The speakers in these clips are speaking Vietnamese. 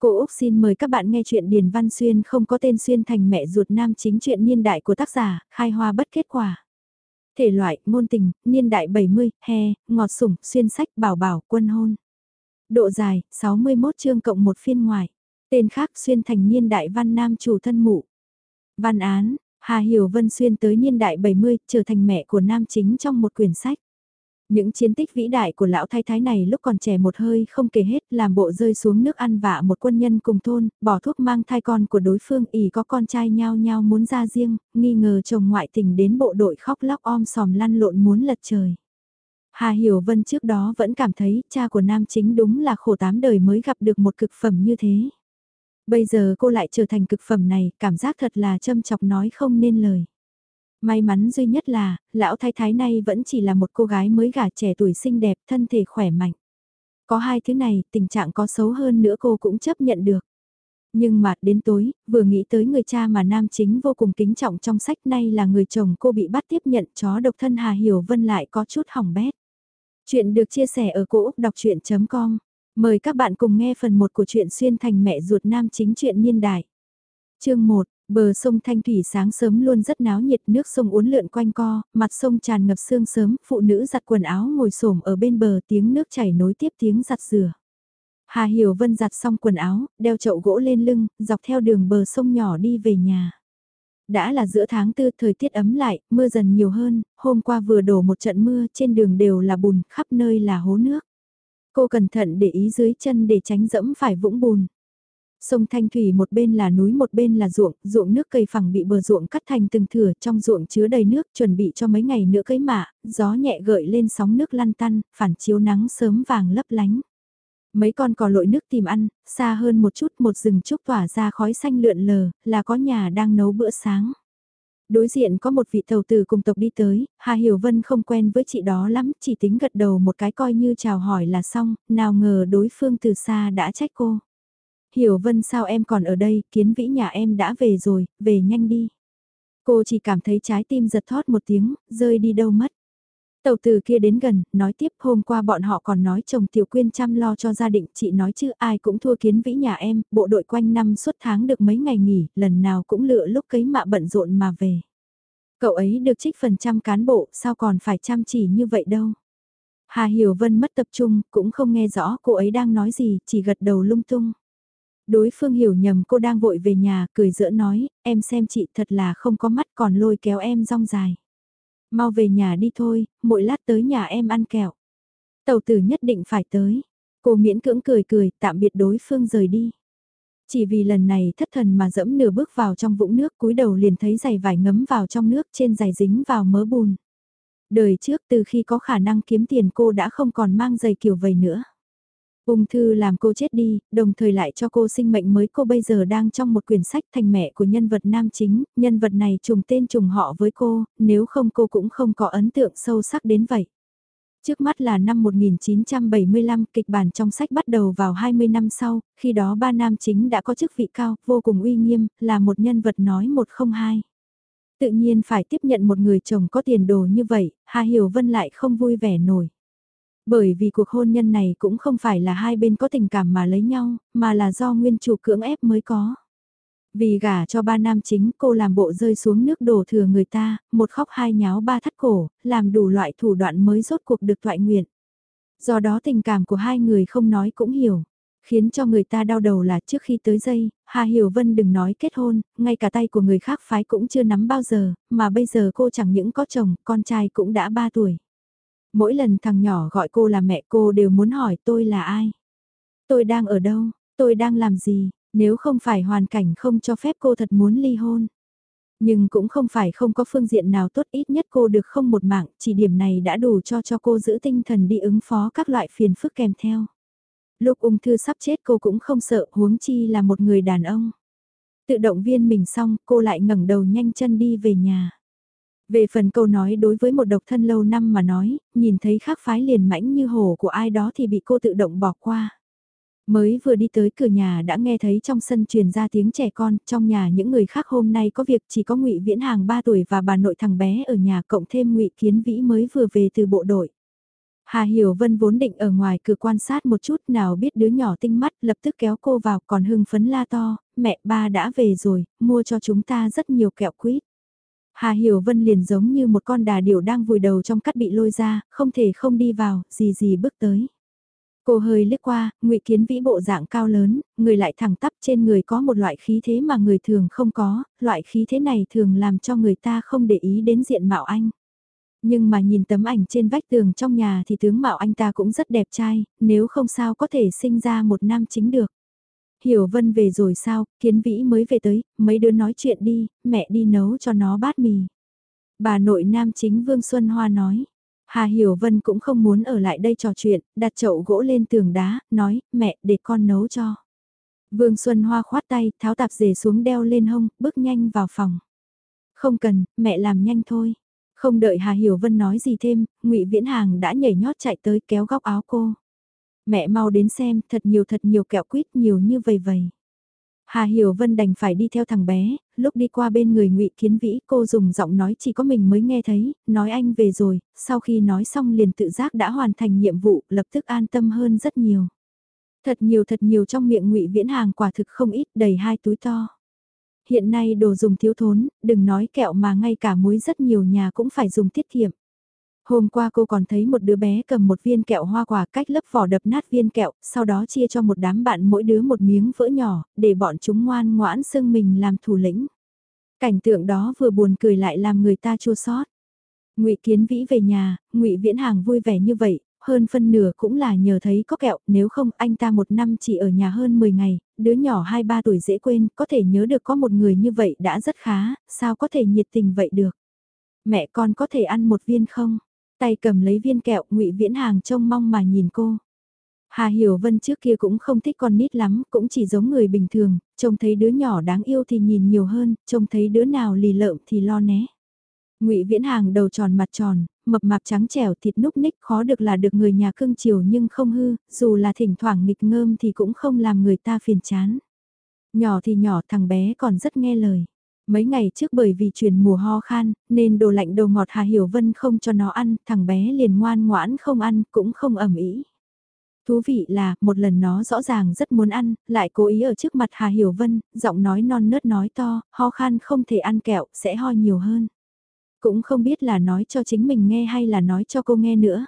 Cô Úc xin mời các bạn nghe chuyện Điền Văn Xuyên không có tên Xuyên thành mẹ ruột nam chính chuyện niên đại của tác giả, khai hoa bất kết quả. Thể loại, ngôn tình, niên đại 70, he, ngọt sủng, xuyên sách, bảo bảo, quân hôn. Độ dài, 61 chương cộng một phiên ngoài. Tên khác xuyên thành niên đại văn nam chủ thân mụ. Văn án, Hà Hiểu Vân xuyên tới niên đại 70, trở thành mẹ của nam chính trong một quyển sách. Những chiến tích vĩ đại của lão thái thái này lúc còn trẻ một hơi không kể hết làm bộ rơi xuống nước ăn vạ một quân nhân cùng thôn, bỏ thuốc mang thai con của đối phương ỉ có con trai nhau nhau muốn ra riêng, nghi ngờ chồng ngoại tình đến bộ đội khóc lóc om sòm lăn lộn muốn lật trời. Hà Hiểu Vân trước đó vẫn cảm thấy cha của nam chính đúng là khổ tám đời mới gặp được một cực phẩm như thế. Bây giờ cô lại trở thành cực phẩm này, cảm giác thật là châm chọc nói không nên lời. May mắn duy nhất là, lão thái thái này vẫn chỉ là một cô gái mới gả trẻ tuổi xinh đẹp, thân thể khỏe mạnh. Có hai thứ này, tình trạng có xấu hơn nữa cô cũng chấp nhận được. Nhưng mà, đến tối, vừa nghĩ tới người cha mà nam chính vô cùng kính trọng trong sách nay là người chồng cô bị bắt tiếp nhận chó độc thân Hà Hiểu Vân lại có chút hỏng bét. Chuyện được chia sẻ ở cỗ đọc chuyện.com. Mời các bạn cùng nghe phần 1 của truyện xuyên thành mẹ ruột nam chính truyện niên đại. Chương 1, Bờ sông Thanh Thủy sáng sớm luôn rất náo nhiệt, nước sông uốn lượn quanh co, mặt sông tràn ngập sương sớm, phụ nữ giặt quần áo ngồi xổm ở bên bờ tiếng nước chảy nối tiếp tiếng giặt rửa. Hà Hiểu Vân giặt xong quần áo, đeo chậu gỗ lên lưng, dọc theo đường bờ sông nhỏ đi về nhà. Đã là giữa tháng tư, thời tiết ấm lại, mưa dần nhiều hơn, hôm qua vừa đổ một trận mưa, trên đường đều là bùn, khắp nơi là hố nước. Cô cẩn thận để ý dưới chân để tránh dẫm phải vũng bùn. Sông Thanh Thủy một bên là núi một bên là ruộng, ruộng nước cây phẳng bị bờ ruộng cắt thành từng thửa trong ruộng chứa đầy nước chuẩn bị cho mấy ngày nữa cấy mạ, gió nhẹ gợi lên sóng nước lăn tăn, phản chiếu nắng sớm vàng lấp lánh. Mấy con cò lội nước tìm ăn, xa hơn một chút một rừng trúc tỏa ra khói xanh lượn lờ, là có nhà đang nấu bữa sáng. Đối diện có một vị thầu tử cùng tộc đi tới, Hà Hiểu Vân không quen với chị đó lắm, chỉ tính gật đầu một cái coi như chào hỏi là xong, nào ngờ đối phương từ xa đã trách cô. Hiểu Vân sao em còn ở đây, kiến vĩ nhà em đã về rồi, về nhanh đi. Cô chỉ cảm thấy trái tim giật thót một tiếng, rơi đi đâu mất. Tàu từ kia đến gần, nói tiếp hôm qua bọn họ còn nói chồng Tiểu Quyên chăm lo cho gia đình, chị nói chứ ai cũng thua kiến vĩ nhà em, bộ đội quanh năm suốt tháng được mấy ngày nghỉ, lần nào cũng lựa lúc cấy mạ bận rộn mà về. Cậu ấy được trích phần trăm cán bộ, sao còn phải chăm chỉ như vậy đâu. Hà Hiểu Vân mất tập trung, cũng không nghe rõ cô ấy đang nói gì, chỉ gật đầu lung tung. Đối phương hiểu nhầm cô đang vội về nhà, cười giỡn nói, em xem chị thật là không có mắt còn lôi kéo em rong dài. Mau về nhà đi thôi, mỗi lát tới nhà em ăn kẹo. Tàu tử nhất định phải tới. Cô miễn cưỡng cười cười, tạm biệt đối phương rời đi. Chỉ vì lần này thất thần mà dẫm nửa bước vào trong vũng nước cúi đầu liền thấy giày vải ngấm vào trong nước trên giày dính vào mớ bùn. Đời trước từ khi có khả năng kiếm tiền cô đã không còn mang giày kiểu vầy nữa. Ung thư làm cô chết đi, đồng thời lại cho cô sinh mệnh mới cô bây giờ đang trong một quyển sách thành mẹ của nhân vật nam chính, nhân vật này trùng tên trùng họ với cô, nếu không cô cũng không có ấn tượng sâu sắc đến vậy. Trước mắt là năm 1975, kịch bản trong sách bắt đầu vào 20 năm sau, khi đó ba nam chính đã có chức vị cao, vô cùng uy nghiêm, là một nhân vật nói một không hai. Tự nhiên phải tiếp nhận một người chồng có tiền đồ như vậy, Hà Hiểu Vân lại không vui vẻ nổi. Bởi vì cuộc hôn nhân này cũng không phải là hai bên có tình cảm mà lấy nhau, mà là do nguyên chủ cưỡng ép mới có. Vì gả cho ba nam chính cô làm bộ rơi xuống nước đổ thừa người ta, một khóc hai nháo ba thắt cổ, làm đủ loại thủ đoạn mới rốt cuộc được thoại nguyện. Do đó tình cảm của hai người không nói cũng hiểu. Khiến cho người ta đau đầu là trước khi tới dây, Hà Hiểu Vân đừng nói kết hôn, ngay cả tay của người khác phái cũng chưa nắm bao giờ, mà bây giờ cô chẳng những có chồng, con trai cũng đã ba tuổi. Mỗi lần thằng nhỏ gọi cô là mẹ cô đều muốn hỏi tôi là ai. Tôi đang ở đâu, tôi đang làm gì, nếu không phải hoàn cảnh không cho phép cô thật muốn ly hôn. Nhưng cũng không phải không có phương diện nào tốt ít nhất cô được không một mạng, chỉ điểm này đã đủ cho cho cô giữ tinh thần đi ứng phó các loại phiền phức kèm theo. Lúc ung thư sắp chết cô cũng không sợ huống chi là một người đàn ông. Tự động viên mình xong cô lại ngẩng đầu nhanh chân đi về nhà. Về phần câu nói đối với một độc thân lâu năm mà nói, nhìn thấy khác phái liền mãnh như hổ của ai đó thì bị cô tự động bỏ qua. Mới vừa đi tới cửa nhà đã nghe thấy trong sân truyền ra tiếng trẻ con, trong nhà những người khác hôm nay có việc chỉ có ngụy Viễn Hàng 3 tuổi và bà nội thằng bé ở nhà cộng thêm ngụy Kiến Vĩ mới vừa về từ bộ đội. Hà Hiểu Vân vốn định ở ngoài cửa quan sát một chút nào biết đứa nhỏ tinh mắt lập tức kéo cô vào còn hưng phấn la to, mẹ ba đã về rồi, mua cho chúng ta rất nhiều kẹo quýt. Hà Hiểu Vân liền giống như một con đà điểu đang vùi đầu trong cắt bị lôi ra, không thể không đi vào, gì gì bước tới. Cô hơi liếc qua, ngụy Kiến Vĩ bộ dạng cao lớn, người lại thẳng tắp trên người có một loại khí thế mà người thường không có, loại khí thế này thường làm cho người ta không để ý đến diện mạo anh. Nhưng mà nhìn tấm ảnh trên vách tường trong nhà thì tướng mạo anh ta cũng rất đẹp trai, nếu không sao có thể sinh ra một nam chính được. Hiểu Vân về rồi sao, Kiến Vĩ mới về tới, mấy đứa nói chuyện đi, mẹ đi nấu cho nó bát mì. Bà nội nam chính Vương Xuân Hoa nói. Hà Hiểu Vân cũng không muốn ở lại đây trò chuyện, đặt chậu gỗ lên tường đá, nói, mẹ, để con nấu cho. Vương Xuân Hoa khoát tay, tháo tạp dề xuống đeo lên hông, bước nhanh vào phòng. Không cần, mẹ làm nhanh thôi. Không đợi Hà Hiểu Vân nói gì thêm, Ngụy Viễn Hàng đã nhảy nhót chạy tới kéo góc áo cô. Mẹ mau đến xem, thật nhiều thật nhiều kẹo quýt nhiều như vầy vầy. Hà Hiểu Vân đành phải đi theo thằng bé, lúc đi qua bên người Ngụy Kiến Vĩ cô dùng giọng nói chỉ có mình mới nghe thấy, nói anh về rồi, sau khi nói xong liền tự giác đã hoàn thành nhiệm vụ, lập tức an tâm hơn rất nhiều. Thật nhiều thật nhiều trong miệng Ngụy Viễn Hàng quả thực không ít đầy hai túi to. Hiện nay đồ dùng thiếu thốn, đừng nói kẹo mà ngay cả muối rất nhiều nhà cũng phải dùng tiết kiệm. Hôm qua cô còn thấy một đứa bé cầm một viên kẹo hoa quả cách lớp vỏ đập nát viên kẹo, sau đó chia cho một đám bạn mỗi đứa một miếng vỡ nhỏ, để bọn chúng ngoan ngoãn xưng mình làm thủ lĩnh. Cảnh tượng đó vừa buồn cười lại làm người ta chua xót. Ngụy Kiến Vĩ về nhà, Ngụy Viễn Hàng vui vẻ như vậy, hơn phân nửa cũng là nhờ thấy có kẹo, nếu không anh ta một năm chỉ ở nhà hơn 10 ngày, đứa nhỏ 2-3 tuổi dễ quên, có thể nhớ được có một người như vậy đã rất khá, sao có thể nhiệt tình vậy được. Mẹ con có thể ăn một viên không? Tay cầm lấy viên kẹo, ngụy Viễn Hàng trông mong mà nhìn cô. Hà Hiểu Vân trước kia cũng không thích con nít lắm, cũng chỉ giống người bình thường, trông thấy đứa nhỏ đáng yêu thì nhìn nhiều hơn, trông thấy đứa nào lì lợm thì lo né. Ngụy Viễn Hàng đầu tròn mặt tròn, mập mạp trắng trẻo thịt núc ních khó được là được người nhà cưng chiều nhưng không hư, dù là thỉnh thoảng nghịch ngơm thì cũng không làm người ta phiền chán. Nhỏ thì nhỏ thằng bé còn rất nghe lời. Mấy ngày trước bởi vì chuyển mùa ho khan, nên đồ lạnh đồ ngọt Hà Hiểu Vân không cho nó ăn, thằng bé liền ngoan ngoãn không ăn, cũng không ẩm ý. Thú vị là, một lần nó rõ ràng rất muốn ăn, lại cố ý ở trước mặt Hà Hiểu Vân, giọng nói non nớt nói to, ho khan không thể ăn kẹo, sẽ ho nhiều hơn. Cũng không biết là nói cho chính mình nghe hay là nói cho cô nghe nữa.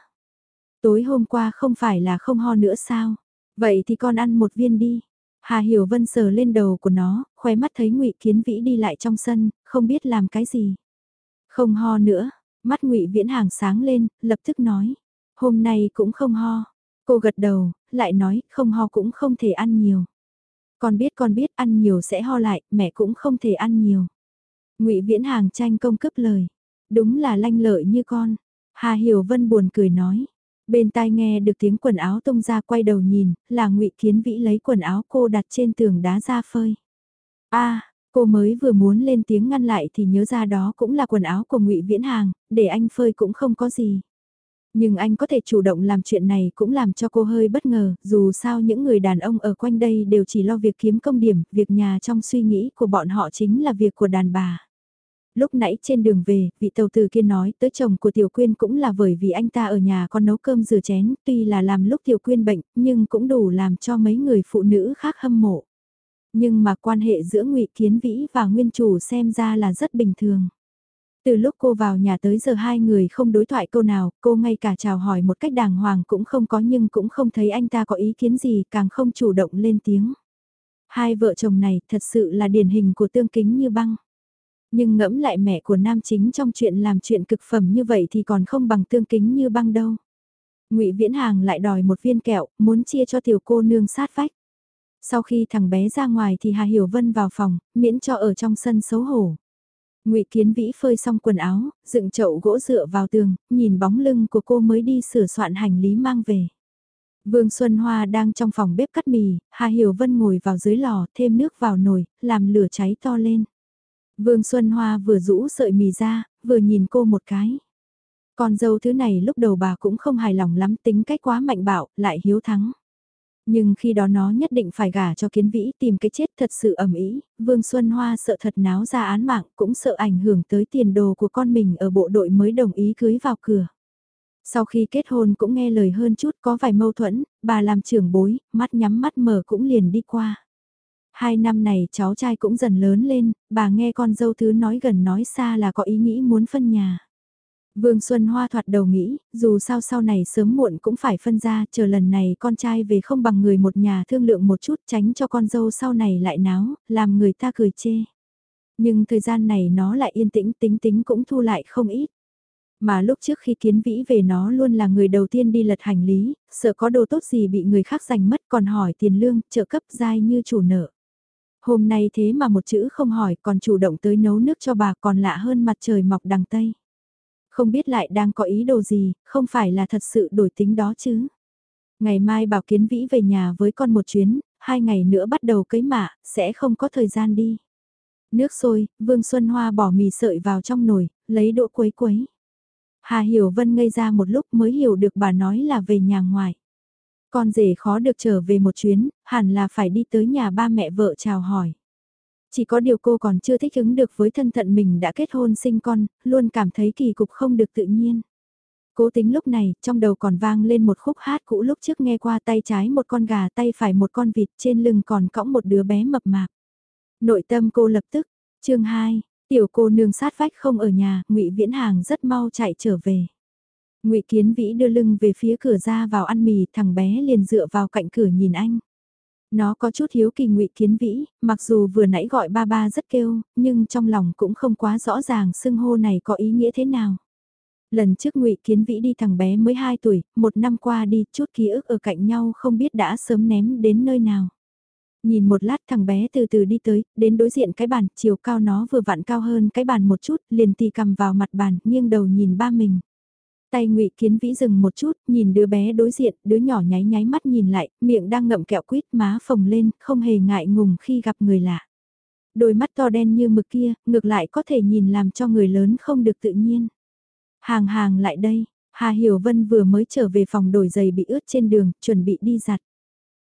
Tối hôm qua không phải là không ho nữa sao? Vậy thì con ăn một viên đi. Hà Hiểu Vân sờ lên đầu của nó, khóe mắt thấy Ngụy Kiến Vĩ đi lại trong sân, không biết làm cái gì. Không ho nữa, mắt Ngụy Viễn Hàng sáng lên, lập tức nói, hôm nay cũng không ho. Cô gật đầu, lại nói, không ho cũng không thể ăn nhiều. Con biết con biết ăn nhiều sẽ ho lại, mẹ cũng không thể ăn nhiều. Ngụy Viễn Hàng tranh công cướp lời, đúng là lanh lợi như con. Hà Hiểu Vân buồn cười nói, Bên tai nghe được tiếng quần áo tung ra quay đầu nhìn, là ngụy Kiến Vĩ lấy quần áo cô đặt trên tường đá ra phơi. a cô mới vừa muốn lên tiếng ngăn lại thì nhớ ra đó cũng là quần áo của ngụy Viễn Hàng, để anh phơi cũng không có gì. Nhưng anh có thể chủ động làm chuyện này cũng làm cho cô hơi bất ngờ, dù sao những người đàn ông ở quanh đây đều chỉ lo việc kiếm công điểm, việc nhà trong suy nghĩ của bọn họ chính là việc của đàn bà. Lúc nãy trên đường về, vị tàu từ kia nói tới chồng của Tiểu Quyên cũng là bởi vì anh ta ở nhà có nấu cơm rửa chén, tuy là làm lúc Tiểu Quyên bệnh, nhưng cũng đủ làm cho mấy người phụ nữ khác hâm mộ. Nhưng mà quan hệ giữa ngụy Kiến Vĩ và Nguyên Chủ xem ra là rất bình thường. Từ lúc cô vào nhà tới giờ hai người không đối thoại câu nào, cô ngay cả chào hỏi một cách đàng hoàng cũng không có nhưng cũng không thấy anh ta có ý kiến gì, càng không chủ động lên tiếng. Hai vợ chồng này thật sự là điển hình của tương kính như băng. Nhưng ngẫm lại mẹ của nam chính trong chuyện làm chuyện cực phẩm như vậy thì còn không bằng tương kính như băng đâu. ngụy Viễn Hàng lại đòi một viên kẹo, muốn chia cho tiểu cô nương sát vách. Sau khi thằng bé ra ngoài thì Hà Hiểu Vân vào phòng, miễn cho ở trong sân xấu hổ. Ngụy Kiến Vĩ phơi xong quần áo, dựng chậu gỗ dựa vào tường, nhìn bóng lưng của cô mới đi sửa soạn hành lý mang về. Vương Xuân Hoa đang trong phòng bếp cắt mì, Hà Hiểu Vân ngồi vào dưới lò, thêm nước vào nồi, làm lửa cháy to lên. Vương Xuân Hoa vừa rũ sợi mì ra, vừa nhìn cô một cái. Con dâu thứ này lúc đầu bà cũng không hài lòng lắm tính cách quá mạnh bạo, lại hiếu thắng. Nhưng khi đó nó nhất định phải gả cho kiến vĩ tìm cái chết thật sự ẩm ý, Vương Xuân Hoa sợ thật náo ra án mạng cũng sợ ảnh hưởng tới tiền đồ của con mình ở bộ đội mới đồng ý cưới vào cửa. Sau khi kết hôn cũng nghe lời hơn chút có vài mâu thuẫn, bà làm trưởng bối, mắt nhắm mắt mở cũng liền đi qua. Hai năm này cháu trai cũng dần lớn lên, bà nghe con dâu thứ nói gần nói xa là có ý nghĩ muốn phân nhà. Vương Xuân Hoa thoạt đầu nghĩ, dù sao sau này sớm muộn cũng phải phân ra, chờ lần này con trai về không bằng người một nhà thương lượng một chút tránh cho con dâu sau này lại náo, làm người ta cười chê. Nhưng thời gian này nó lại yên tĩnh tính tính cũng thu lại không ít. Mà lúc trước khi kiến vĩ về nó luôn là người đầu tiên đi lật hành lý, sợ có đồ tốt gì bị người khác giành mất còn hỏi tiền lương, trợ cấp dai như chủ nợ. Hôm nay thế mà một chữ không hỏi còn chủ động tới nấu nước cho bà còn lạ hơn mặt trời mọc đằng Tây. Không biết lại đang có ý đồ gì, không phải là thật sự đổi tính đó chứ. Ngày mai bảo kiến vĩ về nhà với con một chuyến, hai ngày nữa bắt đầu cấy mạ, sẽ không có thời gian đi. Nước sôi, Vương Xuân Hoa bỏ mì sợi vào trong nồi, lấy đũa quấy quấy. Hà Hiểu Vân ngây ra một lúc mới hiểu được bà nói là về nhà ngoài. Con rể khó được trở về một chuyến, hẳn là phải đi tới nhà ba mẹ vợ chào hỏi. Chỉ có điều cô còn chưa thích ứng được với thân thận mình đã kết hôn sinh con, luôn cảm thấy kỳ cục không được tự nhiên. Cố tính lúc này, trong đầu còn vang lên một khúc hát cũ lúc trước nghe qua tay trái một con gà tay phải một con vịt trên lưng còn cõng một đứa bé mập mạp. Nội tâm cô lập tức, chương 2, tiểu cô nương sát vách không ở nhà, ngụy Viễn Hàng rất mau chạy trở về ngụy Kiến Vĩ đưa lưng về phía cửa ra vào ăn mì, thằng bé liền dựa vào cạnh cửa nhìn anh. Nó có chút hiếu kỳ ngụy Kiến Vĩ, mặc dù vừa nãy gọi ba ba rất kêu, nhưng trong lòng cũng không quá rõ ràng xưng hô này có ý nghĩa thế nào. Lần trước ngụy Kiến Vĩ đi thằng bé mới 2 tuổi, một năm qua đi, chút ký ức ở cạnh nhau không biết đã sớm ném đến nơi nào. Nhìn một lát thằng bé từ từ đi tới, đến đối diện cái bàn, chiều cao nó vừa vặn cao hơn cái bàn một chút, liền tì cầm vào mặt bàn, nghiêng đầu nhìn ba mình. Tay ngụy Kiến Vĩ dừng một chút, nhìn đứa bé đối diện, đứa nhỏ nháy nháy mắt nhìn lại, miệng đang ngậm kẹo quýt má phồng lên, không hề ngại ngùng khi gặp người lạ. Đôi mắt to đen như mực kia, ngược lại có thể nhìn làm cho người lớn không được tự nhiên. Hàng hàng lại đây, Hà Hiểu Vân vừa mới trở về phòng đổi giày bị ướt trên đường, chuẩn bị đi giặt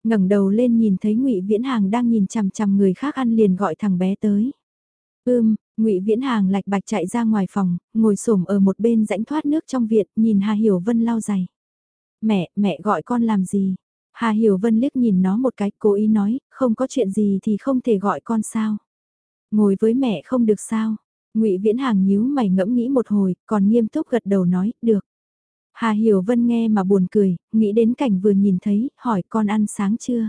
ngẩng đầu lên nhìn thấy ngụy Viễn Hàng đang nhìn chằm chằm người khác ăn liền gọi thằng bé tới. Ưm, ngụy Viễn Hàng lạch bạch chạy ra ngoài phòng, ngồi xổm ở một bên rãnh thoát nước trong viện, nhìn Hà Hiểu Vân lau giày. Mẹ, mẹ gọi con làm gì? Hà Hiểu Vân liếc nhìn nó một cái, cố ý nói, không có chuyện gì thì không thể gọi con sao? Ngồi với mẹ không được sao? Ngụy Viễn Hàng nhíu mày ngẫm nghĩ một hồi, còn nghiêm túc gật đầu nói, được. Hà Hiểu Vân nghe mà buồn cười, nghĩ đến cảnh vừa nhìn thấy, hỏi con ăn sáng chưa?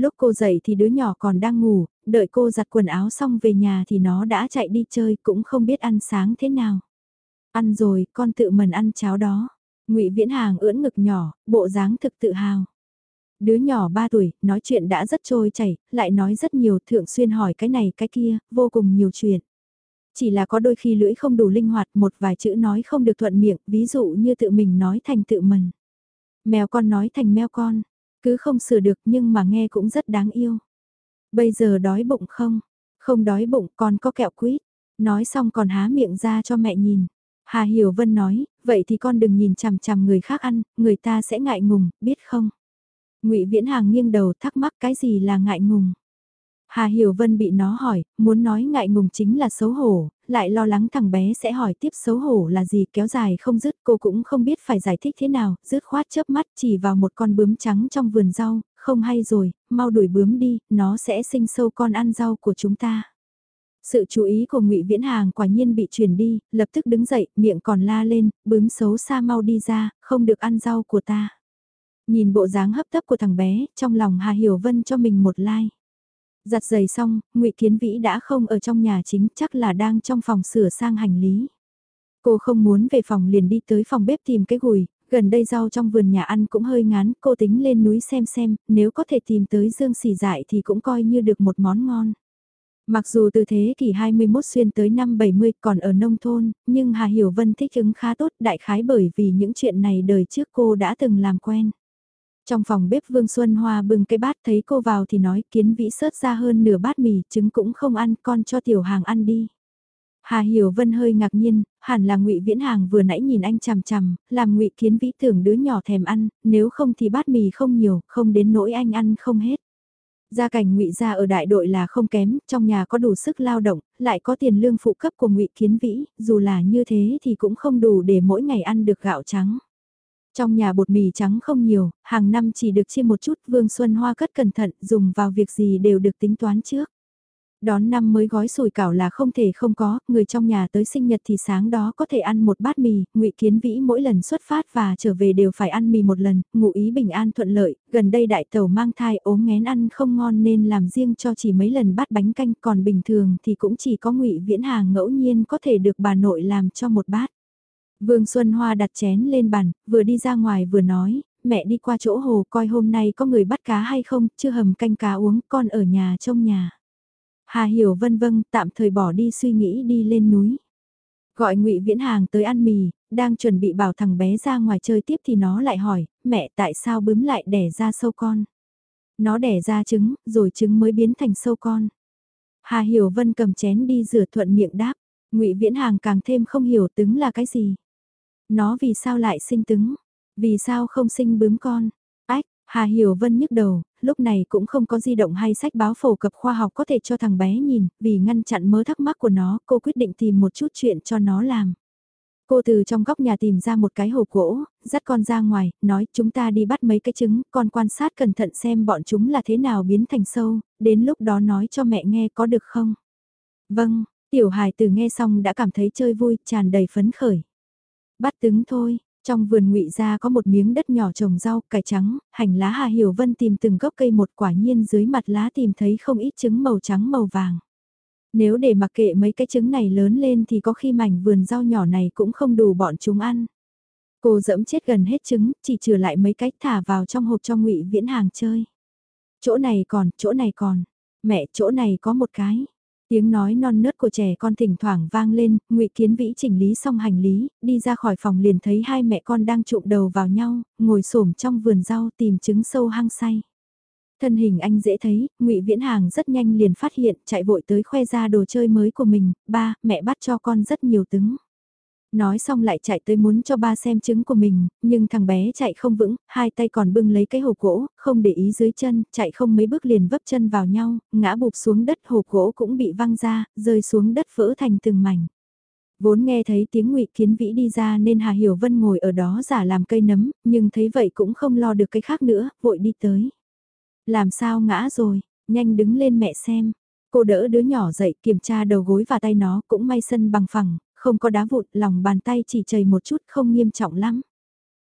Lúc cô dậy thì đứa nhỏ còn đang ngủ, đợi cô giặt quần áo xong về nhà thì nó đã chạy đi chơi cũng không biết ăn sáng thế nào. Ăn rồi, con tự mần ăn cháo đó. ngụy Viễn Hàng ưỡn ngực nhỏ, bộ dáng thực tự hào. Đứa nhỏ 3 tuổi, nói chuyện đã rất trôi chảy, lại nói rất nhiều, thượng xuyên hỏi cái này cái kia, vô cùng nhiều chuyện. Chỉ là có đôi khi lưỡi không đủ linh hoạt một vài chữ nói không được thuận miệng, ví dụ như tự mình nói thành tự mình. Mèo con nói thành mèo con, cứ không sửa được nhưng mà nghe cũng rất đáng yêu. Bây giờ đói bụng không? Không đói bụng còn có kẹo quýt. Nói xong còn há miệng ra cho mẹ nhìn. Hà Hiểu Vân nói, vậy thì con đừng nhìn chằm chằm người khác ăn, người ta sẽ ngại ngùng, biết không? Ngụy Viễn Hàng nghiêng đầu thắc mắc cái gì là ngại ngùng. Hà Hiểu Vân bị nó hỏi, muốn nói ngại ngùng chính là xấu hổ, lại lo lắng thằng bé sẽ hỏi tiếp xấu hổ là gì kéo dài không dứt cô cũng không biết phải giải thích thế nào, dứt khoát chớp mắt chỉ vào một con bướm trắng trong vườn rau, không hay rồi, mau đuổi bướm đi, nó sẽ sinh sâu con ăn rau của chúng ta. Sự chú ý của ngụy Viễn Hàng quả nhiên bị chuyển đi, lập tức đứng dậy, miệng còn la lên, bướm xấu xa mau đi ra, không được ăn rau của ta. Nhìn bộ dáng hấp tấp của thằng bé, trong lòng Hà Hiểu Vân cho mình một like. Giặt giày xong, ngụy Kiến Vĩ đã không ở trong nhà chính chắc là đang trong phòng sửa sang hành lý. Cô không muốn về phòng liền đi tới phòng bếp tìm cái gùi, gần đây rau trong vườn nhà ăn cũng hơi ngán, cô tính lên núi xem xem, nếu có thể tìm tới dương xỉ dại thì cũng coi như được một món ngon. Mặc dù từ thế kỷ 21 xuyên tới năm 70 còn ở nông thôn, nhưng Hà Hiểu Vân thích ứng khá tốt đại khái bởi vì những chuyện này đời trước cô đã từng làm quen. Trong phòng bếp Vương Xuân Hoa bưng cái bát thấy cô vào thì nói kiến vĩ sớt ra hơn nửa bát mì, trứng cũng không ăn, con cho tiểu hàng ăn đi. Hà Hiểu Vân hơi ngạc nhiên, hẳn là Ngụy Viễn Hàng vừa nãy nhìn anh chằm chằm, làm Ngụy Kiến Vĩ tưởng đứa nhỏ thèm ăn, nếu không thì bát mì không nhiều, không đến nỗi anh ăn không hết. Gia cảnh Ngụy gia ở đại đội là không kém, trong nhà có đủ sức lao động, lại có tiền lương phụ cấp của Ngụy Kiến Vĩ, dù là như thế thì cũng không đủ để mỗi ngày ăn được gạo trắng. Trong nhà bột mì trắng không nhiều, hàng năm chỉ được chia một chút, Vương Xuân Hoa cất cẩn thận, dùng vào việc gì đều được tính toán trước. Đón năm mới gói sủi cảo là không thể không có, người trong nhà tới sinh nhật thì sáng đó có thể ăn một bát mì, ngụy Kiến Vĩ mỗi lần xuất phát và trở về đều phải ăn mì một lần, ngụ ý bình an thuận lợi, gần đây đại tàu mang thai ốm ngén ăn không ngon nên làm riêng cho chỉ mấy lần bát bánh canh, còn bình thường thì cũng chỉ có ngụy Viễn Hàng ngẫu nhiên có thể được bà nội làm cho một bát. Vương Xuân Hoa đặt chén lên bàn, vừa đi ra ngoài vừa nói, mẹ đi qua chỗ hồ coi hôm nay có người bắt cá hay không, chưa hầm canh cá uống, con ở nhà trong nhà. Hà Hiểu vân vân tạm thời bỏ đi suy nghĩ đi lên núi. Gọi ngụy Viễn Hàng tới ăn mì, đang chuẩn bị bảo thằng bé ra ngoài chơi tiếp thì nó lại hỏi, mẹ tại sao bướm lại đẻ ra sâu con? Nó đẻ ra trứng, rồi trứng mới biến thành sâu con. Hà Hiểu Vân cầm chén đi rửa thuận miệng đáp, ngụy Viễn Hàng càng thêm không hiểu trứng là cái gì. Nó vì sao lại sinh trứng? Vì sao không sinh bướm con? Ách, Hà Hiểu Vân nhức đầu, lúc này cũng không có di động hay sách báo phổ cập khoa học có thể cho thằng bé nhìn, vì ngăn chặn mớ thắc mắc của nó, cô quyết định tìm một chút chuyện cho nó làm. Cô từ trong góc nhà tìm ra một cái hộp gỗ, dắt con ra ngoài, nói chúng ta đi bắt mấy cái trứng, con quan sát cẩn thận xem bọn chúng là thế nào biến thành sâu, đến lúc đó nói cho mẹ nghe có được không? Vâng, tiểu hài từ nghe xong đã cảm thấy chơi vui, tràn đầy phấn khởi. Bắt trứng thôi, trong vườn ngụy ra có một miếng đất nhỏ trồng rau, cải trắng, hành lá Hà Hiểu Vân tìm từng gốc cây một quả nhiên dưới mặt lá tìm thấy không ít trứng màu trắng màu vàng. Nếu để mặc kệ mấy cái trứng này lớn lên thì có khi mảnh vườn rau nhỏ này cũng không đủ bọn chúng ăn. Cô dẫm chết gần hết trứng, chỉ trừ lại mấy cách thả vào trong hộp cho ngụy Viễn Hàng chơi. Chỗ này còn, chỗ này còn. Mẹ, chỗ này có một cái. Tiếng nói non nớt của trẻ con thỉnh thoảng vang lên, ngụy Kiến Vĩ chỉnh lý xong hành lý, đi ra khỏi phòng liền thấy hai mẹ con đang trụm đầu vào nhau, ngồi xổm trong vườn rau tìm trứng sâu hang say. Thân hình anh dễ thấy, ngụy Viễn Hàng rất nhanh liền phát hiện, chạy vội tới khoe ra đồ chơi mới của mình, ba, mẹ bắt cho con rất nhiều trứng. Nói xong lại chạy tới muốn cho ba xem trứng của mình, nhưng thằng bé chạy không vững, hai tay còn bưng lấy cái hộp gỗ, không để ý dưới chân, chạy không mấy bước liền vấp chân vào nhau, ngã bụp xuống đất hộp gỗ cũng bị văng ra, rơi xuống đất vỡ thành từng mảnh. Vốn nghe thấy tiếng ngụy Kiến Vĩ đi ra nên Hà Hiểu Vân ngồi ở đó giả làm cây nấm, nhưng thấy vậy cũng không lo được cái khác nữa, vội đi tới. Làm sao ngã rồi, nhanh đứng lên mẹ xem. Cô đỡ đứa nhỏ dậy kiểm tra đầu gối và tay nó cũng may sân bằng phẳng, không có đá vụt, lòng bàn tay chỉ chảy một chút không nghiêm trọng lắm.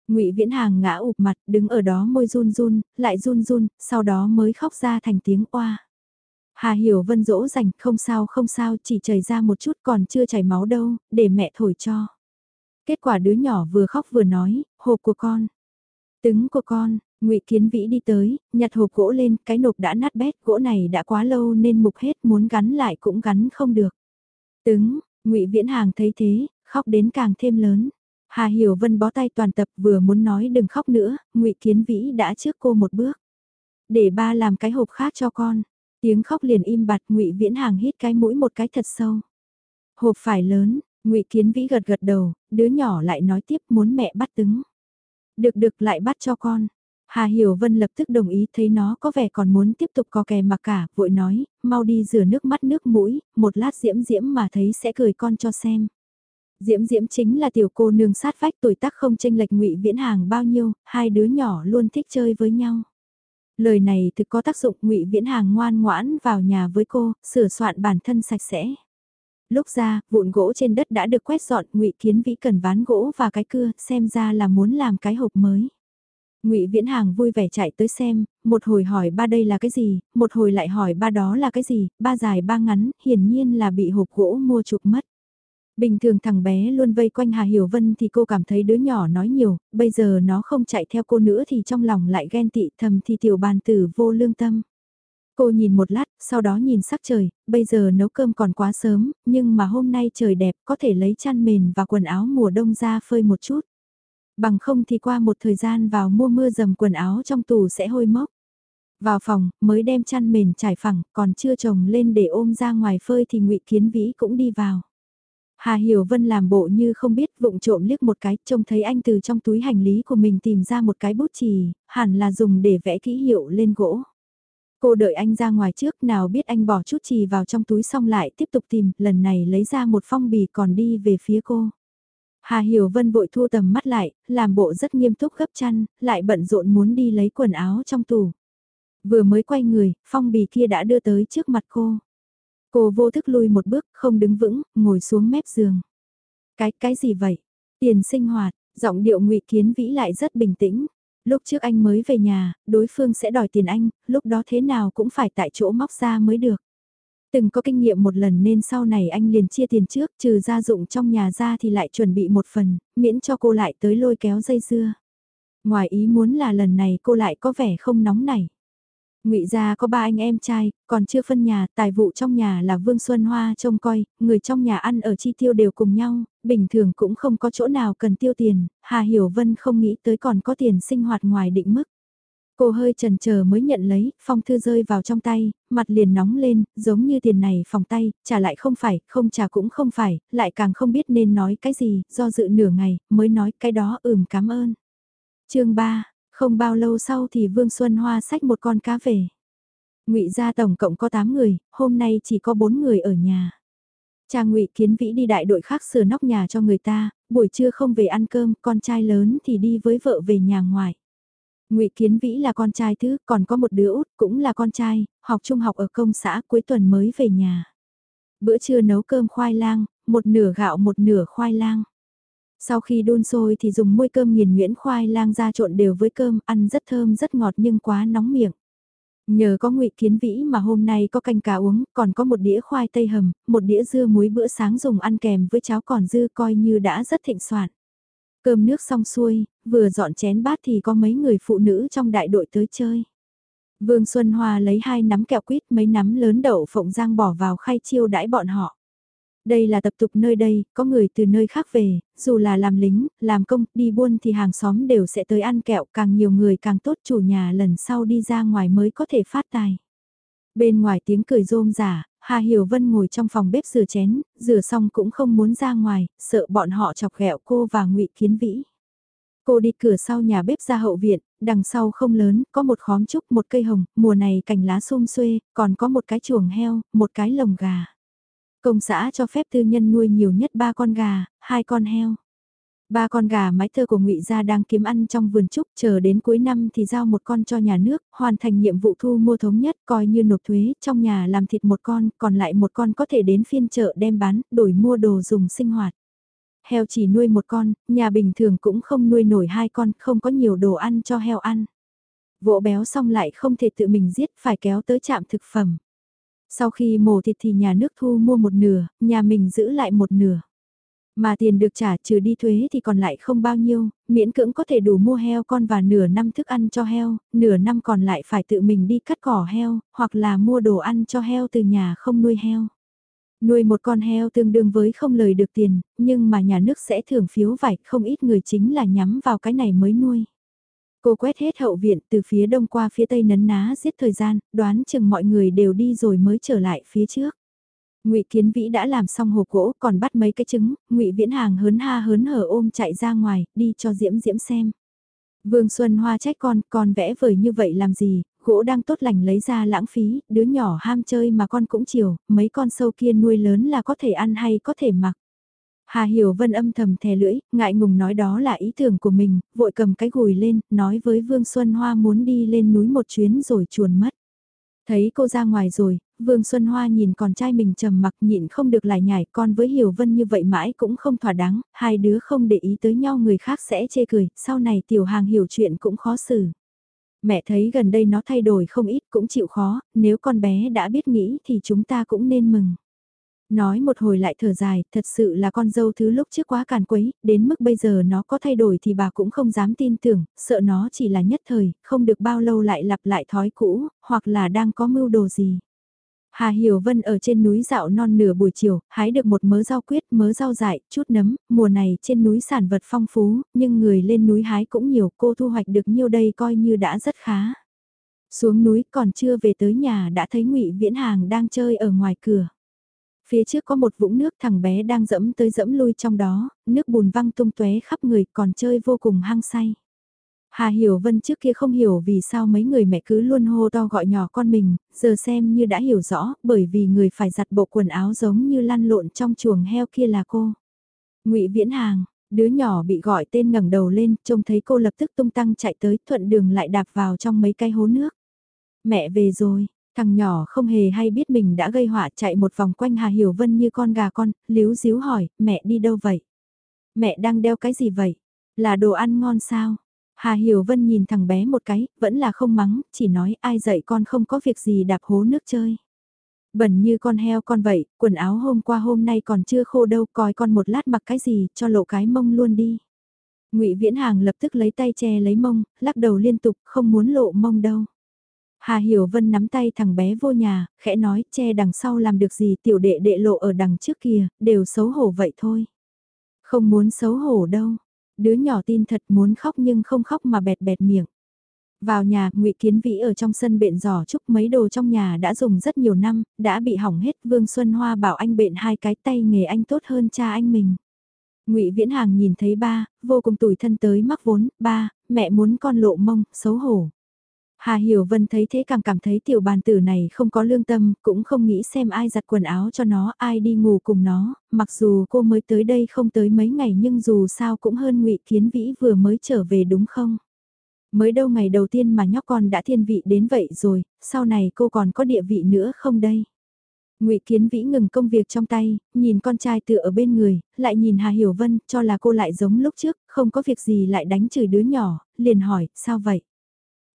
Ngụy Viễn Hàng ngã ụp mặt, đứng ở đó môi run run, lại run run, sau đó mới khóc ra thành tiếng oa. Hà Hiểu Vân dỗ dành, không sao không sao, chỉ chảy ra một chút còn chưa chảy máu đâu, để mẹ thổi cho. Kết quả đứa nhỏ vừa khóc vừa nói, hộp của con. Tứng của con, ngụy Kiến Vĩ đi tới, nhặt hộp gỗ lên, cái nộp đã nát bét, gỗ này đã quá lâu nên mục hết, muốn gắn lại cũng gắn không được. Tứng, ngụy Viễn Hàng thấy thế, khóc đến càng thêm lớn. Hà Hiểu Vân bó tay toàn tập vừa muốn nói đừng khóc nữa, ngụy Kiến Vĩ đã trước cô một bước. Để ba làm cái hộp khác cho con. Tiếng khóc liền im bặt ngụy Viễn Hàng hít cái mũi một cái thật sâu. Hộp phải lớn, ngụy Kiến Vĩ gật gật đầu, đứa nhỏ lại nói tiếp muốn mẹ bắt tứng. Được được lại bắt cho con. Hà Hiểu Vân lập tức đồng ý thấy nó có vẻ còn muốn tiếp tục có kè mặc cả, vội nói, mau đi rửa nước mắt nước mũi, một lát diễm diễm mà thấy sẽ cười con cho xem. Diễm diễm chính là tiểu cô nương sát vách tuổi tác không tranh lệch ngụy viễn hàng bao nhiêu, hai đứa nhỏ luôn thích chơi với nhau. Lời này thực có tác dụng ngụy viễn hàng ngoan ngoãn vào nhà với cô, sửa soạn bản thân sạch sẽ. Lúc ra, vụn gỗ trên đất đã được quét dọn, ngụy kiến vĩ cần ván gỗ và cái cưa, xem ra là muốn làm cái hộp mới. Ngụy Viễn Hàng vui vẻ chạy tới xem, một hồi hỏi ba đây là cái gì, một hồi lại hỏi ba đó là cái gì, ba dài ba ngắn, hiển nhiên là bị hộp gỗ mua chụp mất. Bình thường thằng bé luôn vây quanh Hà Hiểu Vân thì cô cảm thấy đứa nhỏ nói nhiều, bây giờ nó không chạy theo cô nữa thì trong lòng lại ghen tị thầm thì tiểu bàn tử vô lương tâm. Cô nhìn một lát, sau đó nhìn sắc trời, bây giờ nấu cơm còn quá sớm, nhưng mà hôm nay trời đẹp có thể lấy chăn mền và quần áo mùa đông ra phơi một chút. Bằng không thì qua một thời gian vào mua mưa dầm quần áo trong tủ sẽ hôi mốc. Vào phòng, mới đem chăn mền trải phẳng, còn chưa trồng lên để ôm ra ngoài phơi thì ngụy Kiến Vĩ cũng đi vào. Hà Hiểu Vân làm bộ như không biết vụng trộm liếc một cái, trông thấy anh từ trong túi hành lý của mình tìm ra một cái bút chì, hẳn là dùng để vẽ ký hiệu lên gỗ. Cô đợi anh ra ngoài trước nào biết anh bỏ chút chì vào trong túi xong lại tiếp tục tìm, lần này lấy ra một phong bì còn đi về phía cô. Hà Hiểu Vân vội thu tầm mắt lại, làm bộ rất nghiêm túc gấp chăn, lại bận rộn muốn đi lấy quần áo trong tủ. Vừa mới quay người, phong bì kia đã đưa tới trước mặt cô. Cô vô thức lui một bước, không đứng vững, ngồi xuống mép giường. Cái, cái gì vậy? Tiền sinh hoạt, giọng điệu ngụy Kiến Vĩ lại rất bình tĩnh. Lúc trước anh mới về nhà, đối phương sẽ đòi tiền anh, lúc đó thế nào cũng phải tại chỗ móc ra mới được. Từng có kinh nghiệm một lần nên sau này anh liền chia tiền trước, trừ gia dụng trong nhà ra thì lại chuẩn bị một phần, miễn cho cô lại tới lôi kéo dây dưa. Ngoài ý muốn là lần này cô lại có vẻ không nóng nảy. Ngụy gia có ba anh em trai, còn chưa phân nhà, tài vụ trong nhà là Vương Xuân Hoa trông coi, người trong nhà ăn ở chi tiêu đều cùng nhau, bình thường cũng không có chỗ nào cần tiêu tiền, Hà Hiểu Vân không nghĩ tới còn có tiền sinh hoạt ngoài định mức. Cô hơi chần chờ mới nhận lấy, phong thư rơi vào trong tay, mặt liền nóng lên, giống như tiền này phòng tay, trả lại không phải, không trả cũng không phải, lại càng không biết nên nói cái gì, do dự nửa ngày, mới nói cái đó ừm cảm ơn. chương 3, không bao lâu sau thì Vương Xuân Hoa xách một con cá về. Ngụy gia tổng cộng có 8 người, hôm nay chỉ có 4 người ở nhà. Cha Ngụy Kiến Vĩ đi đại đội khác sửa nóc nhà cho người ta, buổi trưa không về ăn cơm, con trai lớn thì đi với vợ về nhà ngoài. Ngụy Kiến Vĩ là con trai thứ, còn có một đứa út cũng là con trai, học trung học ở công xã cuối tuần mới về nhà. Bữa trưa nấu cơm khoai lang, một nửa gạo một nửa khoai lang. Sau khi đun sôi thì dùng muôi cơm nghiền nhuyễn khoai lang ra trộn đều với cơm, ăn rất thơm rất ngọt nhưng quá nóng miệng. Nhờ có ngụy kiến vĩ mà hôm nay có canh cá uống, còn có một đĩa khoai tây hầm, một đĩa dưa muối bữa sáng dùng ăn kèm với cháo còn dư coi như đã rất thịnh soạn. Cơm nước xong xuôi, vừa dọn chén bát thì có mấy người phụ nữ trong đại đội tới chơi. Vương Xuân Hoa lấy hai nắm kẹo quýt mấy nắm lớn đậu phộng rang bỏ vào khay chiêu đãi bọn họ. Đây là tập tục nơi đây, có người từ nơi khác về, dù là làm lính, làm công, đi buôn thì hàng xóm đều sẽ tới ăn kẹo, càng nhiều người càng tốt chủ nhà lần sau đi ra ngoài mới có thể phát tài. Bên ngoài tiếng cười rôm rả, Hà Hiểu Vân ngồi trong phòng bếp rửa chén, rửa xong cũng không muốn ra ngoài, sợ bọn họ chọc ghẹo cô và ngụy Kiến Vĩ. Cô đi cửa sau nhà bếp ra hậu viện, đằng sau không lớn, có một khóm trúc, một cây hồng, mùa này cành lá xum xuê, còn có một cái chuồng heo, một cái lồng gà. Công xã cho phép tư nhân nuôi nhiều nhất ba con gà, hai con heo. Ba con gà mái thơ của ngụy Gia đang kiếm ăn trong vườn trúc, chờ đến cuối năm thì giao một con cho nhà nước, hoàn thành nhiệm vụ thu mua thống nhất, coi như nộp thuế, trong nhà làm thịt một con, còn lại một con có thể đến phiên chợ đem bán, đổi mua đồ dùng sinh hoạt. Heo chỉ nuôi một con, nhà bình thường cũng không nuôi nổi hai con, không có nhiều đồ ăn cho heo ăn. Vỗ béo xong lại không thể tự mình giết, phải kéo tới trạm thực phẩm. Sau khi mổ thịt thì nhà nước thu mua một nửa, nhà mình giữ lại một nửa. Mà tiền được trả trừ đi thuế thì còn lại không bao nhiêu, miễn cưỡng có thể đủ mua heo con và nửa năm thức ăn cho heo, nửa năm còn lại phải tự mình đi cắt cỏ heo, hoặc là mua đồ ăn cho heo từ nhà không nuôi heo. Nuôi một con heo tương đương với không lời được tiền, nhưng mà nhà nước sẽ thưởng phiếu vải, không ít người chính là nhắm vào cái này mới nuôi. Cô quét hết hậu viện từ phía đông qua phía tây nấn ná giết thời gian, đoán chừng mọi người đều đi rồi mới trở lại phía trước. Ngụy Kiến Vĩ đã làm xong hồ gỗ, còn bắt mấy cái trứng, Ngụy Viễn Hàng hớn ha hớn hở ôm chạy ra ngoài, đi cho Diễm Diễm xem. Vương Xuân Hoa trách con, con vẽ vời như vậy làm gì, gỗ đang tốt lành lấy ra lãng phí, đứa nhỏ ham chơi mà con cũng chiều, mấy con sâu kia nuôi lớn là có thể ăn hay có thể mặc. Hà Hiểu Vân âm thầm thè lưỡi, ngại ngùng nói đó là ý tưởng của mình, vội cầm cái gùi lên, nói với Vương Xuân Hoa muốn đi lên núi một chuyến rồi chuồn mất. Thấy cô ra ngoài rồi, Vương Xuân Hoa nhìn con trai mình trầm mặc nhịn không được lại nhảy con với Hiểu Vân như vậy mãi cũng không thỏa đáng, hai đứa không để ý tới nhau người khác sẽ chê cười, sau này tiểu hàng hiểu chuyện cũng khó xử. Mẹ thấy gần đây nó thay đổi không ít cũng chịu khó, nếu con bé đã biết nghĩ thì chúng ta cũng nên mừng. Nói một hồi lại thở dài, thật sự là con dâu thứ lúc trước quá càn quấy, đến mức bây giờ nó có thay đổi thì bà cũng không dám tin tưởng, sợ nó chỉ là nhất thời, không được bao lâu lại lặp lại thói cũ, hoặc là đang có mưu đồ gì. Hà Hiểu Vân ở trên núi dạo non nửa buổi chiều, hái được một mớ rau quyết, mớ rau dại, chút nấm, mùa này trên núi sản vật phong phú, nhưng người lên núi hái cũng nhiều, cô thu hoạch được nhiêu đây coi như đã rất khá. Xuống núi còn chưa về tới nhà đã thấy ngụy Viễn Hàng đang chơi ở ngoài cửa. Phía trước có một vũng nước thằng bé đang dẫm tới dẫm lui trong đó, nước bùn văng tung tóe khắp người còn chơi vô cùng hăng say. Hà Hiểu Vân trước kia không hiểu vì sao mấy người mẹ cứ luôn hô to gọi nhỏ con mình, giờ xem như đã hiểu rõ, bởi vì người phải giặt bộ quần áo giống như lăn lộn trong chuồng heo kia là cô. Ngụy Viễn Hàng, Đứa nhỏ bị gọi tên ngẩng đầu lên, trông thấy cô lập tức tung tăng chạy tới, thuận đường lại đạp vào trong mấy cái hố nước. Mẹ về rồi, thằng nhỏ không hề hay biết mình đã gây họa chạy một vòng quanh Hà Hiểu Vân như con gà con, líu díu hỏi, mẹ đi đâu vậy? Mẹ đang đeo cái gì vậy? Là đồ ăn ngon sao? Hà Hiểu Vân nhìn thằng bé một cái, vẫn là không mắng, chỉ nói ai dạy con không có việc gì đạp hố nước chơi. Bẩn như con heo con vậy, quần áo hôm qua hôm nay còn chưa khô đâu, coi con một lát mặc cái gì, cho lộ cái mông luôn đi. ngụy Viễn Hàng lập tức lấy tay che lấy mông, lắc đầu liên tục, không muốn lộ mông đâu. Hà Hiểu Vân nắm tay thằng bé vô nhà, khẽ nói, che đằng sau làm được gì tiểu đệ đệ lộ ở đằng trước kia, đều xấu hổ vậy thôi. Không muốn xấu hổ đâu. Đứa nhỏ tin thật muốn khóc nhưng không khóc mà bẹt bẹt miệng. Vào nhà, ngụy Kiến Vĩ ở trong sân bện giỏ chúc mấy đồ trong nhà đã dùng rất nhiều năm, đã bị hỏng hết. Vương Xuân Hoa bảo anh bện hai cái tay nghề anh tốt hơn cha anh mình. ngụy Viễn Hàng nhìn thấy ba, vô cùng tủi thân tới mắc vốn, ba, mẹ muốn con lộ mông, xấu hổ. Hà Hiểu Vân thấy thế càng cảm thấy tiểu bàn tử này không có lương tâm, cũng không nghĩ xem ai giặt quần áo cho nó, ai đi ngủ cùng nó, mặc dù cô mới tới đây không tới mấy ngày nhưng dù sao cũng hơn ngụy Kiến Vĩ vừa mới trở về đúng không? Mới đâu ngày đầu tiên mà nhóc con đã thiên vị đến vậy rồi, sau này cô còn có địa vị nữa không đây? Ngụy Kiến Vĩ ngừng công việc trong tay, nhìn con trai tựa ở bên người, lại nhìn Hà Hiểu Vân, cho là cô lại giống lúc trước, không có việc gì lại đánh chửi đứa nhỏ, liền hỏi, sao vậy?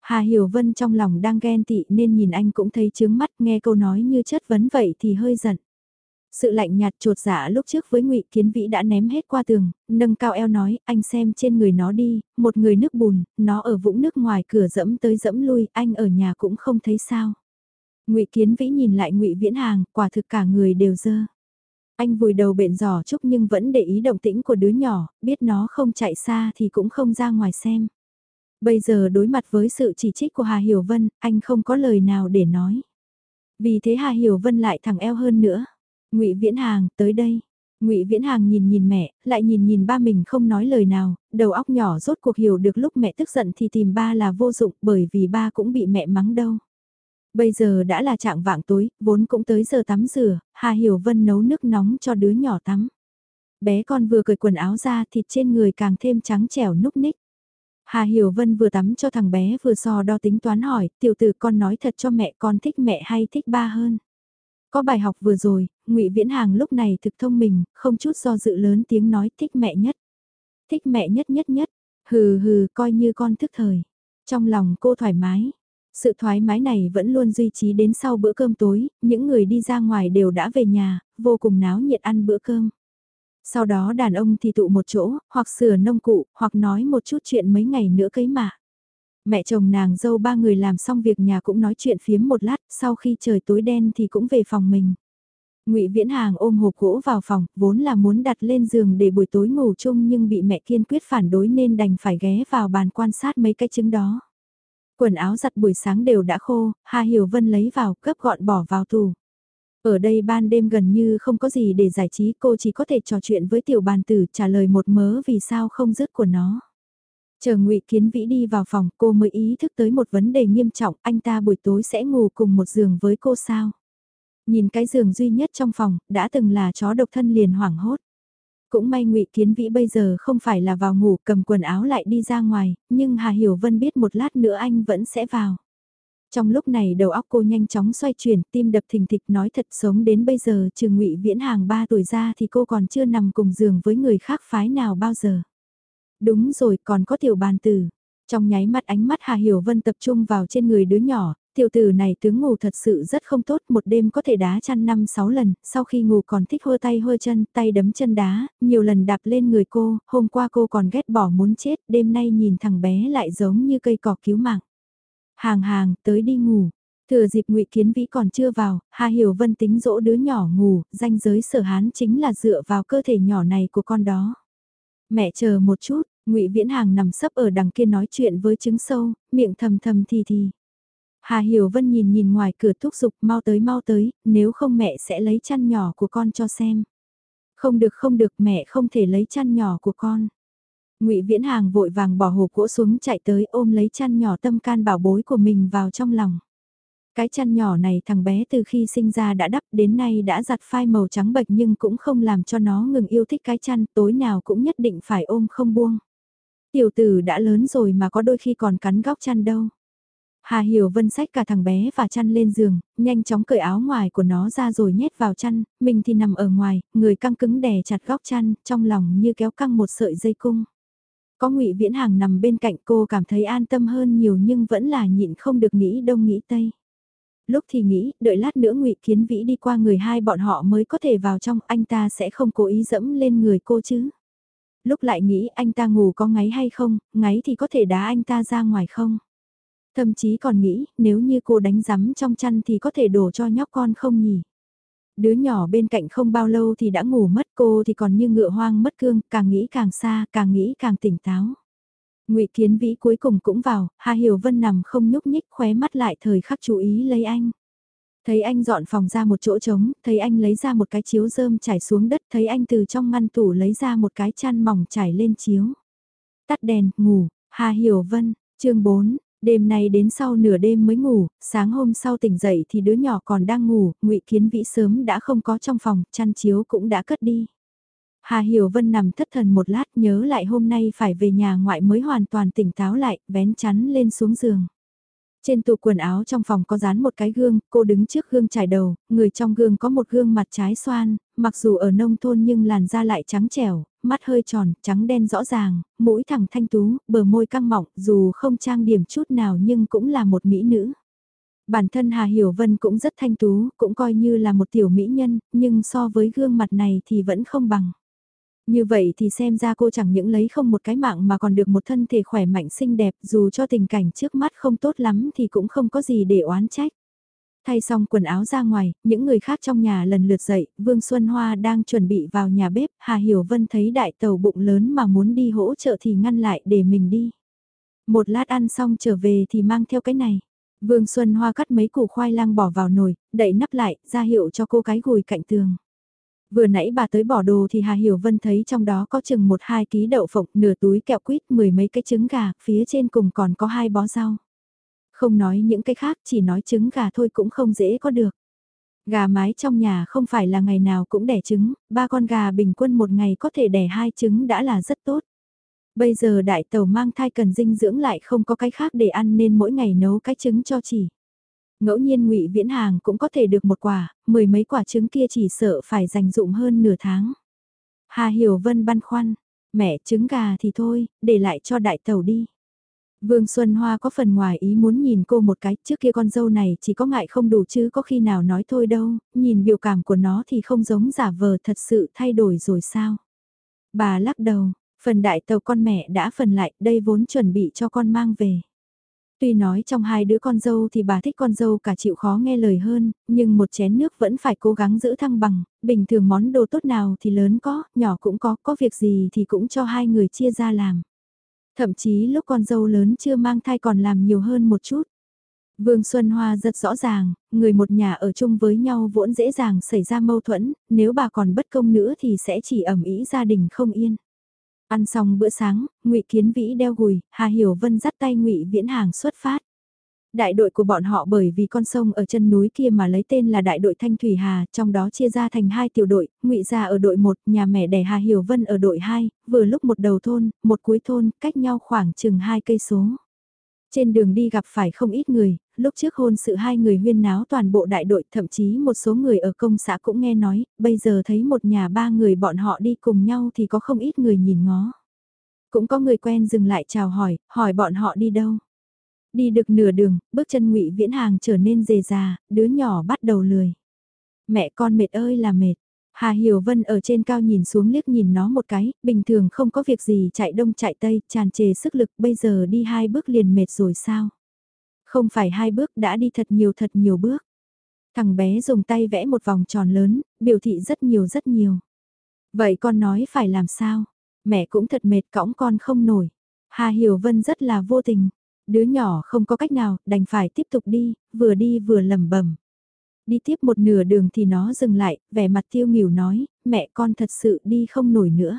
Hà Hiểu Vân trong lòng đang ghen tị nên nhìn anh cũng thấy chướng mắt nghe câu nói như chất vấn vậy thì hơi giận. Sự lạnh nhạt trột dạ lúc trước với ngụy Kiến Vĩ đã ném hết qua tường, nâng cao eo nói, anh xem trên người nó đi, một người nước bùn, nó ở vũng nước ngoài cửa dẫm tới dẫm lui, anh ở nhà cũng không thấy sao. ngụy Kiến Vĩ nhìn lại ngụy Viễn Hàng, quả thực cả người đều dơ. Anh vùi đầu bện giỏ chút nhưng vẫn để ý động tĩnh của đứa nhỏ, biết nó không chạy xa thì cũng không ra ngoài xem. Bây giờ đối mặt với sự chỉ trích của Hà Hiểu Vân, anh không có lời nào để nói. Vì thế Hà Hiểu Vân lại thẳng eo hơn nữa. Ngụy Viễn Hàng, tới đây. Ngụy Viễn Hàng nhìn nhìn mẹ, lại nhìn nhìn ba mình không nói lời nào, đầu óc nhỏ rốt cuộc hiểu được lúc mẹ tức giận thì tìm ba là vô dụng bởi vì ba cũng bị mẹ mắng đâu. Bây giờ đã là trạng vạng tối, vốn cũng tới giờ tắm rửa, Hà Hiểu Vân nấu nước nóng cho đứa nhỏ tắm. Bé con vừa cởi quần áo ra thịt trên người càng thêm trắng trẻo núc ních. Hà Hiểu Vân vừa tắm cho thằng bé vừa so đo tính toán hỏi, tiểu tử con nói thật cho mẹ con thích mẹ hay thích ba hơn. Có bài học vừa rồi, ngụy Viễn Hàng lúc này thực thông minh, không chút do dự lớn tiếng nói thích mẹ nhất. Thích mẹ nhất nhất nhất, hừ hừ coi như con thức thời. Trong lòng cô thoải mái. Sự thoải mái này vẫn luôn duy trì đến sau bữa cơm tối, những người đi ra ngoài đều đã về nhà, vô cùng náo nhiệt ăn bữa cơm. Sau đó đàn ông thì tụ một chỗ, hoặc sửa nông cụ, hoặc nói một chút chuyện mấy ngày nữa cấy mà Mẹ chồng nàng dâu ba người làm xong việc nhà cũng nói chuyện phiếm một lát, sau khi trời tối đen thì cũng về phòng mình. Ngụy Viễn Hàng ôm hộp gỗ vào phòng, vốn là muốn đặt lên giường để buổi tối ngủ chung nhưng bị mẹ kiên quyết phản đối nên đành phải ghé vào bàn quan sát mấy cái trứng đó. Quần áo giặt buổi sáng đều đã khô, Hà Hiểu Vân lấy vào, cấp gọn bỏ vào tủ. Ở đây ban đêm gần như không có gì để giải trí cô chỉ có thể trò chuyện với tiểu bàn tử trả lời một mớ vì sao không dứt của nó. Chờ ngụy Kiến Vĩ đi vào phòng cô mới ý thức tới một vấn đề nghiêm trọng anh ta buổi tối sẽ ngủ cùng một giường với cô sao. Nhìn cái giường duy nhất trong phòng đã từng là chó độc thân liền hoảng hốt. Cũng may ngụy Kiến Vĩ bây giờ không phải là vào ngủ cầm quần áo lại đi ra ngoài, nhưng Hà Hiểu Vân biết một lát nữa anh vẫn sẽ vào. Trong lúc này đầu óc cô nhanh chóng xoay chuyển, tim đập thình thịch nói thật sống đến bây giờ trừ ngụy Viễn Hàng 3 tuổi ra thì cô còn chưa nằm cùng giường với người khác phái nào bao giờ. Đúng rồi, còn có tiểu bàn tử. Trong nháy mắt ánh mắt Hà Hiểu Vân tập trung vào trên người đứa nhỏ, tiểu tử này tướng ngủ thật sự rất không tốt, một đêm có thể đá chăn 5-6 lần, sau khi ngủ còn thích hơ tay hơ chân, tay đấm chân đá, nhiều lần đạp lên người cô, hôm qua cô còn ghét bỏ muốn chết, đêm nay nhìn thằng bé lại giống như cây cỏ cứu mạng. Hàng hàng, tới đi ngủ. Thừa dịp ngụy Kiến Vĩ còn chưa vào, Hà Hiểu Vân tính dỗ đứa nhỏ ngủ, danh giới sở hán chính là dựa vào cơ thể nhỏ này của con đó. Mẹ chờ một chút, ngụy Viễn Hàng nằm sấp ở đằng kia nói chuyện với trứng sâu, miệng thầm thầm thì thì. Hà Hiểu Vân nhìn nhìn ngoài cửa thúc giục mau tới mau tới, nếu không mẹ sẽ lấy chăn nhỏ của con cho xem. Không được không được mẹ không thể lấy chăn nhỏ của con. Ngụy Viễn Hàng vội vàng bỏ hồ cỗ xuống chạy tới ôm lấy chăn nhỏ tâm can bảo bối của mình vào trong lòng. Cái chăn nhỏ này thằng bé từ khi sinh ra đã đắp đến nay đã giặt phai màu trắng bệch nhưng cũng không làm cho nó ngừng yêu thích cái chăn tối nào cũng nhất định phải ôm không buông. Tiểu tử đã lớn rồi mà có đôi khi còn cắn góc chăn đâu. Hà Hiểu Vân xách cả thằng bé và chăn lên giường, nhanh chóng cởi áo ngoài của nó ra rồi nhét vào chăn, mình thì nằm ở ngoài, người căng cứng đè chặt góc chăn, trong lòng như kéo căng một sợi dây cung. Có ngụy Viễn Hàng nằm bên cạnh cô cảm thấy an tâm hơn nhiều nhưng vẫn là nhịn không được nghĩ đông nghĩ tây. Lúc thì nghĩ, đợi lát nữa ngụy Kiến Vĩ đi qua người hai bọn họ mới có thể vào trong, anh ta sẽ không cố ý dẫm lên người cô chứ. Lúc lại nghĩ anh ta ngủ có ngáy hay không, ngáy thì có thể đá anh ta ra ngoài không. Thậm chí còn nghĩ, nếu như cô đánh rắm trong chăn thì có thể đổ cho nhóc con không nhỉ? Đứa nhỏ bên cạnh không bao lâu thì đã ngủ mất cô thì còn như ngựa hoang mất cương, càng nghĩ càng xa, càng nghĩ càng tỉnh táo. ngụy Kiến Vĩ cuối cùng cũng vào, Hà Hiểu Vân nằm không nhúc nhích khóe mắt lại thời khắc chú ý lấy anh. Thấy anh dọn phòng ra một chỗ trống, thấy anh lấy ra một cái chiếu rơm trải xuống đất, thấy anh từ trong ngăn tủ lấy ra một cái chăn mỏng trải lên chiếu. Tắt đèn, ngủ, Hà Hiểu Vân, chương 4, Đêm nay đến sau nửa đêm mới ngủ, sáng hôm sau tỉnh dậy thì đứa nhỏ còn đang ngủ, ngụy Kiến Vĩ sớm đã không có trong phòng, chăn chiếu cũng đã cất đi. Hà Hiểu Vân nằm thất thần một lát nhớ lại hôm nay phải về nhà ngoại mới hoàn toàn tỉnh táo lại, vén chắn lên xuống giường. Trên tủ quần áo trong phòng có dán một cái gương, cô đứng trước gương trải đầu, người trong gương có một gương mặt trái xoan, mặc dù ở nông thôn nhưng làn da lại trắng trẻo, mắt hơi tròn, trắng đen rõ ràng, mũi thẳng thanh tú, bờ môi căng mọng, dù không trang điểm chút nào nhưng cũng là một mỹ nữ. Bản thân Hà Hiểu Vân cũng rất thanh tú, cũng coi như là một tiểu mỹ nhân, nhưng so với gương mặt này thì vẫn không bằng. Như vậy thì xem ra cô chẳng những lấy không một cái mạng mà còn được một thân thể khỏe mạnh xinh đẹp dù cho tình cảnh trước mắt không tốt lắm thì cũng không có gì để oán trách. Thay xong quần áo ra ngoài, những người khác trong nhà lần lượt dậy, Vương Xuân Hoa đang chuẩn bị vào nhà bếp, Hà Hiểu Vân thấy đại tàu bụng lớn mà muốn đi hỗ trợ thì ngăn lại để mình đi. Một lát ăn xong trở về thì mang theo cái này. Vương Xuân Hoa cắt mấy củ khoai lang bỏ vào nồi, đậy nắp lại, ra hiệu cho cô cái gùi cạnh tường. Vừa nãy bà tới bỏ đồ thì Hà Hiểu Vân thấy trong đó có chừng một hai ký đậu phộng, nửa túi kẹo quýt, mười mấy cái trứng gà, phía trên cùng còn có hai bó rau. Không nói những cái khác, chỉ nói trứng gà thôi cũng không dễ có được. Gà mái trong nhà không phải là ngày nào cũng đẻ trứng, ba con gà bình quân một ngày có thể đẻ hai trứng đã là rất tốt. Bây giờ đại tàu mang thai cần dinh dưỡng lại không có cái khác để ăn nên mỗi ngày nấu cái trứng cho chỉ. Ngẫu nhiên ngụy Viễn Hàng cũng có thể được một quả, mười mấy quả trứng kia chỉ sợ phải dành dụng hơn nửa tháng. Hà Hiểu Vân băn khoăn, mẹ trứng gà thì thôi, để lại cho đại tàu đi. Vương Xuân Hoa có phần ngoài ý muốn nhìn cô một cái, trước kia con dâu này chỉ có ngại không đủ chứ có khi nào nói thôi đâu, nhìn biểu cảm của nó thì không giống giả vờ thật sự thay đổi rồi sao. Bà lắc đầu, phần đại tàu con mẹ đã phần lại, đây vốn chuẩn bị cho con mang về. Tuy nói trong hai đứa con dâu thì bà thích con dâu cả chịu khó nghe lời hơn, nhưng một chén nước vẫn phải cố gắng giữ thăng bằng, bình thường món đồ tốt nào thì lớn có, nhỏ cũng có, có việc gì thì cũng cho hai người chia ra làm. Thậm chí lúc con dâu lớn chưa mang thai còn làm nhiều hơn một chút. Vương Xuân Hoa rất rõ ràng, người một nhà ở chung với nhau vốn dễ dàng xảy ra mâu thuẫn, nếu bà còn bất công nữa thì sẽ chỉ ẩm ý gia đình không yên. Ăn xong bữa sáng, Ngụy Kiến Vĩ đeo gùi, Hà Hiểu Vân dắt tay Ngụy Viễn Hàng xuất phát. Đại đội của bọn họ bởi vì con sông ở chân núi kia mà lấy tên là đại đội Thanh Thủy Hà, trong đó chia ra thành hai tiểu đội, Ngụy gia ở đội 1, nhà mẹ đẻ Hà Hiểu Vân ở đội 2, vừa lúc một đầu thôn, một cuối thôn, cách nhau khoảng chừng hai cây số. Trên đường đi gặp phải không ít người, lúc trước hôn sự hai người huyên náo toàn bộ đại đội, thậm chí một số người ở công xã cũng nghe nói, bây giờ thấy một nhà ba người bọn họ đi cùng nhau thì có không ít người nhìn ngó. Cũng có người quen dừng lại chào hỏi, hỏi bọn họ đi đâu. Đi được nửa đường, bước chân ngụy Viễn Hàng trở nên dề già, đứa nhỏ bắt đầu lười. Mẹ con mệt ơi là mệt. Hà Hiểu Vân ở trên cao nhìn xuống liếc nhìn nó một cái, bình thường không có việc gì chạy đông chạy tây, tràn trề sức lực, bây giờ đi hai bước liền mệt rồi sao? Không phải hai bước đã đi thật nhiều thật nhiều bước. Thằng bé dùng tay vẽ một vòng tròn lớn, biểu thị rất nhiều rất nhiều. Vậy con nói phải làm sao? Mẹ cũng thật mệt cõng con không nổi. Hà Hiểu Vân rất là vô tình. Đứa nhỏ không có cách nào, đành phải tiếp tục đi, vừa đi vừa lầm bẩm. Đi tiếp một nửa đường thì nó dừng lại, vẻ mặt tiêu nghỉu nói, mẹ con thật sự đi không nổi nữa.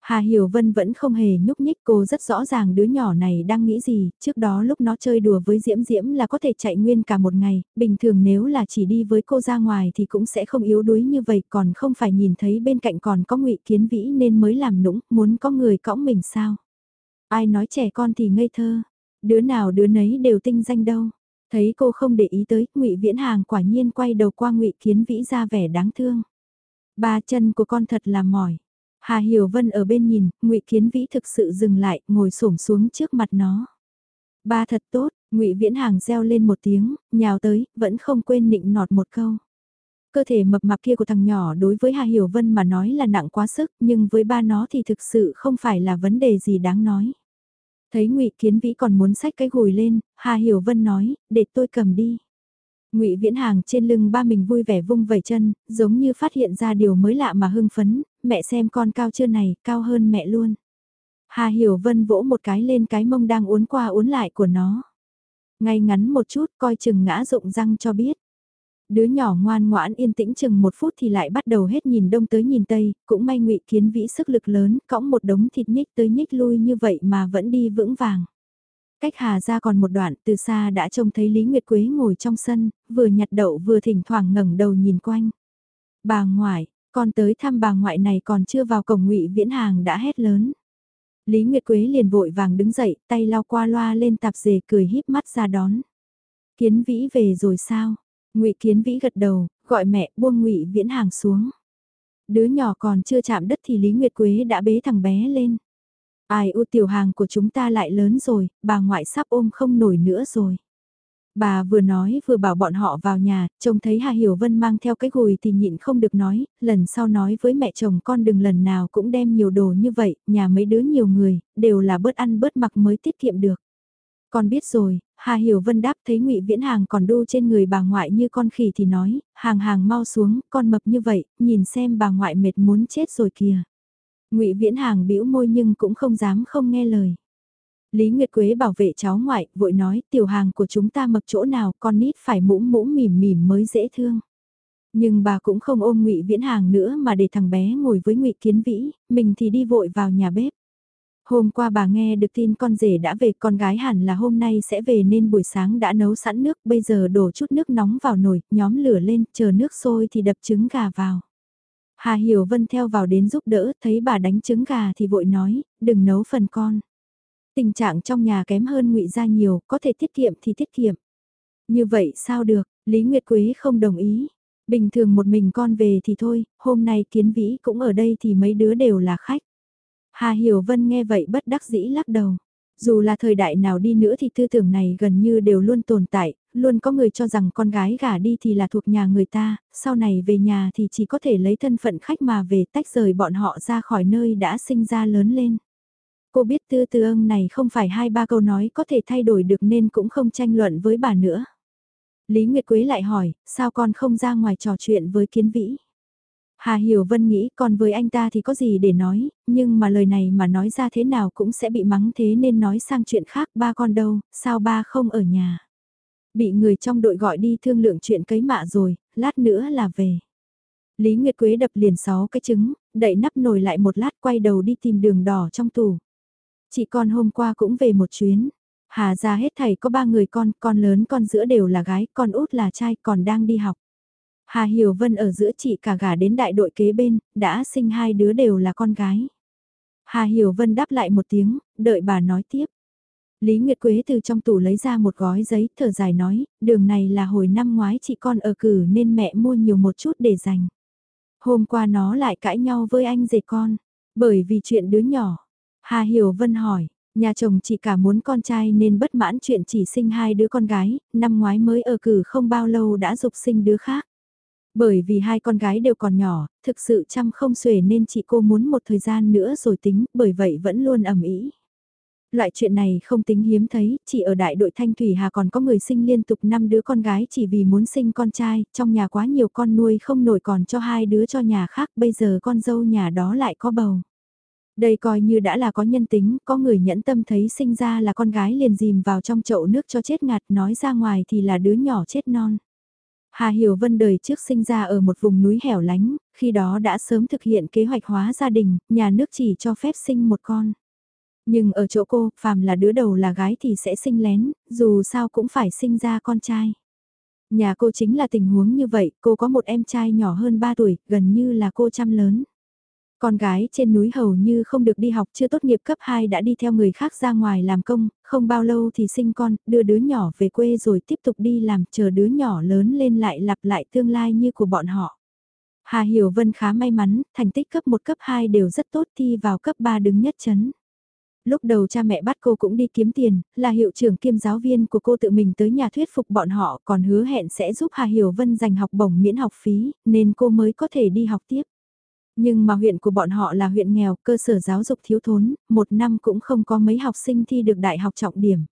Hà Hiểu Vân vẫn không hề nhúc nhích cô rất rõ ràng đứa nhỏ này đang nghĩ gì, trước đó lúc nó chơi đùa với Diễm Diễm là có thể chạy nguyên cả một ngày, bình thường nếu là chỉ đi với cô ra ngoài thì cũng sẽ không yếu đuối như vậy còn không phải nhìn thấy bên cạnh còn có ngụy Kiến Vĩ nên mới làm nũng, muốn có người cõng mình sao. Ai nói trẻ con thì ngây thơ, đứa nào đứa nấy đều tinh danh đâu. Thấy cô không để ý tới, ngụy Viễn Hàng quả nhiên quay đầu qua ngụy Kiến Vĩ ra vẻ đáng thương. Ba chân của con thật là mỏi. Hà Hiểu Vân ở bên nhìn, Ngụy Kiến Vĩ thực sự dừng lại, ngồi xổm xuống trước mặt nó. Ba thật tốt, Ngụy Viễn Hàng reo lên một tiếng, nhào tới, vẫn không quên nịnh nọt một câu. Cơ thể mập mạp kia của thằng nhỏ đối với Hà Hiểu Vân mà nói là nặng quá sức, nhưng với ba nó thì thực sự không phải là vấn đề gì đáng nói. Thấy Ngụy Kiến Vĩ còn muốn xách cái gùi lên, Hà Hiểu Vân nói, để tôi cầm đi. Ngụy Viễn Hàng trên lưng ba mình vui vẻ vung vẩy chân, giống như phát hiện ra điều mới lạ mà hưng phấn, mẹ xem con cao chưa này, cao hơn mẹ luôn. Hà Hiểu Vân vỗ một cái lên cái mông đang uốn qua uốn lại của nó. Ngay ngắn một chút coi chừng ngã rụng răng cho biết. Đứa nhỏ ngoan ngoãn yên tĩnh chừng một phút thì lại bắt đầu hết nhìn đông tới nhìn tây, cũng may ngụy kiến vĩ sức lực lớn, cõng một đống thịt nhích tới nhích lui như vậy mà vẫn đi vững vàng. Cách Hà ra còn một đoạn từ xa đã trông thấy Lý Nguyệt Quế ngồi trong sân, vừa nhặt đậu vừa thỉnh thoảng ngẩng đầu nhìn quanh. Bà ngoại, con tới thăm bà ngoại này còn chưa vào cổng ngụy viễn hàng đã hét lớn. Lý Nguyệt Quế liền vội vàng đứng dậy, tay lau qua loa lên tạp dề cười híp mắt ra đón. Kiến vĩ về rồi sao? Ngụy Kiến vĩ gật đầu, gọi mẹ buông ngụy viễn hàng xuống. Đứa nhỏ còn chưa chạm đất thì Lý Nguyệt Quế đã bế thằng bé lên. Ai u tiểu hàng của chúng ta lại lớn rồi, bà ngoại sắp ôm không nổi nữa rồi. Bà vừa nói vừa bảo bọn họ vào nhà, trông thấy Hà Hiểu Vân mang theo cái gùi thì nhịn không được nói, lần sau nói với mẹ chồng con đừng lần nào cũng đem nhiều đồ như vậy, nhà mấy đứa nhiều người, đều là bớt ăn bớt mặc mới tiết kiệm được. Con biết rồi, Hà Hiểu Vân đáp thấy ngụy Viễn Hàng còn đu trên người bà ngoại như con khỉ thì nói, hàng hàng mau xuống, con mập như vậy, nhìn xem bà ngoại mệt muốn chết rồi kìa ngụy Viễn Hàng bĩu môi nhưng cũng không dám không nghe lời. Lý Nguyệt Quế bảo vệ cháu ngoại, vội nói tiểu hàng của chúng ta mập chỗ nào con nít phải mũm mũm mỉm mỉm mới dễ thương. Nhưng bà cũng không ôm ngụy Viễn Hàng nữa mà để thằng bé ngồi với ngụy Kiến Vĩ, mình thì đi vội vào nhà bếp. Hôm qua bà nghe được tin con rể đã về, con gái hẳn là hôm nay sẽ về nên buổi sáng đã nấu sẵn nước, bây giờ đổ chút nước nóng vào nồi, nhóm lửa lên, chờ nước sôi thì đập trứng gà vào. Hà Hiểu Vân theo vào đến giúp đỡ, thấy bà đánh trứng gà thì vội nói, đừng nấu phần con. Tình trạng trong nhà kém hơn ngụy ra nhiều, có thể tiết kiệm thì tiết kiệm. Như vậy sao được, Lý Nguyệt Quế không đồng ý. Bình thường một mình con về thì thôi, hôm nay kiến vĩ cũng ở đây thì mấy đứa đều là khách. Hà Hiểu Vân nghe vậy bất đắc dĩ lắc đầu. Dù là thời đại nào đi nữa thì tư tưởng này gần như đều luôn tồn tại, luôn có người cho rằng con gái gả đi thì là thuộc nhà người ta, sau này về nhà thì chỉ có thể lấy thân phận khách mà về tách rời bọn họ ra khỏi nơi đã sinh ra lớn lên. Cô biết tư tư ưng này không phải hai ba câu nói có thể thay đổi được nên cũng không tranh luận với bà nữa. Lý Nguyệt Quế lại hỏi, sao con không ra ngoài trò chuyện với kiến vĩ? Hà Hiểu Vân nghĩ con với anh ta thì có gì để nói, nhưng mà lời này mà nói ra thế nào cũng sẽ bị mắng thế nên nói sang chuyện khác ba con đâu, sao ba không ở nhà. Bị người trong đội gọi đi thương lượng chuyện cấy mạ rồi, lát nữa là về. Lý Nguyệt Quế đập liền sáu cái trứng, đậy nắp nồi lại một lát quay đầu đi tìm đường đỏ trong tủ. Chị con hôm qua cũng về một chuyến. Hà ra hết thầy có ba người con, con lớn con giữa đều là gái, con út là trai, còn đang đi học. Hà Hiểu Vân ở giữa chị cả gả đến đại đội kế bên, đã sinh hai đứa đều là con gái. Hà Hiểu Vân đáp lại một tiếng, đợi bà nói tiếp. Lý Nguyệt Quế từ trong tủ lấy ra một gói giấy, thở dài nói, đường này là hồi năm ngoái chị con ở cử nên mẹ mua nhiều một chút để dành. Hôm qua nó lại cãi nhau với anh dệt con, bởi vì chuyện đứa nhỏ. Hà Hiểu Vân hỏi, nhà chồng chị cả muốn con trai nên bất mãn chuyện chỉ sinh hai đứa con gái, năm ngoái mới ở cử không bao lâu đã dục sinh đứa khác. Bởi vì hai con gái đều còn nhỏ, thực sự chăm không xuể nên chị cô muốn một thời gian nữa rồi tính, bởi vậy vẫn luôn ẩm ý. Loại chuyện này không tính hiếm thấy, chỉ ở đại đội Thanh Thủy Hà còn có người sinh liên tục 5 đứa con gái chỉ vì muốn sinh con trai, trong nhà quá nhiều con nuôi không nổi còn cho hai đứa cho nhà khác, bây giờ con dâu nhà đó lại có bầu. Đây coi như đã là có nhân tính, có người nhẫn tâm thấy sinh ra là con gái liền dìm vào trong chậu nước cho chết ngạt nói ra ngoài thì là đứa nhỏ chết non. Hà Hiểu Vân đời trước sinh ra ở một vùng núi hẻo lánh, khi đó đã sớm thực hiện kế hoạch hóa gia đình, nhà nước chỉ cho phép sinh một con. Nhưng ở chỗ cô, phàm là đứa đầu là gái thì sẽ sinh lén, dù sao cũng phải sinh ra con trai. Nhà cô chính là tình huống như vậy, cô có một em trai nhỏ hơn 3 tuổi, gần như là cô chăm lớn. Con gái trên núi hầu như không được đi học chưa tốt nghiệp cấp 2 đã đi theo người khác ra ngoài làm công, không bao lâu thì sinh con, đưa đứa nhỏ về quê rồi tiếp tục đi làm chờ đứa nhỏ lớn lên lại lặp lại tương lai như của bọn họ. Hà Hiểu Vân khá may mắn, thành tích cấp 1 cấp 2 đều rất tốt thi vào cấp 3 đứng nhất chấn. Lúc đầu cha mẹ bắt cô cũng đi kiếm tiền, là hiệu trưởng kiêm giáo viên của cô tự mình tới nhà thuyết phục bọn họ còn hứa hẹn sẽ giúp Hà Hiểu Vân giành học bổng miễn học phí, nên cô mới có thể đi học tiếp. Nhưng mà huyện của bọn họ là huyện nghèo, cơ sở giáo dục thiếu thốn, một năm cũng không có mấy học sinh thi được đại học trọng điểm.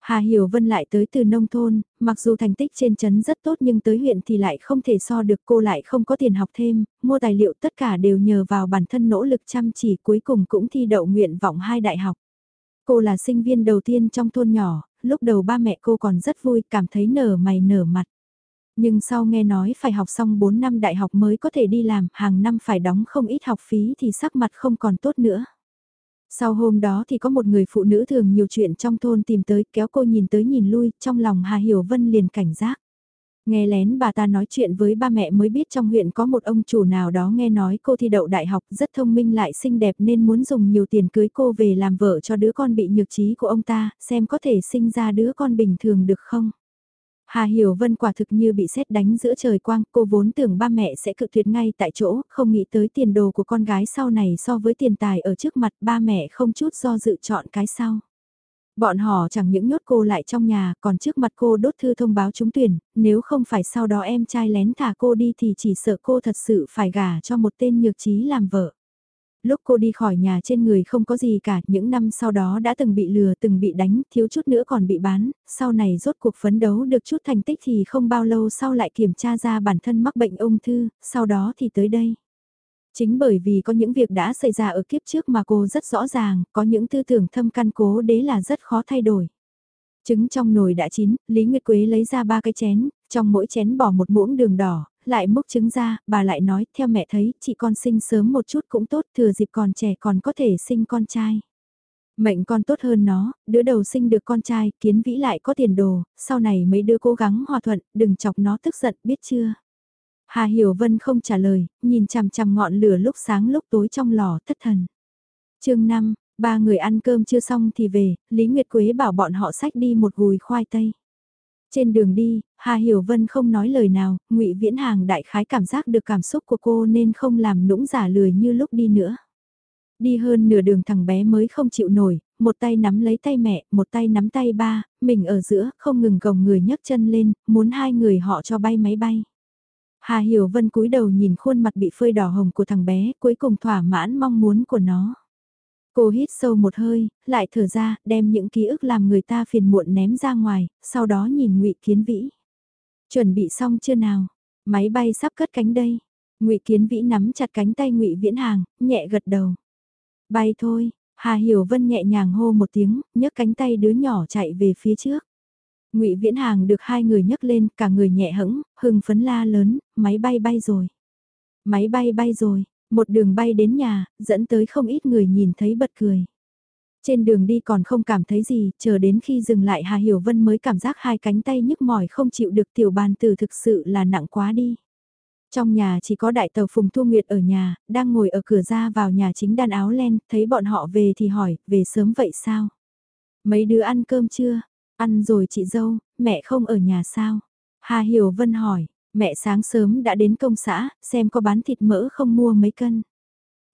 Hà Hiểu Vân lại tới từ nông thôn, mặc dù thành tích trên chấn rất tốt nhưng tới huyện thì lại không thể so được cô lại không có tiền học thêm, mua tài liệu tất cả đều nhờ vào bản thân nỗ lực chăm chỉ cuối cùng cũng thi đậu nguyện vọng hai đại học. Cô là sinh viên đầu tiên trong thôn nhỏ, lúc đầu ba mẹ cô còn rất vui cảm thấy nở mày nở mặt. Nhưng sau nghe nói phải học xong 4 năm đại học mới có thể đi làm, hàng năm phải đóng không ít học phí thì sắc mặt không còn tốt nữa. Sau hôm đó thì có một người phụ nữ thường nhiều chuyện trong thôn tìm tới kéo cô nhìn tới nhìn lui, trong lòng Hà Hiểu Vân liền cảnh giác. Nghe lén bà ta nói chuyện với ba mẹ mới biết trong huyện có một ông chủ nào đó nghe nói cô thi đậu đại học rất thông minh lại xinh đẹp nên muốn dùng nhiều tiền cưới cô về làm vợ cho đứa con bị nhược trí của ông ta, xem có thể sinh ra đứa con bình thường được không. Hà Hiểu Vân quả thực như bị sét đánh giữa trời quang, cô vốn tưởng ba mẹ sẽ cự tuyệt ngay tại chỗ, không nghĩ tới tiền đồ của con gái sau này so với tiền tài ở trước mặt ba mẹ không chút do dự chọn cái sau. Bọn họ chẳng những nhốt cô lại trong nhà, còn trước mặt cô đốt thư thông báo trúng tuyển, nếu không phải sau đó em trai lén thả cô đi thì chỉ sợ cô thật sự phải gả cho một tên nhược trí làm vợ lúc cô đi khỏi nhà trên người không có gì cả, những năm sau đó đã từng bị lừa, từng bị đánh, thiếu chút nữa còn bị bán, sau này rốt cuộc phấn đấu được chút thành tích thì không bao lâu sau lại kiểm tra ra bản thân mắc bệnh ung thư, sau đó thì tới đây. Chính bởi vì có những việc đã xảy ra ở kiếp trước mà cô rất rõ ràng, có những tư tưởng thâm căn cố đế là rất khó thay đổi. Trứng trong nồi đã chín, Lý Nguyệt Quế lấy ra ba cái chén, trong mỗi chén bỏ một muỗng đường đỏ, lại múc trứng ra, bà lại nói, theo mẹ thấy, chị con sinh sớm một chút cũng tốt, thừa dịp còn trẻ còn có thể sinh con trai. Mệnh con tốt hơn nó, đứa đầu sinh được con trai, kiến vĩ lại có tiền đồ, sau này mấy đứa cố gắng hòa thuận, đừng chọc nó tức giận, biết chưa? Hà Hiểu Vân không trả lời, nhìn chằm chằm ngọn lửa lúc sáng lúc tối trong lò thất thần. chương 5, ba người ăn cơm chưa xong thì về, Lý Nguyệt Quế bảo bọn họ xách đi một gùi khoai tây. Trên đường đi, Hà Hiểu Vân không nói lời nào, Ngụy Viễn Hàng đại khái cảm giác được cảm xúc của cô nên không làm nũng giả lười như lúc đi nữa. Đi hơn nửa đường thằng bé mới không chịu nổi, một tay nắm lấy tay mẹ, một tay nắm tay ba, mình ở giữa, không ngừng gồng người nhấc chân lên, muốn hai người họ cho bay máy bay. Hà Hiểu Vân cúi đầu nhìn khuôn mặt bị phơi đỏ hồng của thằng bé, cuối cùng thỏa mãn mong muốn của nó. Cô hít sâu một hơi, lại thở ra, đem những ký ức làm người ta phiền muộn ném ra ngoài, sau đó nhìn ngụy Kiến Vĩ. Chuẩn bị xong chưa nào? Máy bay sắp cất cánh đây. Ngụy Kiến Vĩ nắm chặt cánh tay Ngụy Viễn Hàng, nhẹ gật đầu. Bay thôi, Hà Hiểu Vân nhẹ nhàng hô một tiếng, nhấc cánh tay đứa nhỏ chạy về phía trước. Ngụy Viễn Hàng được hai người nhấc lên, cả người nhẹ hững, hưng phấn la lớn, máy bay bay rồi. Máy bay bay rồi, một đường bay đến nhà, dẫn tới không ít người nhìn thấy bật cười. Trên đường đi còn không cảm thấy gì, chờ đến khi dừng lại Hà Hiểu Vân mới cảm giác hai cánh tay nhức mỏi không chịu được tiểu bàn tử thực sự là nặng quá đi. Trong nhà chỉ có đại tàu Phùng Thu Nguyệt ở nhà, đang ngồi ở cửa ra vào nhà chính đan áo len, thấy bọn họ về thì hỏi, về sớm vậy sao? Mấy đứa ăn cơm chưa? Ăn rồi chị dâu, mẹ không ở nhà sao? Hà Hiểu Vân hỏi, Mẹ sáng sớm đã đến công xã, xem có bán thịt mỡ không mua mấy cân.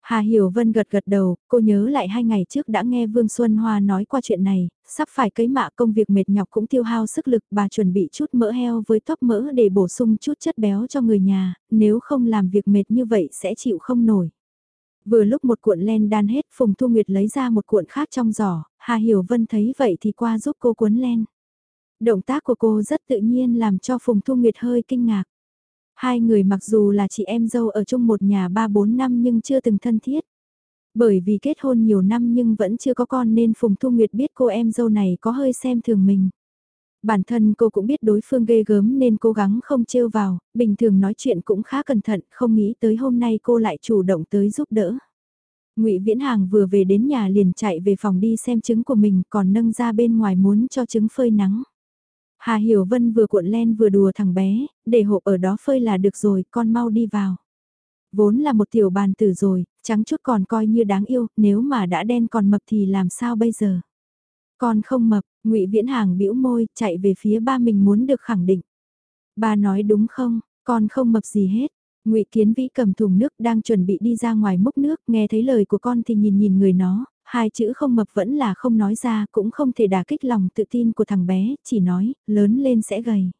Hà Hiểu Vân gật gật đầu, cô nhớ lại hai ngày trước đã nghe Vương Xuân Hoa nói qua chuyện này, sắp phải cấy mạ công việc mệt nhọc cũng tiêu hao sức lực bà chuẩn bị chút mỡ heo với tóc mỡ để bổ sung chút chất béo cho người nhà, nếu không làm việc mệt như vậy sẽ chịu không nổi. Vừa lúc một cuộn len đan hết Phùng Thu Nguyệt lấy ra một cuộn khác trong giỏ, Hà Hiểu Vân thấy vậy thì qua giúp cô cuốn len. Động tác của cô rất tự nhiên làm cho Phùng Thu Nguyệt hơi kinh ngạc. Hai người mặc dù là chị em dâu ở chung một nhà 3-4 năm nhưng chưa từng thân thiết. Bởi vì kết hôn nhiều năm nhưng vẫn chưa có con nên Phùng Thu Nguyệt biết cô em dâu này có hơi xem thường mình. Bản thân cô cũng biết đối phương ghê gớm nên cố gắng không trêu vào, bình thường nói chuyện cũng khá cẩn thận, không nghĩ tới hôm nay cô lại chủ động tới giúp đỡ. Ngụy Viễn Hàng vừa về đến nhà liền chạy về phòng đi xem trứng của mình còn nâng ra bên ngoài muốn cho trứng phơi nắng. Hà Hiểu Vân vừa cuộn len vừa đùa thằng bé, để hộp ở đó phơi là được rồi, con mau đi vào. Vốn là một tiểu bàn tử rồi, trắng chút còn coi như đáng yêu, nếu mà đã đen còn mập thì làm sao bây giờ? Con không mập, ngụy Viễn Hàng bĩu môi, chạy về phía ba mình muốn được khẳng định. Ba nói đúng không, con không mập gì hết. Ngụy Kiến Vĩ cầm thùng nước đang chuẩn bị đi ra ngoài múc nước, nghe thấy lời của con thì nhìn nhìn người nó, hai chữ không mập vẫn là không nói ra, cũng không thể đả kích lòng tự tin của thằng bé, chỉ nói, lớn lên sẽ gầy.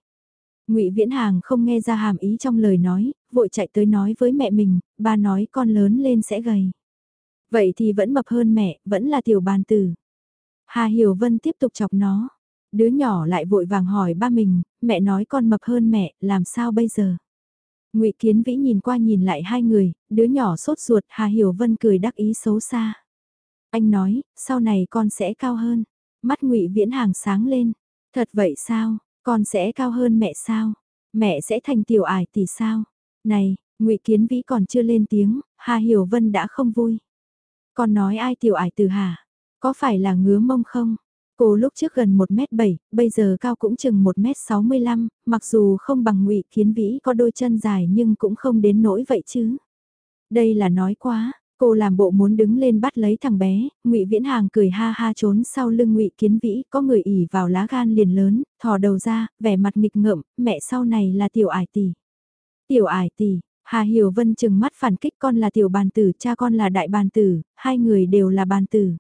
Ngụy Viễn Hàng không nghe ra hàm ý trong lời nói, vội chạy tới nói với mẹ mình, ba nói con lớn lên sẽ gầy. Vậy thì vẫn mập hơn mẹ, vẫn là tiểu bàn tử. Hà Hiểu Vân tiếp tục chọc nó. Đứa nhỏ lại vội vàng hỏi ba mình, mẹ nói con mập hơn mẹ, làm sao bây giờ? Ngụy Kiến Vĩ nhìn qua nhìn lại hai người, đứa nhỏ sốt ruột, Hà Hiểu Vân cười đắc ý xấu xa. Anh nói, sau này con sẽ cao hơn. Mắt Ngụy Viễn Hàng sáng lên. Thật vậy sao, con sẽ cao hơn mẹ sao? Mẹ sẽ thành tiểu ải tỷ sao? Này, Ngụy Kiến Vĩ còn chưa lên tiếng, Hà Hiểu Vân đã không vui. Con nói ai tiểu ải từ hả? Có phải là ngứa mông không? Cô lúc trước gần 1m7, bây giờ cao cũng chừng 1m65, mặc dù không bằng ngụy Kiến Vĩ có đôi chân dài nhưng cũng không đến nỗi vậy chứ. Đây là nói quá, cô làm bộ muốn đứng lên bắt lấy thằng bé, ngụy Viễn Hàng cười ha ha trốn sau lưng ngụy Kiến Vĩ, có người ỉ vào lá gan liền lớn, thò đầu ra, vẻ mặt nghịch ngợm, mẹ sau này là tiểu ải tỷ. Tiểu ải tỷ, Hà Hiểu Vân chừng mắt phản kích con là tiểu bàn tử, cha con là đại bàn tử, hai người đều là bàn tử.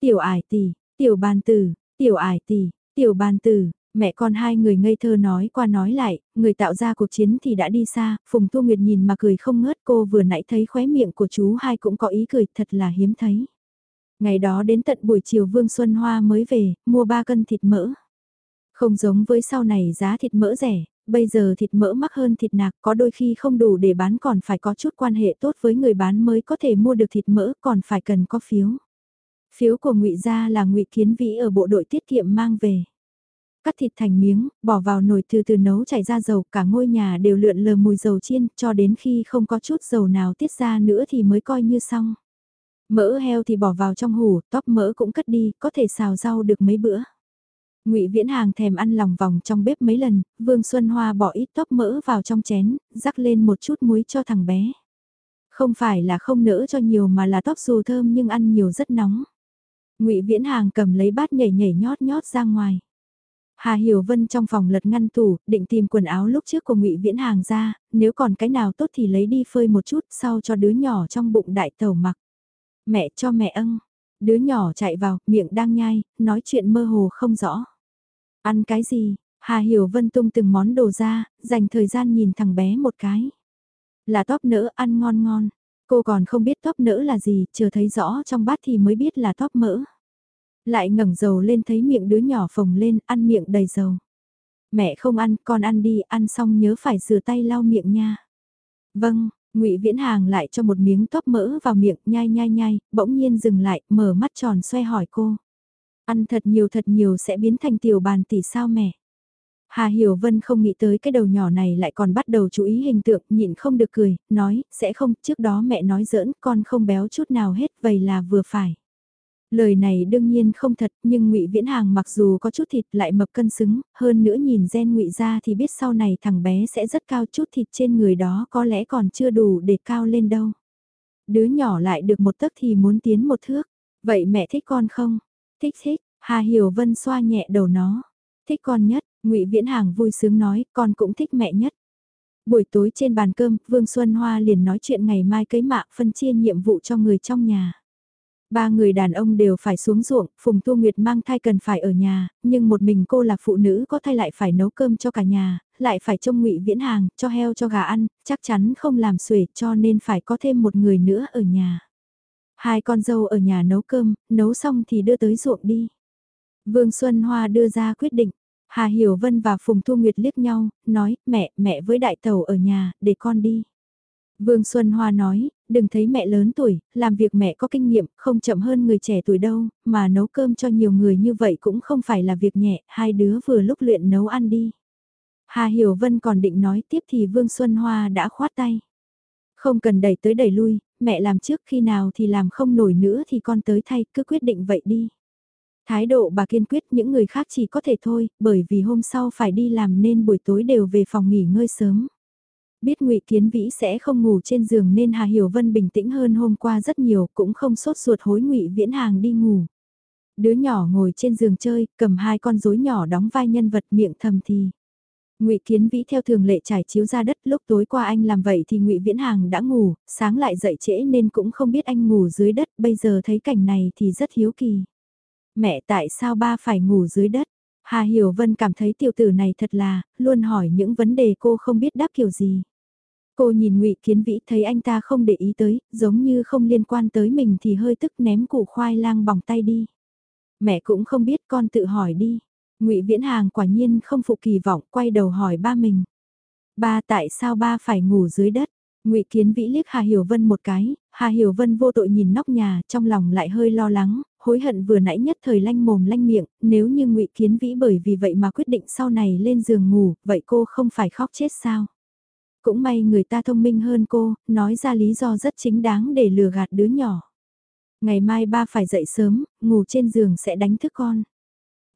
Tiểu ải tỷ, tiểu bàn tử, tiểu ải tỷ, tiểu bàn tử, mẹ con hai người ngây thơ nói qua nói lại, người tạo ra cuộc chiến thì đã đi xa, Phùng Thu Nguyệt nhìn mà cười không ngớt cô vừa nãy thấy khóe miệng của chú hai cũng có ý cười thật là hiếm thấy. Ngày đó đến tận buổi chiều Vương Xuân Hoa mới về, mua ba cân thịt mỡ. Không giống với sau này giá thịt mỡ rẻ, bây giờ thịt mỡ mắc hơn thịt nạc có đôi khi không đủ để bán còn phải có chút quan hệ tốt với người bán mới có thể mua được thịt mỡ còn phải cần có phiếu. Phiếu của ngụy gia là ngụy Kiến Vĩ ở bộ đội tiết kiệm mang về. Cắt thịt thành miếng, bỏ vào nồi từ từ nấu chảy ra dầu, cả ngôi nhà đều lượn lờ mùi dầu chiên, cho đến khi không có chút dầu nào tiết ra nữa thì mới coi như xong. Mỡ heo thì bỏ vào trong hủ, tóp mỡ cũng cất đi, có thể xào rau được mấy bữa. Ngụy Viễn Hàng thèm ăn lòng vòng trong bếp mấy lần, Vương Xuân Hoa bỏ ít tóp mỡ vào trong chén, rắc lên một chút muối cho thằng bé. Không phải là không nỡ cho nhiều mà là tóp dù thơm nhưng ăn nhiều rất nóng. Ngụy Viễn Hàng cầm lấy bát nhảy nhảy nhót nhót ra ngoài. Hà Hiểu Vân trong phòng lật ngăn tủ, định tìm quần áo lúc trước của Ngụy Viễn Hàng ra, nếu còn cái nào tốt thì lấy đi phơi một chút, sau cho đứa nhỏ trong bụng đại Tẩu mặc. Mẹ cho mẹ âng. Đứa nhỏ chạy vào, miệng đang nhai, nói chuyện mơ hồ không rõ. Ăn cái gì? Hà Hiểu Vân tung từng món đồ ra, dành thời gian nhìn thằng bé một cái. Là tóp nỡ ăn ngon ngon. Cô còn không biết tóp nỡ là gì, chờ thấy rõ trong bát thì mới biết là tóp mỡ. Lại ngẩng dầu lên thấy miệng đứa nhỏ phồng lên, ăn miệng đầy dầu. Mẹ không ăn, con ăn đi, ăn xong nhớ phải rửa tay lau miệng nha. Vâng, ngụy Viễn Hàng lại cho một miếng tóp mỡ vào miệng, nhai nhai nhai, bỗng nhiên dừng lại, mở mắt tròn xoay hỏi cô. Ăn thật nhiều thật nhiều sẽ biến thành tiểu bàn tỷ sao mẹ? Hà Hiểu Vân không nghĩ tới cái đầu nhỏ này lại còn bắt đầu chú ý hình tượng, nhịn không được cười, nói, sẽ không, trước đó mẹ nói giỡn, con không béo chút nào hết, vậy là vừa phải. Lời này đương nhiên không thật, nhưng Ngụy Viễn Hàng mặc dù có chút thịt lại mập cân xứng, hơn nữa nhìn gen Ngụy ra thì biết sau này thằng bé sẽ rất cao chút thịt trên người đó có lẽ còn chưa đủ để cao lên đâu. Đứa nhỏ lại được một tấc thì muốn tiến một thước, vậy mẹ thích con không? Thích thích, Hà Hiểu Vân xoa nhẹ đầu nó, thích con nhất, Ngụy Viễn Hàng vui sướng nói, con cũng thích mẹ nhất. Buổi tối trên bàn cơm, Vương Xuân Hoa liền nói chuyện ngày mai cấy mạ phân chia nhiệm vụ cho người trong nhà. Ba người đàn ông đều phải xuống ruộng, Phùng Tu Nguyệt mang thai cần phải ở nhà, nhưng một mình cô là phụ nữ có thai lại phải nấu cơm cho cả nhà, lại phải trông ngụy viễn hàng, cho heo cho gà ăn, chắc chắn không làm xuể cho nên phải có thêm một người nữa ở nhà. Hai con dâu ở nhà nấu cơm, nấu xong thì đưa tới ruộng đi. Vương Xuân Hoa đưa ra quyết định, Hà Hiểu Vân và Phùng Thu Nguyệt liếc nhau, nói, mẹ, mẹ với đại tàu ở nhà, để con đi. Vương Xuân Hoa nói, đừng thấy mẹ lớn tuổi, làm việc mẹ có kinh nghiệm, không chậm hơn người trẻ tuổi đâu, mà nấu cơm cho nhiều người như vậy cũng không phải là việc nhẹ, hai đứa vừa lúc luyện nấu ăn đi. Hà Hiểu Vân còn định nói tiếp thì Vương Xuân Hoa đã khoát tay. Không cần đẩy tới đẩy lui, mẹ làm trước khi nào thì làm không nổi nữa thì con tới thay, cứ quyết định vậy đi. Thái độ bà kiên quyết những người khác chỉ có thể thôi, bởi vì hôm sau phải đi làm nên buổi tối đều về phòng nghỉ ngơi sớm. Biết ngụy Kiến Vĩ sẽ không ngủ trên giường nên Hà Hiểu Vân bình tĩnh hơn hôm qua rất nhiều, cũng không sốt ruột hối ngụy Viễn Hàng đi ngủ. Đứa nhỏ ngồi trên giường chơi, cầm hai con rối nhỏ đóng vai nhân vật miệng thầm thì. Ngụy Kiến Vĩ theo thường lệ trải chiếu ra đất, lúc tối qua anh làm vậy thì Ngụy Viễn Hàng đã ngủ, sáng lại dậy trễ nên cũng không biết anh ngủ dưới đất, bây giờ thấy cảnh này thì rất hiếu kỳ. Mẹ tại sao ba phải ngủ dưới đất? Hà Hiểu Vân cảm thấy tiểu tử này thật là, luôn hỏi những vấn đề cô không biết đáp kiểu gì. Cô nhìn Ngụy Kiến Vĩ thấy anh ta không để ý tới, giống như không liên quan tới mình thì hơi tức ném củ khoai lang bỏng tay đi. Mẹ cũng không biết con tự hỏi đi. Ngụy Viễn Hàng quả nhiên không phụ kỳ vọng, quay đầu hỏi ba mình. Ba tại sao ba phải ngủ dưới đất? Ngụy Kiến Vĩ liếc Hà Hiểu Vân một cái, Hà Hiểu Vân vô tội nhìn nóc nhà, trong lòng lại hơi lo lắng, hối hận vừa nãy nhất thời lanh mồm lanh miệng, nếu như Ngụy Kiến Vĩ bởi vì vậy mà quyết định sau này lên giường ngủ, vậy cô không phải khóc chết sao? Cũng may người ta thông minh hơn cô, nói ra lý do rất chính đáng để lừa gạt đứa nhỏ. Ngày mai ba phải dậy sớm, ngủ trên giường sẽ đánh thức con.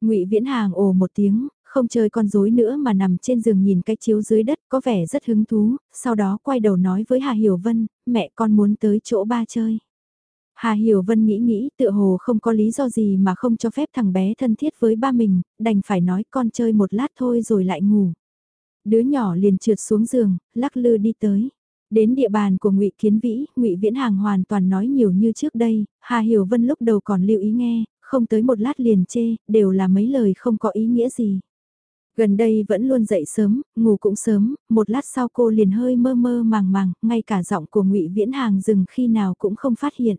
Ngụy Viễn Hàng ồ một tiếng, không chơi con rối nữa mà nằm trên giường nhìn cái chiếu dưới đất có vẻ rất hứng thú, sau đó quay đầu nói với Hà Hiểu Vân, mẹ con muốn tới chỗ ba chơi. Hà Hiểu Vân nghĩ nghĩ tựa hồ không có lý do gì mà không cho phép thằng bé thân thiết với ba mình, đành phải nói con chơi một lát thôi rồi lại ngủ. Đứa nhỏ liền trượt xuống giường, lắc lư đi tới. Đến địa bàn của Ngụy Kiến Vĩ, Ngụy Viễn Hàng hoàn toàn nói nhiều như trước đây, Hà Hiểu Vân lúc đầu còn lưu ý nghe, không tới một lát liền chê, đều là mấy lời không có ý nghĩa gì. Gần đây vẫn luôn dậy sớm, ngủ cũng sớm, một lát sau cô liền hơi mơ mơ màng màng, ngay cả giọng của ngụy Viễn Hàng dừng khi nào cũng không phát hiện.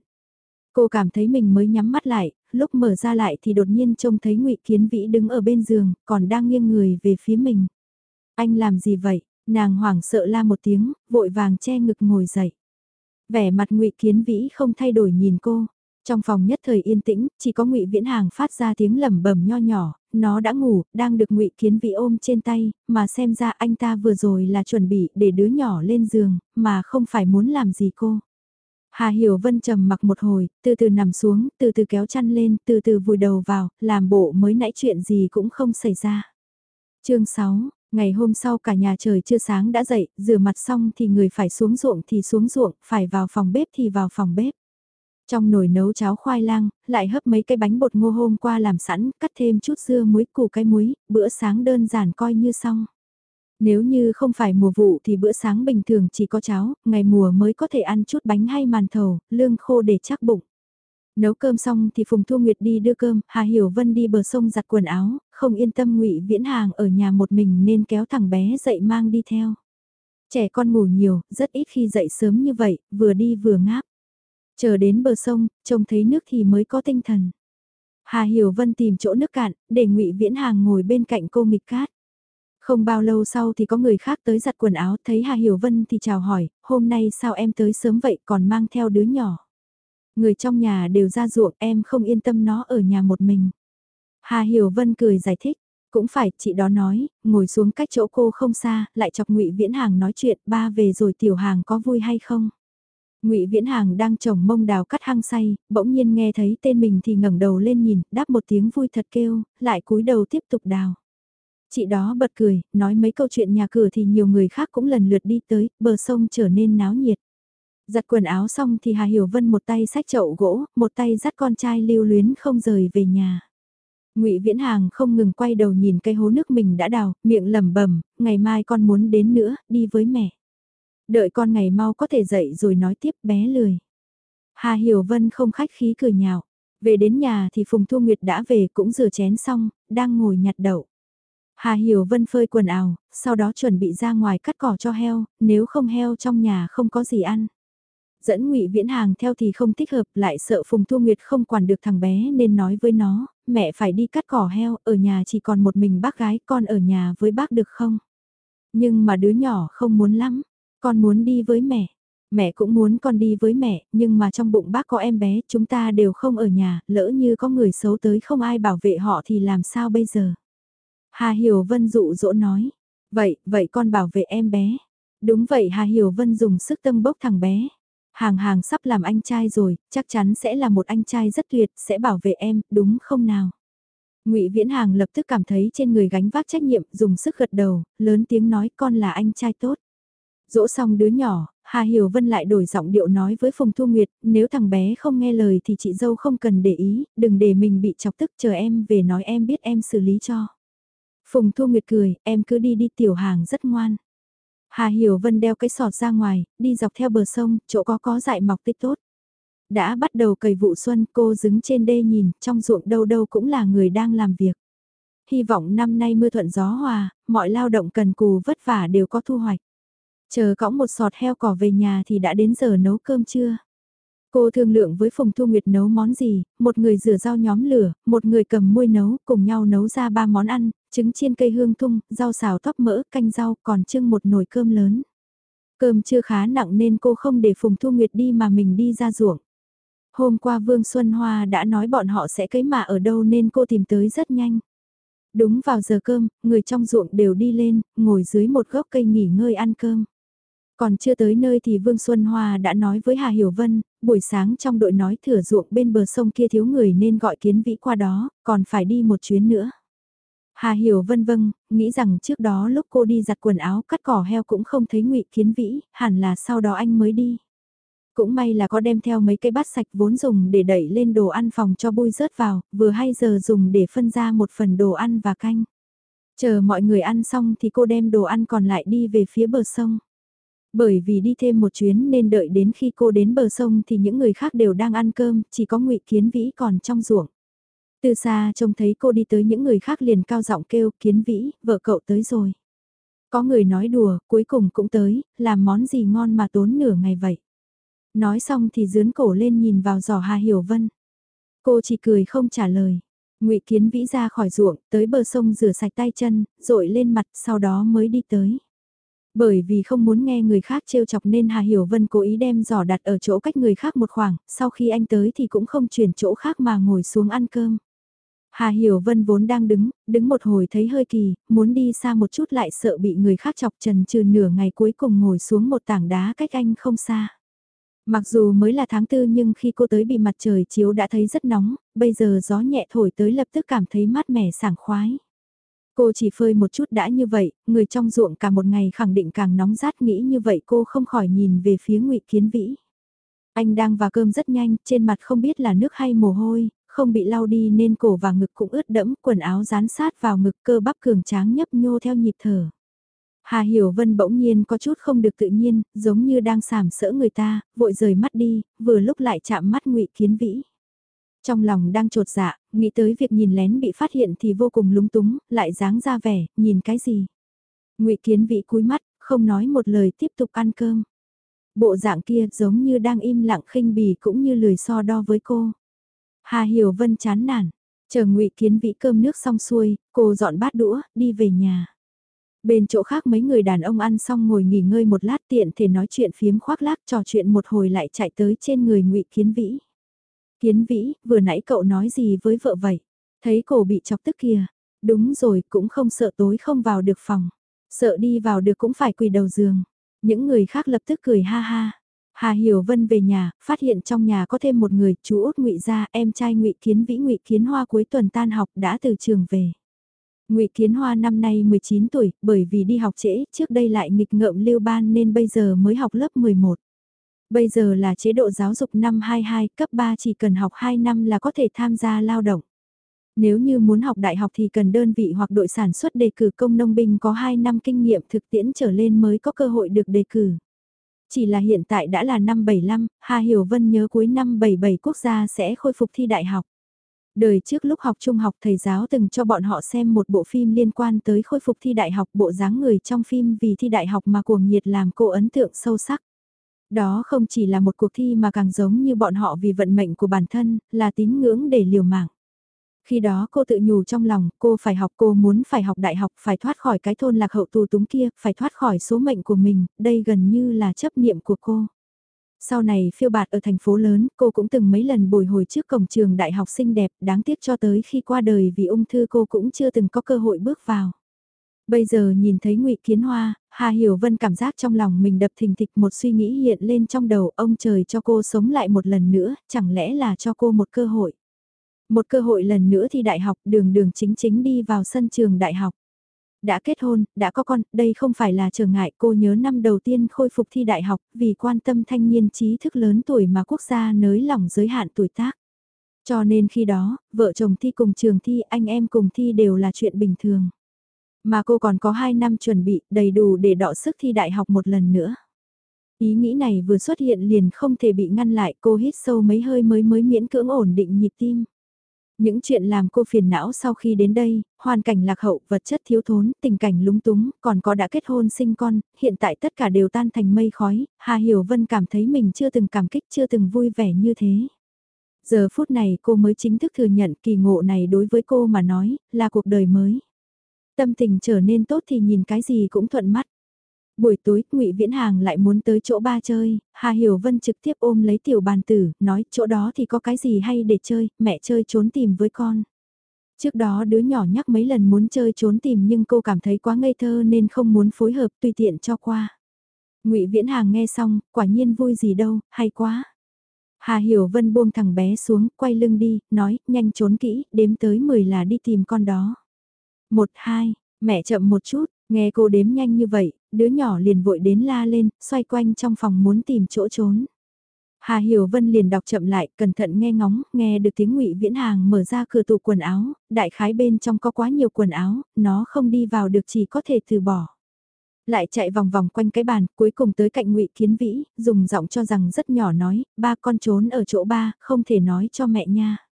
Cô cảm thấy mình mới nhắm mắt lại, lúc mở ra lại thì đột nhiên trông thấy ngụy Kiến Vĩ đứng ở bên giường, còn đang nghiêng người về phía mình. Anh làm gì vậy? Nàng hoảng sợ la một tiếng, vội vàng che ngực ngồi dậy. Vẻ mặt ngụy Kiến Vĩ không thay đổi nhìn cô. Trong phòng nhất thời yên tĩnh, chỉ có Ngụy Viễn Hàng phát ra tiếng lẩm bẩm nho nhỏ, nó đã ngủ, đang được Ngụy Kiến Vĩ ôm trên tay, mà xem ra anh ta vừa rồi là chuẩn bị để đứa nhỏ lên giường, mà không phải muốn làm gì cô. Hà Hiểu Vân trầm mặc một hồi, từ từ nằm xuống, từ từ kéo chăn lên, từ từ vùi đầu vào, làm bộ mới nãy chuyện gì cũng không xảy ra. chương 6, ngày hôm sau cả nhà trời chưa sáng đã dậy, rửa mặt xong thì người phải xuống ruộng thì xuống ruộng, phải vào phòng bếp thì vào phòng bếp. Trong nồi nấu cháo khoai lang, lại hấp mấy cái bánh bột ngô hôm qua làm sẵn, cắt thêm chút dưa muối củ cái muối, bữa sáng đơn giản coi như xong. Nếu như không phải mùa vụ thì bữa sáng bình thường chỉ có cháo, ngày mùa mới có thể ăn chút bánh hay màn thầu, lương khô để chắc bụng. Nấu cơm xong thì Phùng Thu Nguyệt đi đưa cơm, Hà Hiểu Vân đi bờ sông giặt quần áo, không yên tâm ngụy Viễn Hàng ở nhà một mình nên kéo thằng bé dậy mang đi theo. Trẻ con ngủ nhiều, rất ít khi dậy sớm như vậy, vừa đi vừa ngáp. Chờ đến bờ sông, trông thấy nước thì mới có tinh thần. Hà Hiểu Vân tìm chỗ nước cạn, để ngụy Viễn Hàng ngồi bên cạnh cô nghịch cát. Không bao lâu sau thì có người khác tới giặt quần áo, thấy Hà Hiểu Vân thì chào hỏi, hôm nay sao em tới sớm vậy còn mang theo đứa nhỏ. Người trong nhà đều ra ruộng em không yên tâm nó ở nhà một mình. Hà Hiểu Vân cười giải thích, cũng phải, chị đó nói, ngồi xuống cách chỗ cô không xa, lại chọc ngụy Viễn Hàng nói chuyện, ba về rồi tiểu hàng có vui hay không? Ngụy Viễn Hàng đang trồng mông đào cắt hăng say, bỗng nhiên nghe thấy tên mình thì ngẩng đầu lên nhìn, đáp một tiếng vui thật kêu, lại cúi đầu tiếp tục đào. Chị đó bật cười, nói mấy câu chuyện nhà cửa thì nhiều người khác cũng lần lượt đi tới, bờ sông trở nên náo nhiệt. Giặt quần áo xong thì Hà Hiểu Vân một tay sách chậu gỗ, một tay dắt con trai lưu luyến không rời về nhà. Ngụy Viễn Hàng không ngừng quay đầu nhìn cây hố nước mình đã đào, miệng lẩm bẩm, ngày mai con muốn đến nữa, đi với mẹ. Đợi con ngày mau có thể dậy rồi nói tiếp bé lười. Hà Hiểu Vân không khách khí cười nhạo. Về đến nhà thì Phùng Thu Nguyệt đã về cũng rửa chén xong, đang ngồi nhặt đậu. Hà Hiểu Vân phơi quần áo, sau đó chuẩn bị ra ngoài cắt cỏ cho heo, nếu không heo trong nhà không có gì ăn. Dẫn Ngụy Viễn Hàng theo thì không thích hợp, lại sợ Phùng Thu Nguyệt không quản được thằng bé nên nói với nó, mẹ phải đi cắt cỏ heo, ở nhà chỉ còn một mình bác gái, con ở nhà với bác được không? Nhưng mà đứa nhỏ không muốn lắm, con muốn đi với mẹ. Mẹ cũng muốn con đi với mẹ, nhưng mà trong bụng bác có em bé, chúng ta đều không ở nhà, lỡ như có người xấu tới không ai bảo vệ họ thì làm sao bây giờ? Hà Hiểu Vân dụ dỗ nói, vậy, vậy con bảo vệ em bé. Đúng vậy Hà Hiểu Vân dùng sức tâm bốc thằng bé. Hàng hàng sắp làm anh trai rồi, chắc chắn sẽ là một anh trai rất tuyệt, sẽ bảo vệ em, đúng không nào? Ngụy Viễn Hàng lập tức cảm thấy trên người gánh vác trách nhiệm, dùng sức gật đầu, lớn tiếng nói con là anh trai tốt. Dỗ xong đứa nhỏ, Hà Hiểu Vân lại đổi giọng điệu nói với Phùng Thu Nguyệt, nếu thằng bé không nghe lời thì chị dâu không cần để ý, đừng để mình bị chọc tức chờ em về nói em biết em xử lý cho. Phùng Thu Nguyệt cười, em cứ đi đi tiểu hàng rất ngoan. Hà Hiểu Vân đeo cái sọt ra ngoài, đi dọc theo bờ sông, chỗ có có dại mọc tích tốt. Đã bắt đầu cày vụ xuân, cô đứng trên đê nhìn, trong ruộng đâu đâu cũng là người đang làm việc. Hy vọng năm nay mưa thuận gió hòa, mọi lao động cần cù vất vả đều có thu hoạch. Chờ cõng một sọt heo cỏ về nhà thì đã đến giờ nấu cơm trưa. Cô thương lượng với Phùng Thu Nguyệt nấu món gì, một người rửa rau nhóm lửa, một người cầm muôi nấu, cùng nhau nấu ra ba món ăn, trứng chiên cây hương thung, rau xào tóp mỡ, canh rau, còn trưng một nồi cơm lớn. Cơm chưa khá nặng nên cô không để Phùng Thu Nguyệt đi mà mình đi ra ruộng. Hôm qua Vương Xuân Hoa đã nói bọn họ sẽ cấy mạ ở đâu nên cô tìm tới rất nhanh. Đúng vào giờ cơm, người trong ruộng đều đi lên, ngồi dưới một gốc cây nghỉ ngơi ăn cơm. Còn chưa tới nơi thì Vương Xuân Hoa đã nói với Hà Hiểu Vân, buổi sáng trong đội nói thửa ruộng bên bờ sông kia thiếu người nên gọi kiến vĩ qua đó, còn phải đi một chuyến nữa. Hà Hiểu Vân vâng, nghĩ rằng trước đó lúc cô đi giặt quần áo cắt cỏ heo cũng không thấy ngụy Kiến Vĩ, hẳn là sau đó anh mới đi. Cũng may là có đem theo mấy cây bát sạch vốn dùng để đẩy lên đồ ăn phòng cho bôi rớt vào, vừa hay giờ dùng để phân ra một phần đồ ăn và canh. Chờ mọi người ăn xong thì cô đem đồ ăn còn lại đi về phía bờ sông. Bởi vì đi thêm một chuyến nên đợi đến khi cô đến bờ sông thì những người khác đều đang ăn cơm, chỉ có ngụy Kiến Vĩ còn trong ruộng. Từ xa trông thấy cô đi tới những người khác liền cao giọng kêu Kiến Vĩ, vợ cậu tới rồi. Có người nói đùa, cuối cùng cũng tới, làm món gì ngon mà tốn nửa ngày vậy. Nói xong thì dướn cổ lên nhìn vào giỏ Hà Hiểu Vân. Cô chỉ cười không trả lời. Ngụy Kiến Vĩ ra khỏi ruộng, tới bờ sông rửa sạch tay chân, rội lên mặt, sau đó mới đi tới. Bởi vì không muốn nghe người khác trêu chọc nên Hà Hiểu Vân cố ý đem giỏ đặt ở chỗ cách người khác một khoảng, sau khi anh tới thì cũng không chuyển chỗ khác mà ngồi xuống ăn cơm. Hà Hiểu Vân vốn đang đứng, đứng một hồi thấy hơi kỳ, muốn đi xa một chút lại sợ bị người khác chọc trần trừ nửa ngày cuối cùng ngồi xuống một tảng đá cách anh không xa. Mặc dù mới là tháng tư nhưng khi cô tới bị mặt trời chiếu đã thấy rất nóng, bây giờ gió nhẹ thổi tới lập tức cảm thấy mát mẻ sảng khoái. Cô chỉ phơi một chút đã như vậy, người trong ruộng cả một ngày khẳng định càng nóng rát nghĩ như vậy cô không khỏi nhìn về phía ngụy Kiến Vĩ. Anh đang vào cơm rất nhanh, trên mặt không biết là nước hay mồ hôi, không bị lau đi nên cổ và ngực cũng ướt đẫm, quần áo dán sát vào ngực cơ bắp cường tráng nhấp nhô theo nhịp thở. Hà Hiểu Vân bỗng nhiên có chút không được tự nhiên, giống như đang sàm sỡ người ta, vội rời mắt đi, vừa lúc lại chạm mắt ngụy Kiến Vĩ. Trong lòng đang trột dạ, nghĩ tới việc nhìn lén bị phát hiện thì vô cùng lúng túng, lại dáng ra vẻ, nhìn cái gì. ngụy Kiến Vĩ cúi mắt, không nói một lời tiếp tục ăn cơm. Bộ dạng kia giống như đang im lặng khinh bỉ cũng như lười so đo với cô. Hà Hiểu Vân chán nản, chờ ngụy Kiến Vĩ cơm nước xong xuôi, cô dọn bát đũa, đi về nhà. Bên chỗ khác mấy người đàn ông ăn xong ngồi nghỉ ngơi một lát tiện thể nói chuyện phiếm khoác lác trò chuyện một hồi lại chạy tới trên người ngụy Kiến Vĩ. Kiến Vĩ, vừa nãy cậu nói gì với vợ vậy? Thấy cổ bị chọc tức kìa. Đúng rồi, cũng không sợ tối không vào được phòng. Sợ đi vào được cũng phải quỳ đầu giường. Những người khác lập tức cười ha ha. Hà Hiểu Vân về nhà, phát hiện trong nhà có thêm một người, chú út Ngụy gia, em trai Ngụy Kiến Vĩ Ngụy Kiến Hoa cuối tuần tan học đã từ trường về. Ngụy Kiến Hoa năm nay 19 tuổi, bởi vì đi học trễ, trước đây lại nghịch ngợm lưu ban nên bây giờ mới học lớp 11. Bây giờ là chế độ giáo dục năm 22, cấp 3 chỉ cần học 2 năm là có thể tham gia lao động. Nếu như muốn học đại học thì cần đơn vị hoặc đội sản xuất đề cử công nông binh có 2 năm kinh nghiệm thực tiễn trở lên mới có cơ hội được đề cử. Chỉ là hiện tại đã là năm 75, Hà Hiểu Vân nhớ cuối năm 77 quốc gia sẽ khôi phục thi đại học. Đời trước lúc học trung học thầy giáo từng cho bọn họ xem một bộ phim liên quan tới khôi phục thi đại học bộ dáng người trong phim vì thi đại học mà cuồng nhiệt làm cô ấn tượng sâu sắc. Đó không chỉ là một cuộc thi mà càng giống như bọn họ vì vận mệnh của bản thân, là tín ngưỡng để liều mạng. Khi đó cô tự nhủ trong lòng, cô phải học, cô muốn phải học đại học, phải thoát khỏi cái thôn lạc hậu tù túng kia, phải thoát khỏi số mệnh của mình, đây gần như là chấp niệm của cô. Sau này phiêu bạt ở thành phố lớn, cô cũng từng mấy lần bồi hồi trước cổng trường đại học xinh đẹp, đáng tiếc cho tới khi qua đời vì ung thư cô cũng chưa từng có cơ hội bước vào. Bây giờ nhìn thấy ngụy Kiến Hoa, Hà Hiểu Vân cảm giác trong lòng mình đập thình thịch một suy nghĩ hiện lên trong đầu ông trời cho cô sống lại một lần nữa, chẳng lẽ là cho cô một cơ hội. Một cơ hội lần nữa thì đại học đường đường chính chính đi vào sân trường đại học. Đã kết hôn, đã có con, đây không phải là trở ngại cô nhớ năm đầu tiên khôi phục thi đại học vì quan tâm thanh niên trí thức lớn tuổi mà quốc gia nới lỏng giới hạn tuổi tác. Cho nên khi đó, vợ chồng thi cùng trường thi, anh em cùng thi đều là chuyện bình thường. Mà cô còn có 2 năm chuẩn bị đầy đủ để đọ sức thi đại học một lần nữa. Ý nghĩ này vừa xuất hiện liền không thể bị ngăn lại cô hít sâu mấy hơi mới mới miễn cưỡng ổn định nhịp tim. Những chuyện làm cô phiền não sau khi đến đây, hoàn cảnh lạc hậu, vật chất thiếu thốn, tình cảnh lúng túng, còn có đã kết hôn sinh con, hiện tại tất cả đều tan thành mây khói, Hà Hiểu Vân cảm thấy mình chưa từng cảm kích, chưa từng vui vẻ như thế. Giờ phút này cô mới chính thức thừa nhận kỳ ngộ này đối với cô mà nói, là cuộc đời mới. Tâm tình trở nên tốt thì nhìn cái gì cũng thuận mắt. Buổi tối, ngụy Viễn Hàng lại muốn tới chỗ ba chơi, Hà Hiểu Vân trực tiếp ôm lấy tiểu bàn tử, nói chỗ đó thì có cái gì hay để chơi, mẹ chơi trốn tìm với con. Trước đó đứa nhỏ nhắc mấy lần muốn chơi trốn tìm nhưng cô cảm thấy quá ngây thơ nên không muốn phối hợp tùy tiện cho qua. ngụy Viễn Hàng nghe xong, quả nhiên vui gì đâu, hay quá. Hà Hiểu Vân buông thằng bé xuống, quay lưng đi, nói, nhanh trốn kỹ, đếm tới 10 là đi tìm con đó. Một hai, mẹ chậm một chút, nghe cô đếm nhanh như vậy, đứa nhỏ liền vội đến la lên, xoay quanh trong phòng muốn tìm chỗ trốn. Hà Hiểu Vân liền đọc chậm lại, cẩn thận nghe ngóng, nghe được tiếng ngụy Viễn Hàng mở ra cửa tủ quần áo, đại khái bên trong có quá nhiều quần áo, nó không đi vào được chỉ có thể từ bỏ. Lại chạy vòng vòng quanh cái bàn, cuối cùng tới cạnh ngụy Kiến Vĩ, dùng giọng cho rằng rất nhỏ nói, ba con trốn ở chỗ ba, không thể nói cho mẹ nha.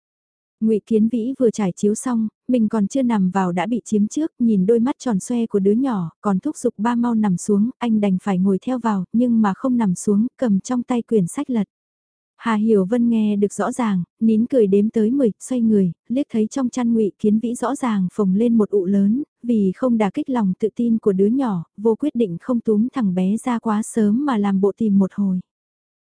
Ngụy Kiến Vĩ vừa trải chiếu xong, mình còn chưa nằm vào đã bị chiếm trước, nhìn đôi mắt tròn xoe của đứa nhỏ, còn thúc giục ba mau nằm xuống, anh đành phải ngồi theo vào, nhưng mà không nằm xuống, cầm trong tay quyển sách lật. Hà Hiểu Vân nghe được rõ ràng, nín cười đếm tới 10, xoay người, liếc thấy trong chăn ngụy Kiến Vĩ rõ ràng phồng lên một ụ lớn, vì không đả kích lòng tự tin của đứa nhỏ, vô quyết định không túm thằng bé ra quá sớm mà làm bộ tìm một hồi.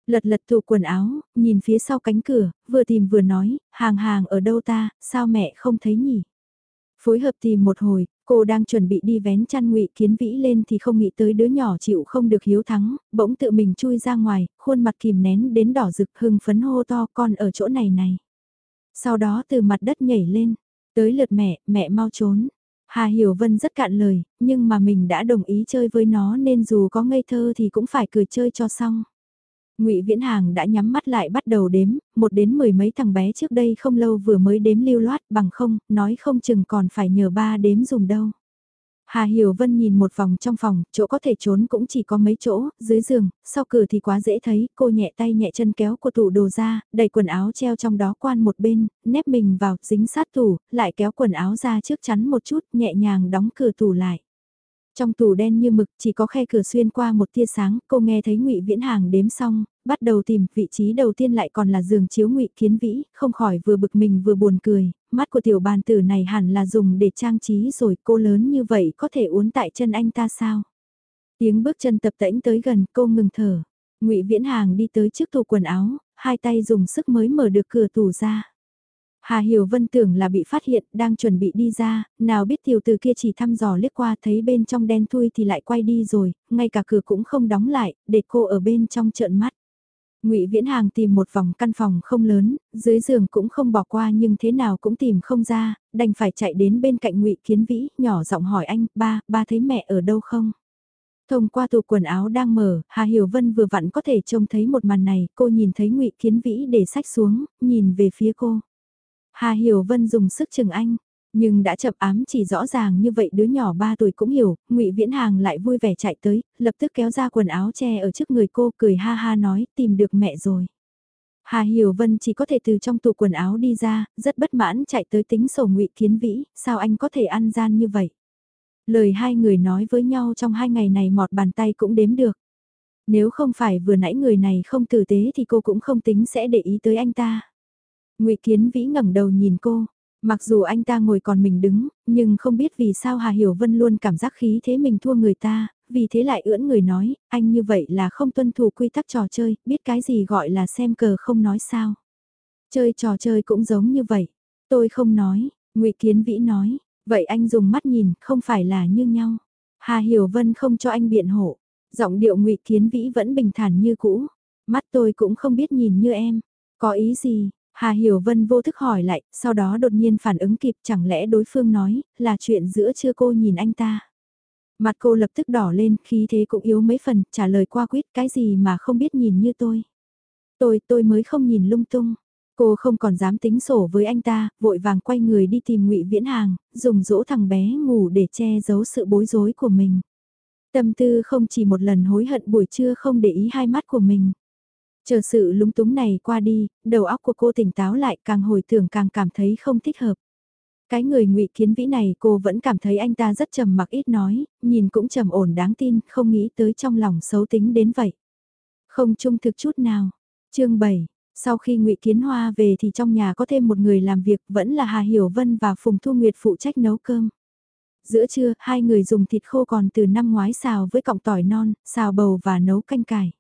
Lật lật tủ quần áo, nhìn phía sau cánh cửa, vừa tìm vừa nói, hàng hàng ở đâu ta, sao mẹ không thấy nhỉ? Phối hợp tìm một hồi, cô đang chuẩn bị đi vén chăn ngụy kiến vĩ lên thì không nghĩ tới đứa nhỏ chịu không được hiếu thắng, bỗng tự mình chui ra ngoài, khuôn mặt kìm nén đến đỏ rực hưng phấn hô to con ở chỗ này này. Sau đó từ mặt đất nhảy lên, tới lượt mẹ, mẹ mau trốn. Hà Hiểu Vân rất cạn lời, nhưng mà mình đã đồng ý chơi với nó nên dù có ngây thơ thì cũng phải cười chơi cho xong. Ngụy Viễn Hàng đã nhắm mắt lại bắt đầu đếm, một đến mười mấy thằng bé trước đây không lâu vừa mới đếm lưu loát bằng không, nói không chừng còn phải nhờ ba đếm dùng đâu. Hà Hiểu Vân nhìn một vòng trong phòng, chỗ có thể trốn cũng chỉ có mấy chỗ, dưới giường, sau cửa thì quá dễ thấy, cô nhẹ tay nhẹ chân kéo của tủ đồ ra, đẩy quần áo treo trong đó quan một bên, nép mình vào, dính sát tủ, lại kéo quần áo ra trước chắn một chút, nhẹ nhàng đóng cửa tủ lại. Trong tủ đen như mực chỉ có khe cửa xuyên qua một tia sáng, cô nghe thấy ngụy Viễn Hàng đếm xong, bắt đầu tìm vị trí đầu tiên lại còn là giường chiếu ngụy Kiến Vĩ, không khỏi vừa bực mình vừa buồn cười, mắt của tiểu bàn tử này hẳn là dùng để trang trí rồi cô lớn như vậy có thể uốn tại chân anh ta sao? Tiếng bước chân tập tễnh tới gần cô ngừng thở, ngụy Viễn Hàng đi tới trước tủ quần áo, hai tay dùng sức mới mở được cửa tủ ra. Hà Hiểu Vân tưởng là bị phát hiện, đang chuẩn bị đi ra, nào biết tiểu từ kia chỉ thăm dò liếc qua thấy bên trong đen thui thì lại quay đi rồi, ngay cả cửa cũng không đóng lại, để cô ở bên trong trợn mắt. Ngụy Viễn Hàng tìm một vòng căn phòng không lớn, dưới giường cũng không bỏ qua nhưng thế nào cũng tìm không ra, đành phải chạy đến bên cạnh Ngụy Kiến Vĩ, nhỏ giọng hỏi anh, ba, ba thấy mẹ ở đâu không? Thông qua tủ quần áo đang mở, Hà Hiểu Vân vừa vặn có thể trông thấy một màn này, cô nhìn thấy Ngụy Kiến Vĩ để sách xuống, nhìn về phía cô. Hà Hiểu Vân dùng sức chừng anh, nhưng đã chậm ám chỉ rõ ràng như vậy đứa nhỏ 3 tuổi cũng hiểu, Ngụy Viễn Hàng lại vui vẻ chạy tới, lập tức kéo ra quần áo che ở trước người cô cười ha ha nói tìm được mẹ rồi. Hà Hiểu Vân chỉ có thể từ trong tủ quần áo đi ra, rất bất mãn chạy tới tính sổ Ngụy Kiến Vĩ, sao anh có thể ăn gian như vậy? Lời hai người nói với nhau trong hai ngày này mọt bàn tay cũng đếm được. Nếu không phải vừa nãy người này không tử tế thì cô cũng không tính sẽ để ý tới anh ta. Ngụy Kiến Vĩ ngẩng đầu nhìn cô, mặc dù anh ta ngồi còn mình đứng, nhưng không biết vì sao Hà Hiểu Vân luôn cảm giác khí thế mình thua người ta, vì thế lại ưỡn người nói, anh như vậy là không tuân thủ quy tắc trò chơi, biết cái gì gọi là xem cờ không nói sao. Chơi trò chơi cũng giống như vậy. Tôi không nói, ngụy Kiến Vĩ nói, vậy anh dùng mắt nhìn, không phải là như nhau. Hà Hiểu Vân không cho anh biện hộ. Giọng điệu ngụy Kiến Vĩ vẫn bình thản như cũ. Mắt tôi cũng không biết nhìn như em. Có ý gì? Hà Hiểu Vân vô thức hỏi lại, sau đó đột nhiên phản ứng kịp chẳng lẽ đối phương nói, là chuyện giữa chưa cô nhìn anh ta. Mặt cô lập tức đỏ lên, khí thế cũng yếu mấy phần, trả lời qua quýt cái gì mà không biết nhìn như tôi. Tôi, tôi mới không nhìn lung tung. Cô không còn dám tính sổ với anh ta, vội vàng quay người đi tìm ngụy Viễn Hàng, dùng dỗ thằng bé ngủ để che giấu sự bối rối của mình. Tâm tư không chỉ một lần hối hận buổi trưa không để ý hai mắt của mình. Chờ sự lúng túng này qua đi, đầu óc của cô tỉnh táo lại càng hồi tưởng càng cảm thấy không thích hợp. Cái người ngụy kiến vĩ này cô vẫn cảm thấy anh ta rất trầm mặc ít nói, nhìn cũng trầm ổn đáng tin, không nghĩ tới trong lòng xấu tính đến vậy. Không trung thực chút nào. chương 7, sau khi ngụy Kiến Hoa về thì trong nhà có thêm một người làm việc vẫn là Hà Hiểu Vân và Phùng Thu Nguyệt phụ trách nấu cơm. Giữa trưa, hai người dùng thịt khô còn từ năm ngoái xào với cọng tỏi non, xào bầu và nấu canh cải.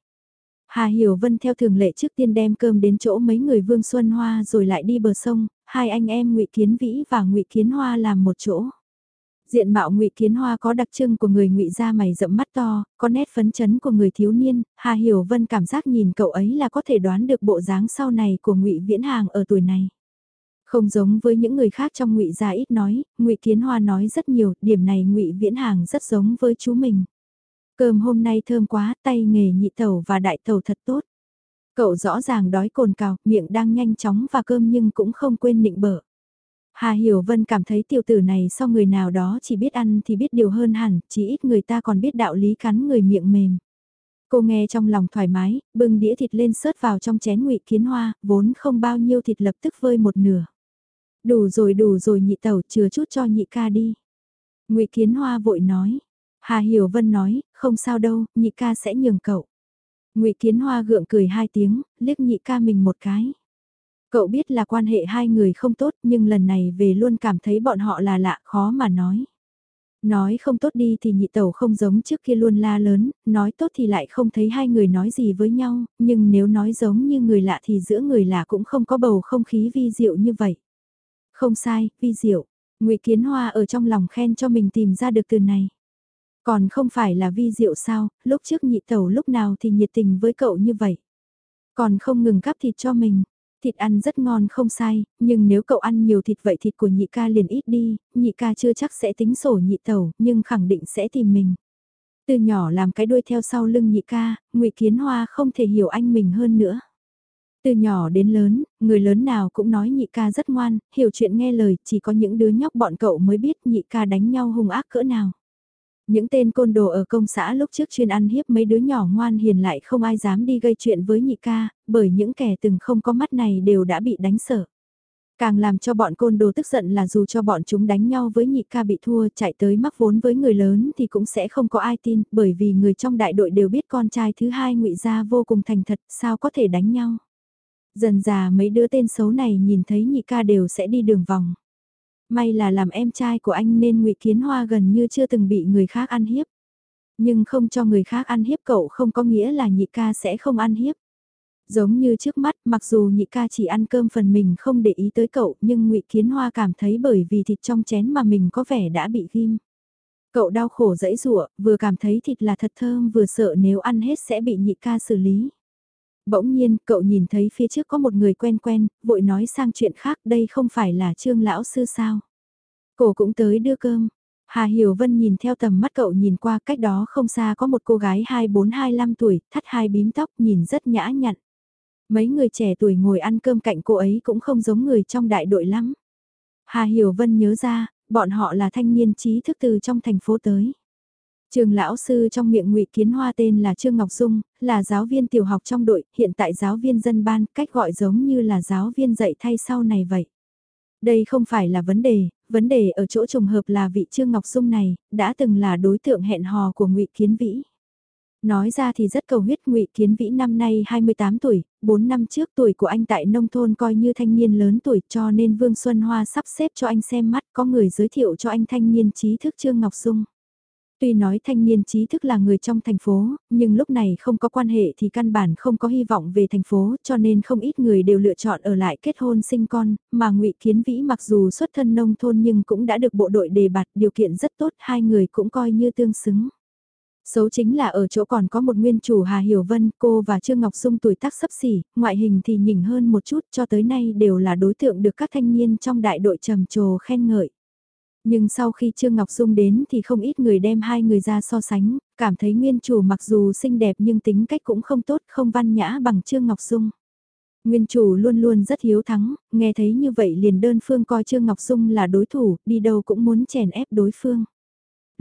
Hà Hiểu Vân theo thường lệ trước tiên đem cơm đến chỗ mấy người Vương Xuân Hoa rồi lại đi bờ sông, hai anh em Ngụy Kiến Vĩ và Ngụy Kiến Hoa làm một chỗ. Diện mạo Ngụy Kiến Hoa có đặc trưng của người Ngụy da mày rậm mắt to, có nét phấn chấn của người thiếu niên, Hà Hiểu Vân cảm giác nhìn cậu ấy là có thể đoán được bộ dáng sau này của Ngụy Viễn Hàng ở tuổi này. Không giống với những người khác trong Ngụy gia ít nói, Ngụy Kiến Hoa nói rất nhiều, điểm này Ngụy Viễn Hàng rất giống với chú mình. Cơm hôm nay thơm quá, tay nghề nhị tẩu và đại tẩu thật tốt. Cậu rõ ràng đói cồn cào, miệng đang nhanh chóng và cơm nhưng cũng không quên nịnh bợ. Hà Hiểu Vân cảm thấy tiểu tử này so người nào đó chỉ biết ăn thì biết điều hơn hẳn, chỉ ít người ta còn biết đạo lý cắn người miệng mềm. Cô nghe trong lòng thoải mái, bưng đĩa thịt lên sớt vào trong chén ngụy kiến hoa, vốn không bao nhiêu thịt lập tức vơi một nửa. Đủ rồi đủ rồi nhị tẩu chừa chút cho nhị ca đi. ngụy kiến hoa vội nói. Hà Hiểu Vân nói, không sao đâu, nhị ca sẽ nhường cậu. ngụy kiến hoa gượng cười hai tiếng, liếc nhị ca mình một cái. Cậu biết là quan hệ hai người không tốt nhưng lần này về luôn cảm thấy bọn họ là lạ khó mà nói. Nói không tốt đi thì nhị tẩu không giống trước kia luôn la lớn, nói tốt thì lại không thấy hai người nói gì với nhau, nhưng nếu nói giống như người lạ thì giữa người lạ cũng không có bầu không khí vi diệu như vậy. Không sai, vi diệu. ngụy Kiến Hoa ở trong lòng khen cho mình tìm ra được từ này. Còn không phải là vi diệu sao, lúc trước nhị tẩu lúc nào thì nhiệt tình với cậu như vậy. Còn không ngừng cắp thịt cho mình. Thịt ăn rất ngon không sai, nhưng nếu cậu ăn nhiều thịt vậy thịt của nhị ca liền ít đi, nhị ca chưa chắc sẽ tính sổ nhị tẩu, nhưng khẳng định sẽ tìm mình. Từ nhỏ làm cái đuôi theo sau lưng nhị ca, ngụy Kiến Hoa không thể hiểu anh mình hơn nữa. Từ nhỏ đến lớn, người lớn nào cũng nói nhị ca rất ngoan, hiểu chuyện nghe lời, chỉ có những đứa nhóc bọn cậu mới biết nhị ca đánh nhau hung ác cỡ nào. Những tên côn đồ ở công xã lúc trước chuyên ăn hiếp mấy đứa nhỏ ngoan hiền lại không ai dám đi gây chuyện với nhị ca, bởi những kẻ từng không có mắt này đều đã bị đánh sợ. Càng làm cho bọn côn đồ tức giận là dù cho bọn chúng đánh nhau với nhị ca bị thua chạy tới mắc vốn với người lớn thì cũng sẽ không có ai tin bởi vì người trong đại đội đều biết con trai thứ hai ngụy gia vô cùng thành thật sao có thể đánh nhau. Dần già mấy đứa tên xấu này nhìn thấy nhị ca đều sẽ đi đường vòng. May là làm em trai của anh nên ngụy Kiến Hoa gần như chưa từng bị người khác ăn hiếp. Nhưng không cho người khác ăn hiếp cậu không có nghĩa là nhị ca sẽ không ăn hiếp. Giống như trước mắt, mặc dù nhị ca chỉ ăn cơm phần mình không để ý tới cậu, nhưng ngụy Kiến Hoa cảm thấy bởi vì thịt trong chén mà mình có vẻ đã bị ghim. Cậu đau khổ dẫy rụa, vừa cảm thấy thịt là thật thơm vừa sợ nếu ăn hết sẽ bị nhị ca xử lý. Bỗng nhiên, cậu nhìn thấy phía trước có một người quen quen, vội nói sang chuyện khác đây không phải là trương lão sư sao. Cô cũng tới đưa cơm. Hà Hiểu Vân nhìn theo tầm mắt cậu nhìn qua cách đó không xa có một cô gái 24-25 tuổi, thắt hai bím tóc nhìn rất nhã nhặn. Mấy người trẻ tuổi ngồi ăn cơm cạnh cô ấy cũng không giống người trong đại đội lắm. Hà Hiểu Vân nhớ ra, bọn họ là thanh niên trí thức từ trong thành phố tới. Trường lão sư trong miệng ngụy Kiến Hoa tên là Trương Ngọc Dung, là giáo viên tiểu học trong đội, hiện tại giáo viên dân ban, cách gọi giống như là giáo viên dạy thay sau này vậy. Đây không phải là vấn đề, vấn đề ở chỗ trùng hợp là vị Trương Ngọc Dung này, đã từng là đối tượng hẹn hò của ngụy Kiến Vĩ. Nói ra thì rất cầu huyết ngụy Kiến Vĩ năm nay 28 tuổi, 4 năm trước tuổi của anh tại nông thôn coi như thanh niên lớn tuổi cho nên Vương Xuân Hoa sắp xếp cho anh xem mắt có người giới thiệu cho anh thanh niên trí thức Trương Ngọc Dung. Tuy nói thanh niên trí thức là người trong thành phố, nhưng lúc này không có quan hệ thì căn bản không có hy vọng về thành phố, cho nên không ít người đều lựa chọn ở lại kết hôn sinh con, mà ngụy Kiến Vĩ mặc dù xuất thân nông thôn nhưng cũng đã được bộ đội đề bạt điều kiện rất tốt, hai người cũng coi như tương xứng. Xấu chính là ở chỗ còn có một nguyên chủ Hà Hiểu Vân, cô và Trương Ngọc Dung tuổi tác sấp xỉ, ngoại hình thì nhỉnh hơn một chút cho tới nay đều là đối tượng được các thanh niên trong đại đội trầm trồ khen ngợi. Nhưng sau khi Trương Ngọc Dung đến thì không ít người đem hai người ra so sánh, cảm thấy nguyên chủ mặc dù xinh đẹp nhưng tính cách cũng không tốt, không văn nhã bằng Trương Ngọc Dung. Nguyên chủ luôn luôn rất hiếu thắng, nghe thấy như vậy liền đơn phương coi Trương Ngọc Dung là đối thủ, đi đâu cũng muốn chèn ép đối phương.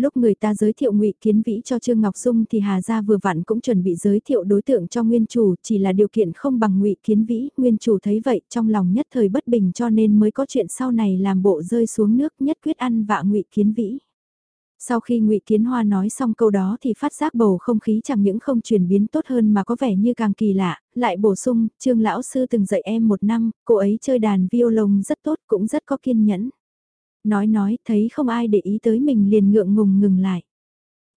Lúc người ta giới thiệu ngụy Kiến Vĩ cho Trương Ngọc Dung thì Hà Gia vừa vặn cũng chuẩn bị giới thiệu đối tượng cho nguyên chủ, chỉ là điều kiện không bằng ngụy Kiến Vĩ, nguyên chủ thấy vậy trong lòng nhất thời bất bình cho nên mới có chuyện sau này làm bộ rơi xuống nước nhất quyết ăn vạ ngụy Kiến Vĩ. Sau khi ngụy Kiến Hoa nói xong câu đó thì phát giác bầu không khí chẳng những không chuyển biến tốt hơn mà có vẻ như càng kỳ lạ, lại bổ sung, Trương Lão Sư từng dạy em một năm, cô ấy chơi đàn violon rất tốt cũng rất có kiên nhẫn. Nói nói, thấy không ai để ý tới mình liền ngượng ngùng ngừng lại.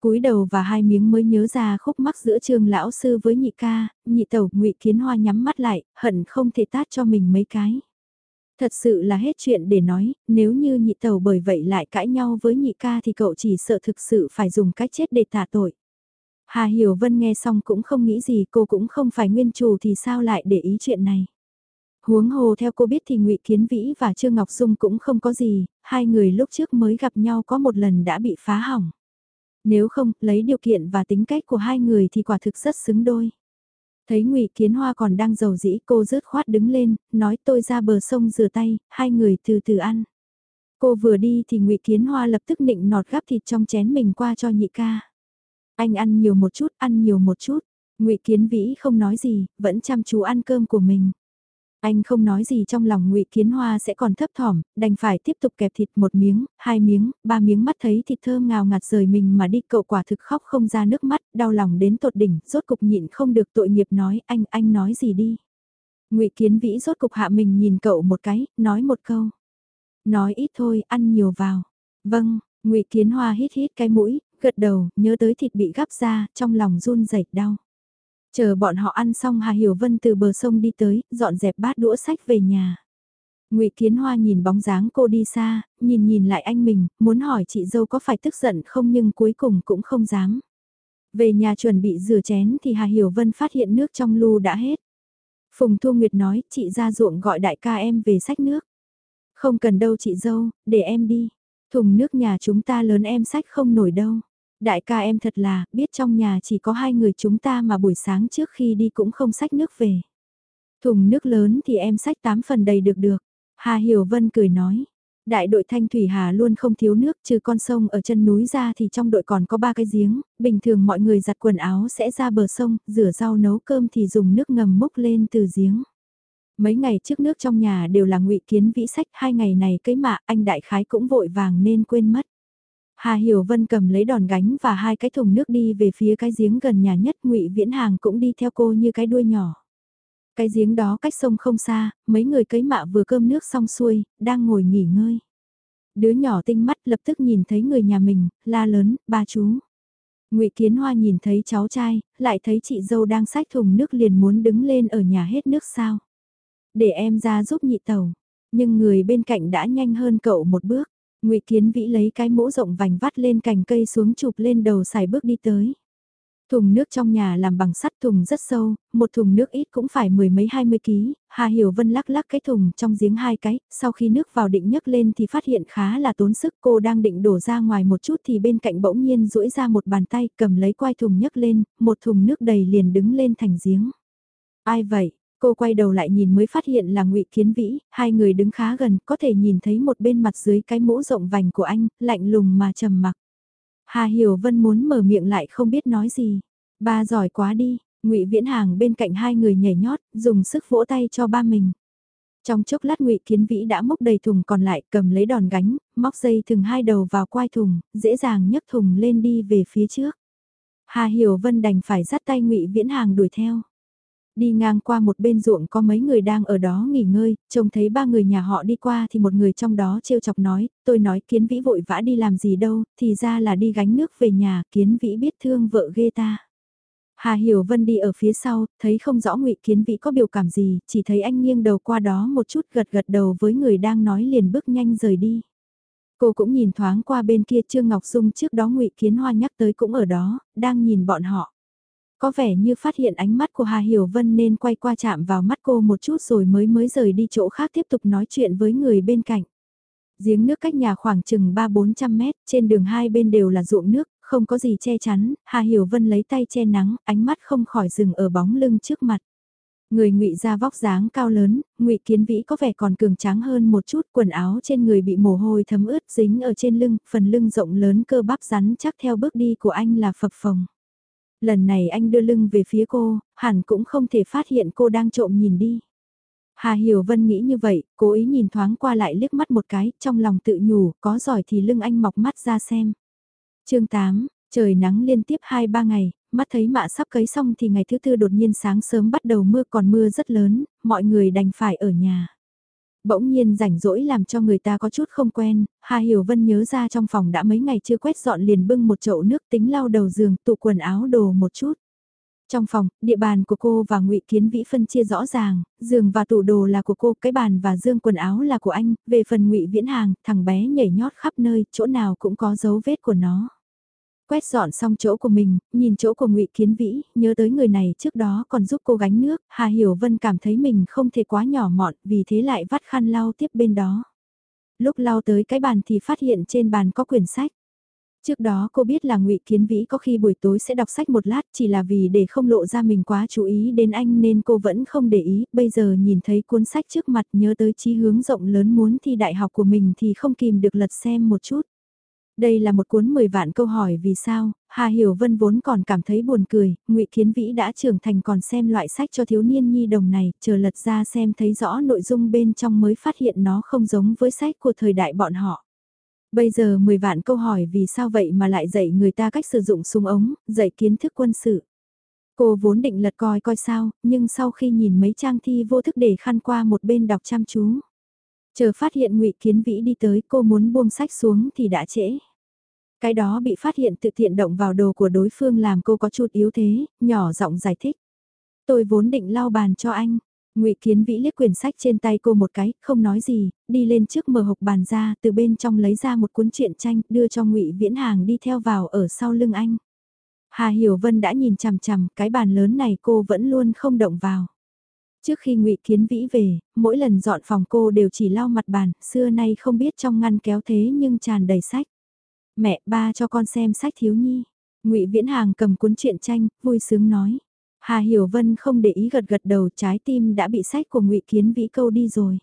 cúi đầu và hai miếng mới nhớ ra khúc mắc giữa trường lão sư với nhị ca, nhị tẩu ngụy kiến hoa nhắm mắt lại, hận không thể tát cho mình mấy cái. Thật sự là hết chuyện để nói, nếu như nhị tẩu bởi vậy lại cãi nhau với nhị ca thì cậu chỉ sợ thực sự phải dùng cách chết để tả tội. Hà Hiểu Vân nghe xong cũng không nghĩ gì cô cũng không phải nguyên chủ thì sao lại để ý chuyện này. Huống hồ theo cô biết thì ngụy Kiến Vĩ và Trương Ngọc Dung cũng không có gì, hai người lúc trước mới gặp nhau có một lần đã bị phá hỏng. Nếu không, lấy điều kiện và tính cách của hai người thì quả thực rất xứng đôi. Thấy ngụy Kiến Hoa còn đang giàu dĩ cô rớt khoát đứng lên, nói tôi ra bờ sông rửa tay, hai người từ từ ăn. Cô vừa đi thì ngụy Kiến Hoa lập tức nịnh nọt gắp thịt trong chén mình qua cho nhị ca. Anh ăn nhiều một chút, ăn nhiều một chút. ngụy Kiến Vĩ không nói gì, vẫn chăm chú ăn cơm của mình. Anh không nói gì trong lòng ngụy Kiến Hoa sẽ còn thấp thỏm, đành phải tiếp tục kẹp thịt một miếng, hai miếng, ba miếng mắt thấy thịt thơm ngào ngạt rời mình mà đi cậu quả thực khóc không ra nước mắt, đau lòng đến tột đỉnh, rốt cục nhịn không được tội nghiệp nói anh, anh nói gì đi. ngụy Kiến Vĩ rốt cục hạ mình nhìn cậu một cái, nói một câu. Nói ít thôi, ăn nhiều vào. Vâng, ngụy Kiến Hoa hít hít cái mũi, gật đầu, nhớ tới thịt bị gắp ra, trong lòng run rẩy đau. Chờ bọn họ ăn xong Hà Hiểu Vân từ bờ sông đi tới, dọn dẹp bát đũa sách về nhà. Ngụy Kiến Hoa nhìn bóng dáng cô đi xa, nhìn nhìn lại anh mình, muốn hỏi chị dâu có phải tức giận không nhưng cuối cùng cũng không dám. Về nhà chuẩn bị rửa chén thì Hà Hiểu Vân phát hiện nước trong lu đã hết. Phùng Thu Nguyệt nói, chị ra ruộng gọi đại ca em về sách nước. Không cần đâu chị dâu, để em đi. Thùng nước nhà chúng ta lớn em sách không nổi đâu. Đại ca em thật là, biết trong nhà chỉ có hai người chúng ta mà buổi sáng trước khi đi cũng không xách nước về. Thùng nước lớn thì em xách tám phần đầy được được. Hà Hiểu Vân cười nói. Đại đội Thanh Thủy Hà luôn không thiếu nước trừ con sông ở chân núi ra thì trong đội còn có ba cái giếng, bình thường mọi người giặt quần áo sẽ ra bờ sông, rửa rau nấu cơm thì dùng nước ngầm múc lên từ giếng. Mấy ngày trước nước trong nhà đều là ngụy kiến vĩ sách, hai ngày này cấy mạ anh đại khái cũng vội vàng nên quên mất. Hà Hiểu Vân cầm lấy đòn gánh và hai cái thùng nước đi về phía cái giếng gần nhà nhất Ngụy Viễn Hàng cũng đi theo cô như cái đuôi nhỏ. Cái giếng đó cách sông không xa, mấy người cấy mạ vừa cơm nước xong xuôi, đang ngồi nghỉ ngơi. Đứa nhỏ tinh mắt lập tức nhìn thấy người nhà mình, la lớn, ba chú. Ngụy Kiến Hoa nhìn thấy cháu trai, lại thấy chị dâu đang xách thùng nước liền muốn đứng lên ở nhà hết nước sao. Để em ra giúp nhị tàu. Nhưng người bên cạnh đã nhanh hơn cậu một bước. Ngụy Kiến Vĩ lấy cái mũ rộng vành vắt lên cành cây xuống chụp lên đầu xài bước đi tới. Thùng nước trong nhà làm bằng sắt thùng rất sâu, một thùng nước ít cũng phải mười mấy hai mươi ký, Hà Hiểu Vân lắc lắc cái thùng trong giếng hai cái, sau khi nước vào định nhấc lên thì phát hiện khá là tốn sức cô đang định đổ ra ngoài một chút thì bên cạnh bỗng nhiên duỗi ra một bàn tay cầm lấy quai thùng nhấc lên, một thùng nước đầy liền đứng lên thành giếng. Ai vậy? Cô quay đầu lại nhìn mới phát hiện là ngụy Kiến Vĩ, hai người đứng khá gần, có thể nhìn thấy một bên mặt dưới cái mũ rộng vành của anh, lạnh lùng mà trầm mặc. Hà Hiểu Vân muốn mở miệng lại không biết nói gì. Ba giỏi quá đi, ngụy Viễn Hàng bên cạnh hai người nhảy nhót, dùng sức vỗ tay cho ba mình. Trong chốc lát ngụy Kiến Vĩ đã móc đầy thùng còn lại cầm lấy đòn gánh, móc dây thừng hai đầu vào quai thùng, dễ dàng nhấc thùng lên đi về phía trước. Hà Hiểu Vân đành phải dắt tay ngụy Viễn Hàng đuổi theo. Đi ngang qua một bên ruộng có mấy người đang ở đó nghỉ ngơi, trông thấy ba người nhà họ đi qua thì một người trong đó trêu chọc nói, tôi nói kiến vĩ vội vã đi làm gì đâu, thì ra là đi gánh nước về nhà, kiến vĩ biết thương vợ ghê ta. Hà Hiểu Vân đi ở phía sau, thấy không rõ ngụy Kiến Vĩ có biểu cảm gì, chỉ thấy anh nghiêng đầu qua đó một chút gật gật đầu với người đang nói liền bước nhanh rời đi. Cô cũng nhìn thoáng qua bên kia Trương Ngọc Dung trước đó ngụy Kiến Hoa nhắc tới cũng ở đó, đang nhìn bọn họ. Có vẻ như phát hiện ánh mắt của Hà Hiểu Vân nên quay qua chạm vào mắt cô một chút rồi mới mới rời đi chỗ khác tiếp tục nói chuyện với người bên cạnh. Giếng nước cách nhà khoảng chừng 3-400 mét, trên đường hai bên đều là ruộng nước, không có gì che chắn, Hà Hiểu Vân lấy tay che nắng, ánh mắt không khỏi dừng ở bóng lưng trước mặt. Người ngụy ra vóc dáng cao lớn, ngụy kiến vĩ có vẻ còn cường tráng hơn một chút, quần áo trên người bị mồ hôi thấm ướt dính ở trên lưng, phần lưng rộng lớn cơ bắp rắn chắc theo bước đi của anh là phập phồng. Lần này anh đưa lưng về phía cô, hẳn cũng không thể phát hiện cô đang trộm nhìn đi. Hà Hiểu Vân nghĩ như vậy, cố ý nhìn thoáng qua lại liếc mắt một cái, trong lòng tự nhủ, có giỏi thì lưng anh mọc mắt ra xem chương 8, trời nắng liên tiếp 2-3 ngày, mắt thấy mạ sắp cấy xong thì ngày thứ tư đột nhiên sáng sớm bắt đầu mưa còn mưa rất lớn, mọi người đành phải ở nhà. Bỗng nhiên rảnh rỗi làm cho người ta có chút không quen, Hà Hiểu Vân nhớ ra trong phòng đã mấy ngày chưa quét dọn liền bưng một chậu nước tính lau đầu giường tụ quần áo đồ một chút. Trong phòng, địa bàn của cô và ngụy Kiến Vĩ phân chia rõ ràng, giường và tủ đồ là của cô, cái bàn và dương quần áo là của anh, về phần ngụy Viễn Hàng, thằng bé nhảy nhót khắp nơi, chỗ nào cũng có dấu vết của nó. Quét dọn xong chỗ của mình, nhìn chỗ của ngụy Kiến Vĩ, nhớ tới người này trước đó còn giúp cô gánh nước, Hà Hiểu Vân cảm thấy mình không thể quá nhỏ mọn, vì thế lại vắt khăn lau tiếp bên đó. Lúc lau tới cái bàn thì phát hiện trên bàn có quyển sách. Trước đó cô biết là ngụy Kiến Vĩ có khi buổi tối sẽ đọc sách một lát chỉ là vì để không lộ ra mình quá chú ý đến anh nên cô vẫn không để ý, bây giờ nhìn thấy cuốn sách trước mặt nhớ tới chí hướng rộng lớn muốn thi đại học của mình thì không kìm được lật xem một chút. Đây là một cuốn 10 vạn câu hỏi vì sao, Hà Hiểu Vân vốn còn cảm thấy buồn cười, ngụy Kiến Vĩ đã trưởng thành còn xem loại sách cho thiếu niên nhi đồng này, chờ lật ra xem thấy rõ nội dung bên trong mới phát hiện nó không giống với sách của thời đại bọn họ. Bây giờ 10 vạn câu hỏi vì sao vậy mà lại dạy người ta cách sử dụng súng ống, dạy kiến thức quân sự. Cô vốn định lật coi coi sao, nhưng sau khi nhìn mấy trang thi vô thức để khăn qua một bên đọc chăm chú. Chờ phát hiện ngụy Kiến Vĩ đi tới cô muốn buông sách xuống thì đã trễ. Cái đó bị phát hiện tự thiện động vào đồ của đối phương làm cô có chút yếu thế, nhỏ giọng giải thích. Tôi vốn định lau bàn cho anh, Ngụy Kiến Vĩ liếc quyển sách trên tay cô một cái, không nói gì, đi lên trước mở hộp bàn ra, từ bên trong lấy ra một cuốn truyện tranh, đưa cho Ngụy Viễn Hàng đi theo vào ở sau lưng anh. Hà Hiểu Vân đã nhìn chằm chằm, cái bàn lớn này cô vẫn luôn không động vào. Trước khi Ngụy Kiến Vĩ về, mỗi lần dọn phòng cô đều chỉ lau mặt bàn, xưa nay không biết trong ngăn kéo thế nhưng tràn đầy sách. Mẹ, ba cho con xem sách thiếu nhi. Ngụy Viễn Hàng cầm cuốn truyện tranh, vui sướng nói. Hà Hiểu Vân không để ý gật gật đầu trái tim đã bị sách của ngụy Kiến Vĩ câu đi rồi.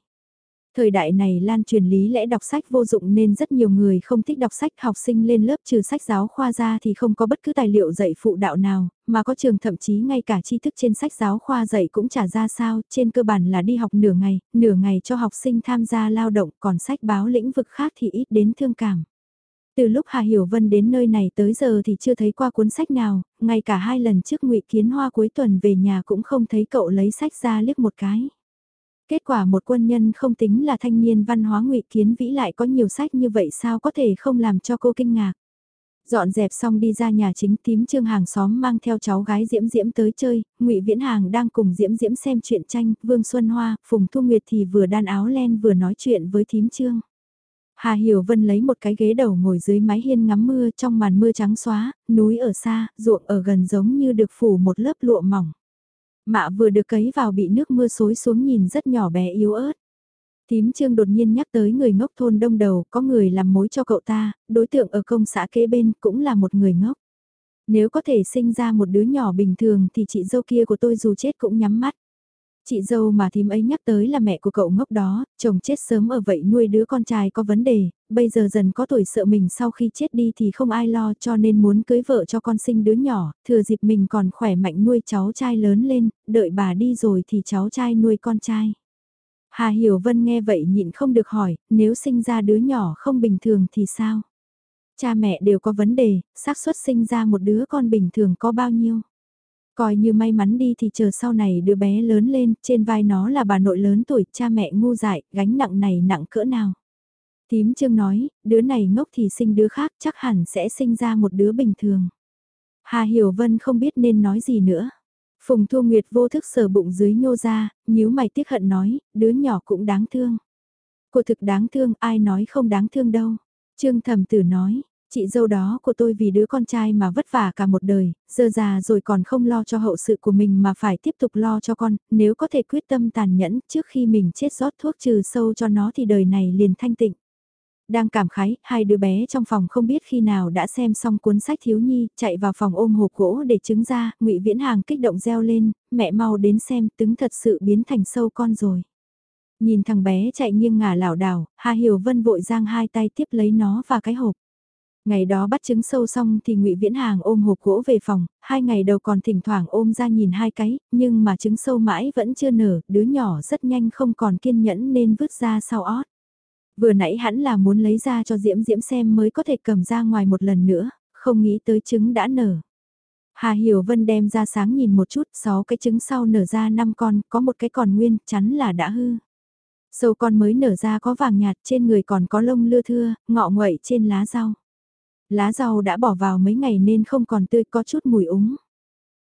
Thời đại này lan truyền lý lẽ đọc sách vô dụng nên rất nhiều người không thích đọc sách học sinh lên lớp trừ sách giáo khoa ra thì không có bất cứ tài liệu dạy phụ đạo nào, mà có trường thậm chí ngay cả tri thức trên sách giáo khoa dạy cũng trả ra sao, trên cơ bản là đi học nửa ngày, nửa ngày cho học sinh tham gia lao động còn sách báo lĩnh vực khác thì ít đến thương cảm. Từ lúc Hà Hiểu Vân đến nơi này tới giờ thì chưa thấy qua cuốn sách nào, ngay cả hai lần trước ngụy Kiến Hoa cuối tuần về nhà cũng không thấy cậu lấy sách ra liếc một cái. Kết quả một quân nhân không tính là thanh niên văn hóa ngụy Kiến Vĩ lại có nhiều sách như vậy sao có thể không làm cho cô kinh ngạc. Dọn dẹp xong đi ra nhà chính tím trương hàng xóm mang theo cháu gái Diễm Diễm tới chơi, ngụy Viễn Hàng đang cùng Diễm Diễm xem truyện tranh, Vương Xuân Hoa, Phùng Thu Nguyệt thì vừa đan áo len vừa nói chuyện với thím trương. Hà Hiểu Vân lấy một cái ghế đầu ngồi dưới mái hiên ngắm mưa trong màn mưa trắng xóa, núi ở xa, ruộng ở gần giống như được phủ một lớp lụa mỏng. Mạ vừa được cấy vào bị nước mưa xối xuống nhìn rất nhỏ bé yếu ớt. Tím Trương đột nhiên nhắc tới người ngốc thôn đông đầu, có người làm mối cho cậu ta, đối tượng ở công xã kế bên cũng là một người ngốc. Nếu có thể sinh ra một đứa nhỏ bình thường thì chị dâu kia của tôi dù chết cũng nhắm mắt. Chị dâu mà thím ấy nhắc tới là mẹ của cậu ngốc đó, chồng chết sớm ở vậy nuôi đứa con trai có vấn đề, bây giờ dần có tuổi sợ mình sau khi chết đi thì không ai lo cho nên muốn cưới vợ cho con sinh đứa nhỏ, thừa dịp mình còn khỏe mạnh nuôi cháu trai lớn lên, đợi bà đi rồi thì cháu trai nuôi con trai. Hà Hiểu Vân nghe vậy nhịn không được hỏi, nếu sinh ra đứa nhỏ không bình thường thì sao? Cha mẹ đều có vấn đề, xác suất sinh ra một đứa con bình thường có bao nhiêu? Coi như may mắn đi thì chờ sau này đứa bé lớn lên, trên vai nó là bà nội lớn tuổi, cha mẹ ngu dại, gánh nặng này nặng cỡ nào. Tím Trương nói, đứa này ngốc thì sinh đứa khác chắc hẳn sẽ sinh ra một đứa bình thường. Hà Hiểu Vân không biết nên nói gì nữa. Phùng Thu Nguyệt vô thức sờ bụng dưới nhô ra, nhíu mày tiếc hận nói, đứa nhỏ cũng đáng thương. Cô thực đáng thương, ai nói không đáng thương đâu. Trương Thẩm Tử nói, chị dâu đó của tôi vì đứa con trai mà vất vả cả một đời, giờ già rồi còn không lo cho hậu sự của mình mà phải tiếp tục lo cho con, nếu có thể quyết tâm tàn nhẫn trước khi mình chết rót thuốc trừ sâu cho nó thì đời này liền thanh tịnh. Đang cảm khái, hai đứa bé trong phòng không biết khi nào đã xem xong cuốn sách thiếu nhi, chạy vào phòng ôm hộp gỗ để trứng ra, ngụy Viễn Hàng kích động reo lên, mẹ mau đến xem, tướng thật sự biến thành sâu con rồi. Nhìn thằng bé chạy nghiêng ngả lảo đảo, Hà Hiểu Vân vội giang hai tay tiếp lấy nó và cái hộp. Ngày đó bắt trứng sâu xong thì ngụy Viễn Hàng ôm hộp gỗ về phòng, hai ngày đầu còn thỉnh thoảng ôm ra nhìn hai cái, nhưng mà trứng sâu mãi vẫn chưa nở, đứa nhỏ rất nhanh không còn kiên nhẫn nên vứt ra sau ót. Vừa nãy hắn là muốn lấy ra cho Diễm Diễm xem mới có thể cầm ra ngoài một lần nữa, không nghĩ tới trứng đã nở. Hà Hiểu Vân đem ra sáng nhìn một chút, sáu cái trứng sau nở ra năm con, có một cái còn nguyên, chắn là đã hư. Sâu con mới nở ra có vàng nhạt trên người còn có lông lưa thưa, ngọ nguậy trên lá rau. Lá rau đã bỏ vào mấy ngày nên không còn tươi có chút mùi úng.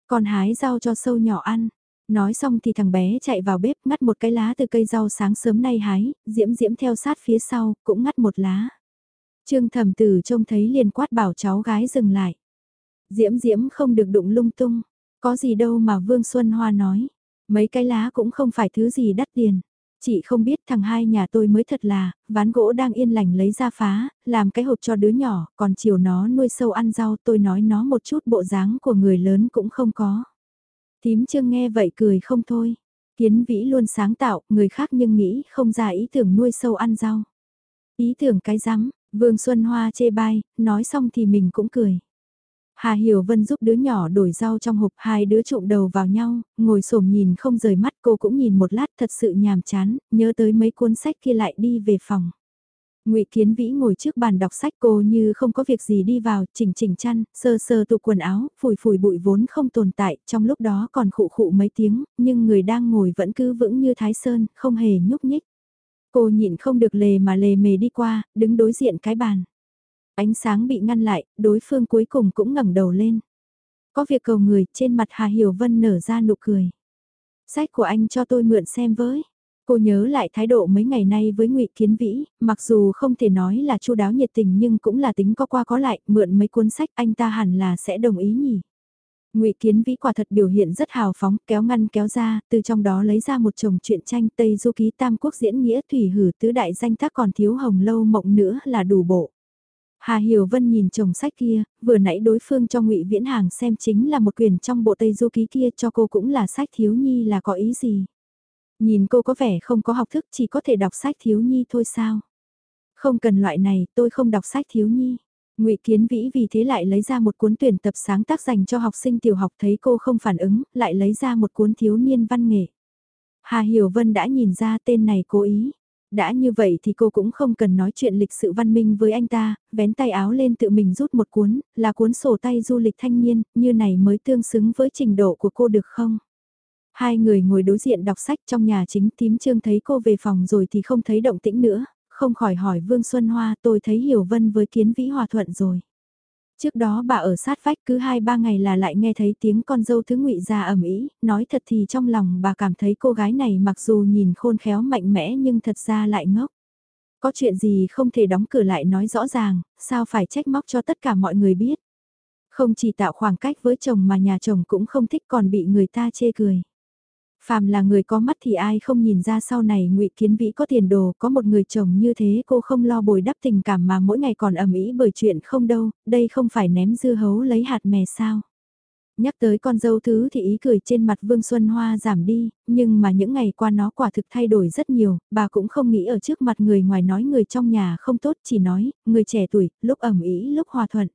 Còn hái rau cho sâu nhỏ ăn, Nói xong thì thằng bé chạy vào bếp ngắt một cái lá từ cây rau sáng sớm nay hái, diễm diễm theo sát phía sau, cũng ngắt một lá. Trương thẩm tử trông thấy liền quát bảo cháu gái dừng lại. Diễm diễm không được đụng lung tung, có gì đâu mà Vương Xuân Hoa nói. Mấy cái lá cũng không phải thứ gì đắt tiền. Chị không biết thằng hai nhà tôi mới thật là, ván gỗ đang yên lành lấy ra phá, làm cái hộp cho đứa nhỏ, còn chiều nó nuôi sâu ăn rau tôi nói nó một chút bộ dáng của người lớn cũng không có. Tím Trương nghe vậy cười không thôi. Kiến vĩ luôn sáng tạo, người khác nhưng nghĩ không ra ý tưởng nuôi sâu ăn rau. Ý tưởng cái rắm, Vương Xuân Hoa chê bai, nói xong thì mình cũng cười. Hà Hiểu Vân giúp đứa nhỏ đổi rau trong hộp hai đứa trộm đầu vào nhau, ngồi xổm nhìn không rời mắt cô cũng nhìn một lát thật sự nhàm chán, nhớ tới mấy cuốn sách kia lại đi về phòng. Ngụy Kiến Vĩ ngồi trước bàn đọc sách cô như không có việc gì đi vào, chỉnh chỉnh chăn, sơ sơ tụ quần áo, phủi phủi bụi vốn không tồn tại, trong lúc đó còn khụ khụ mấy tiếng, nhưng người đang ngồi vẫn cứ vững như Thái Sơn, không hề nhúc nhích. Cô nhịn không được lề mà lề mề đi qua, đứng đối diện cái bàn. Ánh sáng bị ngăn lại, đối phương cuối cùng cũng ngẩng đầu lên. Có việc cầu người, trên mặt Hà Hiểu Vân nở ra nụ cười. Sách của anh cho tôi mượn xem với. Cô nhớ lại thái độ mấy ngày nay với Ngụy Kiến Vĩ, mặc dù không thể nói là chu đáo nhiệt tình nhưng cũng là tính có qua có lại, mượn mấy cuốn sách anh ta hẳn là sẽ đồng ý nhỉ. Ngụy Kiến Vĩ quả thật biểu hiện rất hào phóng, kéo ngăn kéo ra, từ trong đó lấy ra một chồng truyện tranh Tây Du ký Tam Quốc diễn nghĩa thủy hử tứ đại danh tác còn thiếu hồng lâu mộng nữa là đủ bộ. Hà Hiểu Vân nhìn chồng sách kia, vừa nãy đối phương cho Ngụy Viễn Hàng xem chính là một quyển trong bộ Tây Du ký kia cho cô cũng là sách thiếu nhi là có ý gì. Nhìn cô có vẻ không có học thức chỉ có thể đọc sách thiếu nhi thôi sao. Không cần loại này, tôi không đọc sách thiếu nhi. Ngụy Kiến Vĩ vì thế lại lấy ra một cuốn tuyển tập sáng tác dành cho học sinh tiểu học thấy cô không phản ứng, lại lấy ra một cuốn thiếu niên văn nghệ. Hà Hiểu Vân đã nhìn ra tên này cố ý. Đã như vậy thì cô cũng không cần nói chuyện lịch sự văn minh với anh ta, vén tay áo lên tự mình rút một cuốn, là cuốn sổ tay du lịch thanh niên, như này mới tương xứng với trình độ của cô được không? Hai người ngồi đối diện đọc sách trong nhà chính tím trương thấy cô về phòng rồi thì không thấy động tĩnh nữa, không khỏi hỏi Vương Xuân Hoa tôi thấy Hiểu Vân với kiến vĩ hòa thuận rồi. Trước đó bà ở sát vách cứ hai ba ngày là lại nghe thấy tiếng con dâu thứ ngụy ra ẩm ý, nói thật thì trong lòng bà cảm thấy cô gái này mặc dù nhìn khôn khéo mạnh mẽ nhưng thật ra lại ngốc. Có chuyện gì không thể đóng cửa lại nói rõ ràng, sao phải trách móc cho tất cả mọi người biết. Không chỉ tạo khoảng cách với chồng mà nhà chồng cũng không thích còn bị người ta chê cười. Phàm là người có mắt thì ai không nhìn ra sau này ngụy Kiến Vĩ có tiền đồ, có một người chồng như thế cô không lo bồi đắp tình cảm mà mỗi ngày còn ầm ĩ bởi chuyện không đâu, đây không phải ném dưa hấu lấy hạt mè sao. Nhắc tới con dâu thứ thì ý cười trên mặt Vương Xuân Hoa giảm đi, nhưng mà những ngày qua nó quả thực thay đổi rất nhiều, bà cũng không nghĩ ở trước mặt người ngoài nói người trong nhà không tốt chỉ nói, người trẻ tuổi, lúc ẩm ý lúc hòa thuận.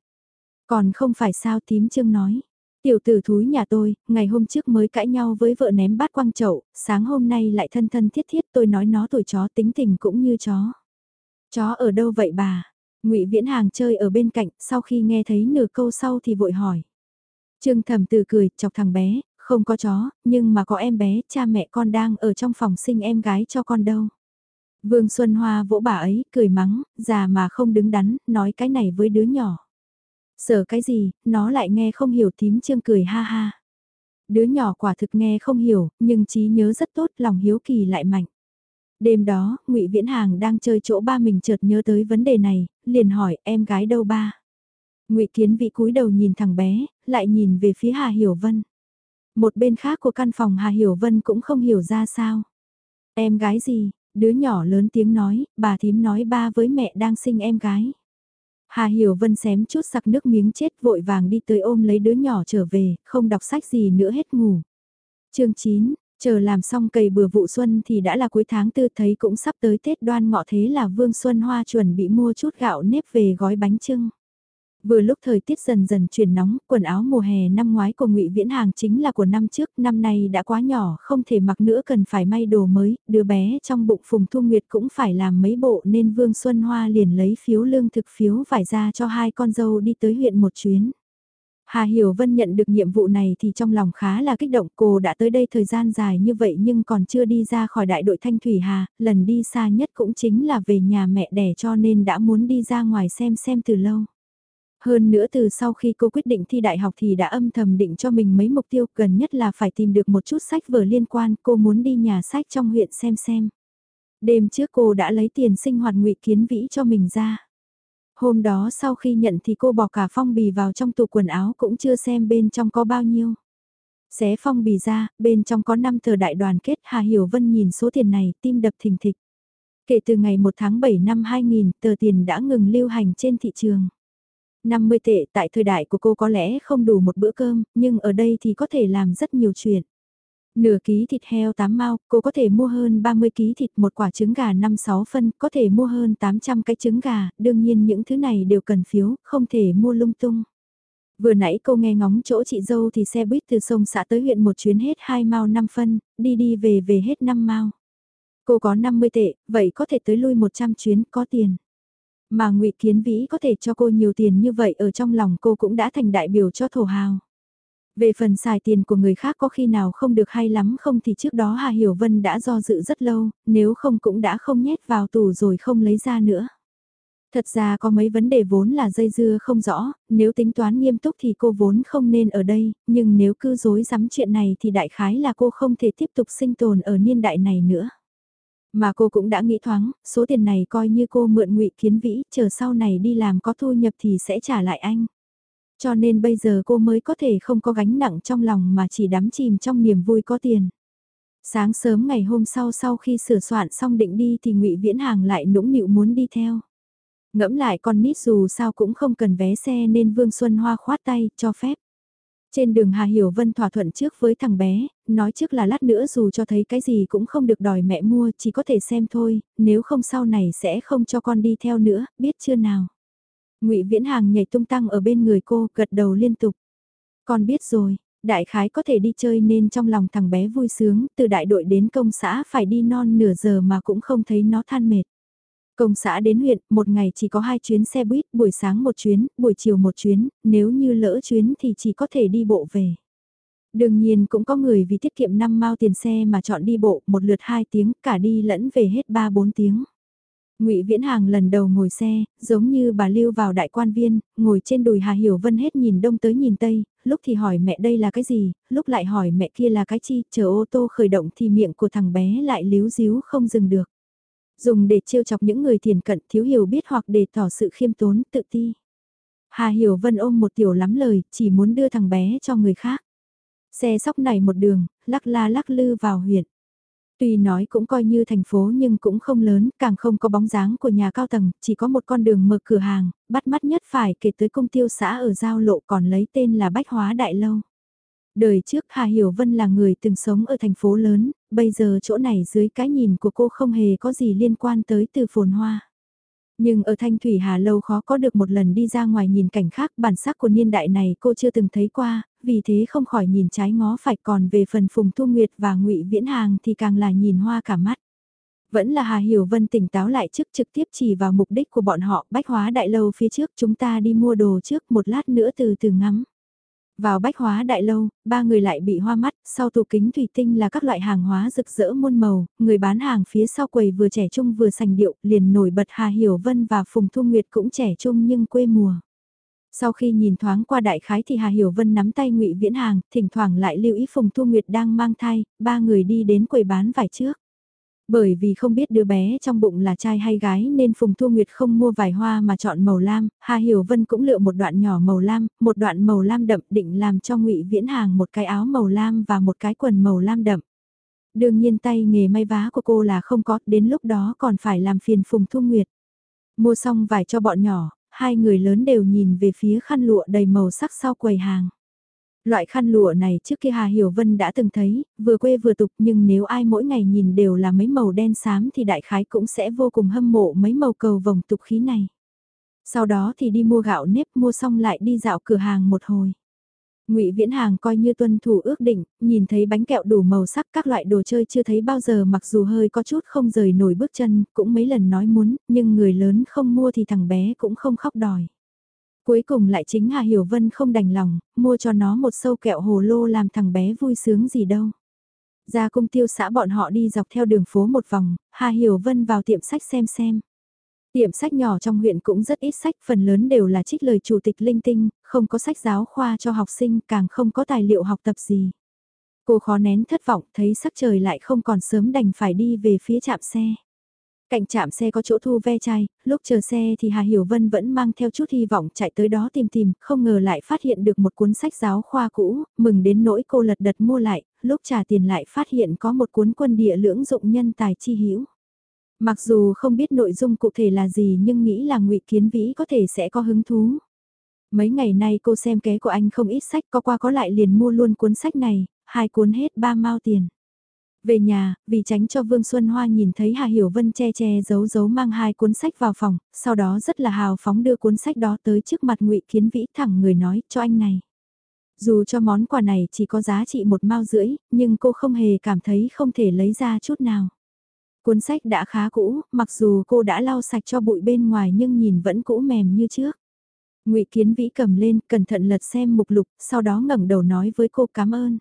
Còn không phải sao tím trương nói. Tiểu tử thúi nhà tôi, ngày hôm trước mới cãi nhau với vợ ném bát quăng chậu, sáng hôm nay lại thân thân thiết thiết tôi nói nó tuổi chó tính tình cũng như chó. Chó ở đâu vậy bà? ngụy Viễn Hàng chơi ở bên cạnh, sau khi nghe thấy nửa câu sau thì vội hỏi. Trương Thẩm từ cười, chọc thằng bé, không có chó, nhưng mà có em bé, cha mẹ con đang ở trong phòng sinh em gái cho con đâu. Vương Xuân Hoa vỗ bà ấy, cười mắng, già mà không đứng đắn, nói cái này với đứa nhỏ. Sợ cái gì, nó lại nghe không hiểu tím chương cười ha ha. Đứa nhỏ quả thực nghe không hiểu, nhưng trí nhớ rất tốt, lòng hiếu kỳ lại mạnh. Đêm đó, ngụy Viễn Hàng đang chơi chỗ ba mình chợt nhớ tới vấn đề này, liền hỏi em gái đâu ba. ngụy Kiến Vị cúi đầu nhìn thằng bé, lại nhìn về phía Hà Hiểu Vân. Một bên khác của căn phòng Hà Hiểu Vân cũng không hiểu ra sao. Em gái gì, đứa nhỏ lớn tiếng nói, bà thím nói ba với mẹ đang sinh em gái. Hà Hiểu Vân xém chút sặc nước miếng chết vội vàng đi tới ôm lấy đứa nhỏ trở về, không đọc sách gì nữa hết ngủ. chương 9, chờ làm xong cày bừa vụ xuân thì đã là cuối tháng tư thấy cũng sắp tới Tết đoan ngọ thế là Vương Xuân Hoa chuẩn bị mua chút gạo nếp về gói bánh trưng. Vừa lúc thời tiết dần dần chuyển nóng, quần áo mùa hè năm ngoái của Ngụy Viễn Hàng chính là của năm trước, năm nay đã quá nhỏ, không thể mặc nữa cần phải may đồ mới, đứa bé trong bụng Phùng Thu Nguyệt cũng phải làm mấy bộ nên Vương Xuân Hoa liền lấy phiếu lương thực phiếu vải ra cho hai con dâu đi tới huyện một chuyến. Hà Hiểu Vân nhận được nhiệm vụ này thì trong lòng khá là kích động cô đã tới đây thời gian dài như vậy nhưng còn chưa đi ra khỏi đại đội Thanh Thủy Hà, lần đi xa nhất cũng chính là về nhà mẹ đẻ cho nên đã muốn đi ra ngoài xem xem từ lâu. Hơn nữa từ sau khi cô quyết định thi đại học thì đã âm thầm định cho mình mấy mục tiêu gần nhất là phải tìm được một chút sách vở liên quan cô muốn đi nhà sách trong huyện xem xem. Đêm trước cô đã lấy tiền sinh hoạt ngụy kiến vĩ cho mình ra. Hôm đó sau khi nhận thì cô bỏ cả phong bì vào trong tủ quần áo cũng chưa xem bên trong có bao nhiêu. Xé phong bì ra, bên trong có 5 tờ đại đoàn kết Hà Hiểu Vân nhìn số tiền này tim đập thình thịch. Kể từ ngày 1 tháng 7 năm 2000 tờ tiền đã ngừng lưu hành trên thị trường. 50 tệ tại thời đại của cô có lẽ không đủ một bữa cơm, nhưng ở đây thì có thể làm rất nhiều chuyện. Nửa ký thịt heo 8 mao, cô có thể mua hơn 30 ký thịt một quả trứng gà 5-6 phân, có thể mua hơn 800 cái trứng gà, đương nhiên những thứ này đều cần phiếu, không thể mua lung tung. Vừa nãy cô nghe ngóng chỗ chị dâu thì xe buýt từ sông xã tới huyện một chuyến hết 2 mao 5 phân, đi đi về về hết 5 mao. Cô có 50 tệ, vậy có thể tới lui 100 chuyến, có tiền. Mà ngụy Kiến Vĩ có thể cho cô nhiều tiền như vậy ở trong lòng cô cũng đã thành đại biểu cho thổ hào. Về phần xài tiền của người khác có khi nào không được hay lắm không thì trước đó Hà Hiểu Vân đã do dự rất lâu, nếu không cũng đã không nhét vào tủ rồi không lấy ra nữa. Thật ra có mấy vấn đề vốn là dây dưa không rõ, nếu tính toán nghiêm túc thì cô vốn không nên ở đây, nhưng nếu cứ dối dám chuyện này thì đại khái là cô không thể tiếp tục sinh tồn ở niên đại này nữa. Mà cô cũng đã nghĩ thoáng, số tiền này coi như cô mượn ngụy kiến vĩ, chờ sau này đi làm có thu nhập thì sẽ trả lại anh. Cho nên bây giờ cô mới có thể không có gánh nặng trong lòng mà chỉ đắm chìm trong niềm vui có tiền. Sáng sớm ngày hôm sau sau khi sửa soạn xong định đi thì ngụy Viễn Hàng lại nũng nịu muốn đi theo. Ngẫm lại con nít dù sao cũng không cần vé xe nên Vương Xuân Hoa khoát tay, cho phép. Trên đường Hà Hiểu Vân thỏa thuận trước với thằng bé, nói trước là lát nữa dù cho thấy cái gì cũng không được đòi mẹ mua, chỉ có thể xem thôi, nếu không sau này sẽ không cho con đi theo nữa, biết chưa nào. ngụy Viễn Hàng nhảy tung tăng ở bên người cô, gật đầu liên tục. Con biết rồi, đại khái có thể đi chơi nên trong lòng thằng bé vui sướng, từ đại đội đến công xã phải đi non nửa giờ mà cũng không thấy nó than mệt. Công xã đến huyện, một ngày chỉ có hai chuyến xe buýt, buổi sáng một chuyến, buổi chiều một chuyến, nếu như lỡ chuyến thì chỉ có thể đi bộ về. Đương nhiên cũng có người vì tiết kiệm 5 mao tiền xe mà chọn đi bộ một lượt 2 tiếng, cả đi lẫn về hết 3-4 tiếng. Ngụy Viễn Hàng lần đầu ngồi xe, giống như bà lưu vào đại quan viên, ngồi trên đùi Hà Hiểu Vân hết nhìn đông tới nhìn tây, lúc thì hỏi mẹ đây là cái gì, lúc lại hỏi mẹ kia là cái chi, chờ ô tô khởi động thì miệng của thằng bé lại líu díu không dừng được dùng để trêu chọc những người thiền cận thiếu hiểu biết hoặc để tỏ sự khiêm tốn, tự ti. Hà Hiểu Vân ôm một tiểu lắm lời, chỉ muốn đưa thằng bé cho người khác. Xe sóc này một đường, lắc la lắc lư vào huyện. Tuy nói cũng coi như thành phố nhưng cũng không lớn, càng không có bóng dáng của nhà cao tầng, chỉ có một con đường mở cửa hàng, bắt mắt nhất phải kể tới công tiêu xã ở giao lộ còn lấy tên là Bách Hóa Đại Lâu. Đời trước Hà Hiểu Vân là người từng sống ở thành phố lớn, bây giờ chỗ này dưới cái nhìn của cô không hề có gì liên quan tới từ phồn hoa. Nhưng ở Thanh Thủy Hà Lâu khó có được một lần đi ra ngoài nhìn cảnh khác bản sắc của niên đại này cô chưa từng thấy qua, vì thế không khỏi nhìn trái ngó phải còn về phần Phùng Thu Nguyệt và ngụy Viễn Hàng thì càng là nhìn hoa cả mắt. Vẫn là Hà Hiểu Vân tỉnh táo lại trước trực tiếp chỉ vào mục đích của bọn họ bách hóa đại lâu phía trước chúng ta đi mua đồ trước một lát nữa từ từ ngắm. Vào bách hóa đại lâu, ba người lại bị hoa mắt, sau tủ kính thủy tinh là các loại hàng hóa rực rỡ muôn màu, người bán hàng phía sau quầy vừa trẻ trung vừa sành điệu, liền nổi bật Hà Hiểu Vân và Phùng Thu Nguyệt cũng trẻ trung nhưng quê mùa. Sau khi nhìn thoáng qua đại khái thì Hà Hiểu Vân nắm tay ngụy Viễn Hàng, thỉnh thoảng lại lưu ý Phùng Thu Nguyệt đang mang thai, ba người đi đến quầy bán vải trước. Bởi vì không biết đứa bé trong bụng là trai hay gái nên Phùng Thu Nguyệt không mua vài hoa mà chọn màu lam, Hà Hiểu Vân cũng lựa một đoạn nhỏ màu lam, một đoạn màu lam đậm định làm cho ngụy Viễn Hàng một cái áo màu lam và một cái quần màu lam đậm. Đương nhiên tay nghề may vá của cô là không có, đến lúc đó còn phải làm phiền Phùng Thu Nguyệt. Mua xong vải cho bọn nhỏ, hai người lớn đều nhìn về phía khăn lụa đầy màu sắc sau quầy hàng. Loại khăn lụa này trước kia Hà Hiểu Vân đã từng thấy, vừa quê vừa tục nhưng nếu ai mỗi ngày nhìn đều là mấy màu đen xám thì đại khái cũng sẽ vô cùng hâm mộ mấy màu cầu vồng tục khí này. Sau đó thì đi mua gạo nếp mua xong lại đi dạo cửa hàng một hồi. Ngụy Viễn Hàng coi như tuân thủ ước định, nhìn thấy bánh kẹo đủ màu sắc các loại đồ chơi chưa thấy bao giờ mặc dù hơi có chút không rời nổi bước chân, cũng mấy lần nói muốn, nhưng người lớn không mua thì thằng bé cũng không khóc đòi. Cuối cùng lại chính Hà Hiểu Vân không đành lòng, mua cho nó một sâu kẹo hồ lô làm thằng bé vui sướng gì đâu. Ra cung tiêu xã bọn họ đi dọc theo đường phố một vòng, Hà Hiểu Vân vào tiệm sách xem xem. Tiệm sách nhỏ trong huyện cũng rất ít sách, phần lớn đều là trích lời chủ tịch linh tinh, không có sách giáo khoa cho học sinh, càng không có tài liệu học tập gì. Cô khó nén thất vọng, thấy sắc trời lại không còn sớm đành phải đi về phía trạm xe. Cạnh trạm xe có chỗ thu ve chai, lúc chờ xe thì Hà Hiểu Vân vẫn mang theo chút hy vọng chạy tới đó tìm tìm, không ngờ lại phát hiện được một cuốn sách giáo khoa cũ, mừng đến nỗi cô lật đật mua lại, lúc trả tiền lại phát hiện có một cuốn quân địa lưỡng dụng nhân tài chi hữu. Mặc dù không biết nội dung cụ thể là gì nhưng nghĩ là ngụy Kiến Vĩ có thể sẽ có hứng thú. Mấy ngày nay cô xem ké của anh không ít sách có qua có lại liền mua luôn cuốn sách này, hai cuốn hết ba mao tiền. Về nhà, vì tránh cho Vương Xuân Hoa nhìn thấy Hà Hiểu Vân che che giấu giấu mang hai cuốn sách vào phòng, sau đó rất là hào phóng đưa cuốn sách đó tới trước mặt ngụy Kiến Vĩ thẳng người nói cho anh này. Dù cho món quà này chỉ có giá trị một mao rưỡi, nhưng cô không hề cảm thấy không thể lấy ra chút nào. Cuốn sách đã khá cũ, mặc dù cô đã lau sạch cho bụi bên ngoài nhưng nhìn vẫn cũ mềm như trước. Ngụy Kiến Vĩ cầm lên, cẩn thận lật xem mục lục, sau đó ngẩng đầu nói với cô cảm ơn.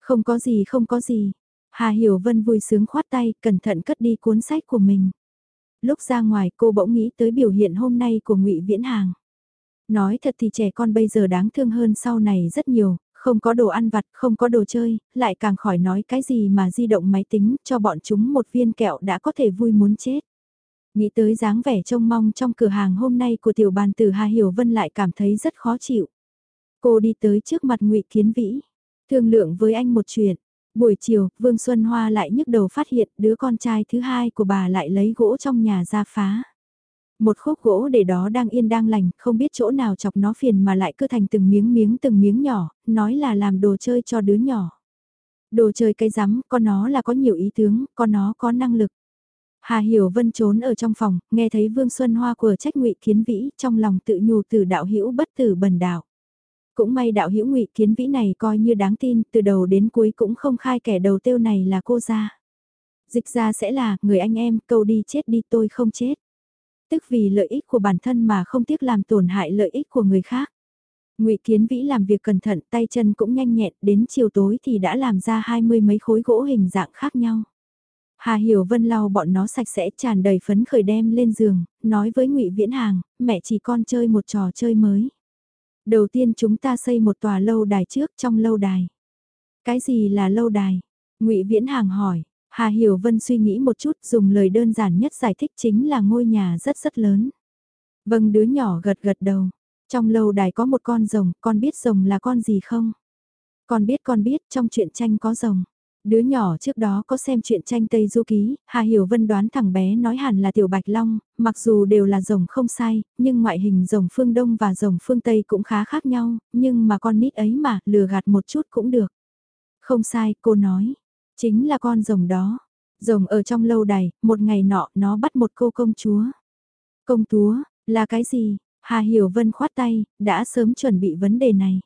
Không có gì không có gì, Hà Hiểu Vân vui sướng khoát tay, cẩn thận cất đi cuốn sách của mình. Lúc ra ngoài cô bỗng nghĩ tới biểu hiện hôm nay của ngụy Viễn Hàng. Nói thật thì trẻ con bây giờ đáng thương hơn sau này rất nhiều, không có đồ ăn vặt, không có đồ chơi, lại càng khỏi nói cái gì mà di động máy tính cho bọn chúng một viên kẹo đã có thể vui muốn chết. Nghĩ tới dáng vẻ trông mong trong cửa hàng hôm nay của tiểu bàn tử Hà Hiểu Vân lại cảm thấy rất khó chịu. Cô đi tới trước mặt ngụy Kiến Vĩ, thương lượng với anh một chuyện. Buổi chiều, Vương Xuân Hoa lại nhức đầu phát hiện đứa con trai thứ hai của bà lại lấy gỗ trong nhà ra phá. Một khúc gỗ để đó đang yên đang lành, không biết chỗ nào chọc nó phiền mà lại cứ thành từng miếng miếng từng miếng nhỏ, nói là làm đồ chơi cho đứa nhỏ. Đồ chơi cây rắm, con nó là có nhiều ý tướng, con nó có năng lực. Hà Hiểu Vân trốn ở trong phòng, nghe thấy Vương Xuân Hoa của trách ngụy kiến vĩ, trong lòng tự nhủ từ đạo hữu bất tử bần đạo. Cũng may đạo hữu ngụy kiến vĩ này coi như đáng tin, từ đầu đến cuối cũng không khai kẻ đầu tiêu này là cô ra. Dịch ra sẽ là, người anh em, câu đi chết đi tôi không chết. Tức vì lợi ích của bản thân mà không tiếc làm tổn hại lợi ích của người khác. ngụy Kiến Vĩ làm việc cẩn thận, tay chân cũng nhanh nhẹn, đến chiều tối thì đã làm ra hai mươi mấy khối gỗ hình dạng khác nhau. Hà Hiểu Vân lau bọn nó sạch sẽ tràn đầy phấn khởi đem lên giường, nói với ngụy Viễn Hàng, mẹ chỉ con chơi một trò chơi mới. Đầu tiên chúng ta xây một tòa lâu đài trước trong lâu đài. Cái gì là lâu đài? ngụy Viễn Hàng hỏi. Hà Hiểu Vân suy nghĩ một chút dùng lời đơn giản nhất giải thích chính là ngôi nhà rất rất lớn. Vâng đứa nhỏ gật gật đầu. Trong lâu đài có một con rồng, con biết rồng là con gì không? Con biết con biết trong truyện tranh có rồng. Đứa nhỏ trước đó có xem chuyện tranh Tây Du Ký, Hà Hiểu Vân đoán thằng bé nói hẳn là Tiểu Bạch Long, mặc dù đều là rồng không sai, nhưng ngoại hình rồng phương Đông và rồng phương Tây cũng khá khác nhau, nhưng mà con nít ấy mà, lừa gạt một chút cũng được. Không sai, cô nói, chính là con rồng đó. Rồng ở trong lâu đài, một ngày nọ nó bắt một cô công chúa. Công chúa, là cái gì? Hà Hiểu Vân khoát tay, đã sớm chuẩn bị vấn đề này.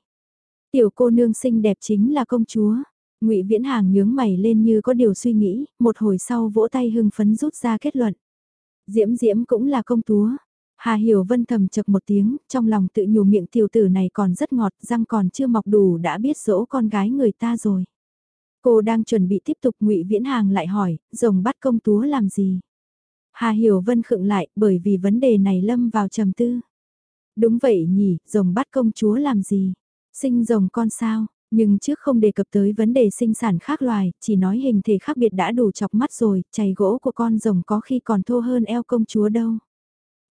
Tiểu cô nương xinh đẹp chính là công chúa. Ngụy Viễn Hàng nhướng mày lên như có điều suy nghĩ, một hồi sau vỗ tay hưng phấn rút ra kết luận. Diễm Diễm cũng là công chúa. Hà Hiểu Vân thầm chập một tiếng, trong lòng tự nhủ miệng tiểu tử này còn rất ngọt, răng còn chưa mọc đủ đã biết dỗ con gái người ta rồi. Cô đang chuẩn bị tiếp tục ngụy Viễn Hàng lại hỏi, rồng bắt công túa làm gì? Hà Hiểu Vân khựng lại bởi vì vấn đề này lâm vào trầm tư. Đúng vậy nhỉ, rồng bắt công chúa làm gì? Sinh rồng con sao? Nhưng trước không đề cập tới vấn đề sinh sản khác loài, chỉ nói hình thể khác biệt đã đủ chọc mắt rồi, chày gỗ của con rồng có khi còn thô hơn eo công chúa đâu.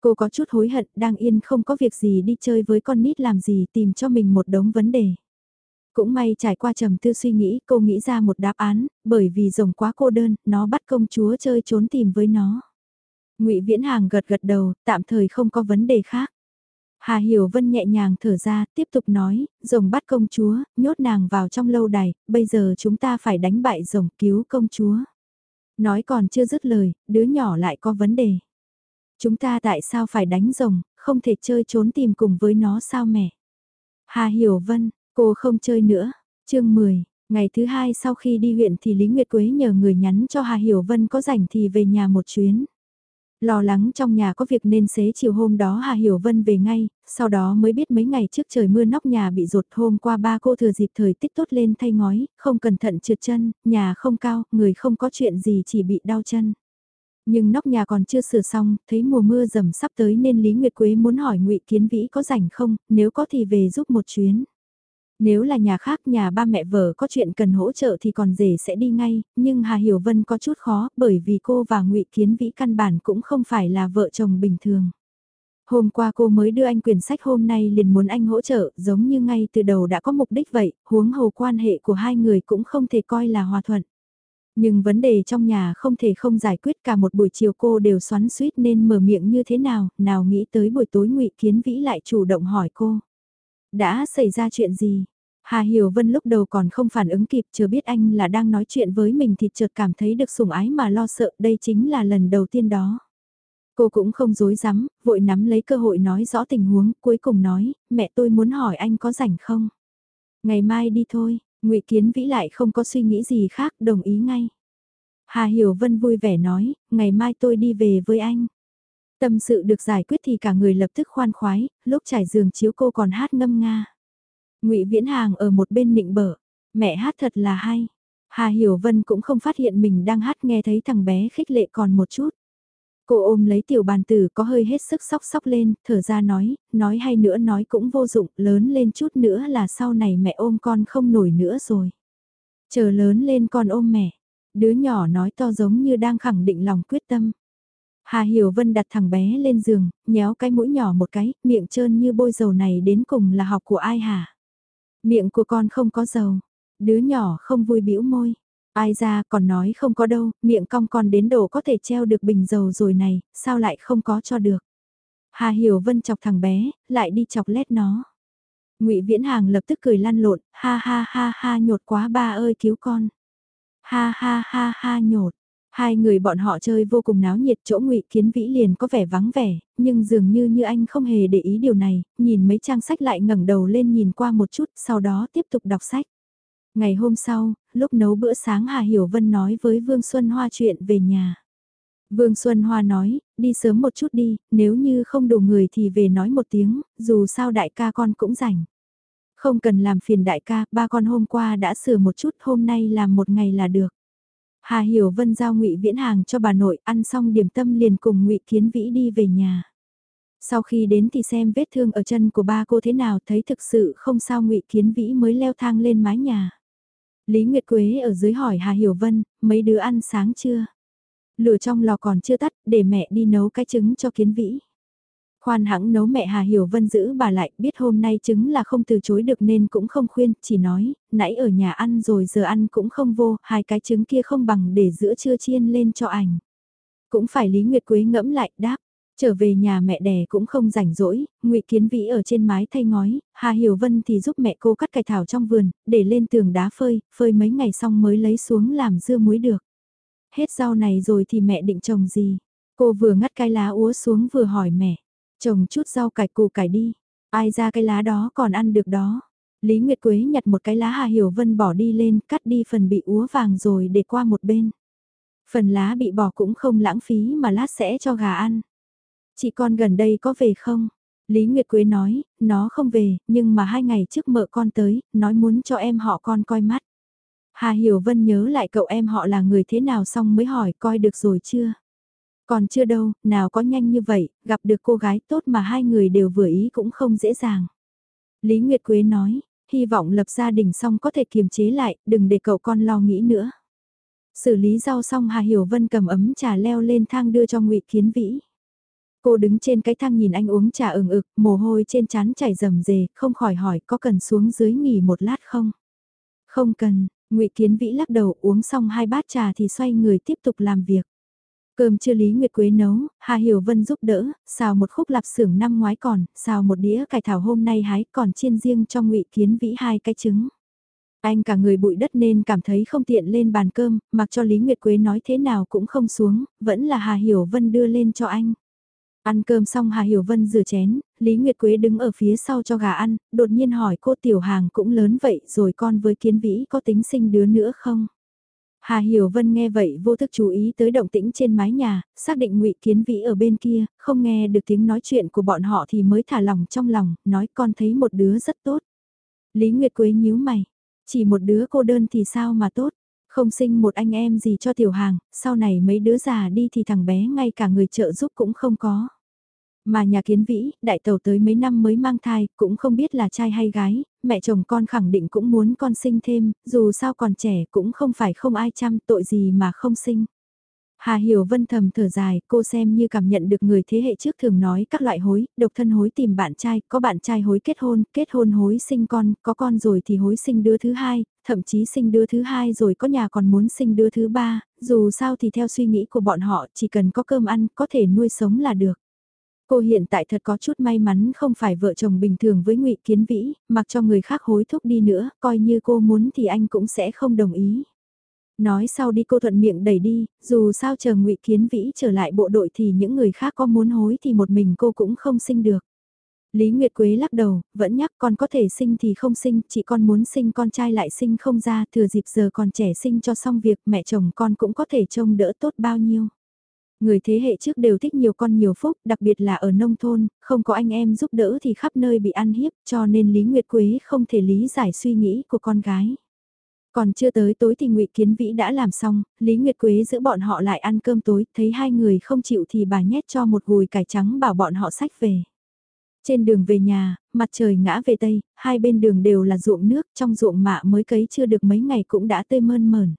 Cô có chút hối hận, đang yên không có việc gì đi chơi với con nít làm gì tìm cho mình một đống vấn đề. Cũng may trải qua trầm tư suy nghĩ, cô nghĩ ra một đáp án, bởi vì rồng quá cô đơn, nó bắt công chúa chơi trốn tìm với nó. ngụy Viễn Hàng gật gật đầu, tạm thời không có vấn đề khác. Hà Hiểu Vân nhẹ nhàng thở ra, tiếp tục nói, rồng bắt công chúa, nhốt nàng vào trong lâu đài, bây giờ chúng ta phải đánh bại rồng cứu công chúa. Nói còn chưa dứt lời, đứa nhỏ lại có vấn đề. Chúng ta tại sao phải đánh rồng, không thể chơi trốn tìm cùng với nó sao mẹ? Hà Hiểu Vân, cô không chơi nữa. chương 10, ngày thứ hai sau khi đi huyện thì Lý Nguyệt Quế nhờ người nhắn cho Hà Hiểu Vân có rảnh thì về nhà một chuyến. Lo lắng trong nhà có việc nên xế chiều hôm đó Hà Hiểu Vân về ngay, sau đó mới biết mấy ngày trước trời mưa nóc nhà bị rột hôm qua ba cô thừa dịp thời tiết tốt lên thay ngói, không cẩn thận trượt chân, nhà không cao, người không có chuyện gì chỉ bị đau chân. Nhưng nóc nhà còn chưa sửa xong, thấy mùa mưa dầm sắp tới nên Lý Nguyệt Quế muốn hỏi ngụy Kiến Vĩ có rảnh không, nếu có thì về giúp một chuyến. Nếu là nhà khác nhà ba mẹ vợ có chuyện cần hỗ trợ thì còn rể sẽ đi ngay, nhưng Hà Hiểu Vân có chút khó bởi vì cô và ngụy Kiến Vĩ căn bản cũng không phải là vợ chồng bình thường. Hôm qua cô mới đưa anh quyển sách hôm nay liền muốn anh hỗ trợ giống như ngay từ đầu đã có mục đích vậy, huống hồ quan hệ của hai người cũng không thể coi là hòa thuận. Nhưng vấn đề trong nhà không thể không giải quyết cả một buổi chiều cô đều xoắn suýt nên mở miệng như thế nào, nào nghĩ tới buổi tối ngụy Kiến Vĩ lại chủ động hỏi cô. Đã xảy ra chuyện gì? Hà Hiểu Vân lúc đầu còn không phản ứng kịp chờ biết anh là đang nói chuyện với mình thì chợt cảm thấy được sủng ái mà lo sợ đây chính là lần đầu tiên đó. Cô cũng không dối rắm vội nắm lấy cơ hội nói rõ tình huống, cuối cùng nói, mẹ tôi muốn hỏi anh có rảnh không? Ngày mai đi thôi, ngụy Kiến Vĩ lại không có suy nghĩ gì khác, đồng ý ngay. Hà Hiểu Vân vui vẻ nói, ngày mai tôi đi về với anh. Tâm sự được giải quyết thì cả người lập tức khoan khoái, lúc trải giường chiếu cô còn hát ngâm nga. ngụy Viễn Hàng ở một bên nịnh bở, mẹ hát thật là hay. Hà Hiểu Vân cũng không phát hiện mình đang hát nghe thấy thằng bé khích lệ còn một chút. Cô ôm lấy tiểu bàn tử có hơi hết sức sóc sóc lên, thở ra nói, nói hay nữa nói cũng vô dụng, lớn lên chút nữa là sau này mẹ ôm con không nổi nữa rồi. Chờ lớn lên con ôm mẹ, đứa nhỏ nói to giống như đang khẳng định lòng quyết tâm. Hà Hiểu Vân đặt thằng bé lên giường, nhéo cái mũi nhỏ một cái, miệng trơn như bôi dầu này đến cùng là học của ai hả? Miệng của con không có dầu, đứa nhỏ không vui bĩu môi. Ai ra còn nói không có đâu, miệng cong còn đến độ có thể treo được bình dầu rồi này, sao lại không có cho được. Hà Hiểu Vân chọc thằng bé, lại đi chọc lét nó. ngụy Viễn Hàng lập tức cười lăn lộn, ha ha ha ha nhột quá ba ơi cứu con. Ha ha ha ha nhột. Hai người bọn họ chơi vô cùng náo nhiệt chỗ ngụy Kiến Vĩ liền có vẻ vắng vẻ, nhưng dường như như anh không hề để ý điều này, nhìn mấy trang sách lại ngẩng đầu lên nhìn qua một chút, sau đó tiếp tục đọc sách. Ngày hôm sau, lúc nấu bữa sáng Hà Hiểu Vân nói với Vương Xuân Hoa chuyện về nhà. Vương Xuân Hoa nói, đi sớm một chút đi, nếu như không đủ người thì về nói một tiếng, dù sao đại ca con cũng rảnh. Không cần làm phiền đại ca, ba con hôm qua đã sửa một chút, hôm nay làm một ngày là được. Hà Hiểu Vân giao ngụy Viễn Hàng cho bà nội, ăn xong điểm tâm liền cùng ngụy Kiến Vĩ đi về nhà. Sau khi đến thì xem vết thương ở chân của ba cô thế nào thấy thực sự không sao ngụy Kiến Vĩ mới leo thang lên mái nhà. Lý Nguyệt Quế ở dưới hỏi Hà Hiểu Vân, mấy đứa ăn sáng chưa? Lửa trong lò còn chưa tắt, để mẹ đi nấu cái trứng cho kiến vĩ. Khoan hãng nấu mẹ Hà Hiểu Vân giữ bà lại, biết hôm nay trứng là không từ chối được nên cũng không khuyên, chỉ nói, nãy ở nhà ăn rồi giờ ăn cũng không vô, hai cái trứng kia không bằng để giữa trưa chiên lên cho ảnh. Cũng phải Lý Nguyệt Quế ngẫm lại, đáp, Trở về nhà mẹ đẻ cũng không rảnh rỗi, ngụy Kiến Vĩ ở trên mái thay ngói, Hà Hiểu Vân thì giúp mẹ cô cắt cải thảo trong vườn, để lên tường đá phơi, phơi mấy ngày xong mới lấy xuống làm dưa muối được. Hết rau này rồi thì mẹ định trồng gì? Cô vừa ngắt cái lá úa xuống vừa hỏi mẹ, trồng chút rau cải củ cải đi, ai ra cái lá đó còn ăn được đó. Lý Nguyệt Quế nhặt một cái lá Hà Hiểu Vân bỏ đi lên, cắt đi phần bị úa vàng rồi để qua một bên. Phần lá bị bỏ cũng không lãng phí mà lát sẽ cho gà ăn. Chị con gần đây có về không? Lý Nguyệt Quế nói, nó không về, nhưng mà hai ngày trước mợ con tới, nói muốn cho em họ con coi mắt. Hà Hiểu Vân nhớ lại cậu em họ là người thế nào xong mới hỏi coi được rồi chưa? Còn chưa đâu, nào có nhanh như vậy, gặp được cô gái tốt mà hai người đều vừa ý cũng không dễ dàng. Lý Nguyệt Quế nói, hy vọng lập gia đình xong có thể kiềm chế lại, đừng để cậu con lo nghĩ nữa. Xử lý rau xong Hà Hiểu Vân cầm ấm trà leo lên thang đưa cho ngụy Kiến Vĩ. Cô đứng trên cái thang nhìn anh uống trà ừng ực, mồ hôi trên trán chảy rầm rề, không khỏi hỏi có cần xuống dưới nghỉ một lát không? Không cần, ngụy Kiến Vĩ lắc đầu uống xong hai bát trà thì xoay người tiếp tục làm việc. Cơm chưa Lý Nguyệt Quế nấu, Hà Hiểu Vân giúp đỡ, xào một khúc lạp xưởng năm ngoái còn, xào một đĩa cải thảo hôm nay hái còn chiên riêng cho ngụy Kiến Vĩ hai cái trứng. Anh cả người bụi đất nên cảm thấy không tiện lên bàn cơm, mặc cho Lý Nguyệt Quế nói thế nào cũng không xuống, vẫn là Hà Hiểu Vân đưa lên cho anh. Ăn cơm xong Hà Hiểu Vân rửa chén, Lý Nguyệt Quế đứng ở phía sau cho gà ăn, đột nhiên hỏi cô tiểu hàng cũng lớn vậy rồi con với kiến vĩ có tính sinh đứa nữa không? Hà Hiểu Vân nghe vậy vô thức chú ý tới động tĩnh trên mái nhà, xác định ngụy Kiến Vĩ ở bên kia, không nghe được tiếng nói chuyện của bọn họ thì mới thả lòng trong lòng, nói con thấy một đứa rất tốt. Lý Nguyệt Quế nhíu mày, chỉ một đứa cô đơn thì sao mà tốt, không sinh một anh em gì cho tiểu hàng, sau này mấy đứa già đi thì thằng bé ngay cả người trợ giúp cũng không có. Mà nhà kiến vĩ, đại tàu tới mấy năm mới mang thai, cũng không biết là trai hay gái, mẹ chồng con khẳng định cũng muốn con sinh thêm, dù sao còn trẻ cũng không phải không ai chăm tội gì mà không sinh. Hà Hiểu Vân thầm thở dài, cô xem như cảm nhận được người thế hệ trước thường nói các loại hối, độc thân hối tìm bạn trai, có bạn trai hối kết hôn, kết hôn hối sinh con, có con rồi thì hối sinh đứa thứ hai, thậm chí sinh đứa thứ hai rồi có nhà còn muốn sinh đứa thứ ba, dù sao thì theo suy nghĩ của bọn họ chỉ cần có cơm ăn, có thể nuôi sống là được. Cô hiện tại thật có chút may mắn không phải vợ chồng bình thường với ngụy Kiến Vĩ, mặc cho người khác hối thúc đi nữa, coi như cô muốn thì anh cũng sẽ không đồng ý. Nói sau đi cô thuận miệng đẩy đi, dù sao chờ ngụy Kiến Vĩ trở lại bộ đội thì những người khác có muốn hối thì một mình cô cũng không sinh được. Lý Nguyệt Quế lắc đầu, vẫn nhắc con có thể sinh thì không sinh, chị con muốn sinh con trai lại sinh không ra, thừa dịp giờ còn trẻ sinh cho xong việc mẹ chồng con cũng có thể trông đỡ tốt bao nhiêu. Người thế hệ trước đều thích nhiều con nhiều phúc, đặc biệt là ở nông thôn, không có anh em giúp đỡ thì khắp nơi bị ăn hiếp, cho nên Lý Nguyệt Quế không thể lý giải suy nghĩ của con gái. Còn chưa tới tối thì ngụy Kiến Vĩ đã làm xong, Lý Nguyệt Quế giữ bọn họ lại ăn cơm tối, thấy hai người không chịu thì bà nhét cho một gùi cải trắng bảo bọn họ sách về. Trên đường về nhà, mặt trời ngã về tây, hai bên đường đều là ruộng nước, trong ruộng mạ mới cấy chưa được mấy ngày cũng đã tươi mơn mờn.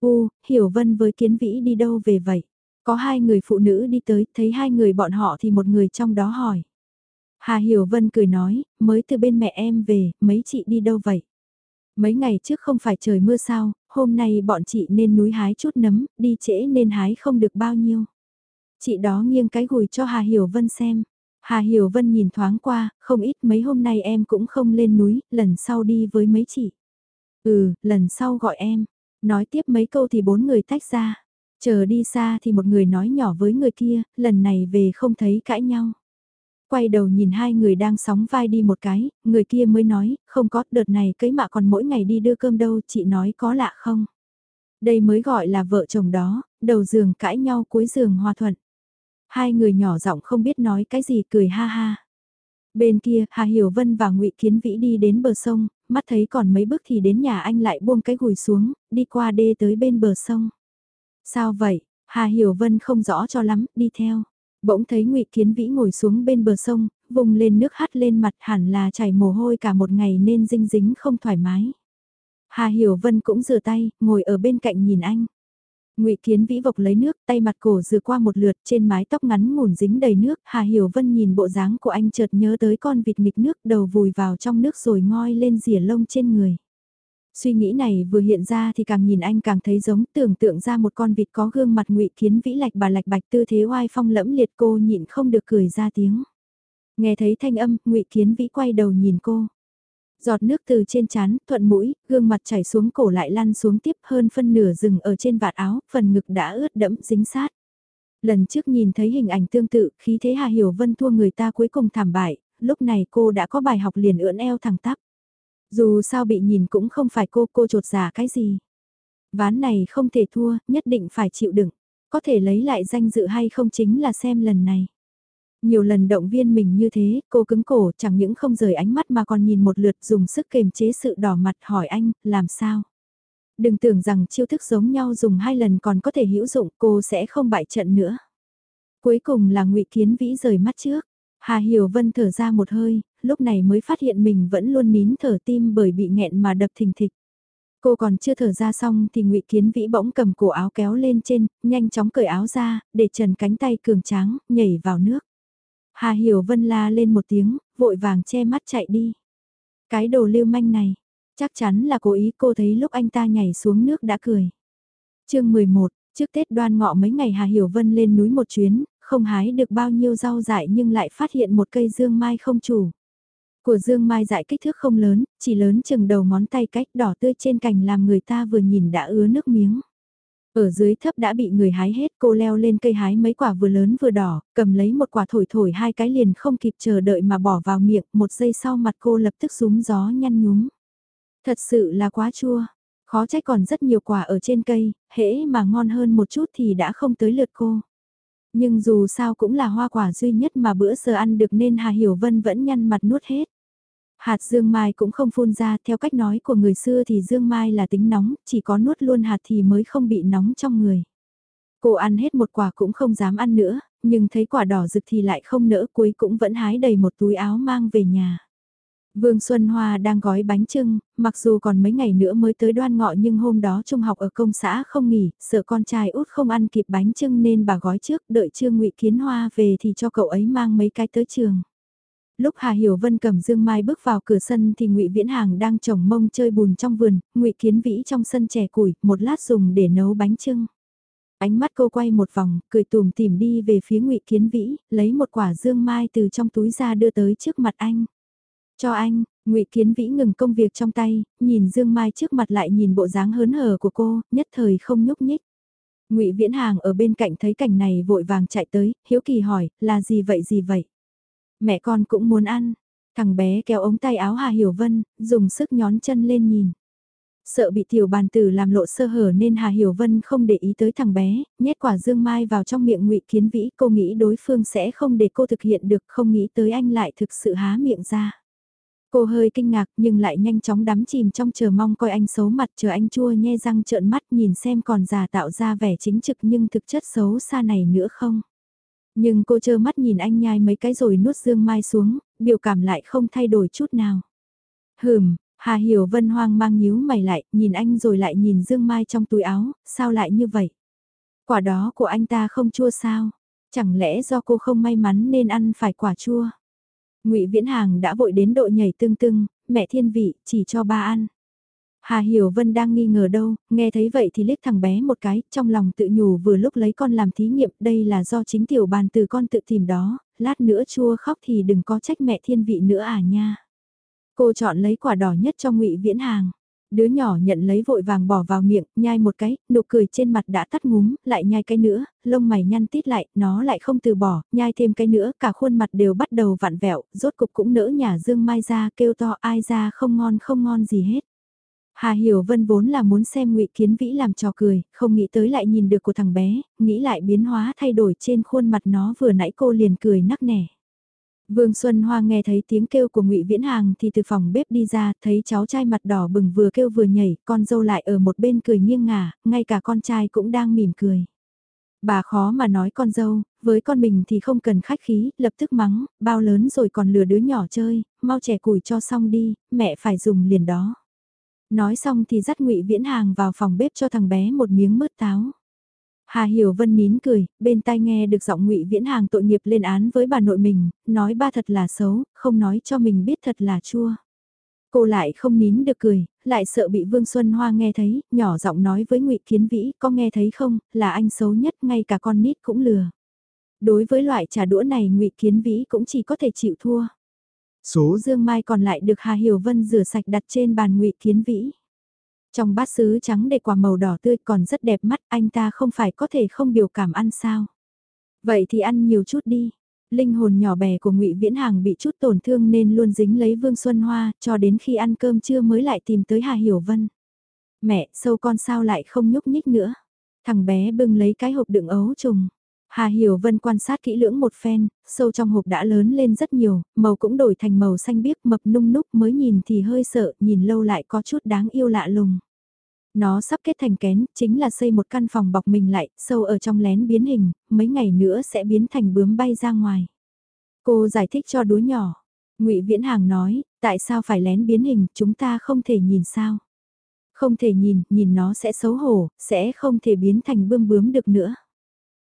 U, Hiểu Vân với Kiến Vĩ đi đâu về vậy? Có hai người phụ nữ đi tới, thấy hai người bọn họ thì một người trong đó hỏi. Hà Hiểu Vân cười nói, mới từ bên mẹ em về, mấy chị đi đâu vậy? Mấy ngày trước không phải trời mưa sao, hôm nay bọn chị nên núi hái chút nấm, đi trễ nên hái không được bao nhiêu. Chị đó nghiêng cái gùi cho Hà Hiểu Vân xem. Hà Hiểu Vân nhìn thoáng qua, không ít mấy hôm nay em cũng không lên núi, lần sau đi với mấy chị. Ừ, lần sau gọi em. Nói tiếp mấy câu thì bốn người tách ra. Chờ đi xa thì một người nói nhỏ với người kia, lần này về không thấy cãi nhau. Quay đầu nhìn hai người đang sóng vai đi một cái, người kia mới nói, không có, đợt này cấy mạ còn mỗi ngày đi đưa cơm đâu, chị nói có lạ không? Đây mới gọi là vợ chồng đó, đầu giường cãi nhau cuối giường hòa thuận. Hai người nhỏ giọng không biết nói cái gì cười ha ha. Bên kia, Hà Hiểu Vân và Ngụy Kiến Vĩ đi đến bờ sông, mắt thấy còn mấy bước thì đến nhà anh lại buông cái gùi xuống, đi qua đê tới bên bờ sông. Sao vậy? Hà Hiểu Vân không rõ cho lắm, đi theo. Bỗng thấy Ngụy Kiến Vĩ ngồi xuống bên bờ sông, vùng lên nước hắt lên mặt hẳn là chảy mồ hôi cả một ngày nên dinh dính không thoải mái. Hà Hiểu Vân cũng rửa tay, ngồi ở bên cạnh nhìn anh. Ngụy Kiến Vĩ vộc lấy nước, tay mặt cổ rửa qua một lượt, trên mái tóc ngắn ngủn dính đầy nước, Hà Hiểu Vân nhìn bộ dáng của anh chợt nhớ tới con vịt nghịch nước, đầu vùi vào trong nước rồi ngoi lên rỉa lông trên người. Suy nghĩ này vừa hiện ra thì càng nhìn anh càng thấy giống tưởng tượng ra một con vịt có gương mặt ngụy kiến vĩ lạch bà lạch bạch tư thế oai phong lẫm liệt cô nhịn không được cười ra tiếng. Nghe thấy thanh âm, ngụy kiến vĩ quay đầu nhìn cô. Giọt nước từ trên chán, thuận mũi, gương mặt chảy xuống cổ lại lăn xuống tiếp hơn phân nửa rừng ở trên vạt áo, phần ngực đã ướt đẫm dính sát. Lần trước nhìn thấy hình ảnh tương tự, khí thế Hà Hiểu Vân thua người ta cuối cùng thảm bại, lúc này cô đã có bài học liền ưỡn eo thẳng tắp. Dù sao bị nhìn cũng không phải cô, cô trột giả cái gì. Ván này không thể thua, nhất định phải chịu đựng. Có thể lấy lại danh dự hay không chính là xem lần này. Nhiều lần động viên mình như thế, cô cứng cổ chẳng những không rời ánh mắt mà còn nhìn một lượt dùng sức kềm chế sự đỏ mặt hỏi anh, làm sao? Đừng tưởng rằng chiêu thức giống nhau dùng hai lần còn có thể hữu dụng cô sẽ không bại trận nữa. Cuối cùng là ngụy Kiến Vĩ rời mắt trước. Hà Hiểu Vân thở ra một hơi, lúc này mới phát hiện mình vẫn luôn nín thở tim bởi bị nghẹn mà đập thình thịch. Cô còn chưa thở ra xong thì ngụy Kiến Vĩ bỗng cầm cổ áo kéo lên trên, nhanh chóng cởi áo ra, để trần cánh tay cường tráng, nhảy vào nước. Hà Hiểu Vân la lên một tiếng, vội vàng che mắt chạy đi. Cái đồ lưu manh này, chắc chắn là cố ý cô thấy lúc anh ta nhảy xuống nước đã cười. chương 11, trước Tết đoan ngọ mấy ngày Hà Hiểu Vân lên núi một chuyến, không hái được bao nhiêu rau dại nhưng lại phát hiện một cây dương mai không chủ. Của dương mai dại kích thước không lớn, chỉ lớn chừng đầu ngón tay cách đỏ tươi trên cành làm người ta vừa nhìn đã ứa nước miếng. Ở dưới thấp đã bị người hái hết cô leo lên cây hái mấy quả vừa lớn vừa đỏ, cầm lấy một quả thổi thổi hai cái liền không kịp chờ đợi mà bỏ vào miệng, một giây sau mặt cô lập tức rúm gió nhăn nhúm. Thật sự là quá chua, khó trách còn rất nhiều quả ở trên cây, hễ mà ngon hơn một chút thì đã không tới lượt cô. Nhưng dù sao cũng là hoa quả duy nhất mà bữa giờ ăn được nên Hà Hiểu Vân vẫn nhăn mặt nuốt hết. Hạt dương mai cũng không phun ra, theo cách nói của người xưa thì dương mai là tính nóng, chỉ có nuốt luôn hạt thì mới không bị nóng trong người. Cô ăn hết một quả cũng không dám ăn nữa, nhưng thấy quả đỏ rực thì lại không nỡ cuối cũng vẫn hái đầy một túi áo mang về nhà. Vương Xuân Hoa đang gói bánh trưng, mặc dù còn mấy ngày nữa mới tới đoan ngọ nhưng hôm đó trung học ở công xã không nghỉ, sợ con trai út không ăn kịp bánh trưng nên bà gói trước, đợi Trương Ngụy Kiến Hoa về thì cho cậu ấy mang mấy cái tới trường. Lúc Hà Hiểu Vân cầm Dương Mai bước vào cửa sân thì Ngụy Viễn Hàng đang trồng mông chơi bùn trong vườn, Ngụy Kiến Vĩ trong sân chè củi, một lát dùng để nấu bánh trưng. Ánh mắt cô quay một vòng, cười tùm tìm đi về phía Ngụy Kiến Vĩ, lấy một quả Dương Mai từ trong túi ra đưa tới trước mặt anh. Cho anh, ngụy Kiến Vĩ ngừng công việc trong tay, nhìn Dương Mai trước mặt lại nhìn bộ dáng hớn hở của cô, nhất thời không nhúc nhích. ngụy Viễn Hàng ở bên cạnh thấy cảnh này vội vàng chạy tới, hiếu kỳ hỏi, là gì vậy gì vậy? Mẹ con cũng muốn ăn. Thằng bé kéo ống tay áo Hà Hiểu Vân, dùng sức nhón chân lên nhìn. Sợ bị tiểu bàn tử làm lộ sơ hở nên Hà Hiểu Vân không để ý tới thằng bé, nhét quả dương mai vào trong miệng ngụy Kiến Vĩ. Cô nghĩ đối phương sẽ không để cô thực hiện được, không nghĩ tới anh lại thực sự há miệng ra. Cô hơi kinh ngạc nhưng lại nhanh chóng đắm chìm trong chờ mong coi anh xấu mặt chờ anh chua nhe răng trợn mắt nhìn xem còn già tạo ra vẻ chính trực nhưng thực chất xấu xa này nữa không. Nhưng cô chơ mắt nhìn anh nhai mấy cái rồi nuốt dương mai xuống, biểu cảm lại không thay đổi chút nào. Hừm, Hà Hiểu Vân hoang mang nhíu mày lại, nhìn anh rồi lại nhìn dương mai trong túi áo, sao lại như vậy? Quả đó của anh ta không chua sao? Chẳng lẽ do cô không may mắn nên ăn phải quả chua? ngụy Viễn Hàng đã vội đến độ nhảy tương tưng, mẹ thiên vị, chỉ cho ba ăn. Hà Hiểu Vân đang nghi ngờ đâu, nghe thấy vậy thì liếc thằng bé một cái, trong lòng tự nhủ vừa lúc lấy con làm thí nghiệm, đây là do chính tiểu bàn từ con tự tìm đó, lát nữa chua khóc thì đừng có trách mẹ thiên vị nữa à nha. Cô chọn lấy quả đỏ nhất cho ngụy Viễn Hàng. Đứa nhỏ nhận lấy vội vàng bỏ vào miệng, nhai một cái, nụ cười trên mặt đã tắt ngúm, lại nhai cái nữa, lông mày nhăn tít lại, nó lại không từ bỏ, nhai thêm cái nữa, cả khuôn mặt đều bắt đầu vặn vẹo, rốt cục cũng nỡ nhà dương mai ra, kêu to ai ra không ngon không ngon gì hết. Hà Hiểu Vân vốn là muốn xem ngụy Kiến Vĩ làm trò cười, không nghĩ tới lại nhìn được của thằng bé, nghĩ lại biến hóa thay đổi trên khuôn mặt nó vừa nãy cô liền cười nắc nẻ. Vương Xuân Hoa nghe thấy tiếng kêu của Ngụy Viễn Hàng thì từ phòng bếp đi ra, thấy cháu trai mặt đỏ bừng vừa kêu vừa nhảy, con dâu lại ở một bên cười nghiêng ngả, ngay cả con trai cũng đang mỉm cười. Bà khó mà nói con dâu, với con mình thì không cần khách khí, lập tức mắng, bao lớn rồi còn lừa đứa nhỏ chơi, mau trẻ củi cho xong đi, mẹ phải dùng liền đó. Nói xong thì dắt Ngụy Viễn Hàng vào phòng bếp cho thằng bé một miếng mứt táo. Hà Hiểu Vân nín cười, bên tai nghe được giọng Ngụy Viễn Hàng tội nghiệp lên án với bà nội mình, nói ba thật là xấu, không nói cho mình biết thật là chua. Cô lại không nín được cười, lại sợ bị Vương Xuân Hoa nghe thấy, nhỏ giọng nói với Ngụy Kiến Vĩ, có nghe thấy không, là anh xấu nhất, ngay cả con nít cũng lừa. Đối với loại trà đũa này Ngụy Kiến Vĩ cũng chỉ có thể chịu thua. Số dương mai còn lại được Hà Hiểu Vân rửa sạch đặt trên bàn Ngụy Kiến Vĩ. Trong bát sứ trắng để quả màu đỏ tươi còn rất đẹp mắt, anh ta không phải có thể không biểu cảm ăn sao. Vậy thì ăn nhiều chút đi. Linh hồn nhỏ bé của ngụy Viễn Hàng bị chút tổn thương nên luôn dính lấy Vương Xuân Hoa, cho đến khi ăn cơm trưa mới lại tìm tới Hà Hiểu Vân. Mẹ, sâu con sao lại không nhúc nhích nữa. Thằng bé bưng lấy cái hộp đựng ấu trùng. Hà Hiểu Vân quan sát kỹ lưỡng một phen, sâu trong hộp đã lớn lên rất nhiều, màu cũng đổi thành màu xanh biếc mập nung núc mới nhìn thì hơi sợ, nhìn lâu lại có chút đáng yêu lạ lùng. Nó sắp kết thành kén, chính là xây một căn phòng bọc mình lại, sâu ở trong lén biến hình, mấy ngày nữa sẽ biến thành bướm bay ra ngoài. Cô giải thích cho đứa nhỏ. ngụy Viễn Hàng nói, tại sao phải lén biến hình, chúng ta không thể nhìn sao. Không thể nhìn, nhìn nó sẽ xấu hổ, sẽ không thể biến thành bươm bướm được nữa.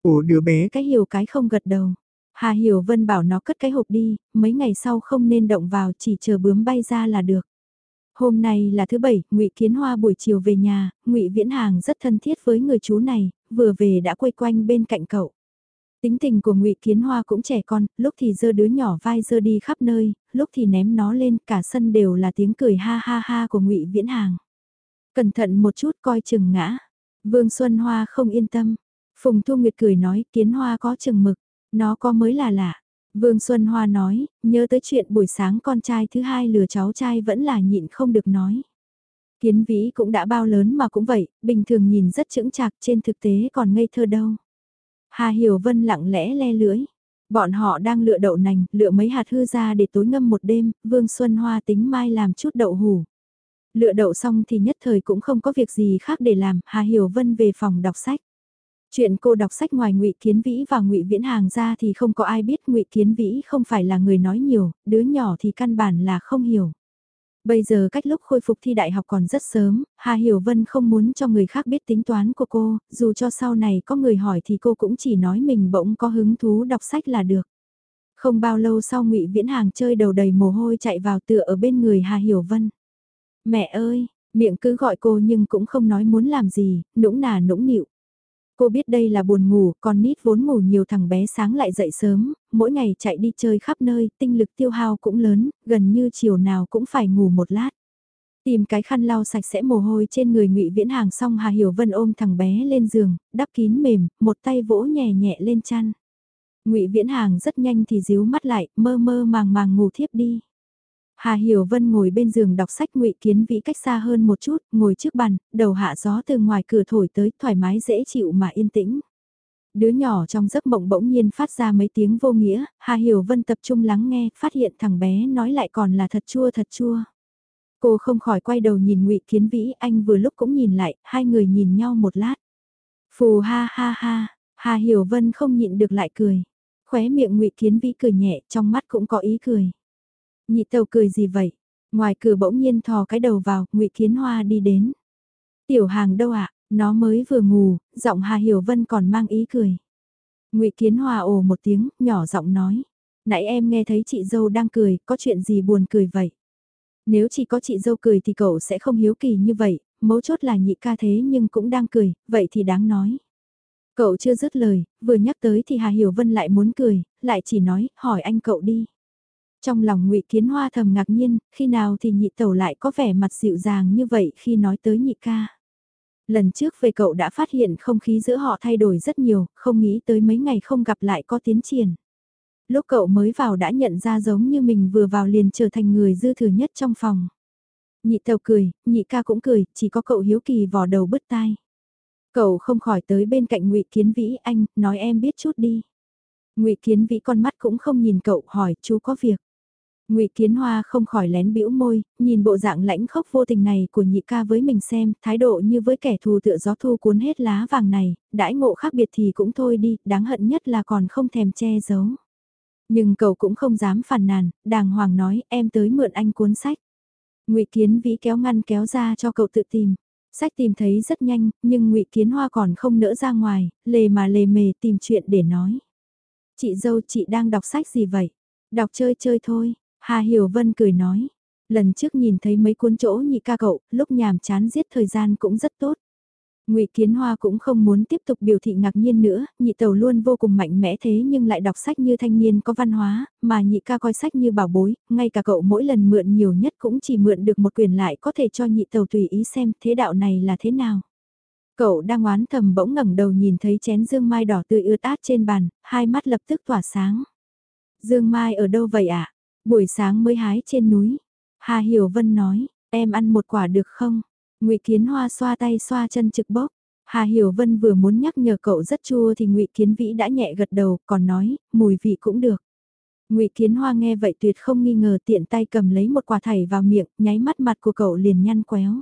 Ủa đứa bé cái hiểu cái không gật đầu. Hà Hiểu Vân bảo nó cất cái hộp đi, mấy ngày sau không nên động vào chỉ chờ bướm bay ra là được. Hôm nay là thứ bảy, Ngụy Kiến Hoa buổi chiều về nhà, Ngụy Viễn Hàng rất thân thiết với người chú này, vừa về đã quay quanh bên cạnh cậu. Tính tình của Ngụy Kiến Hoa cũng trẻ con, lúc thì dơ đứa nhỏ vai dơ đi khắp nơi, lúc thì ném nó lên, cả sân đều là tiếng cười ha ha ha của Ngụy Viễn Hàng. Cẩn thận một chút coi chừng ngã. Vương Xuân Hoa không yên tâm. Phùng Thu Nguyệt cười nói, Kiến Hoa có chừng mực, nó có mới là lạ. Vương Xuân Hoa nói, nhớ tới chuyện buổi sáng con trai thứ hai lừa cháu trai vẫn là nhịn không được nói. Kiến vĩ cũng đã bao lớn mà cũng vậy, bình thường nhìn rất chững chạc trên thực tế còn ngây thơ đâu. Hà Hiểu Vân lặng lẽ le lưỡi. Bọn họ đang lựa đậu nành, lựa mấy hạt hư ra để tối ngâm một đêm, Vương Xuân Hoa tính mai làm chút đậu hủ. Lựa đậu xong thì nhất thời cũng không có việc gì khác để làm, Hà Hiểu Vân về phòng đọc sách. Chuyện cô đọc sách ngoài Ngụy Kiến Vĩ và Ngụy Viễn Hàng ra thì không có ai biết Ngụy Kiến Vĩ không phải là người nói nhiều, đứa nhỏ thì căn bản là không hiểu. Bây giờ cách lúc khôi phục thi đại học còn rất sớm, Hà Hiểu Vân không muốn cho người khác biết tính toán của cô, dù cho sau này có người hỏi thì cô cũng chỉ nói mình bỗng có hứng thú đọc sách là được. Không bao lâu sau Ngụy Viễn Hàng chơi đầu đầy mồ hôi chạy vào tựa ở bên người Hà Hiểu Vân. Mẹ ơi, miệng cứ gọi cô nhưng cũng không nói muốn làm gì, nũng nà nũng nịu. Cô biết đây là buồn ngủ, con nít vốn ngủ nhiều thằng bé sáng lại dậy sớm, mỗi ngày chạy đi chơi khắp nơi, tinh lực tiêu hao cũng lớn, gần như chiều nào cũng phải ngủ một lát. Tìm cái khăn lau sạch sẽ mồ hôi trên người ngụy Viễn Hàng xong Hà Hiểu Vân ôm thằng bé lên giường, đắp kín mềm, một tay vỗ nhẹ nhẹ lên chăn. ngụy Viễn Hàng rất nhanh thì díu mắt lại, mơ mơ màng màng ngủ thiếp đi. Hà Hiểu Vân ngồi bên giường đọc sách ngụy Kiến Vĩ cách xa hơn một chút, ngồi trước bàn, đầu hạ gió từ ngoài cửa thổi tới thoải mái dễ chịu mà yên tĩnh. Đứa nhỏ trong giấc mộng bỗng nhiên phát ra mấy tiếng vô nghĩa, Hà Hiểu Vân tập trung lắng nghe, phát hiện thằng bé nói lại còn là thật chua thật chua. Cô không khỏi quay đầu nhìn ngụy Kiến Vĩ, anh vừa lúc cũng nhìn lại, hai người nhìn nhau một lát. Phù ha ha ha, Hà Hiểu Vân không nhịn được lại cười. Khóe miệng ngụy Kiến Vĩ cười nhẹ, trong mắt cũng có ý cười. Nhị tàu cười gì vậy? Ngoài cửa bỗng nhiên thò cái đầu vào, ngụy Kiến Hoa đi đến. Tiểu hàng đâu ạ? Nó mới vừa ngủ, giọng Hà Hiểu Vân còn mang ý cười. ngụy Kiến Hoa ồ một tiếng, nhỏ giọng nói. Nãy em nghe thấy chị dâu đang cười, có chuyện gì buồn cười vậy? Nếu chỉ có chị dâu cười thì cậu sẽ không hiếu kỳ như vậy, mấu chốt là nhị ca thế nhưng cũng đang cười, vậy thì đáng nói. Cậu chưa dứt lời, vừa nhắc tới thì Hà Hiểu Vân lại muốn cười, lại chỉ nói, hỏi anh cậu đi. Trong lòng ngụy Kiến Hoa thầm ngạc nhiên, khi nào thì nhị tẩu lại có vẻ mặt dịu dàng như vậy khi nói tới nhị ca. Lần trước về cậu đã phát hiện không khí giữa họ thay đổi rất nhiều, không nghĩ tới mấy ngày không gặp lại có tiến triển. Lúc cậu mới vào đã nhận ra giống như mình vừa vào liền trở thành người dư thừa nhất trong phòng. Nhị tàu cười, nhị ca cũng cười, chỉ có cậu hiếu kỳ vò đầu bứt tai. Cậu không khỏi tới bên cạnh ngụy Kiến Vĩ anh, nói em biết chút đi. ngụy Kiến Vĩ con mắt cũng không nhìn cậu hỏi chú có việc. Ngụy Kiến Hoa không khỏi lén bĩu môi, nhìn bộ dạng lãnh khốc vô tình này của nhị ca với mình xem, thái độ như với kẻ thù tựa gió thu cuốn hết lá vàng này, đãi ngộ khác biệt thì cũng thôi đi, đáng hận nhất là còn không thèm che giấu. Nhưng cậu cũng không dám phản nàn, đàng hoàng nói em tới mượn anh cuốn sách. Ngụy Kiến Vĩ kéo ngăn kéo ra cho cậu tự tìm. Sách tìm thấy rất nhanh, nhưng Ngụy Kiến Hoa còn không nỡ ra ngoài, lề mà lề mề tìm chuyện để nói. Chị dâu chị đang đọc sách gì vậy? Đọc chơi chơi thôi, Hà Hiểu Vân cười nói, lần trước nhìn thấy mấy cuốn chỗ nhị ca cậu, lúc nhàm chán giết thời gian cũng rất tốt. Ngụy Kiến Hoa cũng không muốn tiếp tục biểu thị ngạc nhiên nữa, nhị tàu luôn vô cùng mạnh mẽ thế nhưng lại đọc sách như thanh niên có văn hóa, mà nhị ca coi sách như bảo bối, ngay cả cậu mỗi lần mượn nhiều nhất cũng chỉ mượn được một quyền lại có thể cho nhị tàu tùy ý xem thế đạo này là thế nào. Cậu đang oán thầm bỗng ngẩng đầu nhìn thấy chén dương mai đỏ tươi ướt át trên bàn, hai mắt lập tức tỏa sáng. Dương mai ở đâu vậy ạ? Buổi sáng mới hái trên núi. Hà Hiểu Vân nói, em ăn một quả được không? ngụy Kiến Hoa xoa tay xoa chân trực bốc. Hà Hiểu Vân vừa muốn nhắc nhở cậu rất chua thì Ngụy Kiến Vĩ đã nhẹ gật đầu, còn nói, mùi vị cũng được. Ngụy Kiến Hoa nghe vậy tuyệt không nghi ngờ tiện tay cầm lấy một quả thảy vào miệng, nháy mắt mặt của cậu liền nhăn quéo.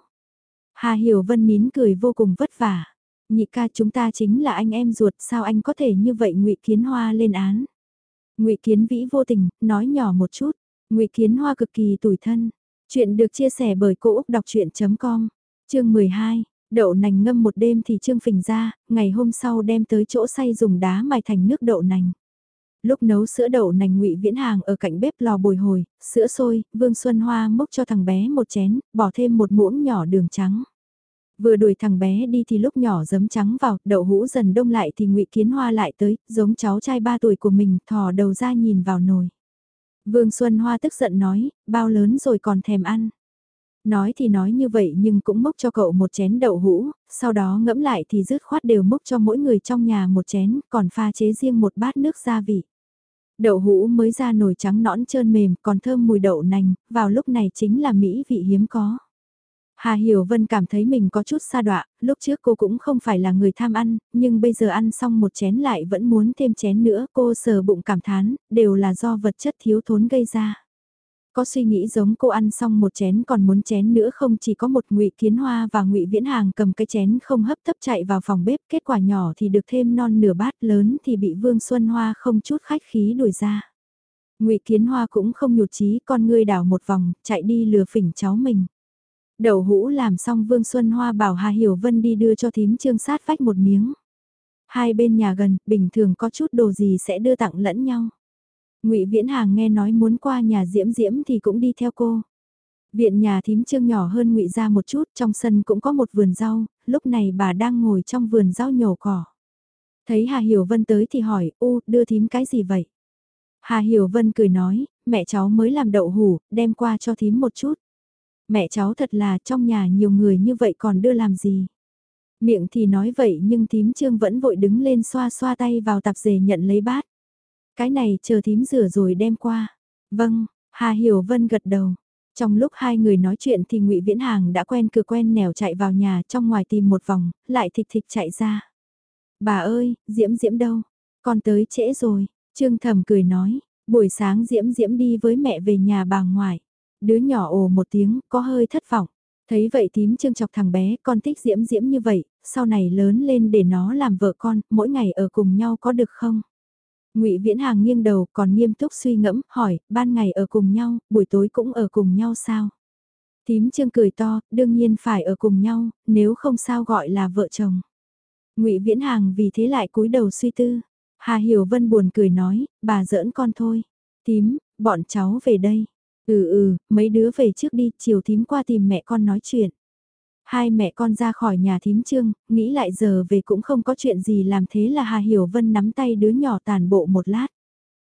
Hà Hiểu Vân nín cười vô cùng vất vả. Nhị ca chúng ta chính là anh em ruột, sao anh có thể như vậy Ngụy Kiến Hoa lên án. Ngụy Kiến Vĩ vô tình, nói nhỏ một chút. Ngụy Kiến Hoa cực kỳ tủi thân. Chuyện được chia sẻ bởi Cô Úc Đọc Chuyện.com, chương 12. Đậu nành ngâm một đêm thì trương phình ra, ngày hôm sau đem tới chỗ xay dùng đá mài thành nước đậu nành. Lúc nấu sữa đậu nành ngụy viễn hàng ở cạnh bếp lò bồi hồi, sữa sôi, Vương Xuân Hoa mốc cho thằng bé một chén, bỏ thêm một muỗng nhỏ đường trắng. Vừa đuổi thằng bé đi thì lúc nhỏ giấm trắng vào, đậu hũ dần đông lại thì ngụy Kiến Hoa lại tới, giống cháu trai 3 tuổi của mình, thò đầu ra nhìn vào nồi. Vương Xuân Hoa tức giận nói, bao lớn rồi còn thèm ăn. Nói thì nói như vậy nhưng cũng mốc cho cậu một chén đậu hũ, sau đó ngẫm lại thì dứt khoát đều mốc cho mỗi người trong nhà một chén, còn pha chế riêng một bát nước gia vị. Đậu hũ mới ra nồi trắng nõn trơn mềm còn thơm mùi đậu nành, vào lúc này chính là mỹ vị hiếm có. Hà Hiểu Vân cảm thấy mình có chút xa đọa, lúc trước cô cũng không phải là người tham ăn, nhưng bây giờ ăn xong một chén lại vẫn muốn thêm chén nữa, cô sờ bụng cảm thán, đều là do vật chất thiếu thốn gây ra. Có suy nghĩ giống cô ăn xong một chén còn muốn chén nữa không chỉ có một ngụy kiến hoa và ngụy viễn hàng cầm cái chén không hấp tấp chạy vào phòng bếp, kết quả nhỏ thì được thêm non nửa bát lớn thì bị Vương Xuân Hoa không chút khách khí đuổi ra. ngụy kiến hoa cũng không nhụt chí con ngươi đảo một vòng, chạy đi lừa phỉnh cháu mình. Đậu hũ làm xong Vương Xuân Hoa bảo Hà Hiểu Vân đi đưa cho thím trương sát vách một miếng. Hai bên nhà gần, bình thường có chút đồ gì sẽ đưa tặng lẫn nhau. Ngụy Viễn Hàng nghe nói muốn qua nhà Diễm Diễm thì cũng đi theo cô. Viện nhà thím trương nhỏ hơn Ngụy ra một chút, trong sân cũng có một vườn rau, lúc này bà đang ngồi trong vườn rau nhổ cỏ. Thấy Hà Hiểu Vân tới thì hỏi, u, đưa thím cái gì vậy? Hà Hiểu Vân cười nói, mẹ cháu mới làm đậu hủ, đem qua cho thím một chút. Mẹ cháu thật là trong nhà nhiều người như vậy còn đưa làm gì? Miệng thì nói vậy nhưng thím trương vẫn vội đứng lên xoa xoa tay vào tạp dề nhận lấy bát. Cái này chờ thím rửa rồi đem qua. Vâng, Hà Hiểu Vân gật đầu. Trong lúc hai người nói chuyện thì ngụy Viễn Hàng đã quen cửa quen nẻo chạy vào nhà trong ngoài tìm một vòng, lại thịch thịch chạy ra. Bà ơi, Diễm Diễm đâu? Con tới trễ rồi, Trương Thầm cười nói, buổi sáng Diễm Diễm đi với mẹ về nhà bà ngoại. Đứa nhỏ ồ một tiếng, có hơi thất vọng. Thấy vậy tím trương chọc thằng bé, con thích Diễm Diễm như vậy, sau này lớn lên để nó làm vợ con, mỗi ngày ở cùng nhau có được không? Ngụy Viễn Hàng nghiêng đầu còn nghiêm túc suy ngẫm, hỏi, ban ngày ở cùng nhau, buổi tối cũng ở cùng nhau sao? Tím Trương cười to, đương nhiên phải ở cùng nhau, nếu không sao gọi là vợ chồng. Ngụy Viễn Hàng vì thế lại cúi đầu suy tư. Hà Hiểu Vân buồn cười nói, bà giỡn con thôi. Tím, bọn cháu về đây. Ừ ừ, mấy đứa về trước đi, chiều thím qua tìm mẹ con nói chuyện. Hai mẹ con ra khỏi nhà thím trương, nghĩ lại giờ về cũng không có chuyện gì làm thế là Hà Hiểu Vân nắm tay đứa nhỏ tàn bộ một lát.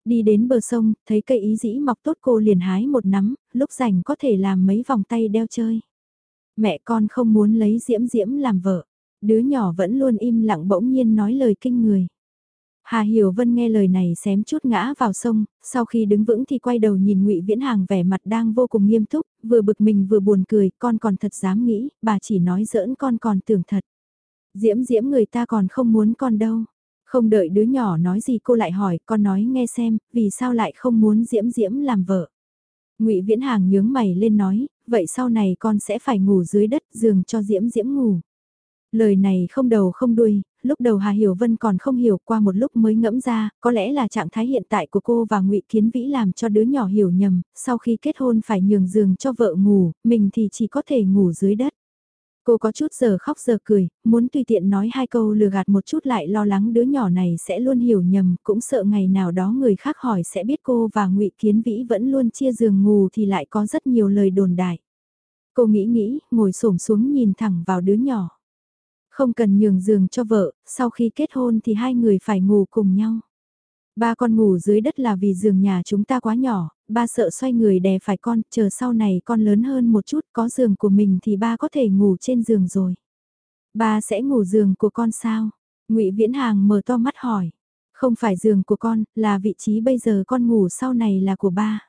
Đi đến bờ sông, thấy cây ý dĩ mọc tốt cô liền hái một nắm, lúc rảnh có thể làm mấy vòng tay đeo chơi. Mẹ con không muốn lấy diễm diễm làm vợ, đứa nhỏ vẫn luôn im lặng bỗng nhiên nói lời kinh người. Hà Hiểu Vân nghe lời này xém chút ngã vào sông, sau khi đứng vững thì quay đầu nhìn Ngụy Viễn Hàng vẻ mặt đang vô cùng nghiêm túc, vừa bực mình vừa buồn cười, con còn thật dám nghĩ, bà chỉ nói giỡn con còn tưởng thật. Diễm diễm người ta còn không muốn con đâu. Không đợi đứa nhỏ nói gì cô lại hỏi, con nói nghe xem, vì sao lại không muốn diễm diễm làm vợ. Ngụy Viễn Hàng nhướng mày lên nói, vậy sau này con sẽ phải ngủ dưới đất giường cho diễm diễm ngủ. Lời này không đầu không đuôi, lúc đầu Hà Hiểu Vân còn không hiểu qua một lúc mới ngẫm ra, có lẽ là trạng thái hiện tại của cô và ngụy Kiến Vĩ làm cho đứa nhỏ hiểu nhầm, sau khi kết hôn phải nhường giường cho vợ ngủ, mình thì chỉ có thể ngủ dưới đất. Cô có chút giờ khóc giờ cười, muốn tùy tiện nói hai câu lừa gạt một chút lại lo lắng đứa nhỏ này sẽ luôn hiểu nhầm, cũng sợ ngày nào đó người khác hỏi sẽ biết cô và ngụy Kiến Vĩ vẫn luôn chia giường ngủ thì lại có rất nhiều lời đồn đại. Cô nghĩ nghĩ, ngồi xổm xuống nhìn thẳng vào đứa nhỏ. Không cần nhường giường cho vợ, sau khi kết hôn thì hai người phải ngủ cùng nhau. Ba con ngủ dưới đất là vì giường nhà chúng ta quá nhỏ, ba sợ xoay người đè phải con, chờ sau này con lớn hơn một chút có giường của mình thì ba có thể ngủ trên giường rồi. Ba sẽ ngủ giường của con sao? ngụy Viễn Hàng mở to mắt hỏi. Không phải giường của con, là vị trí bây giờ con ngủ sau này là của ba.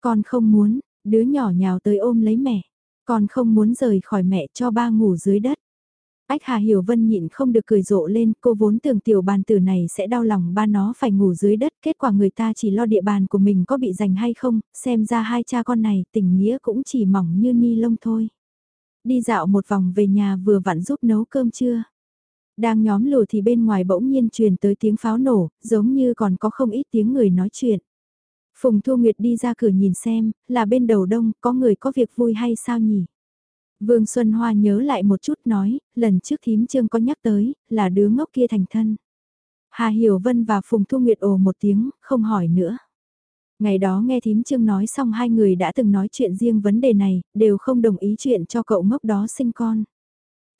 Con không muốn, đứa nhỏ nhào tới ôm lấy mẹ. Con không muốn rời khỏi mẹ cho ba ngủ dưới đất. Ách Hà Hiểu Vân nhịn không được cười rộ lên, cô vốn tưởng tiểu bàn tử này sẽ đau lòng ba nó phải ngủ dưới đất, kết quả người ta chỉ lo địa bàn của mình có bị giành hay không, xem ra hai cha con này tình nghĩa cũng chỉ mỏng như ni lông thôi. Đi dạo một vòng về nhà vừa vặn giúp nấu cơm trưa. Đang nhóm lùa thì bên ngoài bỗng nhiên truyền tới tiếng pháo nổ, giống như còn có không ít tiếng người nói chuyện. Phùng Thu Nguyệt đi ra cửa nhìn xem, là bên đầu đông, có người có việc vui hay sao nhỉ? Vương Xuân Hoa nhớ lại một chút nói, lần trước thím trương có nhắc tới, là đứa ngốc kia thành thân. Hà Hiểu Vân và Phùng Thu Nguyệt ồ một tiếng, không hỏi nữa. Ngày đó nghe thím trương nói xong hai người đã từng nói chuyện riêng vấn đề này, đều không đồng ý chuyện cho cậu ngốc đó sinh con.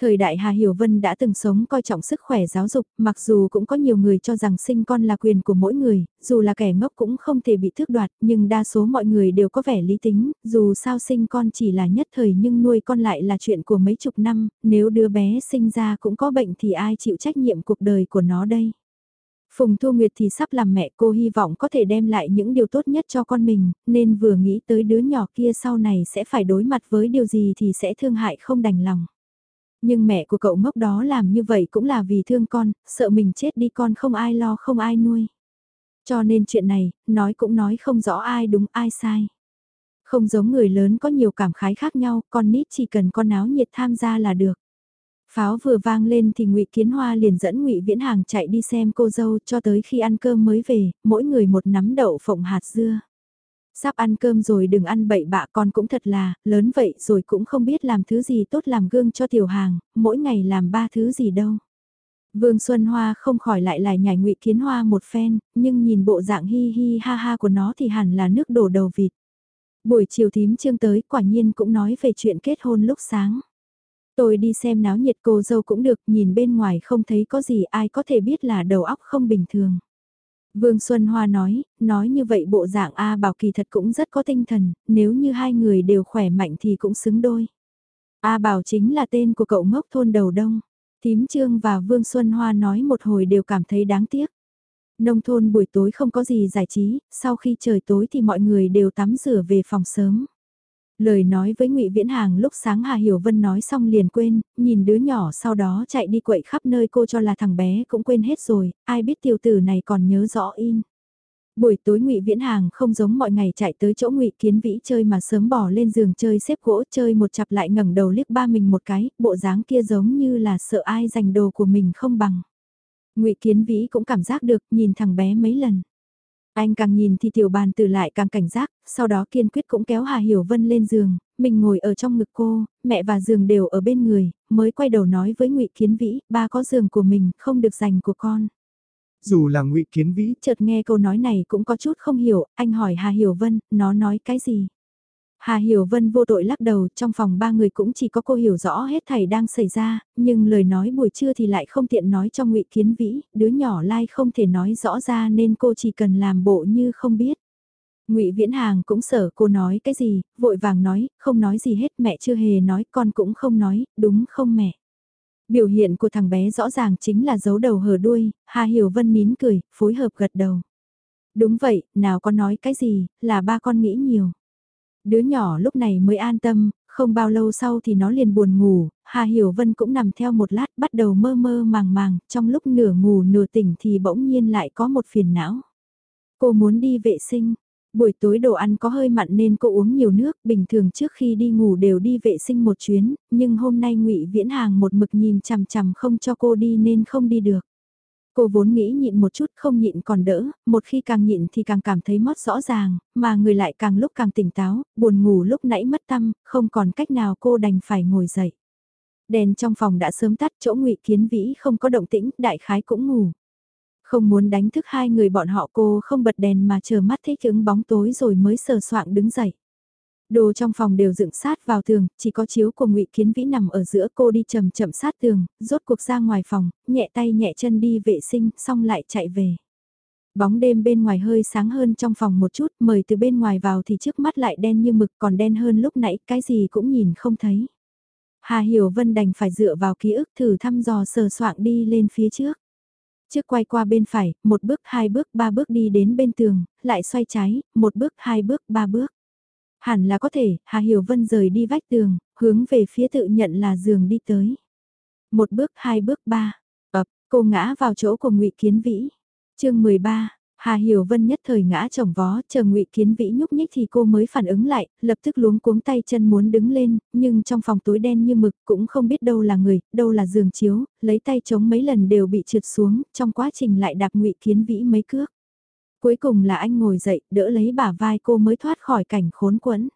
Thời đại Hà Hiểu Vân đã từng sống coi trọng sức khỏe giáo dục, mặc dù cũng có nhiều người cho rằng sinh con là quyền của mỗi người, dù là kẻ ngốc cũng không thể bị thước đoạt, nhưng đa số mọi người đều có vẻ lý tính, dù sao sinh con chỉ là nhất thời nhưng nuôi con lại là chuyện của mấy chục năm, nếu đứa bé sinh ra cũng có bệnh thì ai chịu trách nhiệm cuộc đời của nó đây. Phùng Thu Nguyệt thì sắp làm mẹ cô hy vọng có thể đem lại những điều tốt nhất cho con mình, nên vừa nghĩ tới đứa nhỏ kia sau này sẽ phải đối mặt với điều gì thì sẽ thương hại không đành lòng. Nhưng mẹ của cậu ngốc đó làm như vậy cũng là vì thương con, sợ mình chết đi con không ai lo không ai nuôi. Cho nên chuyện này, nói cũng nói không rõ ai đúng ai sai. Không giống người lớn có nhiều cảm khái khác nhau, con nít chỉ cần con áo nhiệt tham gia là được. Pháo vừa vang lên thì ngụy Kiến Hoa liền dẫn ngụy Viễn Hàng chạy đi xem cô dâu cho tới khi ăn cơm mới về, mỗi người một nắm đậu phộng hạt dưa. Sắp ăn cơm rồi đừng ăn bậy bạ con cũng thật là, lớn vậy rồi cũng không biết làm thứ gì tốt làm gương cho tiểu hàng, mỗi ngày làm ba thứ gì đâu. Vương Xuân Hoa không khỏi lại lại nhảy ngụy Kiến Hoa một phen, nhưng nhìn bộ dạng hi hi ha ha của nó thì hẳn là nước đổ đầu vịt. Buổi chiều thím trương tới quả nhiên cũng nói về chuyện kết hôn lúc sáng. Tôi đi xem náo nhiệt cô dâu cũng được, nhìn bên ngoài không thấy có gì ai có thể biết là đầu óc không bình thường. Vương Xuân Hoa nói, nói như vậy bộ dạng A Bảo kỳ thật cũng rất có tinh thần, nếu như hai người đều khỏe mạnh thì cũng xứng đôi. A Bảo chính là tên của cậu ngốc thôn đầu đông. Tím Trương và Vương Xuân Hoa nói một hồi đều cảm thấy đáng tiếc. Nông thôn buổi tối không có gì giải trí, sau khi trời tối thì mọi người đều tắm rửa về phòng sớm. Lời nói với ngụy Viễn Hàng lúc sáng Hà Hiểu Vân nói xong liền quên, nhìn đứa nhỏ sau đó chạy đi quậy khắp nơi cô cho là thằng bé cũng quên hết rồi, ai biết tiểu tử này còn nhớ rõ in. Buổi tối ngụy Viễn Hàng không giống mọi ngày chạy tới chỗ ngụy Kiến Vĩ chơi mà sớm bỏ lên giường chơi xếp gỗ chơi một chặp lại ngẩng đầu liếc ba mình một cái, bộ dáng kia giống như là sợ ai giành đồ của mình không bằng. ngụy Kiến Vĩ cũng cảm giác được nhìn thằng bé mấy lần. Anh càng nhìn thì tiểu bàn tử lại càng cảnh giác, sau đó kiên quyết cũng kéo Hà Hiểu Vân lên giường, mình ngồi ở trong ngực cô, mẹ và giường đều ở bên người, mới quay đầu nói với ngụy Kiến Vĩ, ba có giường của mình, không được dành của con. Dù là ngụy Kiến Vĩ, chợt nghe câu nói này cũng có chút không hiểu, anh hỏi Hà Hiểu Vân, nó nói cái gì? Hà Hiểu Vân vô tội lắc đầu, trong phòng ba người cũng chỉ có cô hiểu rõ hết thảy đang xảy ra, nhưng lời nói buổi trưa thì lại không tiện nói cho Ngụy Kiến Vĩ, đứa nhỏ lai không thể nói rõ ra nên cô chỉ cần làm bộ như không biết. Ngụy Viễn Hàng cũng sợ cô nói cái gì, vội vàng nói, không nói gì hết, mẹ chưa hề nói, con cũng không nói, đúng không mẹ? Biểu hiện của thằng bé rõ ràng chính là giấu đầu hở đuôi, Hà Hiểu Vân nín cười, phối hợp gật đầu. Đúng vậy, nào con nói cái gì, là ba con nghĩ nhiều. Đứa nhỏ lúc này mới an tâm, không bao lâu sau thì nó liền buồn ngủ, Hà Hiểu Vân cũng nằm theo một lát bắt đầu mơ mơ màng màng, trong lúc nửa ngủ nửa tỉnh thì bỗng nhiên lại có một phiền não. Cô muốn đi vệ sinh, buổi tối đồ ăn có hơi mặn nên cô uống nhiều nước, bình thường trước khi đi ngủ đều đi vệ sinh một chuyến, nhưng hôm nay ngụy Viễn Hàng một mực nhìn chằm chằm không cho cô đi nên không đi được. Cô vốn nghĩ nhịn một chút không nhịn còn đỡ, một khi càng nhịn thì càng cảm thấy mất rõ ràng, mà người lại càng lúc càng tỉnh táo, buồn ngủ lúc nãy mất tâm, không còn cách nào cô đành phải ngồi dậy. Đèn trong phòng đã sớm tắt chỗ ngụy Kiến Vĩ không có động tĩnh, đại khái cũng ngủ. Không muốn đánh thức hai người bọn họ cô không bật đèn mà chờ mắt thích ứng bóng tối rồi mới sờ soạng đứng dậy. Đồ trong phòng đều dựng sát vào tường, chỉ có chiếu của ngụy Kiến Vĩ nằm ở giữa cô đi chậm chậm sát tường, rốt cuộc ra ngoài phòng, nhẹ tay nhẹ chân đi vệ sinh, xong lại chạy về. Bóng đêm bên ngoài hơi sáng hơn trong phòng một chút, mời từ bên ngoài vào thì trước mắt lại đen như mực còn đen hơn lúc nãy, cái gì cũng nhìn không thấy. Hà Hiểu Vân đành phải dựa vào ký ức thử thăm dò sờ soạng đi lên phía trước. Trước quay qua bên phải, một bước, hai bước, ba bước đi đến bên tường, lại xoay trái, một bước, hai bước, ba bước. Hẳn là có thể, Hà Hiểu Vân rời đi vách tường, hướng về phía tự nhận là giường đi tới. Một bước, hai bước, ba. Ập, cô ngã vào chỗ của ngụy Kiến Vĩ. chương 13, Hà Hiểu Vân nhất thời ngã chồng vó, chờ Ngụy Kiến Vĩ nhúc nhích thì cô mới phản ứng lại, lập tức luống cuống tay chân muốn đứng lên, nhưng trong phòng tối đen như mực cũng không biết đâu là người, đâu là giường chiếu, lấy tay chống mấy lần đều bị trượt xuống, trong quá trình lại đạp Ngụy Kiến Vĩ mấy cước. Cuối cùng là anh ngồi dậy, đỡ lấy bả vai cô mới thoát khỏi cảnh khốn quẫn.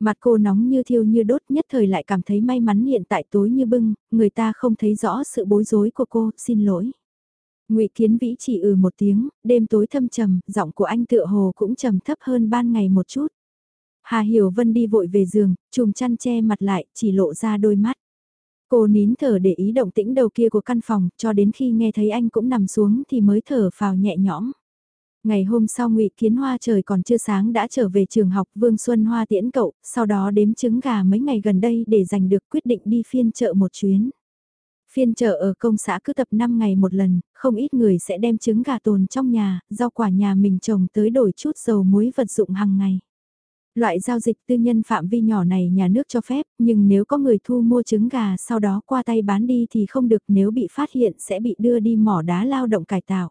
Mặt cô nóng như thiêu như đốt nhất thời lại cảm thấy may mắn hiện tại tối như bưng, người ta không thấy rõ sự bối rối của cô, xin lỗi. Ngụy Kiến Vĩ chỉ ừ một tiếng, đêm tối thâm trầm, giọng của anh tựa hồ cũng trầm thấp hơn ban ngày một chút. Hà Hiểu Vân đi vội về giường, chùm chăn che mặt lại, chỉ lộ ra đôi mắt. Cô nín thở để ý động tĩnh đầu kia của căn phòng, cho đến khi nghe thấy anh cũng nằm xuống thì mới thở phào nhẹ nhõm. Ngày hôm sau ngụy Kiến Hoa trời còn chưa sáng đã trở về trường học Vương Xuân Hoa tiễn cậu, sau đó đếm trứng gà mấy ngày gần đây để giành được quyết định đi phiên chợ một chuyến. Phiên chợ ở công xã cứ tập 5 ngày một lần, không ít người sẽ đem trứng gà tồn trong nhà, rau quả nhà mình trồng tới đổi chút dầu muối vật dụng hàng ngày. Loại giao dịch tư nhân phạm vi nhỏ này nhà nước cho phép, nhưng nếu có người thu mua trứng gà sau đó qua tay bán đi thì không được nếu bị phát hiện sẽ bị đưa đi mỏ đá lao động cải tạo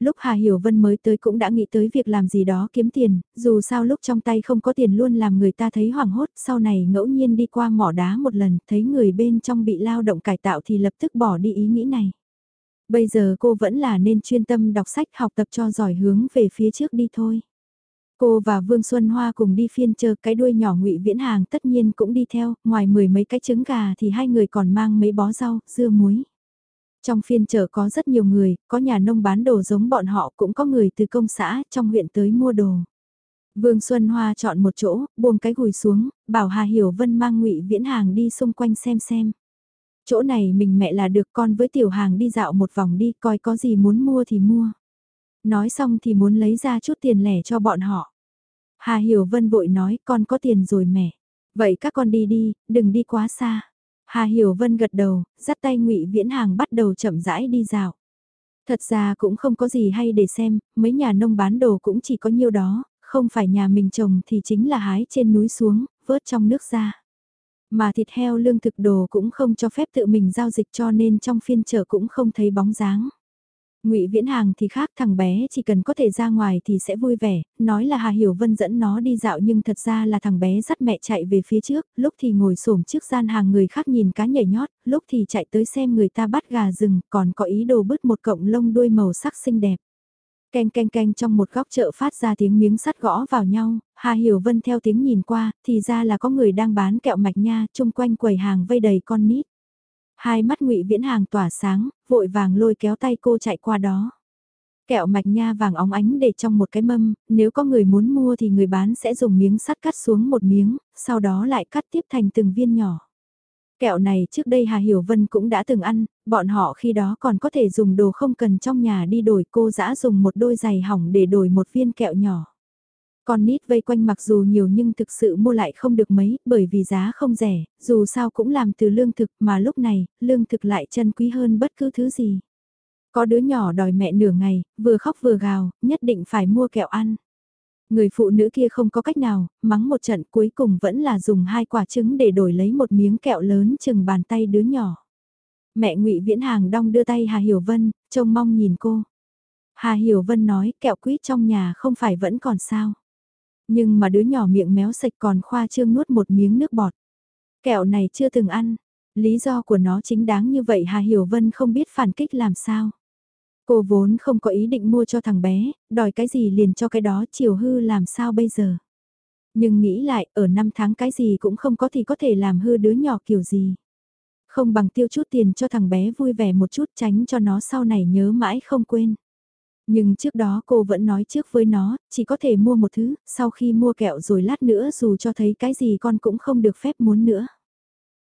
lúc Hà Hiểu Vân mới tới cũng đã nghĩ tới việc làm gì đó kiếm tiền, dù sao lúc trong tay không có tiền luôn làm người ta thấy hoảng hốt, sau này ngẫu nhiên đi qua mỏ đá một lần, thấy người bên trong bị lao động cải tạo thì lập tức bỏ đi ý nghĩ này. Bây giờ cô vẫn là nên chuyên tâm đọc sách học tập cho giỏi hướng về phía trước đi thôi. Cô và Vương Xuân Hoa cùng đi phiên chờ cái đuôi nhỏ ngụy viễn hàng tất nhiên cũng đi theo, ngoài mười mấy cái trứng gà thì hai người còn mang mấy bó rau, dưa muối. Trong phiên chợ có rất nhiều người, có nhà nông bán đồ giống bọn họ cũng có người từ công xã trong huyện tới mua đồ. Vương Xuân Hoa chọn một chỗ, buông cái gùi xuống, bảo Hà Hiểu Vân mang ngụy viễn hàng đi xung quanh xem xem. Chỗ này mình mẹ là được con với tiểu hàng đi dạo một vòng đi coi có gì muốn mua thì mua. Nói xong thì muốn lấy ra chút tiền lẻ cho bọn họ. Hà Hiểu Vân vội nói con có tiền rồi mẹ. Vậy các con đi đi, đừng đi quá xa. Hà Hiểu Vân gật đầu, dắt tay Ngụy Viễn Hàng bắt đầu chậm rãi đi dạo. Thật ra cũng không có gì hay để xem, mấy nhà nông bán đồ cũng chỉ có nhiêu đó, không phải nhà mình trồng thì chính là hái trên núi xuống, vớt trong nước ra. Mà thịt heo lương thực đồ cũng không cho phép tự mình giao dịch cho nên trong phiên chợ cũng không thấy bóng dáng. Ngụy Viễn Hàng thì khác thằng bé chỉ cần có thể ra ngoài thì sẽ vui vẻ, nói là Hà Hiểu Vân dẫn nó đi dạo nhưng thật ra là thằng bé dắt mẹ chạy về phía trước, lúc thì ngồi xổm trước gian hàng người khác nhìn cá nhảy nhót, lúc thì chạy tới xem người ta bắt gà rừng, còn có ý đồ bứt một cọng lông đuôi màu sắc xinh đẹp. Canh canh canh trong một góc chợ phát ra tiếng miếng sắt gõ vào nhau, Hà Hiểu Vân theo tiếng nhìn qua, thì ra là có người đang bán kẹo mạch nha, chung quanh quầy hàng vây đầy con nít. Hai mắt ngụy Viễn Hàng tỏa sáng, vội vàng lôi kéo tay cô chạy qua đó. Kẹo mạch nha vàng óng ánh để trong một cái mâm, nếu có người muốn mua thì người bán sẽ dùng miếng sắt cắt xuống một miếng, sau đó lại cắt tiếp thành từng viên nhỏ. Kẹo này trước đây Hà Hiểu Vân cũng đã từng ăn, bọn họ khi đó còn có thể dùng đồ không cần trong nhà đi đổi cô dã dùng một đôi giày hỏng để đổi một viên kẹo nhỏ. Con nít vây quanh mặc dù nhiều nhưng thực sự mua lại không được mấy, bởi vì giá không rẻ, dù sao cũng làm từ lương thực mà lúc này, lương thực lại chân quý hơn bất cứ thứ gì. Có đứa nhỏ đòi mẹ nửa ngày, vừa khóc vừa gào, nhất định phải mua kẹo ăn. Người phụ nữ kia không có cách nào, mắng một trận cuối cùng vẫn là dùng hai quả trứng để đổi lấy một miếng kẹo lớn chừng bàn tay đứa nhỏ. Mẹ ngụy Viễn Hàng đong đưa tay Hà Hiểu Vân, trông mong nhìn cô. Hà Hiểu Vân nói kẹo quýt trong nhà không phải vẫn còn sao. Nhưng mà đứa nhỏ miệng méo sạch còn khoa trương nuốt một miếng nước bọt. Kẹo này chưa từng ăn. Lý do của nó chính đáng như vậy Hà Hiểu Vân không biết phản kích làm sao. Cô vốn không có ý định mua cho thằng bé, đòi cái gì liền cho cái đó chiều hư làm sao bây giờ. Nhưng nghĩ lại, ở năm tháng cái gì cũng không có thì có thể làm hư đứa nhỏ kiểu gì. Không bằng tiêu chút tiền cho thằng bé vui vẻ một chút tránh cho nó sau này nhớ mãi không quên. Nhưng trước đó cô vẫn nói trước với nó, chỉ có thể mua một thứ, sau khi mua kẹo rồi lát nữa dù cho thấy cái gì con cũng không được phép muốn nữa.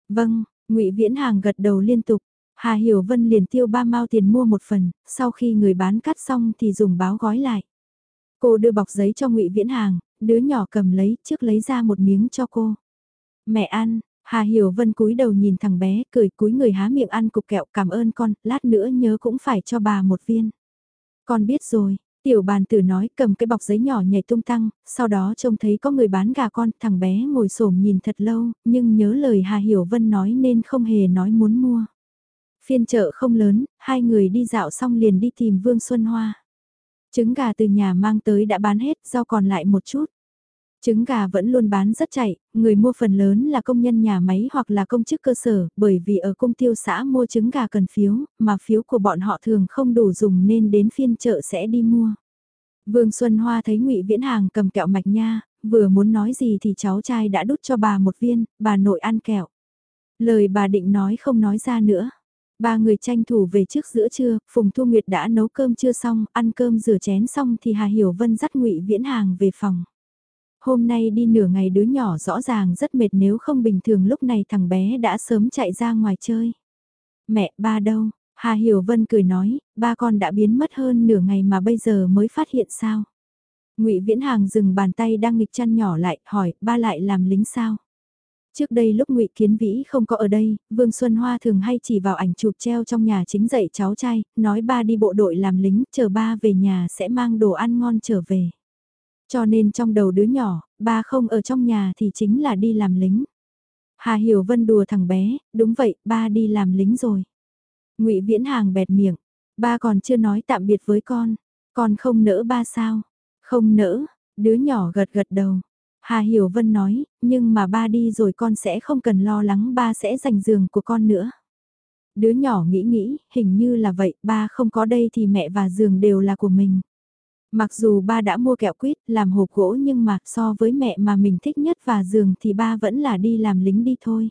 Vâng, ngụy Viễn Hàng gật đầu liên tục, Hà Hiểu Vân liền tiêu ba mao tiền mua một phần, sau khi người bán cắt xong thì dùng báo gói lại. Cô đưa bọc giấy cho ngụy Viễn Hàng, đứa nhỏ cầm lấy, trước lấy ra một miếng cho cô. Mẹ ăn, Hà Hiểu Vân cúi đầu nhìn thằng bé, cười cúi người há miệng ăn cục kẹo cảm ơn con, lát nữa nhớ cũng phải cho bà một viên. Con biết rồi, tiểu bàn tử nói cầm cái bọc giấy nhỏ nhảy tung tăng, sau đó trông thấy có người bán gà con, thằng bé ngồi xổm nhìn thật lâu, nhưng nhớ lời Hà Hiểu Vân nói nên không hề nói muốn mua. Phiên chợ không lớn, hai người đi dạo xong liền đi tìm Vương Xuân Hoa. Trứng gà từ nhà mang tới đã bán hết, rau còn lại một chút. Trứng gà vẫn luôn bán rất chạy, người mua phần lớn là công nhân nhà máy hoặc là công chức cơ sở, bởi vì ở công tiêu xã mua trứng gà cần phiếu, mà phiếu của bọn họ thường không đủ dùng nên đến phiên chợ sẽ đi mua. Vương Xuân Hoa thấy ngụy Viễn Hàng cầm kẹo mạch nha, vừa muốn nói gì thì cháu trai đã đút cho bà một viên, bà nội ăn kẹo. Lời bà định nói không nói ra nữa. Ba người tranh thủ về trước giữa trưa, Phùng Thu Nguyệt đã nấu cơm chưa xong, ăn cơm rửa chén xong thì Hà Hiểu Vân dắt ngụy Viễn Hàng về phòng. Hôm nay đi nửa ngày đứa nhỏ rõ ràng rất mệt nếu không bình thường lúc này thằng bé đã sớm chạy ra ngoài chơi. Mẹ, ba đâu? Hà Hiểu Vân cười nói, ba con đã biến mất hơn nửa ngày mà bây giờ mới phát hiện sao? Ngụy Viễn Hàng dừng bàn tay đang nghịch chăn nhỏ lại, hỏi, ba lại làm lính sao? Trước đây lúc Ngụy Kiến Vĩ không có ở đây, Vương Xuân Hoa thường hay chỉ vào ảnh chụp treo trong nhà chính dạy cháu trai, nói ba đi bộ đội làm lính, chờ ba về nhà sẽ mang đồ ăn ngon trở về. Cho nên trong đầu đứa nhỏ, ba không ở trong nhà thì chính là đi làm lính. Hà Hiểu Vân đùa thằng bé, đúng vậy, ba đi làm lính rồi. Ngụy Viễn Hàng bẹt miệng, ba còn chưa nói tạm biệt với con, con không nỡ ba sao? Không nỡ, đứa nhỏ gật gật đầu. Hà Hiểu Vân nói, nhưng mà ba đi rồi con sẽ không cần lo lắng ba sẽ giành giường của con nữa. Đứa nhỏ nghĩ nghĩ, hình như là vậy, ba không có đây thì mẹ và giường đều là của mình. Mặc dù ba đã mua kẹo quýt, làm hộp gỗ nhưng mà so với mẹ mà mình thích nhất và giường thì ba vẫn là đi làm lính đi thôi.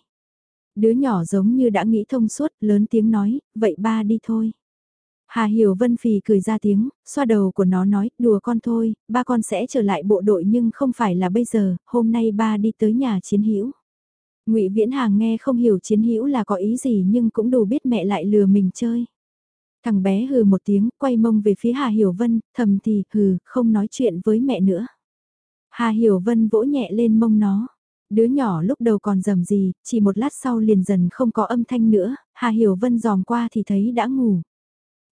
Đứa nhỏ giống như đã nghĩ thông suốt, lớn tiếng nói, vậy ba đi thôi. Hà Hiểu Vân Phì cười ra tiếng, xoa đầu của nó nói, đùa con thôi, ba con sẽ trở lại bộ đội nhưng không phải là bây giờ, hôm nay ba đi tới nhà chiến hữu. Ngụy Viễn Hàng nghe không hiểu chiến hữu là có ý gì nhưng cũng đủ biết mẹ lại lừa mình chơi. Thằng bé hừ một tiếng, quay mông về phía Hà Hiểu Vân, thầm thì hừ, không nói chuyện với mẹ nữa. Hà Hiểu Vân vỗ nhẹ lên mông nó. Đứa nhỏ lúc đầu còn rầm gì, chỉ một lát sau liền dần không có âm thanh nữa, Hà Hiểu Vân dòm qua thì thấy đã ngủ.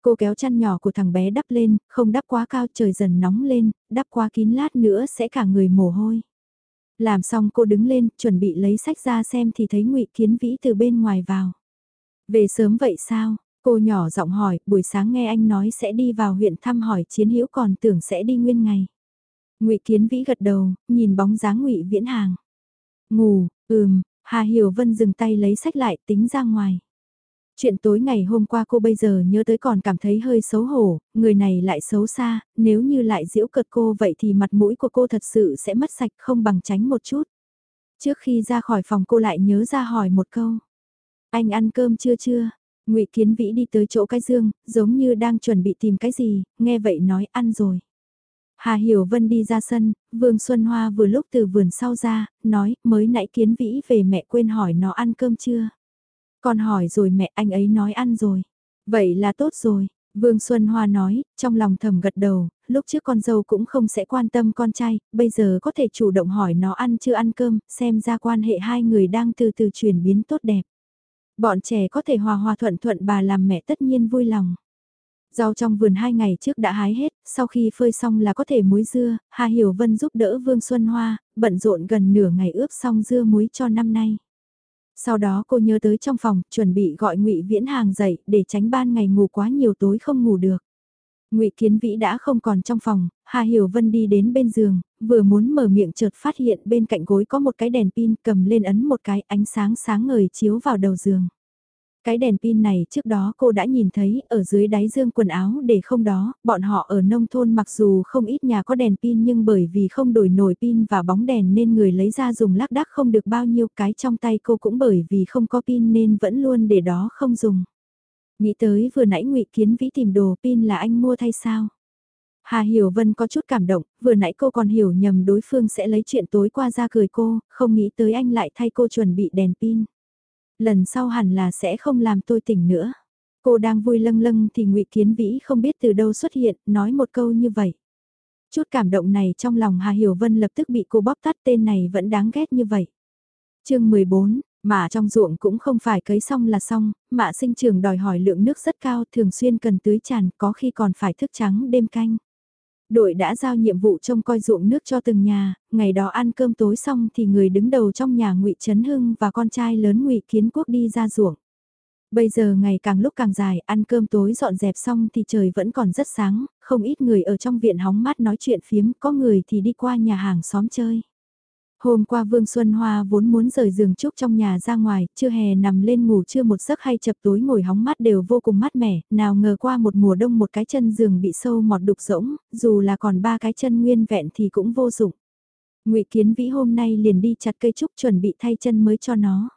Cô kéo chăn nhỏ của thằng bé đắp lên, không đắp quá cao trời dần nóng lên, đắp quá kín lát nữa sẽ cả người mồ hôi. Làm xong cô đứng lên, chuẩn bị lấy sách ra xem thì thấy ngụy Kiến Vĩ từ bên ngoài vào. Về sớm vậy sao? Cô nhỏ giọng hỏi, buổi sáng nghe anh nói sẽ đi vào huyện thăm hỏi chiến hữu còn tưởng sẽ đi nguyên ngày. ngụy Kiến Vĩ gật đầu, nhìn bóng dáng ngụy Viễn Hàng. Ngủ, ừm, Hà Hiểu Vân dừng tay lấy sách lại tính ra ngoài. Chuyện tối ngày hôm qua cô bây giờ nhớ tới còn cảm thấy hơi xấu hổ, người này lại xấu xa, nếu như lại giễu cợt cô vậy thì mặt mũi của cô thật sự sẽ mất sạch không bằng tránh một chút. Trước khi ra khỏi phòng cô lại nhớ ra hỏi một câu. Anh ăn cơm chưa chưa? Ngụy Kiến Vĩ đi tới chỗ cái dương, giống như đang chuẩn bị tìm cái gì, nghe vậy nói ăn rồi. Hà Hiểu Vân đi ra sân, Vương Xuân Hoa vừa lúc từ vườn sau ra, nói mới nãy Kiến Vĩ về mẹ quên hỏi nó ăn cơm chưa. Con hỏi rồi mẹ anh ấy nói ăn rồi. Vậy là tốt rồi, Vương Xuân Hoa nói, trong lòng thầm gật đầu, lúc trước con dâu cũng không sẽ quan tâm con trai, bây giờ có thể chủ động hỏi nó ăn chưa ăn cơm, xem ra quan hệ hai người đang từ từ chuyển biến tốt đẹp. Bọn trẻ có thể hòa hòa thuận thuận bà làm mẹ tất nhiên vui lòng. Rau trong vườn hai ngày trước đã hái hết, sau khi phơi xong là có thể muối dưa, Hà Hiểu Vân giúp đỡ Vương Xuân Hoa, bận rộn gần nửa ngày ướp xong dưa muối cho năm nay. Sau đó cô nhớ tới trong phòng, chuẩn bị gọi Ngụy Viễn Hàng dậy để tránh ban ngày ngủ quá nhiều tối không ngủ được. Ngụy Kiến Vĩ đã không còn trong phòng, Hà Hiểu Vân đi đến bên giường, vừa muốn mở miệng chợt phát hiện bên cạnh gối có một cái đèn pin cầm lên ấn một cái ánh sáng sáng ngời chiếu vào đầu giường. Cái đèn pin này trước đó cô đã nhìn thấy ở dưới đáy dương quần áo để không đó, bọn họ ở nông thôn mặc dù không ít nhà có đèn pin nhưng bởi vì không đổi nổi pin và bóng đèn nên người lấy ra dùng lác đác không được bao nhiêu cái trong tay cô cũng bởi vì không có pin nên vẫn luôn để đó không dùng. Nghĩ tới vừa nãy ngụy Kiến Vĩ tìm đồ pin là anh mua thay sao? Hà Hiểu Vân có chút cảm động, vừa nãy cô còn hiểu nhầm đối phương sẽ lấy chuyện tối qua ra cười cô, không nghĩ tới anh lại thay cô chuẩn bị đèn pin. Lần sau hẳn là sẽ không làm tôi tỉnh nữa. Cô đang vui lâng lâng thì ngụy Kiến Vĩ không biết từ đâu xuất hiện, nói một câu như vậy. Chút cảm động này trong lòng Hà Hiểu Vân lập tức bị cô bóp tắt tên này vẫn đáng ghét như vậy. chương 14, mà trong ruộng cũng không phải cấy xong là xong, mạ sinh trường đòi hỏi lượng nước rất cao thường xuyên cần tưới tràn có khi còn phải thức trắng đêm canh. Đội đã giao nhiệm vụ trông coi ruộng nước cho từng nhà, ngày đó ăn cơm tối xong thì người đứng đầu trong nhà ngụy Trấn Hưng và con trai lớn ngụy Kiến Quốc đi ra ruộng. Bây giờ ngày càng lúc càng dài, ăn cơm tối dọn dẹp xong thì trời vẫn còn rất sáng, không ít người ở trong viện hóng mát nói chuyện phiếm, có người thì đi qua nhà hàng xóm chơi. Hôm qua Vương Xuân Hoa vốn muốn rời giường trúc trong nhà ra ngoài, chưa hè nằm lên ngủ chưa một giấc hay chập tối ngồi hóng mắt đều vô cùng mát mẻ, nào ngờ qua một mùa đông một cái chân giường bị sâu mọt đục rỗng, dù là còn ba cái chân nguyên vẹn thì cũng vô dụng. ngụy Kiến Vĩ hôm nay liền đi chặt cây trúc chuẩn bị thay chân mới cho nó.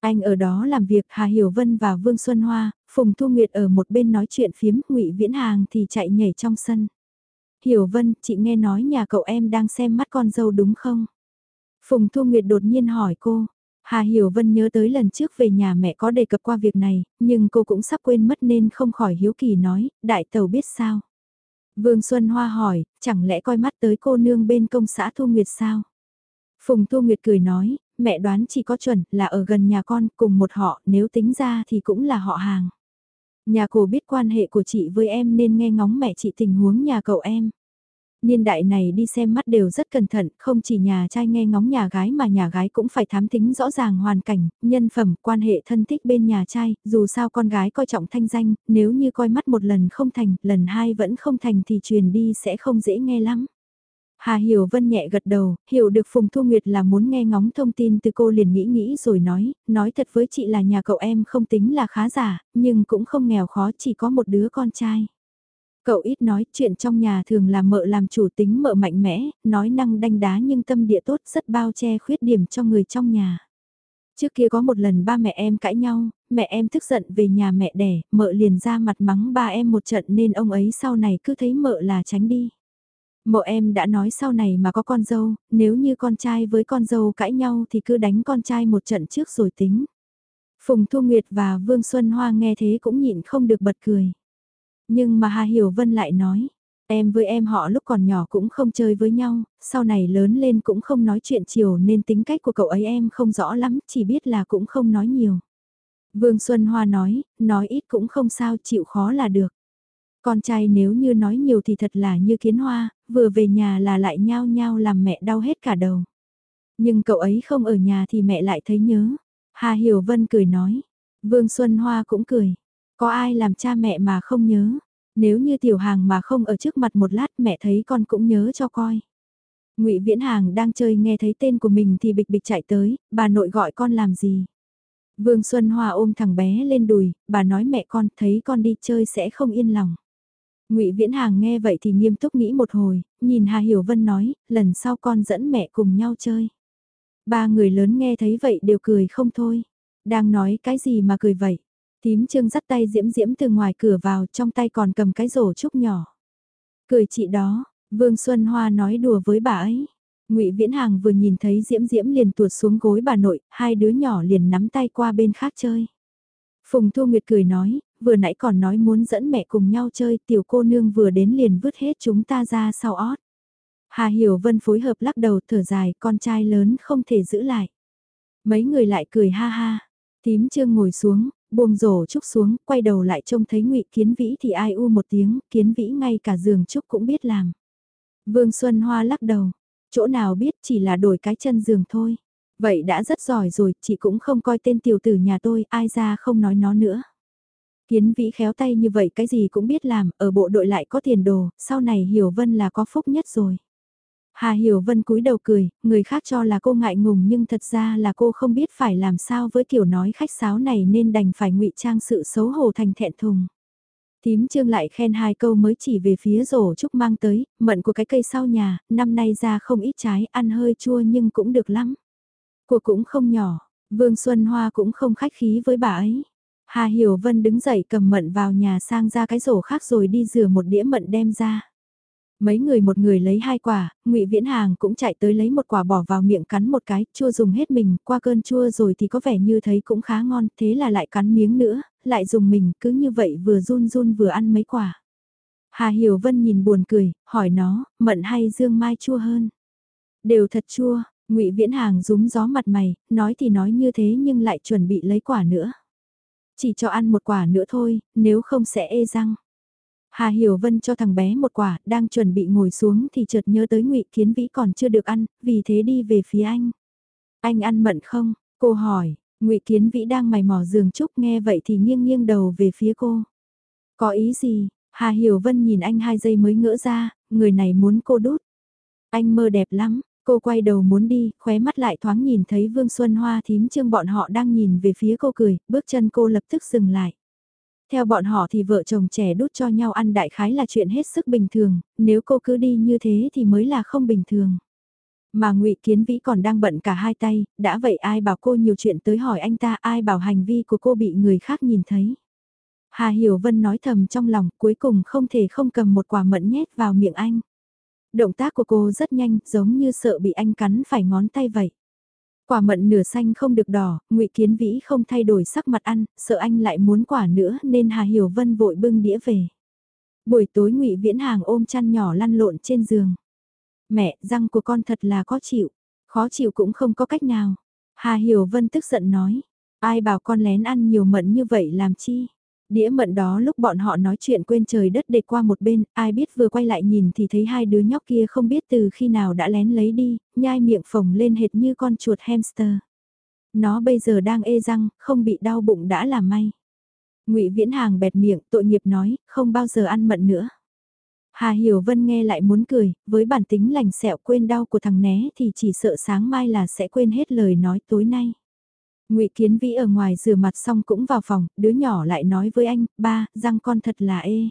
Anh ở đó làm việc Hà Hiểu Vân và Vương Xuân Hoa, Phùng Thu Nguyệt ở một bên nói chuyện phiếm, ngụy Viễn Hàng thì chạy nhảy trong sân. Hiểu Vân, chị nghe nói nhà cậu em đang xem mắt con dâu đúng không? Phùng Thu Nguyệt đột nhiên hỏi cô. Hà Hiểu Vân nhớ tới lần trước về nhà mẹ có đề cập qua việc này, nhưng cô cũng sắp quên mất nên không khỏi hiếu kỳ nói, đại tàu biết sao? Vương Xuân Hoa hỏi, chẳng lẽ coi mắt tới cô nương bên công xã Thu Nguyệt sao? Phùng Thu Nguyệt cười nói, mẹ đoán chỉ có chuẩn là ở gần nhà con cùng một họ, nếu tính ra thì cũng là họ hàng. Nhà cô biết quan hệ của chị với em nên nghe ngóng mẹ chị tình huống nhà cậu em niên đại này đi xem mắt đều rất cẩn thận, không chỉ nhà trai nghe ngóng nhà gái mà nhà gái cũng phải thám tính rõ ràng hoàn cảnh, nhân phẩm, quan hệ thân thích bên nhà trai, dù sao con gái coi trọng thanh danh, nếu như coi mắt một lần không thành, lần hai vẫn không thành thì truyền đi sẽ không dễ nghe lắm. Hà Hiểu Vân nhẹ gật đầu, hiểu được Phùng Thu Nguyệt là muốn nghe ngóng thông tin từ cô liền nghĩ nghĩ rồi nói, nói thật với chị là nhà cậu em không tính là khá giả, nhưng cũng không nghèo khó chỉ có một đứa con trai. Cậu ít nói chuyện trong nhà thường là mợ làm chủ tính mợ mạnh mẽ, nói năng đanh đá nhưng tâm địa tốt rất bao che khuyết điểm cho người trong nhà. Trước kia có một lần ba mẹ em cãi nhau, mẹ em tức giận về nhà mẹ đẻ, mợ liền ra mặt mắng ba em một trận nên ông ấy sau này cứ thấy mợ là tránh đi. Mợ em đã nói sau này mà có con dâu, nếu như con trai với con dâu cãi nhau thì cứ đánh con trai một trận trước rồi tính. Phùng Thu Nguyệt và Vương Xuân Hoa nghe thế cũng nhịn không được bật cười. Nhưng mà Hà Hiểu Vân lại nói, em với em họ lúc còn nhỏ cũng không chơi với nhau, sau này lớn lên cũng không nói chuyện chiều nên tính cách của cậu ấy em không rõ lắm, chỉ biết là cũng không nói nhiều. Vương Xuân Hoa nói, nói ít cũng không sao, chịu khó là được. Con trai nếu như nói nhiều thì thật là như kiến hoa, vừa về nhà là lại nhao nhao làm mẹ đau hết cả đầu. Nhưng cậu ấy không ở nhà thì mẹ lại thấy nhớ. Hà Hiểu Vân cười nói. Vương Xuân Hoa cũng cười. Có ai làm cha mẹ mà không nhớ, nếu như tiểu hàng mà không ở trước mặt một lát mẹ thấy con cũng nhớ cho coi. ngụy Viễn Hàng đang chơi nghe thấy tên của mình thì bịch bịch chạy tới, bà nội gọi con làm gì. Vương Xuân Hoa ôm thằng bé lên đùi, bà nói mẹ con thấy con đi chơi sẽ không yên lòng. ngụy Viễn Hàng nghe vậy thì nghiêm túc nghĩ một hồi, nhìn Hà Hiểu Vân nói, lần sau con dẫn mẹ cùng nhau chơi. Ba người lớn nghe thấy vậy đều cười không thôi. Đang nói cái gì mà cười vậy? Tím trương dắt tay diễm diễm từ ngoài cửa vào trong tay còn cầm cái rổ trúc nhỏ. Cười chị đó, Vương Xuân Hoa nói đùa với bà ấy. ngụy Viễn Hàng vừa nhìn thấy Diễm Diễm liền tuột xuống gối bà nội, hai đứa nhỏ liền nắm tay qua bên khác chơi. Phùng Thu Nguyệt cười nói, vừa nãy còn nói muốn dẫn mẹ cùng nhau chơi, tiểu cô nương vừa đến liền vứt hết chúng ta ra sau ót. Hà Hiểu Vân phối hợp lắc đầu thở dài, con trai lớn không thể giữ lại. Mấy người lại cười ha ha. Tím trương ngồi xuống, buông rổ trúc xuống, quay đầu lại trông thấy ngụy Kiến Vĩ thì ai u một tiếng, Kiến Vĩ ngay cả giường trúc cũng biết làm. Vương Xuân Hoa lắc đầu, chỗ nào biết chỉ là đổi cái chân giường thôi. Vậy đã rất giỏi rồi, chị cũng không coi tên tiểu tử nhà tôi, ai ra không nói nó nữa. Kiến Vĩ khéo tay như vậy cái gì cũng biết làm, ở bộ đội lại có tiền đồ, sau này Hiểu Vân là có phúc nhất rồi. Hà Hiểu Vân cúi đầu cười, người khác cho là cô ngại ngùng nhưng thật ra là cô không biết phải làm sao với kiểu nói khách sáo này nên đành phải ngụy trang sự xấu hổ thành thẹn thùng. Tím trương lại khen hai câu mới chỉ về phía rổ trúc mang tới, mận của cái cây sau nhà, năm nay ra không ít trái, ăn hơi chua nhưng cũng được lắm. Cô cũng không nhỏ, Vương Xuân Hoa cũng không khách khí với bà ấy. Hà Hiểu Vân đứng dậy cầm mận vào nhà sang ra cái rổ khác rồi đi rửa một đĩa mận đem ra. Mấy người một người lấy hai quả, ngụy Viễn Hàng cũng chạy tới lấy một quả bỏ vào miệng cắn một cái, chua dùng hết mình, qua cơn chua rồi thì có vẻ như thấy cũng khá ngon, thế là lại cắn miếng nữa, lại dùng mình, cứ như vậy vừa run run vừa ăn mấy quả. Hà Hiểu Vân nhìn buồn cười, hỏi nó, mận hay dương mai chua hơn? Đều thật chua, ngụy Viễn Hàng rúm gió mặt mày, nói thì nói như thế nhưng lại chuẩn bị lấy quả nữa. Chỉ cho ăn một quả nữa thôi, nếu không sẽ ê răng. Hà Hiểu Vân cho thằng bé một quả, đang chuẩn bị ngồi xuống thì chợt nhớ tới Ngụy Kiến Vĩ còn chưa được ăn, vì thế đi về phía anh. Anh ăn mận không? Cô hỏi, ngụy Kiến Vĩ đang mày mò giường trúc nghe vậy thì nghiêng nghiêng đầu về phía cô. Có ý gì? Hà Hiểu Vân nhìn anh hai giây mới ngỡ ra, người này muốn cô đút. Anh mơ đẹp lắm, cô quay đầu muốn đi, khóe mắt lại thoáng nhìn thấy Vương Xuân Hoa thím trương bọn họ đang nhìn về phía cô cười, bước chân cô lập tức dừng lại. Theo bọn họ thì vợ chồng trẻ đút cho nhau ăn đại khái là chuyện hết sức bình thường, nếu cô cứ đi như thế thì mới là không bình thường. Mà ngụy Kiến Vĩ còn đang bận cả hai tay, đã vậy ai bảo cô nhiều chuyện tới hỏi anh ta ai bảo hành vi của cô bị người khác nhìn thấy. Hà Hiểu Vân nói thầm trong lòng cuối cùng không thể không cầm một quả mận nhét vào miệng anh. Động tác của cô rất nhanh giống như sợ bị anh cắn phải ngón tay vậy. Quả mận nửa xanh không được đỏ, ngụy Kiến Vĩ không thay đổi sắc mặt ăn, sợ anh lại muốn quả nữa nên Hà Hiểu Vân vội bưng đĩa về. Buổi tối ngụy Viễn Hàng ôm chăn nhỏ lăn lộn trên giường. Mẹ, răng của con thật là khó chịu, khó chịu cũng không có cách nào. Hà Hiểu Vân tức giận nói, ai bảo con lén ăn nhiều mận như vậy làm chi? Đĩa mận đó lúc bọn họ nói chuyện quên trời đất để qua một bên, ai biết vừa quay lại nhìn thì thấy hai đứa nhóc kia không biết từ khi nào đã lén lấy đi, nhai miệng phồng lên hệt như con chuột hamster. Nó bây giờ đang ê răng, không bị đau bụng đã là may. ngụy Viễn Hàng bẹt miệng, tội nghiệp nói, không bao giờ ăn mận nữa. Hà Hiểu Vân nghe lại muốn cười, với bản tính lành sẹo quên đau của thằng né thì chỉ sợ sáng mai là sẽ quên hết lời nói tối nay. Ngụy Kiến Vĩ ở ngoài rửa mặt xong cũng vào phòng, đứa nhỏ lại nói với anh, ba, răng con thật là ê.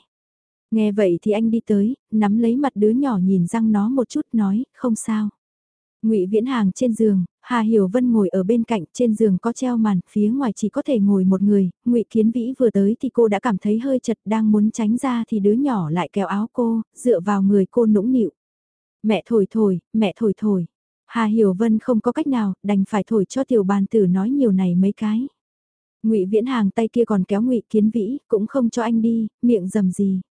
Nghe vậy thì anh đi tới, nắm lấy mặt đứa nhỏ nhìn răng nó một chút nói, không sao. Ngụy Viễn Hàng trên giường, Hà Hiểu Vân ngồi ở bên cạnh, trên giường có treo màn, phía ngoài chỉ có thể ngồi một người, Ngụy Kiến Vĩ vừa tới thì cô đã cảm thấy hơi chật đang muốn tránh ra thì đứa nhỏ lại kéo áo cô, dựa vào người cô nũng nịu. Mẹ thổi thổi, mẹ thổi thổi. Hà Hiểu Vân không có cách nào, đành phải thổi cho tiểu bàn tử nói nhiều này mấy cái. Ngụy Viễn Hàng tay kia còn kéo Ngụy Kiến Vĩ, cũng không cho anh đi, miệng dầm gì.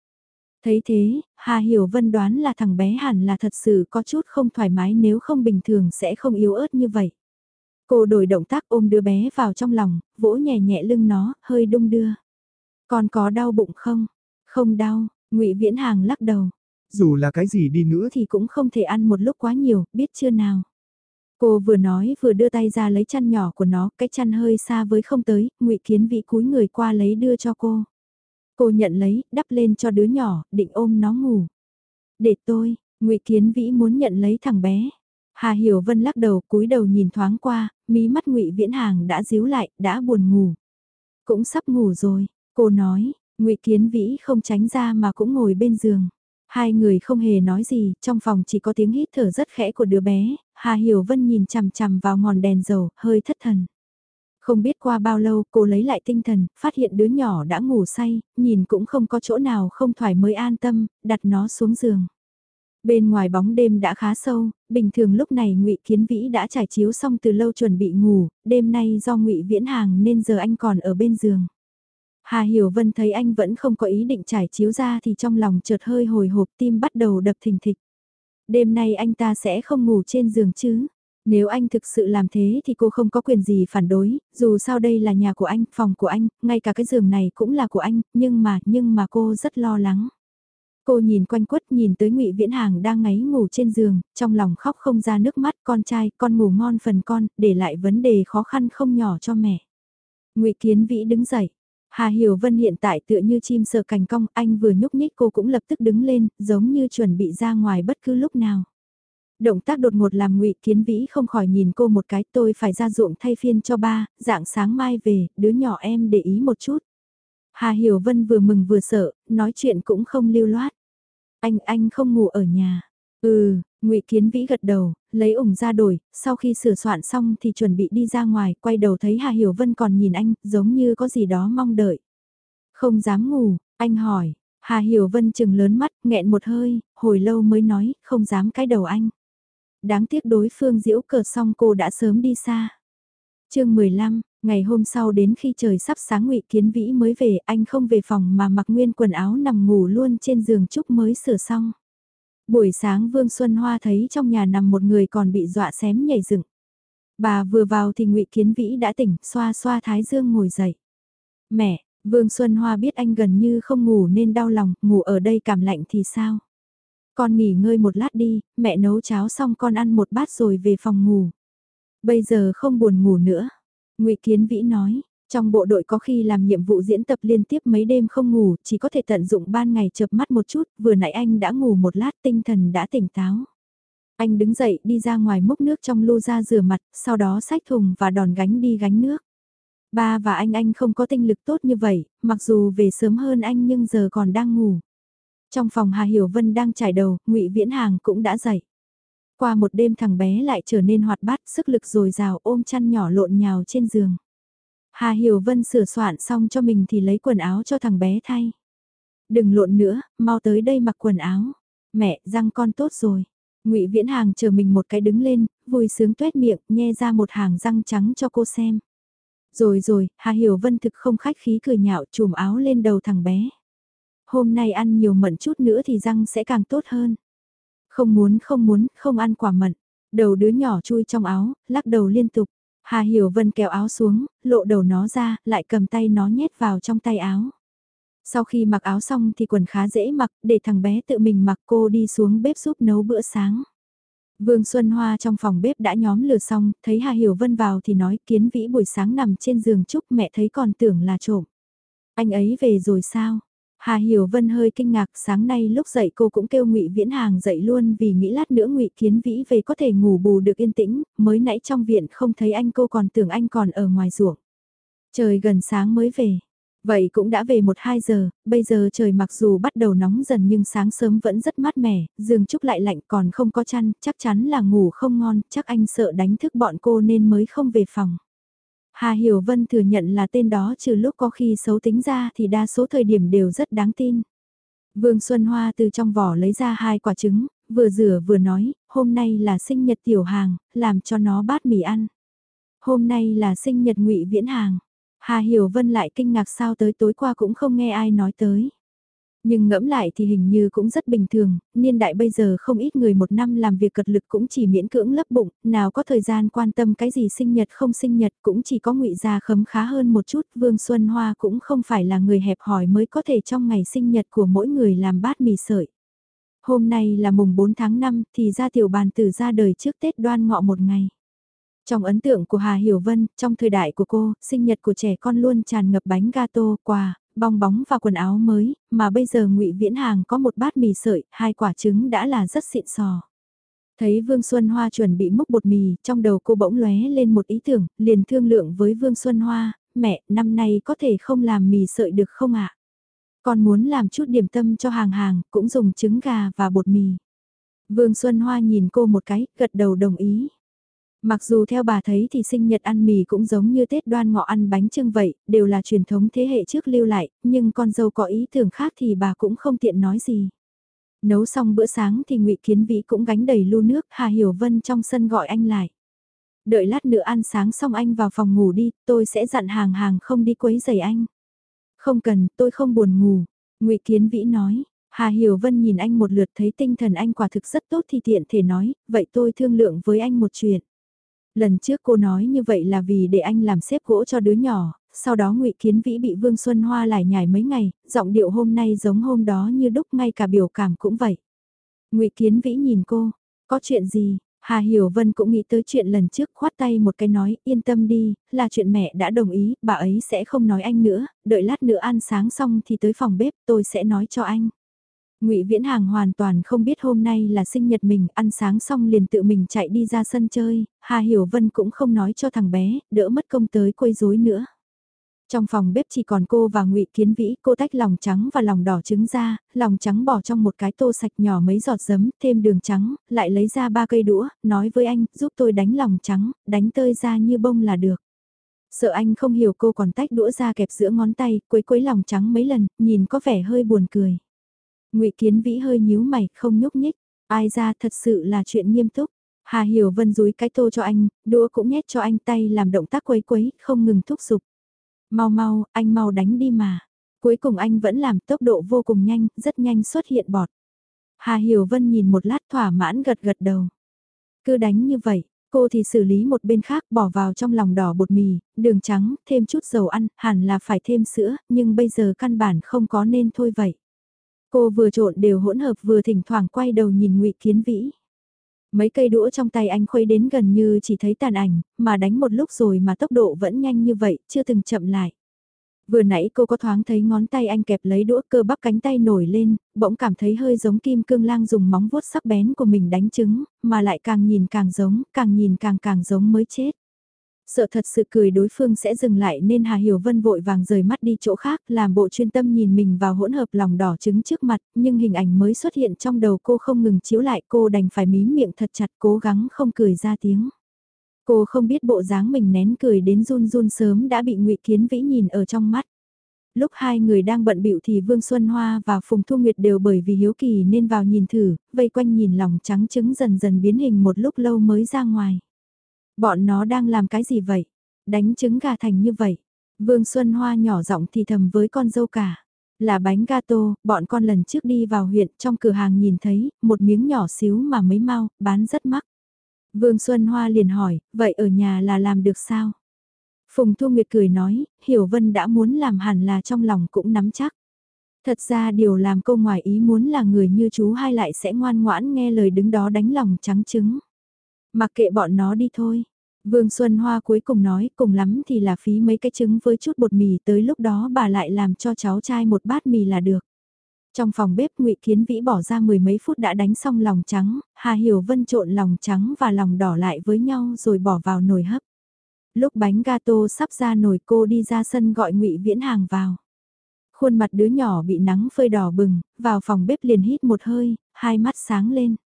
Thấy thế, Hà Hiểu Vân đoán là thằng bé hẳn là thật sự có chút không thoải mái nếu không bình thường sẽ không yếu ớt như vậy. Cô đổi động tác ôm đứa bé vào trong lòng, vỗ nhẹ nhẹ lưng nó, hơi đung đưa. Còn có đau bụng không? Không đau, ngụy Viễn Hàng lắc đầu. Dù là cái gì đi nữa thì cũng không thể ăn một lúc quá nhiều, biết chưa nào? Cô vừa nói vừa đưa tay ra lấy chăn nhỏ của nó, cái chăn hơi xa với không tới, ngụy Kiến vĩ cúi người qua lấy đưa cho cô. Cô nhận lấy, đắp lên cho đứa nhỏ, định ôm nó ngủ. Để tôi, ngụy Kiến Vĩ muốn nhận lấy thằng bé. Hà Hiểu Vân lắc đầu cúi đầu nhìn thoáng qua, mí mắt ngụy Viễn Hàng đã díu lại, đã buồn ngủ. Cũng sắp ngủ rồi, cô nói, ngụy Kiến Vĩ không tránh ra mà cũng ngồi bên giường. Hai người không hề nói gì, trong phòng chỉ có tiếng hít thở rất khẽ của đứa bé, Hà Hiểu Vân nhìn chằm chằm vào ngọn đèn dầu, hơi thất thần. Không biết qua bao lâu cô lấy lại tinh thần, phát hiện đứa nhỏ đã ngủ say, nhìn cũng không có chỗ nào không thoải mới an tâm, đặt nó xuống giường. Bên ngoài bóng đêm đã khá sâu, bình thường lúc này ngụy Kiến Vĩ đã trải chiếu xong từ lâu chuẩn bị ngủ, đêm nay do ngụy Viễn Hàng nên giờ anh còn ở bên giường. Hà Hiểu Vân thấy anh vẫn không có ý định trải chiếu ra thì trong lòng chợt hơi hồi hộp tim bắt đầu đập thình thịch. Đêm nay anh ta sẽ không ngủ trên giường chứ? Nếu anh thực sự làm thế thì cô không có quyền gì phản đối, dù sao đây là nhà của anh, phòng của anh, ngay cả cái giường này cũng là của anh, nhưng mà, nhưng mà cô rất lo lắng. Cô nhìn quanh quất nhìn tới ngụy Viễn Hàng đang ngáy ngủ trên giường, trong lòng khóc không ra nước mắt con trai, con ngủ ngon phần con, để lại vấn đề khó khăn không nhỏ cho mẹ. ngụy Kiến Vĩ đứng dậy. Hà Hiểu Vân hiện tại tựa như chim sợ cành cong, anh vừa nhúc nhích cô cũng lập tức đứng lên, giống như chuẩn bị ra ngoài bất cứ lúc nào. Động tác đột ngột làm ngụy Kiến Vĩ không khỏi nhìn cô một cái tôi phải ra ruộng thay phiên cho ba, dạng sáng mai về, đứa nhỏ em để ý một chút. Hà Hiểu Vân vừa mừng vừa sợ, nói chuyện cũng không lưu loát. Anh, anh không ngủ ở nhà. Ừ, ngụy Kiến Vĩ gật đầu, lấy ủng ra đổi, sau khi sửa soạn xong thì chuẩn bị đi ra ngoài, quay đầu thấy Hà Hiểu Vân còn nhìn anh, giống như có gì đó mong đợi. Không dám ngủ, anh hỏi, Hà Hiểu Vân chừng lớn mắt, nghẹn một hơi, hồi lâu mới nói, không dám cái đầu anh. Đáng tiếc đối phương diễu cờ xong cô đã sớm đi xa. chương 15, ngày hôm sau đến khi trời sắp sáng ngụy Kiến Vĩ mới về, anh không về phòng mà mặc nguyên quần áo nằm ngủ luôn trên giường trúc mới sửa xong. Buổi sáng Vương Xuân Hoa thấy trong nhà nằm một người còn bị dọa xém nhảy dựng. Bà vừa vào thì ngụy Kiến Vĩ đã tỉnh, xoa xoa thái dương ngồi dậy. Mẹ, Vương Xuân Hoa biết anh gần như không ngủ nên đau lòng, ngủ ở đây cảm lạnh thì sao? Con nghỉ ngơi một lát đi, mẹ nấu cháo xong con ăn một bát rồi về phòng ngủ. Bây giờ không buồn ngủ nữa. ngụy Kiến Vĩ nói, trong bộ đội có khi làm nhiệm vụ diễn tập liên tiếp mấy đêm không ngủ, chỉ có thể tận dụng ban ngày chợp mắt một chút, vừa nãy anh đã ngủ một lát tinh thần đã tỉnh táo. Anh đứng dậy đi ra ngoài múc nước trong lô ra rửa mặt, sau đó xách thùng và đòn gánh đi gánh nước. Ba và anh anh không có tinh lực tốt như vậy, mặc dù về sớm hơn anh nhưng giờ còn đang ngủ. Trong phòng Hà Hiểu Vân đang trải đầu, ngụy Viễn Hàng cũng đã dậy. Qua một đêm thằng bé lại trở nên hoạt bát, sức lực dồi dào ôm chăn nhỏ lộn nhào trên giường. Hà Hiểu Vân sửa soạn xong cho mình thì lấy quần áo cho thằng bé thay. Đừng lộn nữa, mau tới đây mặc quần áo. Mẹ, răng con tốt rồi. Ngụy Viễn Hàng chờ mình một cái đứng lên, vui sướng tuét miệng, nhe ra một hàng răng trắng cho cô xem. Rồi rồi, Hà Hiểu Vân thực không khách khí cười nhạo chùm áo lên đầu thằng bé. Hôm nay ăn nhiều mận chút nữa thì răng sẽ càng tốt hơn. Không muốn không muốn, không ăn quả mận. Đầu đứa nhỏ chui trong áo, lắc đầu liên tục. Hà Hiểu Vân kéo áo xuống, lộ đầu nó ra, lại cầm tay nó nhét vào trong tay áo. Sau khi mặc áo xong thì quần khá dễ mặc, để thằng bé tự mình mặc cô đi xuống bếp giúp nấu bữa sáng. Vương Xuân Hoa trong phòng bếp đã nhóm lửa xong, thấy Hà Hiểu Vân vào thì nói kiến vĩ buổi sáng nằm trên giường chúc mẹ thấy còn tưởng là trộm. Anh ấy về rồi sao? Hà Hiểu Vân hơi kinh ngạc sáng nay lúc dậy cô cũng kêu ngụy Viễn Hàng dậy luôn vì nghĩ lát nữa ngụy Kiến Vĩ về có thể ngủ bù được yên tĩnh, mới nãy trong viện không thấy anh cô còn tưởng anh còn ở ngoài ruộng. Trời gần sáng mới về. Vậy cũng đã về 1-2 giờ, bây giờ trời mặc dù bắt đầu nóng dần nhưng sáng sớm vẫn rất mát mẻ, giường trúc lại lạnh còn không có chăn, chắc chắn là ngủ không ngon, chắc anh sợ đánh thức bọn cô nên mới không về phòng. Hà Hiểu Vân thừa nhận là tên đó trừ lúc có khi xấu tính ra thì đa số thời điểm đều rất đáng tin. Vương Xuân Hoa từ trong vỏ lấy ra hai quả trứng, vừa rửa vừa nói, hôm nay là sinh nhật tiểu hàng, làm cho nó bát mì ăn. Hôm nay là sinh nhật ngụy Viễn Hàng. Hà Hiểu Vân lại kinh ngạc sao tới tối qua cũng không nghe ai nói tới. Nhưng ngẫm lại thì hình như cũng rất bình thường, niên đại bây giờ không ít người một năm làm việc cật lực cũng chỉ miễn cưỡng lấp bụng, nào có thời gian quan tâm cái gì sinh nhật không sinh nhật cũng chỉ có ngụy gia khấm khá hơn một chút, Vương Xuân Hoa cũng không phải là người hẹp hòi mới có thể trong ngày sinh nhật của mỗi người làm bát mì sợi. Hôm nay là mùng 4 tháng 5 thì ra tiểu bàn tử ra đời trước Tết đoan ngọ một ngày. Trong ấn tượng của Hà Hiểu Vân, trong thời đại của cô, sinh nhật của trẻ con luôn tràn ngập bánh gato, quà, bong bóng và quần áo mới, mà bây giờ ngụy Viễn Hàng có một bát mì sợi, hai quả trứng đã là rất xịn sò. Thấy Vương Xuân Hoa chuẩn bị múc bột mì, trong đầu cô bỗng lóe lên một ý tưởng, liền thương lượng với Vương Xuân Hoa, mẹ, năm nay có thể không làm mì sợi được không ạ? Con muốn làm chút điểm tâm cho hàng hàng, cũng dùng trứng gà và bột mì. Vương Xuân Hoa nhìn cô một cái, gật đầu đồng ý. Mặc dù theo bà thấy thì sinh nhật ăn mì cũng giống như Tết đoan ngọ ăn bánh trưng vậy, đều là truyền thống thế hệ trước lưu lại, nhưng con dâu có ý tưởng khác thì bà cũng không tiện nói gì. Nấu xong bữa sáng thì ngụy Kiến Vĩ cũng gánh đầy lu nước, Hà Hiểu Vân trong sân gọi anh lại. Đợi lát nữa ăn sáng xong anh vào phòng ngủ đi, tôi sẽ dặn hàng hàng không đi quấy giày anh. Không cần, tôi không buồn ngủ, ngụy Kiến Vĩ nói. Hà Hiểu Vân nhìn anh một lượt thấy tinh thần anh quả thực rất tốt thì tiện thể nói, vậy tôi thương lượng với anh một chuyện. Lần trước cô nói như vậy là vì để anh làm xếp gỗ cho đứa nhỏ, sau đó ngụy Kiến Vĩ bị Vương Xuân Hoa lải nhải mấy ngày, giọng điệu hôm nay giống hôm đó như đúc ngay cả biểu cảm cũng vậy. ngụy Kiến Vĩ nhìn cô, có chuyện gì? Hà Hiểu Vân cũng nghĩ tới chuyện lần trước khoát tay một cái nói, yên tâm đi, là chuyện mẹ đã đồng ý, bà ấy sẽ không nói anh nữa, đợi lát nữa ăn sáng xong thì tới phòng bếp tôi sẽ nói cho anh. Ngụy Viễn Hàng hoàn toàn không biết hôm nay là sinh nhật mình, ăn sáng xong liền tự mình chạy đi ra sân chơi, Hà Hiểu Vân cũng không nói cho thằng bé, đỡ mất công tới quấy rối nữa. Trong phòng bếp chỉ còn cô và Ngụy Kiến Vĩ, cô tách lòng trắng và lòng đỏ trứng ra, lòng trắng bỏ trong một cái tô sạch nhỏ mấy giọt giấm, thêm đường trắng, lại lấy ra ba cây đũa, nói với anh, giúp tôi đánh lòng trắng, đánh tơi ra như bông là được. Sợ anh không hiểu cô còn tách đũa ra kẹp giữa ngón tay, quấy quấy lòng trắng mấy lần, nhìn có vẻ hơi buồn cười ngụy Kiến Vĩ hơi nhíu mày, không nhúc nhích. Ai ra thật sự là chuyện nghiêm túc. Hà Hiểu Vân dúi cái tô cho anh, đũa cũng nhét cho anh tay làm động tác quấy quấy, không ngừng thúc giục. Mau mau, anh mau đánh đi mà. Cuối cùng anh vẫn làm tốc độ vô cùng nhanh, rất nhanh xuất hiện bọt. Hà Hiểu Vân nhìn một lát thỏa mãn gật gật đầu. Cứ đánh như vậy, cô thì xử lý một bên khác bỏ vào trong lòng đỏ bột mì, đường trắng, thêm chút dầu ăn, hẳn là phải thêm sữa, nhưng bây giờ căn bản không có nên thôi vậy. Cô vừa trộn đều hỗn hợp vừa thỉnh thoảng quay đầu nhìn ngụy Kiến Vĩ. Mấy cây đũa trong tay anh khuấy đến gần như chỉ thấy tàn ảnh, mà đánh một lúc rồi mà tốc độ vẫn nhanh như vậy, chưa từng chậm lại. Vừa nãy cô có thoáng thấy ngón tay anh kẹp lấy đũa cơ bắp cánh tay nổi lên, bỗng cảm thấy hơi giống kim cương lang dùng móng vuốt sắc bén của mình đánh trứng, mà lại càng nhìn càng giống, càng nhìn càng càng giống mới chết. Sợ thật sự cười đối phương sẽ dừng lại nên Hà Hiểu Vân vội vàng rời mắt đi chỗ khác làm bộ chuyên tâm nhìn mình vào hỗn hợp lòng đỏ trứng trước mặt nhưng hình ảnh mới xuất hiện trong đầu cô không ngừng chiếu lại cô đành phải mím miệng thật chặt cố gắng không cười ra tiếng. Cô không biết bộ dáng mình nén cười đến run run sớm đã bị ngụy Kiến Vĩ nhìn ở trong mắt. Lúc hai người đang bận bịu thì Vương Xuân Hoa và Phùng Thu Nguyệt đều bởi vì hiếu kỳ nên vào nhìn thử, vây quanh nhìn lòng trắng trứng dần dần biến hình một lúc lâu mới ra ngoài. Bọn nó đang làm cái gì vậy? Đánh trứng gà thành như vậy. Vương Xuân Hoa nhỏ giọng thì thầm với con dâu cả. Là bánh gato, bọn con lần trước đi vào huyện trong cửa hàng nhìn thấy, một miếng nhỏ xíu mà mấy mau, bán rất mắc. Vương Xuân Hoa liền hỏi, vậy ở nhà là làm được sao? Phùng Thu Nguyệt cười nói, Hiểu Vân đã muốn làm hẳn là trong lòng cũng nắm chắc. Thật ra điều làm câu ngoài ý muốn là người như chú hai lại sẽ ngoan ngoãn nghe lời đứng đó đánh lòng trắng trứng. Mặc kệ bọn nó đi thôi. Vương Xuân Hoa cuối cùng nói cùng lắm thì là phí mấy cái trứng với chút bột mì tới lúc đó bà lại làm cho cháu trai một bát mì là được. Trong phòng bếp ngụy Kiến Vĩ bỏ ra mười mấy phút đã đánh xong lòng trắng, Hà Hiểu Vân trộn lòng trắng và lòng đỏ lại với nhau rồi bỏ vào nồi hấp. Lúc bánh gato sắp ra nồi cô đi ra sân gọi ngụy Viễn Hàng vào. Khuôn mặt đứa nhỏ bị nắng phơi đỏ bừng, vào phòng bếp liền hít một hơi, hai mắt sáng lên.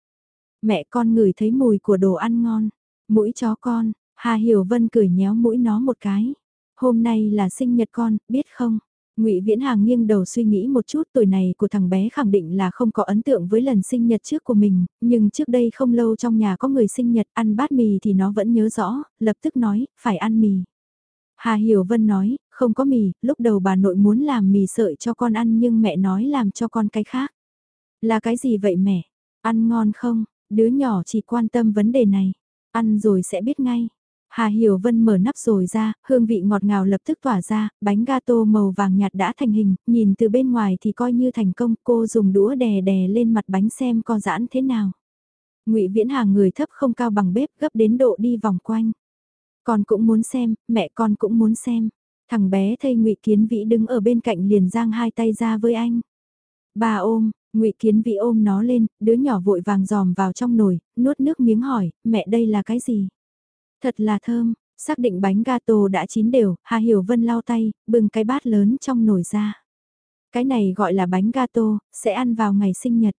Mẹ con ngửi thấy mùi của đồ ăn ngon. Mũi chó con, Hà Hiểu Vân cười nhéo mũi nó một cái. Hôm nay là sinh nhật con, biết không? Ngụy Viễn Hàng nghiêng đầu suy nghĩ một chút tuổi này của thằng bé khẳng định là không có ấn tượng với lần sinh nhật trước của mình, nhưng trước đây không lâu trong nhà có người sinh nhật ăn bát mì thì nó vẫn nhớ rõ, lập tức nói, phải ăn mì. Hà Hiểu Vân nói, không có mì, lúc đầu bà nội muốn làm mì sợi cho con ăn nhưng mẹ nói làm cho con cái khác. Là cái gì vậy mẹ? Ăn ngon không? Đứa nhỏ chỉ quan tâm vấn đề này. Ăn rồi sẽ biết ngay. Hà Hiểu Vân mở nắp rồi ra, hương vị ngọt ngào lập tức tỏa ra, bánh gato màu vàng nhạt đã thành hình, nhìn từ bên ngoài thì coi như thành công, cô dùng đũa đè đè lên mặt bánh xem co giãn thế nào. Ngụy Viễn Hàng người thấp không cao bằng bếp gấp đến độ đi vòng quanh. Con cũng muốn xem, mẹ con cũng muốn xem. Thằng bé thây Ngụy Kiến Vĩ đứng ở bên cạnh liền giang hai tay ra với anh. Bà ôm, Ngụy Kiến Vĩ ôm nó lên, đứa nhỏ vội vàng dòm vào trong nồi, nuốt nước miếng hỏi, mẹ đây là cái gì? Thật là thơm, xác định bánh gato đã chín đều, Hà Hiểu Vân lau tay, bưng cái bát lớn trong nồi ra. Cái này gọi là bánh gato, sẽ ăn vào ngày sinh nhật.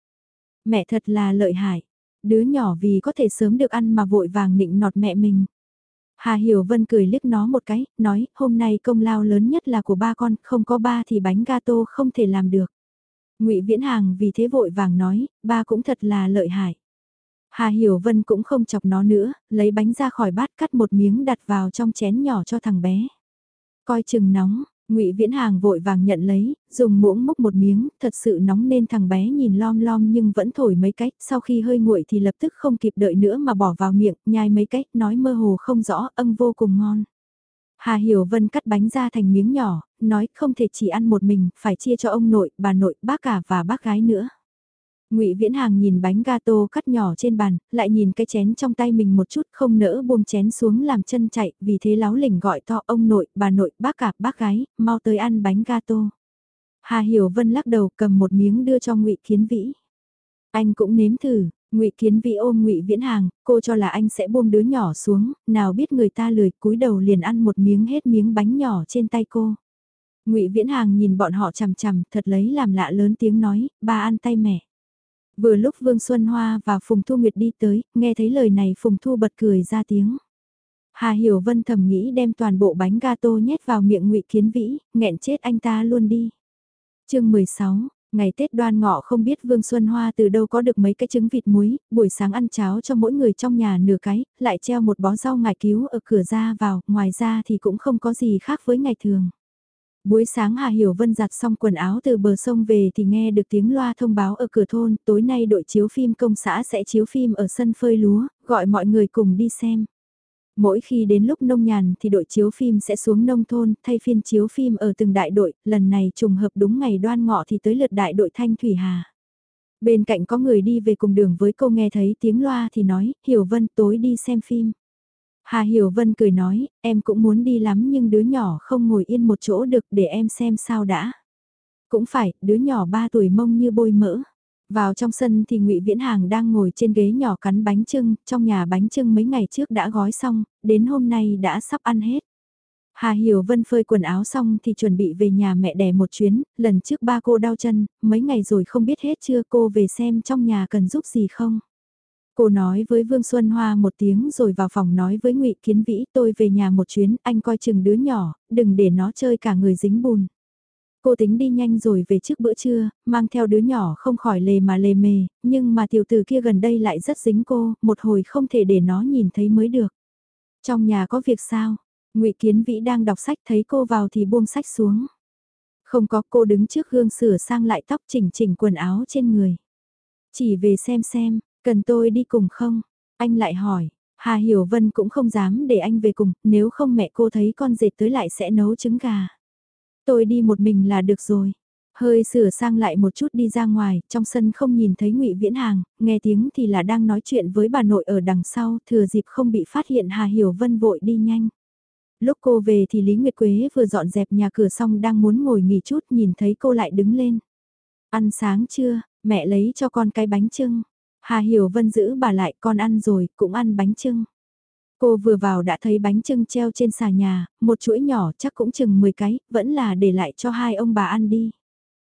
Mẹ thật là lợi hại, đứa nhỏ vì có thể sớm được ăn mà vội vàng nịnh nọt mẹ mình. Hà Hiểu Vân cười liếc nó một cái, nói, hôm nay công lao lớn nhất là của ba con, không có ba thì bánh gato không thể làm được. Ngụy Viễn Hàng vì thế vội vàng nói, ba cũng thật là lợi hại. Hà Hiểu Vân cũng không chọc nó nữa, lấy bánh ra khỏi bát cắt một miếng đặt vào trong chén nhỏ cho thằng bé. Coi chừng nóng, Ngụy Viễn Hàng vội vàng nhận lấy, dùng muỗng múc một miếng, thật sự nóng nên thằng bé nhìn lom lom nhưng vẫn thổi mấy cách, sau khi hơi nguội thì lập tức không kịp đợi nữa mà bỏ vào miệng, nhai mấy cách, nói mơ hồ không rõ, âm vô cùng ngon. Hà Hiểu Vân cắt bánh ra thành miếng nhỏ, nói không thể chỉ ăn một mình, phải chia cho ông nội, bà nội, bác cả và bác gái nữa. Ngụy Viễn Hàng nhìn bánh gato cắt nhỏ trên bàn, lại nhìn cái chén trong tay mình một chút không nỡ buông chén xuống làm chân chạy, vì thế láo lỉnh gọi to ông nội, bà nội, bác cả, bác gái, mau tới ăn bánh gato. Hà Hiểu Vân lắc đầu cầm một miếng đưa cho Ngụy Kiến Vĩ. Anh cũng nếm thử, Ngụy Kiến Vĩ ôm Ngụy Viễn Hàng, cô cho là anh sẽ buông đứa nhỏ xuống, nào biết người ta lười cúi đầu liền ăn một miếng hết miếng bánh nhỏ trên tay cô. Ngụy Viễn Hàng nhìn bọn họ chằm chằm, thật lấy làm lạ lớn tiếng nói, ba ăn tay mẹ. Vừa lúc Vương Xuân Hoa và Phùng Thu Nguyệt đi tới, nghe thấy lời này Phùng Thu bật cười ra tiếng. Hà Hiểu Vân thầm nghĩ đem toàn bộ bánh gato nhét vào miệng Ngụy Kiến Vĩ, nghẹn chết anh ta luôn đi. Chương 16 Ngày Tết đoan ngọ không biết Vương Xuân Hoa từ đâu có được mấy cái trứng vịt muối, buổi sáng ăn cháo cho mỗi người trong nhà nửa cái, lại treo một bó rau ngải cứu ở cửa ra vào, ngoài ra thì cũng không có gì khác với ngày thường. Buổi sáng Hà Hiểu Vân giặt xong quần áo từ bờ sông về thì nghe được tiếng loa thông báo ở cửa thôn, tối nay đội chiếu phim công xã sẽ chiếu phim ở sân phơi lúa, gọi mọi người cùng đi xem. Mỗi khi đến lúc nông nhàn thì đội chiếu phim sẽ xuống nông thôn, thay phiên chiếu phim ở từng đại đội, lần này trùng hợp đúng ngày đoan ngọ thì tới lượt đại đội Thanh Thủy Hà. Bên cạnh có người đi về cùng đường với cô nghe thấy tiếng loa thì nói, Hiểu Vân tối đi xem phim. Hà Hiểu Vân cười nói, em cũng muốn đi lắm nhưng đứa nhỏ không ngồi yên một chỗ được để em xem sao đã. Cũng phải, đứa nhỏ 3 tuổi mông như bôi mỡ. Vào trong sân thì ngụy Viễn Hàng đang ngồi trên ghế nhỏ cắn bánh trưng, trong nhà bánh trưng mấy ngày trước đã gói xong, đến hôm nay đã sắp ăn hết. Hà Hiểu Vân phơi quần áo xong thì chuẩn bị về nhà mẹ đẻ một chuyến, lần trước ba cô đau chân, mấy ngày rồi không biết hết chưa cô về xem trong nhà cần giúp gì không. Cô nói với Vương Xuân Hoa một tiếng rồi vào phòng nói với ngụy Kiến Vĩ tôi về nhà một chuyến, anh coi chừng đứa nhỏ, đừng để nó chơi cả người dính bùn. Cô tính đi nhanh rồi về trước bữa trưa, mang theo đứa nhỏ không khỏi lề mà lề mề, nhưng mà tiểu tử kia gần đây lại rất dính cô, một hồi không thể để nó nhìn thấy mới được. Trong nhà có việc sao? ngụy Kiến Vĩ đang đọc sách thấy cô vào thì buông sách xuống. Không có cô đứng trước gương sửa sang lại tóc chỉnh chỉnh quần áo trên người. Chỉ về xem xem, cần tôi đi cùng không? Anh lại hỏi, Hà Hiểu Vân cũng không dám để anh về cùng, nếu không mẹ cô thấy con dệt tới lại sẽ nấu trứng gà. Tôi đi một mình là được rồi. Hơi sửa sang lại một chút đi ra ngoài, trong sân không nhìn thấy ngụy Viễn Hàng, nghe tiếng thì là đang nói chuyện với bà nội ở đằng sau, thừa dịp không bị phát hiện Hà Hiểu Vân vội đi nhanh. Lúc cô về thì Lý Nguyệt Quế vừa dọn dẹp nhà cửa xong đang muốn ngồi nghỉ chút nhìn thấy cô lại đứng lên. Ăn sáng chưa, mẹ lấy cho con cái bánh trưng. Hà Hiểu Vân giữ bà lại con ăn rồi, cũng ăn bánh trưng. Cô vừa vào đã thấy bánh trưng treo trên xà nhà, một chuỗi nhỏ chắc cũng chừng 10 cái, vẫn là để lại cho hai ông bà ăn đi.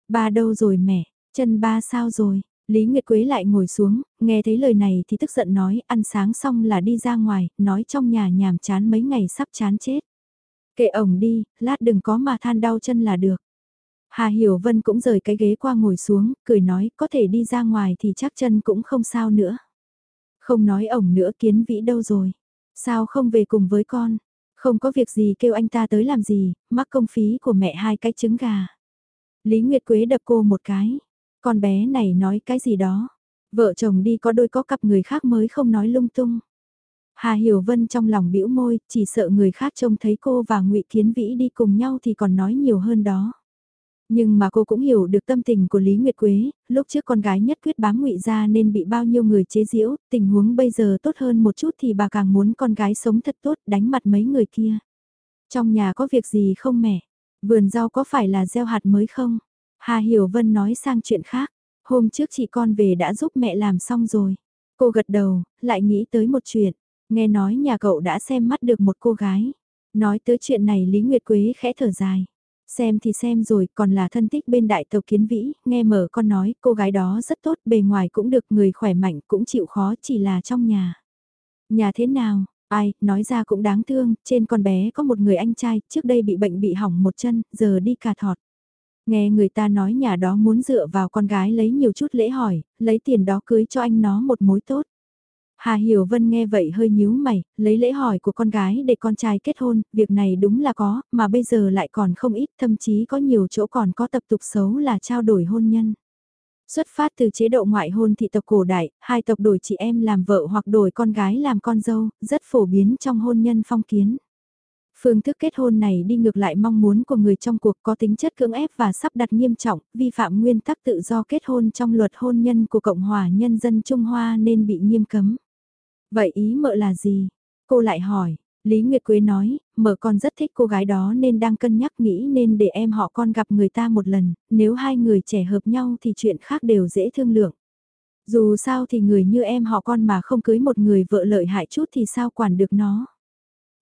Ba đâu rồi mẹ, chân ba sao rồi? Lý Nguyệt Quế lại ngồi xuống, nghe thấy lời này thì tức giận nói ăn sáng xong là đi ra ngoài, nói trong nhà nhàm chán mấy ngày sắp chán chết. Kệ ổng đi, lát đừng có mà than đau chân là được. Hà Hiểu Vân cũng rời cái ghế qua ngồi xuống, cười nói có thể đi ra ngoài thì chắc chân cũng không sao nữa. Không nói ổng nữa kiến vĩ đâu rồi. Sao không về cùng với con? Không có việc gì kêu anh ta tới làm gì, mắc công phí của mẹ hai cái trứng gà. Lý Nguyệt Quế đập cô một cái. Con bé này nói cái gì đó. Vợ chồng đi có đôi có cặp người khác mới không nói lung tung. Hà Hiểu Vân trong lòng bĩu môi, chỉ sợ người khác trông thấy cô và ngụy Kiến Vĩ đi cùng nhau thì còn nói nhiều hơn đó. Nhưng mà cô cũng hiểu được tâm tình của Lý Nguyệt Quế, lúc trước con gái nhất quyết bám ngụy ra nên bị bao nhiêu người chế giễu, tình huống bây giờ tốt hơn một chút thì bà càng muốn con gái sống thật tốt đánh mặt mấy người kia. Trong nhà có việc gì không mẹ? Vườn rau có phải là gieo hạt mới không? Hà Hiểu Vân nói sang chuyện khác, hôm trước chị con về đã giúp mẹ làm xong rồi. Cô gật đầu, lại nghĩ tới một chuyện, nghe nói nhà cậu đã xem mắt được một cô gái. Nói tới chuyện này Lý Nguyệt Quế khẽ thở dài. Xem thì xem rồi, còn là thân tích bên đại tộc kiến vĩ, nghe mở con nói, cô gái đó rất tốt, bề ngoài cũng được, người khỏe mạnh, cũng chịu khó, chỉ là trong nhà. Nhà thế nào? Ai, nói ra cũng đáng thương, trên con bé có một người anh trai, trước đây bị bệnh bị hỏng một chân, giờ đi cà thọt. Nghe người ta nói nhà đó muốn dựa vào con gái lấy nhiều chút lễ hỏi, lấy tiền đó cưới cho anh nó một mối tốt. Hà Hiểu Vân nghe vậy hơi nhíu mày, lấy lễ hỏi của con gái để con trai kết hôn, việc này đúng là có, mà bây giờ lại còn không ít, thậm chí có nhiều chỗ còn có tập tục xấu là trao đổi hôn nhân. Xuất phát từ chế độ ngoại hôn thị tộc cổ đại, hai tộc đổi chị em làm vợ hoặc đổi con gái làm con dâu, rất phổ biến trong hôn nhân phong kiến. Phương thức kết hôn này đi ngược lại mong muốn của người trong cuộc có tính chất cưỡng ép và sắp đặt nghiêm trọng, vi phạm nguyên tắc tự do kết hôn trong luật hôn nhân của Cộng hòa Nhân dân Trung Hoa nên bị nghiêm cấm. Vậy ý mợ là gì? Cô lại hỏi, Lý Nguyệt Quế nói, mợ con rất thích cô gái đó nên đang cân nhắc nghĩ nên để em họ con gặp người ta một lần, nếu hai người trẻ hợp nhau thì chuyện khác đều dễ thương lượng. Dù sao thì người như em họ con mà không cưới một người vợ lợi hại chút thì sao quản được nó.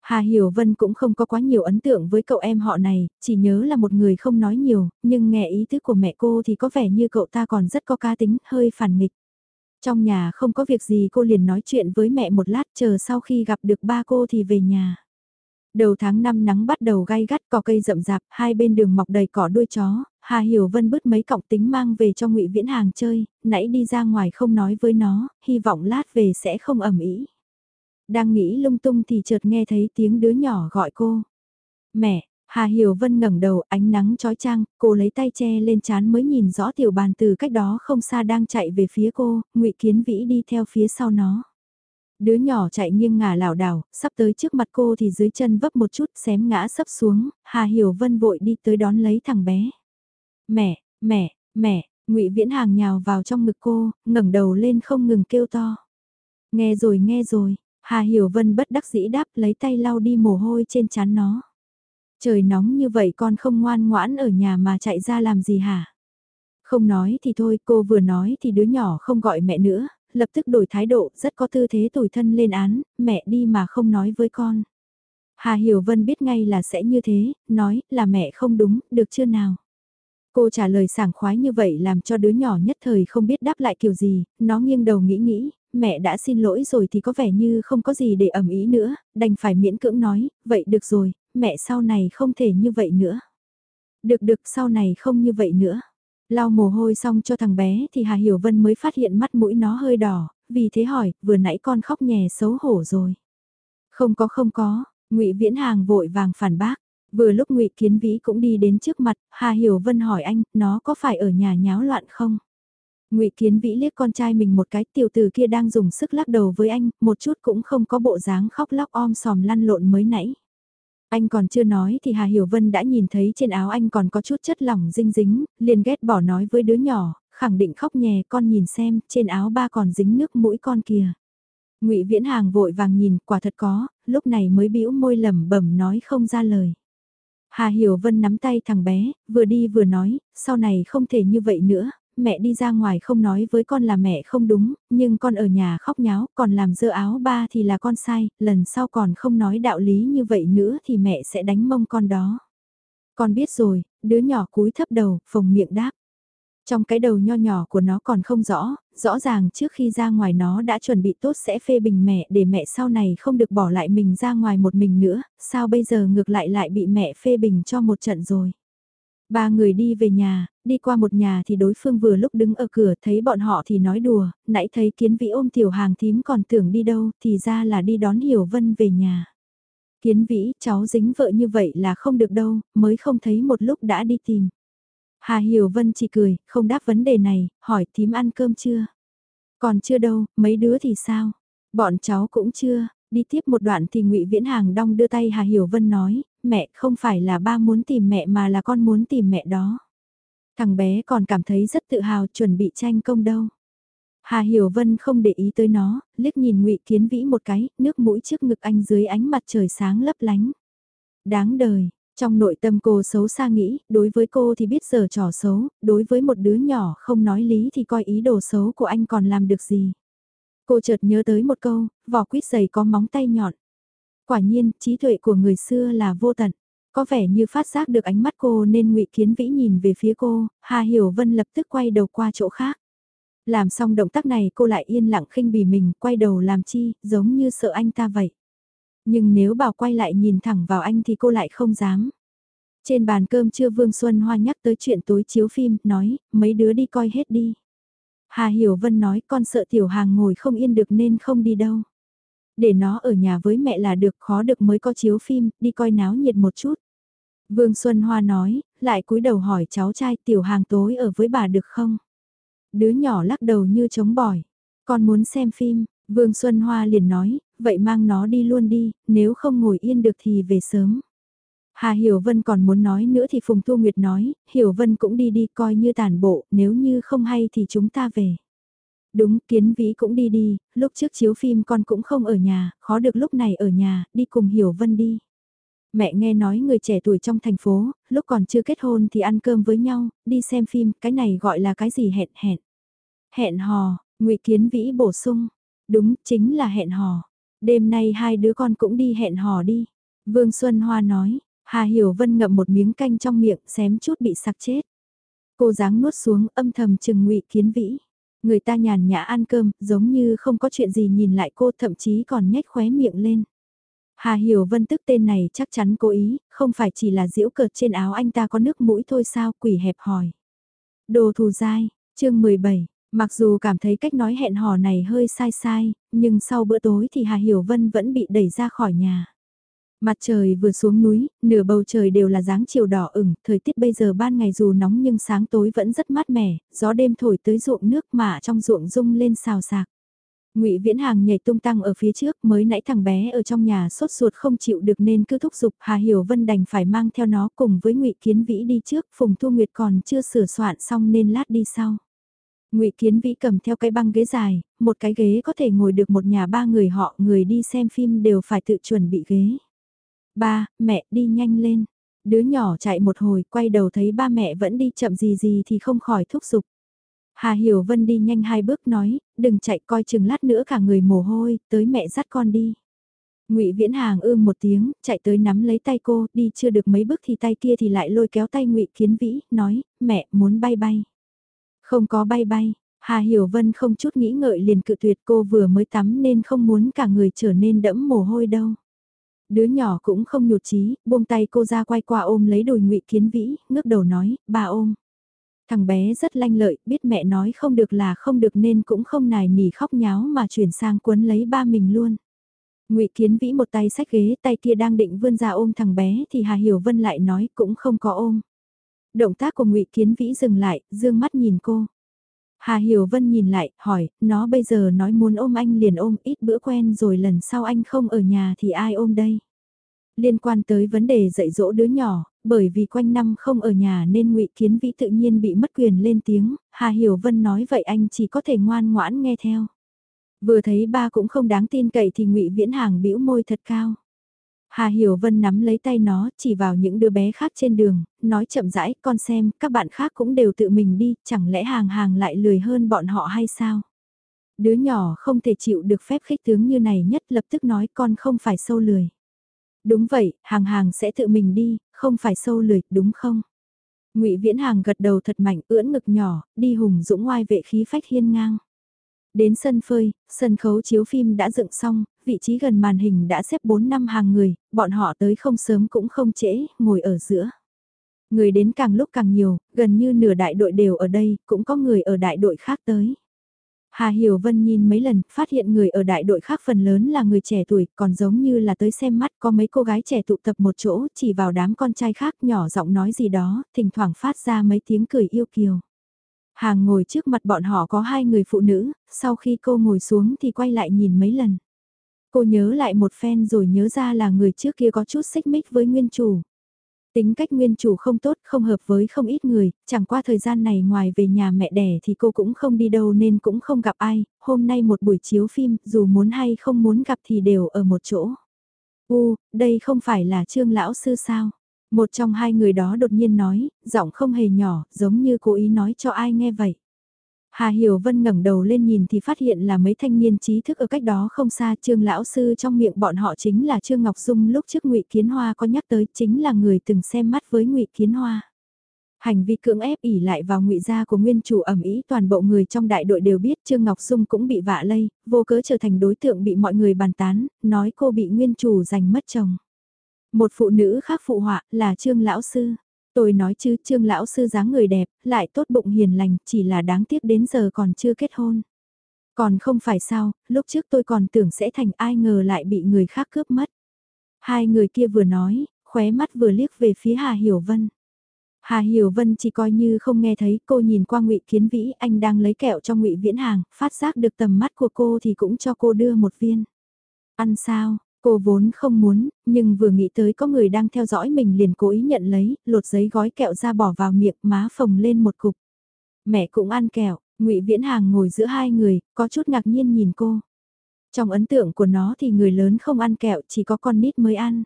Hà Hiểu Vân cũng không có quá nhiều ấn tượng với cậu em họ này, chỉ nhớ là một người không nói nhiều, nhưng nghe ý thức của mẹ cô thì có vẻ như cậu ta còn rất có cá tính, hơi phản nghịch. Trong nhà không có việc gì cô liền nói chuyện với mẹ một lát chờ sau khi gặp được ba cô thì về nhà. Đầu tháng 5 nắng bắt đầu gai gắt cỏ cây rậm rạp, hai bên đường mọc đầy cỏ đuôi chó, Hà Hiểu Vân bứt mấy cọng tính mang về cho ngụy Viễn Hàng chơi, nãy đi ra ngoài không nói với nó, hy vọng lát về sẽ không ẩm ý. Đang nghĩ lung tung thì chợt nghe thấy tiếng đứa nhỏ gọi cô. Mẹ, Hà Hiểu Vân ngẩng đầu ánh nắng chói chang. cô lấy tay che lên chán mới nhìn rõ tiểu bàn từ cách đó không xa đang chạy về phía cô, ngụy Kiến Vĩ đi theo phía sau nó. Đứa nhỏ chạy nghiêng ngả lảo đảo, sắp tới trước mặt cô thì dưới chân vấp một chút xém ngã sấp xuống, Hà Hiểu Vân vội đi tới đón lấy thằng bé. Mẹ, mẹ, mẹ, ngụy Viễn Hàng nhào vào trong ngực cô, ngẩng đầu lên không ngừng kêu to. Nghe rồi nghe rồi, Hà Hiểu Vân bất đắc dĩ đáp lấy tay lau đi mồ hôi trên trán nó. Trời nóng như vậy con không ngoan ngoãn ở nhà mà chạy ra làm gì hả? Không nói thì thôi, cô vừa nói thì đứa nhỏ không gọi mẹ nữa, lập tức đổi thái độ, rất có tư thế tủi thân lên án, mẹ đi mà không nói với con. Hà Hiểu Vân biết ngay là sẽ như thế, nói là mẹ không đúng, được chưa nào? Cô trả lời sảng khoái như vậy làm cho đứa nhỏ nhất thời không biết đáp lại kiểu gì, nó nghiêng đầu nghĩ nghĩ, mẹ đã xin lỗi rồi thì có vẻ như không có gì để ẩm ý nữa, đành phải miễn cưỡng nói, vậy được rồi, mẹ sau này không thể như vậy nữa. Được được sau này không như vậy nữa. Lau mồ hôi xong cho thằng bé thì Hà Hiểu Vân mới phát hiện mắt mũi nó hơi đỏ, vì thế hỏi, vừa nãy con khóc nhè xấu hổ rồi. Không có không có, ngụy Viễn Hàng vội vàng phản bác. Vừa lúc ngụy Kiến Vĩ cũng đi đến trước mặt, Hà Hiểu Vân hỏi anh, nó có phải ở nhà nháo loạn không? ngụy Kiến Vĩ liếc con trai mình một cái tiểu tử kia đang dùng sức lắc đầu với anh, một chút cũng không có bộ dáng khóc lóc om sòm lăn lộn mới nãy. Anh còn chưa nói thì Hà Hiểu Vân đã nhìn thấy trên áo anh còn có chút chất lỏng dinh dính, liền ghét bỏ nói với đứa nhỏ, khẳng định khóc nhè con nhìn xem, trên áo ba còn dính nước mũi con kìa. ngụy Viễn Hàng vội vàng nhìn, quả thật có, lúc này mới bĩu môi lẩm bẩm nói không ra lời. Hà Hiểu Vân nắm tay thằng bé, vừa đi vừa nói, sau này không thể như vậy nữa, mẹ đi ra ngoài không nói với con là mẹ không đúng, nhưng con ở nhà khóc nháo, còn làm dơ áo ba thì là con sai, lần sau còn không nói đạo lý như vậy nữa thì mẹ sẽ đánh mông con đó. Con biết rồi, đứa nhỏ cúi thấp đầu, phồng miệng đáp. Trong cái đầu nho nhỏ của nó còn không rõ, rõ ràng trước khi ra ngoài nó đã chuẩn bị tốt sẽ phê bình mẹ để mẹ sau này không được bỏ lại mình ra ngoài một mình nữa, sao bây giờ ngược lại lại bị mẹ phê bình cho một trận rồi. Ba người đi về nhà, đi qua một nhà thì đối phương vừa lúc đứng ở cửa thấy bọn họ thì nói đùa, nãy thấy kiến vĩ ôm tiểu hàng thím còn tưởng đi đâu thì ra là đi đón Hiểu Vân về nhà. Kiến vĩ, cháu dính vợ như vậy là không được đâu, mới không thấy một lúc đã đi tìm. Hà Hiểu Vân chỉ cười, không đáp vấn đề này, hỏi thím ăn cơm chưa? Còn chưa đâu, mấy đứa thì sao? Bọn cháu cũng chưa, đi tiếp một đoạn thì ngụy Viễn Hàng đong đưa tay Hà Hiểu Vân nói, mẹ không phải là ba muốn tìm mẹ mà là con muốn tìm mẹ đó. Thằng bé còn cảm thấy rất tự hào chuẩn bị tranh công đâu. Hà Hiểu Vân không để ý tới nó, liếc nhìn ngụy Kiến Vĩ một cái, nước mũi trước ngực anh dưới ánh mặt trời sáng lấp lánh. Đáng đời, trong nội tâm cô xấu xa nghĩ, đối với cô thì biết giờ trò xấu, đối với một đứa nhỏ không nói lý thì coi ý đồ xấu của anh còn làm được gì. Cô chợt nhớ tới một câu, vỏ quýt giày có móng tay nhọn. Quả nhiên, trí tuệ của người xưa là vô tận. Có vẻ như phát giác được ánh mắt cô nên ngụy Kiến Vĩ nhìn về phía cô, Hà Hiểu Vân lập tức quay đầu qua chỗ khác. Làm xong động tác này cô lại yên lặng khinh bỉ mình, quay đầu làm chi, giống như sợ anh ta vậy. Nhưng nếu bảo quay lại nhìn thẳng vào anh thì cô lại không dám. Trên bàn cơm trưa Vương Xuân Hoa nhắc tới chuyện tối chiếu phim, nói, mấy đứa đi coi hết đi. Hà Hiểu Vân nói con sợ tiểu hàng ngồi không yên được nên không đi đâu. Để nó ở nhà với mẹ là được khó được mới có chiếu phim, đi coi náo nhiệt một chút. Vương Xuân Hoa nói, lại cúi đầu hỏi cháu trai tiểu hàng tối ở với bà được không? Đứa nhỏ lắc đầu như chống bỏi. Con muốn xem phim, Vương Xuân Hoa liền nói, vậy mang nó đi luôn đi, nếu không ngồi yên được thì về sớm. Hà Hiểu Vân còn muốn nói nữa thì Phùng Thu Nguyệt nói, Hiểu Vân cũng đi đi coi như tàn bộ, nếu như không hay thì chúng ta về. Đúng, kiến vĩ cũng đi đi, lúc trước chiếu phim con cũng không ở nhà, khó được lúc này ở nhà, đi cùng Hiểu Vân đi. Mẹ nghe nói người trẻ tuổi trong thành phố, lúc còn chưa kết hôn thì ăn cơm với nhau, đi xem phim, cái này gọi là cái gì hẹn hẹn. Hẹn hò, ngụy Kiến Vĩ bổ sung, đúng, chính là hẹn hò. Đêm nay hai đứa con cũng đi hẹn hò đi. Vương Xuân Hoa nói, Hà Hiểu Vân ngậm một miếng canh trong miệng, xém chút bị sặc chết. Cô dáng nuốt xuống âm thầm chừng ngụy Kiến Vĩ. Người ta nhàn nhã ăn cơm, giống như không có chuyện gì nhìn lại cô thậm chí còn nhếch khóe miệng lên. Hà Hiểu Vân tức tên này chắc chắn cố ý, không phải chỉ là diễu cợt trên áo anh ta có nước mũi thôi sao quỷ hẹp hỏi. Đồ thù dai, chương 17, mặc dù cảm thấy cách nói hẹn hò này hơi sai sai, nhưng sau bữa tối thì Hà Hiểu Vân vẫn bị đẩy ra khỏi nhà. Mặt trời vừa xuống núi, nửa bầu trời đều là dáng chiều đỏ ửng, thời tiết bây giờ ban ngày dù nóng nhưng sáng tối vẫn rất mát mẻ, gió đêm thổi tới ruộng nước mà trong ruộng rung lên xào xạc. Ngụy Viễn Hàng nhảy tung tăng ở phía trước, mới nãy thằng bé ở trong nhà sốt ruột không chịu được nên cứ thúc giục, Hà Hiểu Vân đành phải mang theo nó cùng với Ngụy Kiến Vĩ đi trước, Phùng Thu Nguyệt còn chưa sửa soạn xong nên lát đi sau. Ngụy Kiến Vĩ cầm theo cái băng ghế dài, một cái ghế có thể ngồi được một nhà ba người họ, người đi xem phim đều phải tự chuẩn bị ghế. Ba, mẹ, đi nhanh lên. Đứa nhỏ chạy một hồi, quay đầu thấy ba mẹ vẫn đi chậm gì gì thì không khỏi thúc giục. Hà Hiểu Vân đi nhanh hai bước nói, đừng chạy coi chừng lát nữa cả người mồ hôi, tới mẹ dắt con đi. Ngụy Viễn Hàng ưm một tiếng, chạy tới nắm lấy tay cô, đi chưa được mấy bước thì tay kia thì lại lôi kéo tay Ngụy Kiến Vĩ, nói, mẹ muốn bay bay. Không có bay bay, Hà Hiểu Vân không chút nghĩ ngợi liền cự tuyệt cô vừa mới tắm nên không muốn cả người trở nên đẫm mồ hôi đâu. Đứa nhỏ cũng không nhụt chí, buông tay cô ra quay qua ôm lấy đùi Ngụy Kiến Vĩ, ngước đầu nói, bà ôm. Thằng bé rất lanh lợi, biết mẹ nói không được là không được nên cũng không nài nỉ khóc nháo mà chuyển sang quấn lấy ba mình luôn. Ngụy Kiến Vĩ một tay sách ghế, tay kia đang định vươn ra ôm thằng bé thì Hà Hiểu Vân lại nói cũng không có ôm. Động tác của Ngụy Kiến Vĩ dừng lại, dương mắt nhìn cô. Hà Hiểu Vân nhìn lại, hỏi, nó bây giờ nói muốn ôm anh liền ôm ít bữa quen rồi lần sau anh không ở nhà thì ai ôm đây? Liên quan tới vấn đề dạy dỗ đứa nhỏ, bởi vì quanh năm không ở nhà nên ngụy Kiến Vĩ tự nhiên bị mất quyền lên tiếng, Hà Hiểu Vân nói vậy anh chỉ có thể ngoan ngoãn nghe theo. Vừa thấy ba cũng không đáng tin cậy thì ngụy Viễn Hàng bĩu môi thật cao. Hà Hiểu Vân nắm lấy tay nó, chỉ vào những đứa bé khác trên đường, nói chậm rãi, con xem, các bạn khác cũng đều tự mình đi, chẳng lẽ hàng hàng lại lười hơn bọn họ hay sao? Đứa nhỏ không thể chịu được phép khích tướng như này nhất lập tức nói con không phải sâu lười. Đúng vậy, hàng hàng sẽ tự mình đi, không phải sâu lười, đúng không? ngụy Viễn Hàng gật đầu thật mạnh, ưỡn ngực nhỏ, đi hùng dũng ngoài vệ khí phách hiên ngang. Đến sân phơi, sân khấu chiếu phim đã dựng xong, vị trí gần màn hình đã xếp 4 năm hàng người, bọn họ tới không sớm cũng không trễ, ngồi ở giữa. Người đến càng lúc càng nhiều, gần như nửa đại đội đều ở đây, cũng có người ở đại đội khác tới. Hà Hiểu Vân nhìn mấy lần, phát hiện người ở đại đội khác phần lớn là người trẻ tuổi, còn giống như là tới xem mắt có mấy cô gái trẻ tụ tập một chỗ, chỉ vào đám con trai khác nhỏ giọng nói gì đó, thỉnh thoảng phát ra mấy tiếng cười yêu kiều. Hàng ngồi trước mặt bọn họ có hai người phụ nữ, sau khi cô ngồi xuống thì quay lại nhìn mấy lần. Cô nhớ lại một phen rồi nhớ ra là người trước kia có chút xích mích với nguyên chủ. Tính cách nguyên chủ không tốt, không hợp với không ít người, chẳng qua thời gian này ngoài về nhà mẹ đẻ thì cô cũng không đi đâu nên cũng không gặp ai, hôm nay một buổi chiếu phim, dù muốn hay không muốn gặp thì đều ở một chỗ. U, đây không phải là trương lão sư sao? Một trong hai người đó đột nhiên nói, giọng không hề nhỏ, giống như cố ý nói cho ai nghe vậy. Hà Hiểu Vân ngẩng đầu lên nhìn thì phát hiện là mấy thanh niên trí thức ở cách đó không xa Trương Lão Sư trong miệng bọn họ chính là Trương Ngọc Dung lúc trước ngụy Kiến Hoa có nhắc tới chính là người từng xem mắt với ngụy Kiến Hoa. Hành vi cưỡng ép ỉ lại vào ngụy gia của nguyên chủ ẩm ý toàn bộ người trong đại đội đều biết Trương Ngọc Dung cũng bị vạ lây, vô cớ trở thành đối tượng bị mọi người bàn tán, nói cô bị nguyên chủ giành mất chồng. Một phụ nữ khác phụ họa là Trương Lão Sư. Tôi nói chứ Trương Lão Sư dáng người đẹp, lại tốt bụng hiền lành, chỉ là đáng tiếc đến giờ còn chưa kết hôn. Còn không phải sao, lúc trước tôi còn tưởng sẽ thành ai ngờ lại bị người khác cướp mất. Hai người kia vừa nói, khóe mắt vừa liếc về phía Hà Hiểu Vân. Hà Hiểu Vân chỉ coi như không nghe thấy, cô nhìn qua Ngụy Kiến Vĩ, anh đang lấy kẹo cho Ngụy Viễn Hàng, phát giác được tầm mắt của cô thì cũng cho cô đưa một viên. Ăn sao? Cô vốn không muốn, nhưng vừa nghĩ tới có người đang theo dõi mình liền cố ý nhận lấy, lột giấy gói kẹo ra bỏ vào miệng má phồng lên một cục. Mẹ cũng ăn kẹo, ngụy Viễn Hàng ngồi giữa hai người, có chút ngạc nhiên nhìn cô. Trong ấn tượng của nó thì người lớn không ăn kẹo, chỉ có con nít mới ăn.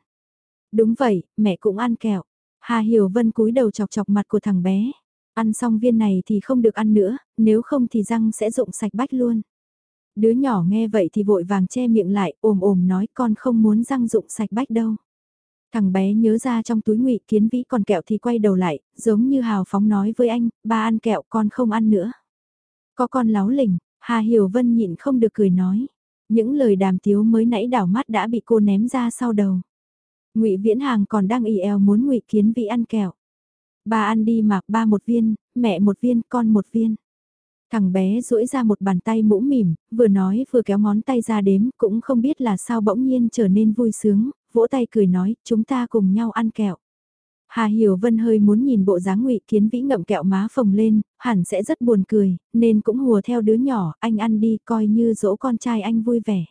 Đúng vậy, mẹ cũng ăn kẹo. Hà Hiểu Vân cúi đầu chọc chọc mặt của thằng bé. Ăn xong viên này thì không được ăn nữa, nếu không thì răng sẽ rụng sạch bách luôn. Đứa nhỏ nghe vậy thì vội vàng che miệng lại, ồm ồm nói con không muốn răng dụng sạch bách đâu. Thằng bé nhớ ra trong túi ngụy kiến vĩ còn kẹo thì quay đầu lại, giống như hào phóng nói với anh, ba ăn kẹo con không ăn nữa. Có con láo lỉnh, Hà Hiểu Vân nhịn không được cười nói. Những lời đàm tiếu mới nãy đảo mắt đã bị cô ném ra sau đầu. Ngụy Viễn Hàng còn đang ì eo muốn Ngụy Kiến Vĩ ăn kẹo. Ba ăn đi mà, ba một viên, mẹ một viên, con một viên. Thằng bé duỗi ra một bàn tay mũ mỉm, vừa nói vừa kéo ngón tay ra đếm, cũng không biết là sao bỗng nhiên trở nên vui sướng, vỗ tay cười nói, chúng ta cùng nhau ăn kẹo. Hà Hiểu Vân hơi muốn nhìn bộ dáng ngụy kiến vĩ ngậm kẹo má phồng lên, hẳn sẽ rất buồn cười, nên cũng hùa theo đứa nhỏ, anh ăn đi coi như dỗ con trai anh vui vẻ.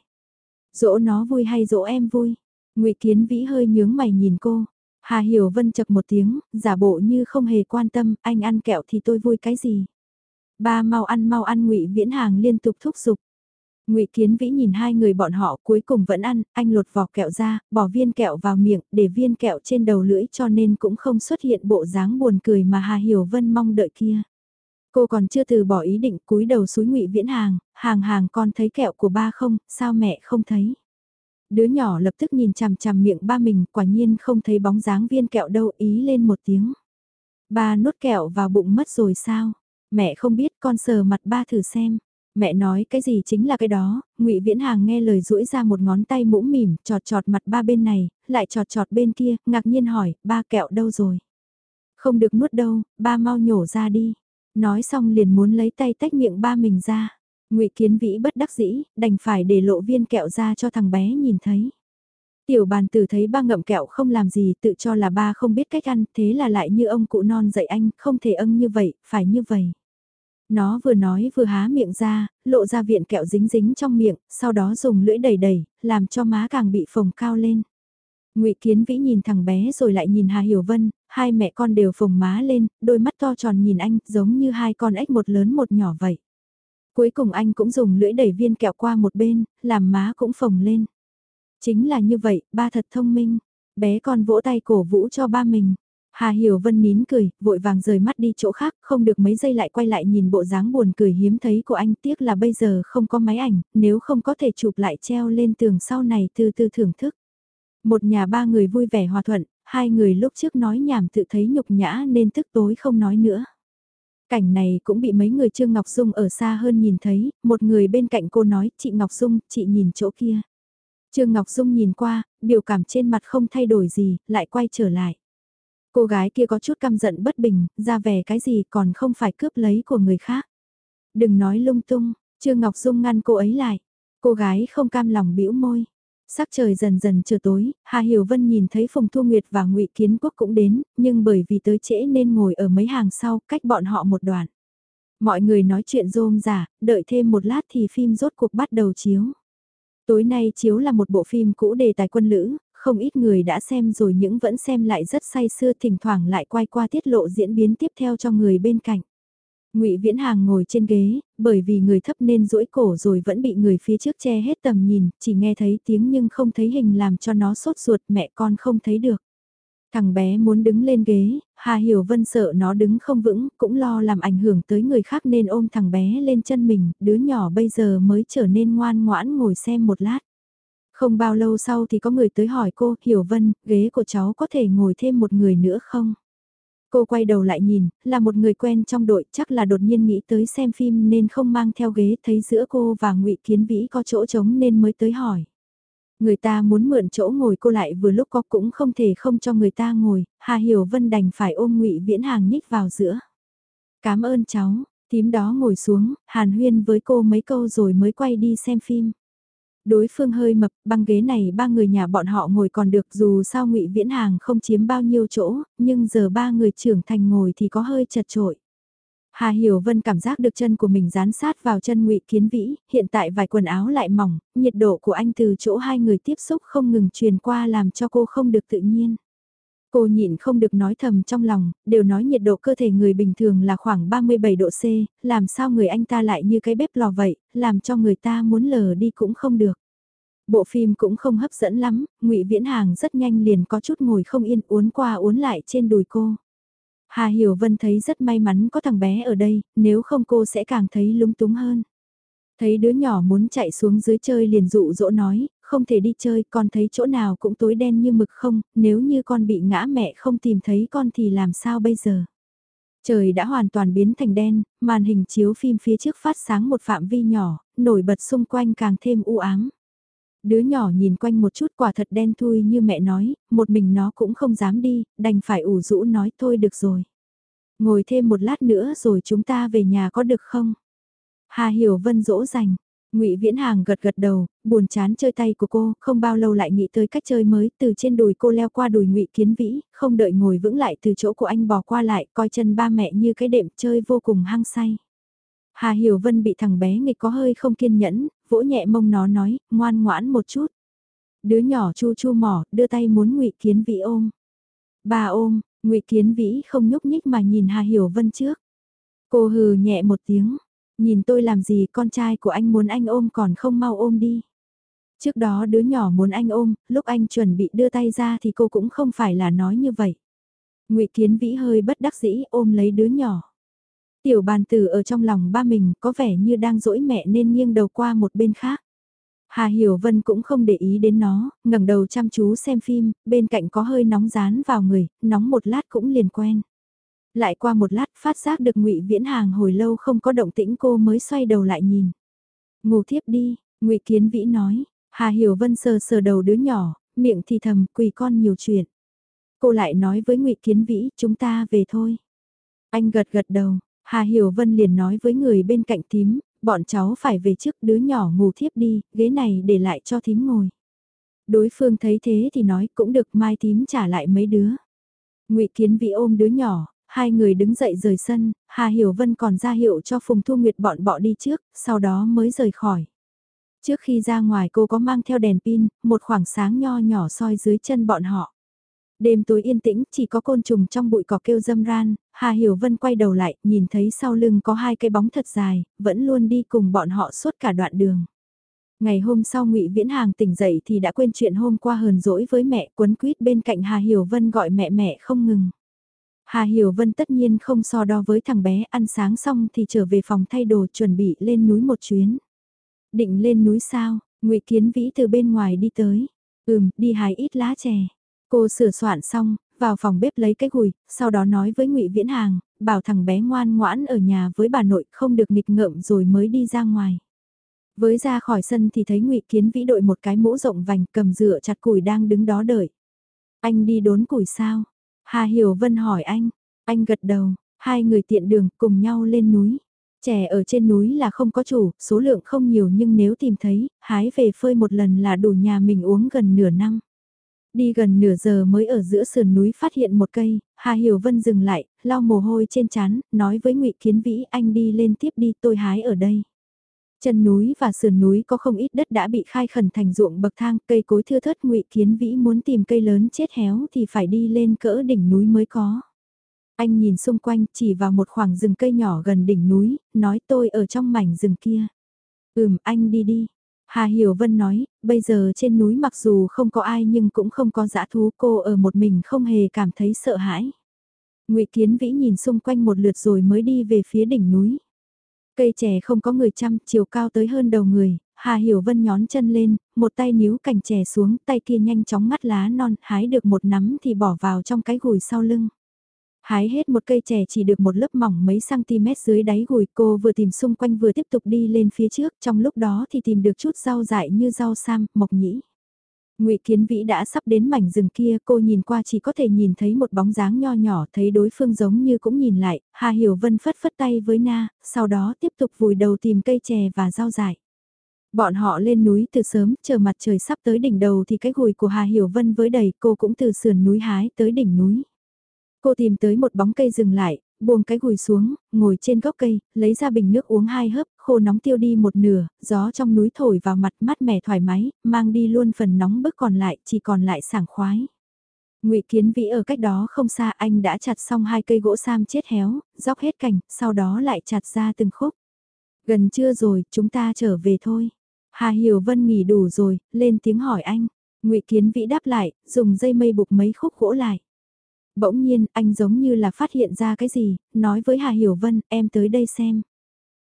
Dỗ nó vui hay dỗ em vui? ngụy Kiến Vĩ hơi nhướng mày nhìn cô. Hà Hiểu Vân chật một tiếng, giả bộ như không hề quan tâm, anh ăn kẹo thì tôi vui cái gì? Ba mau ăn mau ăn ngụy Viễn Hàng liên tục thúc giục. Ngụy Kiến Vĩ nhìn hai người bọn họ cuối cùng vẫn ăn, anh lột vỏ kẹo ra, bỏ viên kẹo vào miệng, để viên kẹo trên đầu lưỡi cho nên cũng không xuất hiện bộ dáng buồn cười mà Hà Hiểu Vân mong đợi kia. Cô còn chưa từ bỏ ý định cúi đầu suối Ngụy Viễn Hàng, hàng hàng con thấy kẹo của ba không, sao mẹ không thấy? Đứa nhỏ lập tức nhìn chằm chằm miệng ba mình, quả nhiên không thấy bóng dáng viên kẹo đâu, ý lên một tiếng. Ba nuốt kẹo vào bụng mất rồi sao? Mẹ không biết con sờ mặt ba thử xem. Mẹ nói cái gì chính là cái đó, ngụy Viễn Hàng nghe lời duỗi ra một ngón tay mũm mỉm, trọt trọt mặt ba bên này, lại trọt trọt bên kia, ngạc nhiên hỏi, ba kẹo đâu rồi? Không được nuốt đâu, ba mau nhổ ra đi. Nói xong liền muốn lấy tay tách miệng ba mình ra. ngụy Kiến Vĩ bất đắc dĩ, đành phải để lộ viên kẹo ra cho thằng bé nhìn thấy. Tiểu bàn tử thấy ba ngậm kẹo không làm gì tự cho là ba không biết cách ăn, thế là lại như ông cụ non dạy anh, không thể âng như vậy, phải như vậy. Nó vừa nói vừa há miệng ra, lộ ra viện kẹo dính dính trong miệng, sau đó dùng lưỡi đầy đầy làm cho má càng bị phồng cao lên. Ngụy Kiến Vĩ nhìn thằng bé rồi lại nhìn Hà Hiểu Vân, hai mẹ con đều phồng má lên, đôi mắt to tròn nhìn anh, giống như hai con ếch một lớn một nhỏ vậy. Cuối cùng anh cũng dùng lưỡi đẩy viên kẹo qua một bên, làm má cũng phồng lên. Chính là như vậy, ba thật thông minh. Bé con vỗ tay cổ vũ cho ba mình. Hà Hiểu Vân nín cười, vội vàng rời mắt đi chỗ khác, không được mấy giây lại quay lại nhìn bộ dáng buồn cười hiếm thấy của anh tiếc là bây giờ không có máy ảnh, nếu không có thể chụp lại treo lên tường sau này từ từ thưởng thức. Một nhà ba người vui vẻ hòa thuận, hai người lúc trước nói nhảm tự thấy nhục nhã nên tức tối không nói nữa. Cảnh này cũng bị mấy người Trương Ngọc Dung ở xa hơn nhìn thấy, một người bên cạnh cô nói, chị Ngọc Dung, chị nhìn chỗ kia. Trương Ngọc Dung nhìn qua, biểu cảm trên mặt không thay đổi gì, lại quay trở lại. Cô gái kia có chút căm giận bất bình, ra vẻ cái gì còn không phải cướp lấy của người khác. Đừng nói lung tung, Trương Ngọc Dung ngăn cô ấy lại. Cô gái không cam lòng bĩu môi. Sắc trời dần dần trở tối, Hà Hiểu Vân nhìn thấy Phùng Thu Nguyệt và Ngụy Kiến Quốc cũng đến, nhưng bởi vì tới trễ nên ngồi ở mấy hàng sau, cách bọn họ một đoạn. Mọi người nói chuyện rôm rả, đợi thêm một lát thì phim rốt cuộc bắt đầu chiếu. Tối nay chiếu là một bộ phim cũ đề tài quân lữ, không ít người đã xem rồi những vẫn xem lại rất say sưa thỉnh thoảng lại quay qua tiết lộ diễn biến tiếp theo cho người bên cạnh. Ngụy Viễn Hàng ngồi trên ghế, bởi vì người thấp nên duỗi cổ rồi vẫn bị người phía trước che hết tầm nhìn, chỉ nghe thấy tiếng nhưng không thấy hình làm cho nó sốt ruột mẹ con không thấy được. Thằng bé muốn đứng lên ghế, Hà Hiểu Vân sợ nó đứng không vững, cũng lo làm ảnh hưởng tới người khác nên ôm thằng bé lên chân mình, đứa nhỏ bây giờ mới trở nên ngoan ngoãn ngồi xem một lát. Không bao lâu sau thì có người tới hỏi cô, Hiểu Vân, ghế của cháu có thể ngồi thêm một người nữa không? Cô quay đầu lại nhìn, là một người quen trong đội, chắc là đột nhiên nghĩ tới xem phim nên không mang theo ghế, thấy giữa cô và ngụy Kiến Vĩ có chỗ trống nên mới tới hỏi. Người ta muốn mượn chỗ ngồi cô lại vừa lúc có cũng không thể không cho người ta ngồi, Hà Hiểu Vân đành phải ôm ngụy Viễn Hàng nhích vào giữa. Cảm ơn cháu, tím đó ngồi xuống, Hàn Huyên với cô mấy câu rồi mới quay đi xem phim. Đối phương hơi mập, băng ghế này ba người nhà bọn họ ngồi còn được dù sao ngụy Viễn Hàng không chiếm bao nhiêu chỗ, nhưng giờ ba người trưởng thành ngồi thì có hơi chật trội. Hà Hiểu Vân cảm giác được chân của mình dán sát vào chân Ngụy Kiến Vĩ, hiện tại vài quần áo lại mỏng, nhiệt độ của anh từ chỗ hai người tiếp xúc không ngừng truyền qua làm cho cô không được tự nhiên. Cô nhịn không được nói thầm trong lòng, đều nói nhiệt độ cơ thể người bình thường là khoảng 37 độ C, làm sao người anh ta lại như cái bếp lò vậy, làm cho người ta muốn lờ đi cũng không được. Bộ phim cũng không hấp dẫn lắm, ngụy Viễn Hàng rất nhanh liền có chút ngồi không yên uốn qua uốn lại trên đùi cô. Hà Hiểu Vân thấy rất may mắn có thằng bé ở đây, nếu không cô sẽ càng thấy lúng túng hơn. Thấy đứa nhỏ muốn chạy xuống dưới chơi liền dụ dỗ nói, không thể đi chơi, con thấy chỗ nào cũng tối đen như mực không, nếu như con bị ngã mẹ không tìm thấy con thì làm sao bây giờ? Trời đã hoàn toàn biến thành đen, màn hình chiếu phim phía trước phát sáng một phạm vi nhỏ, nổi bật xung quanh càng thêm u ám. Đứa nhỏ nhìn quanh một chút quả thật đen thui như mẹ nói, một mình nó cũng không dám đi, đành phải ủ rũ nói thôi được rồi. Ngồi thêm một lát nữa rồi chúng ta về nhà có được không? Hà Hiểu Vân dỗ dành, Ngụy Viễn Hàng gật gật đầu, buồn chán chơi tay của cô, không bao lâu lại nghĩ tới cách chơi mới, từ trên đùi cô leo qua đùi Ngụy Kiến Vĩ, không đợi ngồi vững lại từ chỗ của anh bò qua lại, coi chân ba mẹ như cái đệm chơi vô cùng hăng say. Hà Hiểu Vân bị thằng bé nghịch có hơi không kiên nhẫn, vỗ nhẹ mông nó nói, ngoan ngoãn một chút. Đứa nhỏ chu chu mỏ, đưa tay muốn Ngụy Kiến Vĩ ôm. Ba ôm, Ngụy Kiến Vĩ không nhúc nhích mà nhìn Hà Hiểu Vân trước. Cô hừ nhẹ một tiếng, nhìn tôi làm gì con trai của anh muốn anh ôm còn không mau ôm đi. Trước đó đứa nhỏ muốn anh ôm, lúc anh chuẩn bị đưa tay ra thì cô cũng không phải là nói như vậy. ngụy Kiến Vĩ hơi bất đắc dĩ ôm lấy đứa nhỏ. Tiểu bàn tử ở trong lòng ba mình có vẻ như đang dỗi mẹ nên nghiêng đầu qua một bên khác. Hà Hiểu Vân cũng không để ý đến nó, ngẩng đầu chăm chú xem phim, bên cạnh có hơi nóng dán vào người, nóng một lát cũng liền quen. Lại qua một lát phát giác được ngụy Viễn Hàng hồi lâu không có động tĩnh cô mới xoay đầu lại nhìn. Ngủ thiếp đi, ngụy Kiến Vĩ nói, Hà Hiểu Vân sờ sờ đầu đứa nhỏ, miệng thì thầm quỳ con nhiều chuyện. Cô lại nói với ngụy Kiến Vĩ, chúng ta về thôi. Anh gật gật đầu, Hà Hiểu Vân liền nói với người bên cạnh thím, bọn cháu phải về trước đứa nhỏ ngủ thiếp đi, ghế này để lại cho thím ngồi. Đối phương thấy thế thì nói cũng được mai thím trả lại mấy đứa. ngụy Kiến Vĩ ôm đứa nhỏ, hai người đứng dậy rời sân, Hà Hiểu Vân còn ra hiệu cho Phùng Thu Nguyệt bọn bọ đi trước, sau đó mới rời khỏi. Trước khi ra ngoài cô có mang theo đèn pin, một khoảng sáng nho nhỏ soi dưới chân bọn họ. Đêm tối yên tĩnh, chỉ có côn trùng trong bụi cỏ kêu dâm ran, Hà Hiểu Vân quay đầu lại, nhìn thấy sau lưng có hai cái bóng thật dài, vẫn luôn đi cùng bọn họ suốt cả đoạn đường. Ngày hôm sau ngụy Viễn Hàng tỉnh dậy thì đã quên chuyện hôm qua hờn dỗi với mẹ quấn quýt bên cạnh Hà Hiểu Vân gọi mẹ mẹ không ngừng. Hà Hiểu Vân tất nhiên không so đo với thằng bé ăn sáng xong thì trở về phòng thay đồ chuẩn bị lên núi một chuyến. Định lên núi sao, ngụy Kiến Vĩ từ bên ngoài đi tới. Ừm, đi hái ít lá chè. Cô sửa soạn xong, vào phòng bếp lấy cái gùi, sau đó nói với ngụy Viễn Hàng, bảo thằng bé ngoan ngoãn ở nhà với bà nội không được nghịch ngợm rồi mới đi ra ngoài. Với ra khỏi sân thì thấy ngụy Kiến Vĩ đội một cái mũ rộng vành cầm dựa chặt củi đang đứng đó đợi. Anh đi đốn củi sao? Hà Hiểu Vân hỏi anh, anh gật đầu, hai người tiện đường cùng nhau lên núi. Chè ở trên núi là không có chủ, số lượng không nhiều nhưng nếu tìm thấy, hái về phơi một lần là đủ nhà mình uống gần nửa năm. Đi gần nửa giờ mới ở giữa sườn núi phát hiện một cây, Hà Hiểu Vân dừng lại, lau mồ hôi trên trán, nói với Ngụy Kiến Vĩ anh đi lên tiếp đi tôi hái ở đây. Chân núi và sườn núi có không ít đất đã bị khai khẩn thành ruộng bậc thang, cây cối thưa thớt ngụy Kiến Vĩ muốn tìm cây lớn chết héo thì phải đi lên cỡ đỉnh núi mới có. Anh nhìn xung quanh chỉ vào một khoảng rừng cây nhỏ gần đỉnh núi, nói tôi ở trong mảnh rừng kia. Ừm, anh đi đi. Hà Hiểu Vân nói, bây giờ trên núi mặc dù không có ai nhưng cũng không có dã thú cô ở một mình không hề cảm thấy sợ hãi. ngụy Kiến Vĩ nhìn xung quanh một lượt rồi mới đi về phía đỉnh núi. Cây chè không có người chăm, chiều cao tới hơn đầu người, Hà Hiểu Vân nhón chân lên, một tay níu cành chè xuống, tay kia nhanh chóng ngắt lá non, hái được một nắm thì bỏ vào trong cái gùi sau lưng. Hái hết một cây chè chỉ được một lớp mỏng mấy cm dưới đáy gùi cô vừa tìm xung quanh vừa tiếp tục đi lên phía trước trong lúc đó thì tìm được chút rau dại như rau sam, mộc nhĩ. Ngụy Kiến Vĩ đã sắp đến mảnh rừng kia, cô nhìn qua chỉ có thể nhìn thấy một bóng dáng nho nhỏ, thấy đối phương giống như cũng nhìn lại, Hà Hiểu Vân phất phất tay với Na, sau đó tiếp tục vùi đầu tìm cây chè và rau dại. Bọn họ lên núi từ sớm, chờ mặt trời sắp tới đỉnh đầu thì cái gùi của Hà Hiểu Vân với đầy, cô cũng từ sườn núi hái tới đỉnh núi. Cô tìm tới một bóng cây dừng lại, buông cái gùi xuống, ngồi trên gốc cây, lấy ra bình nước uống hai hớp, khô nóng tiêu đi một nửa, gió trong núi thổi vào mặt mát mẻ thoải mái, mang đi luôn phần nóng bức còn lại, chỉ còn lại sảng khoái. Ngụy Kiến Vĩ ở cách đó không xa anh đã chặt xong hai cây gỗ sam chết héo, dốc hết cành, sau đó lại chặt ra từng khúc. Gần trưa rồi, chúng ta trở về thôi. Hà Hiểu Vân nghỉ đủ rồi, lên tiếng hỏi anh. Ngụy Kiến Vĩ đáp lại, dùng dây mây buộc mấy khúc gỗ lại. Bỗng nhiên, anh giống như là phát hiện ra cái gì, nói với Hà Hiểu Vân, em tới đây xem.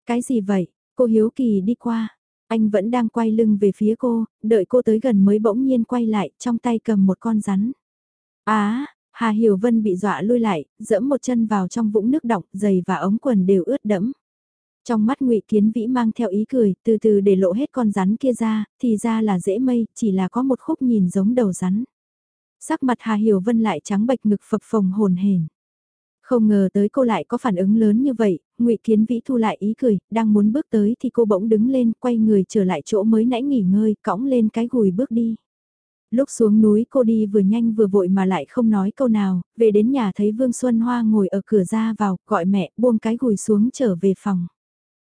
Cái gì vậy? Cô Hiếu Kỳ đi qua. Anh vẫn đang quay lưng về phía cô, đợi cô tới gần mới bỗng nhiên quay lại, trong tay cầm một con rắn. Á, Hà Hiểu Vân bị dọa lui lại, dẫm một chân vào trong vũng nước đọng, giày và ống quần đều ướt đẫm. Trong mắt ngụy Kiến Vĩ mang theo ý cười, từ từ để lộ hết con rắn kia ra, thì ra là dễ mây, chỉ là có một khúc nhìn giống đầu rắn. Sắc mặt Hà Hiểu Vân lại trắng bệch ngực phập phồng hồn hển. Không ngờ tới cô lại có phản ứng lớn như vậy, ngụy Kiến Vĩ thu lại ý cười, đang muốn bước tới thì cô bỗng đứng lên, quay người trở lại chỗ mới nãy nghỉ ngơi, cõng lên cái gùi bước đi. Lúc xuống núi cô đi vừa nhanh vừa vội mà lại không nói câu nào, về đến nhà thấy Vương Xuân Hoa ngồi ở cửa ra vào, gọi mẹ, buông cái gùi xuống trở về phòng.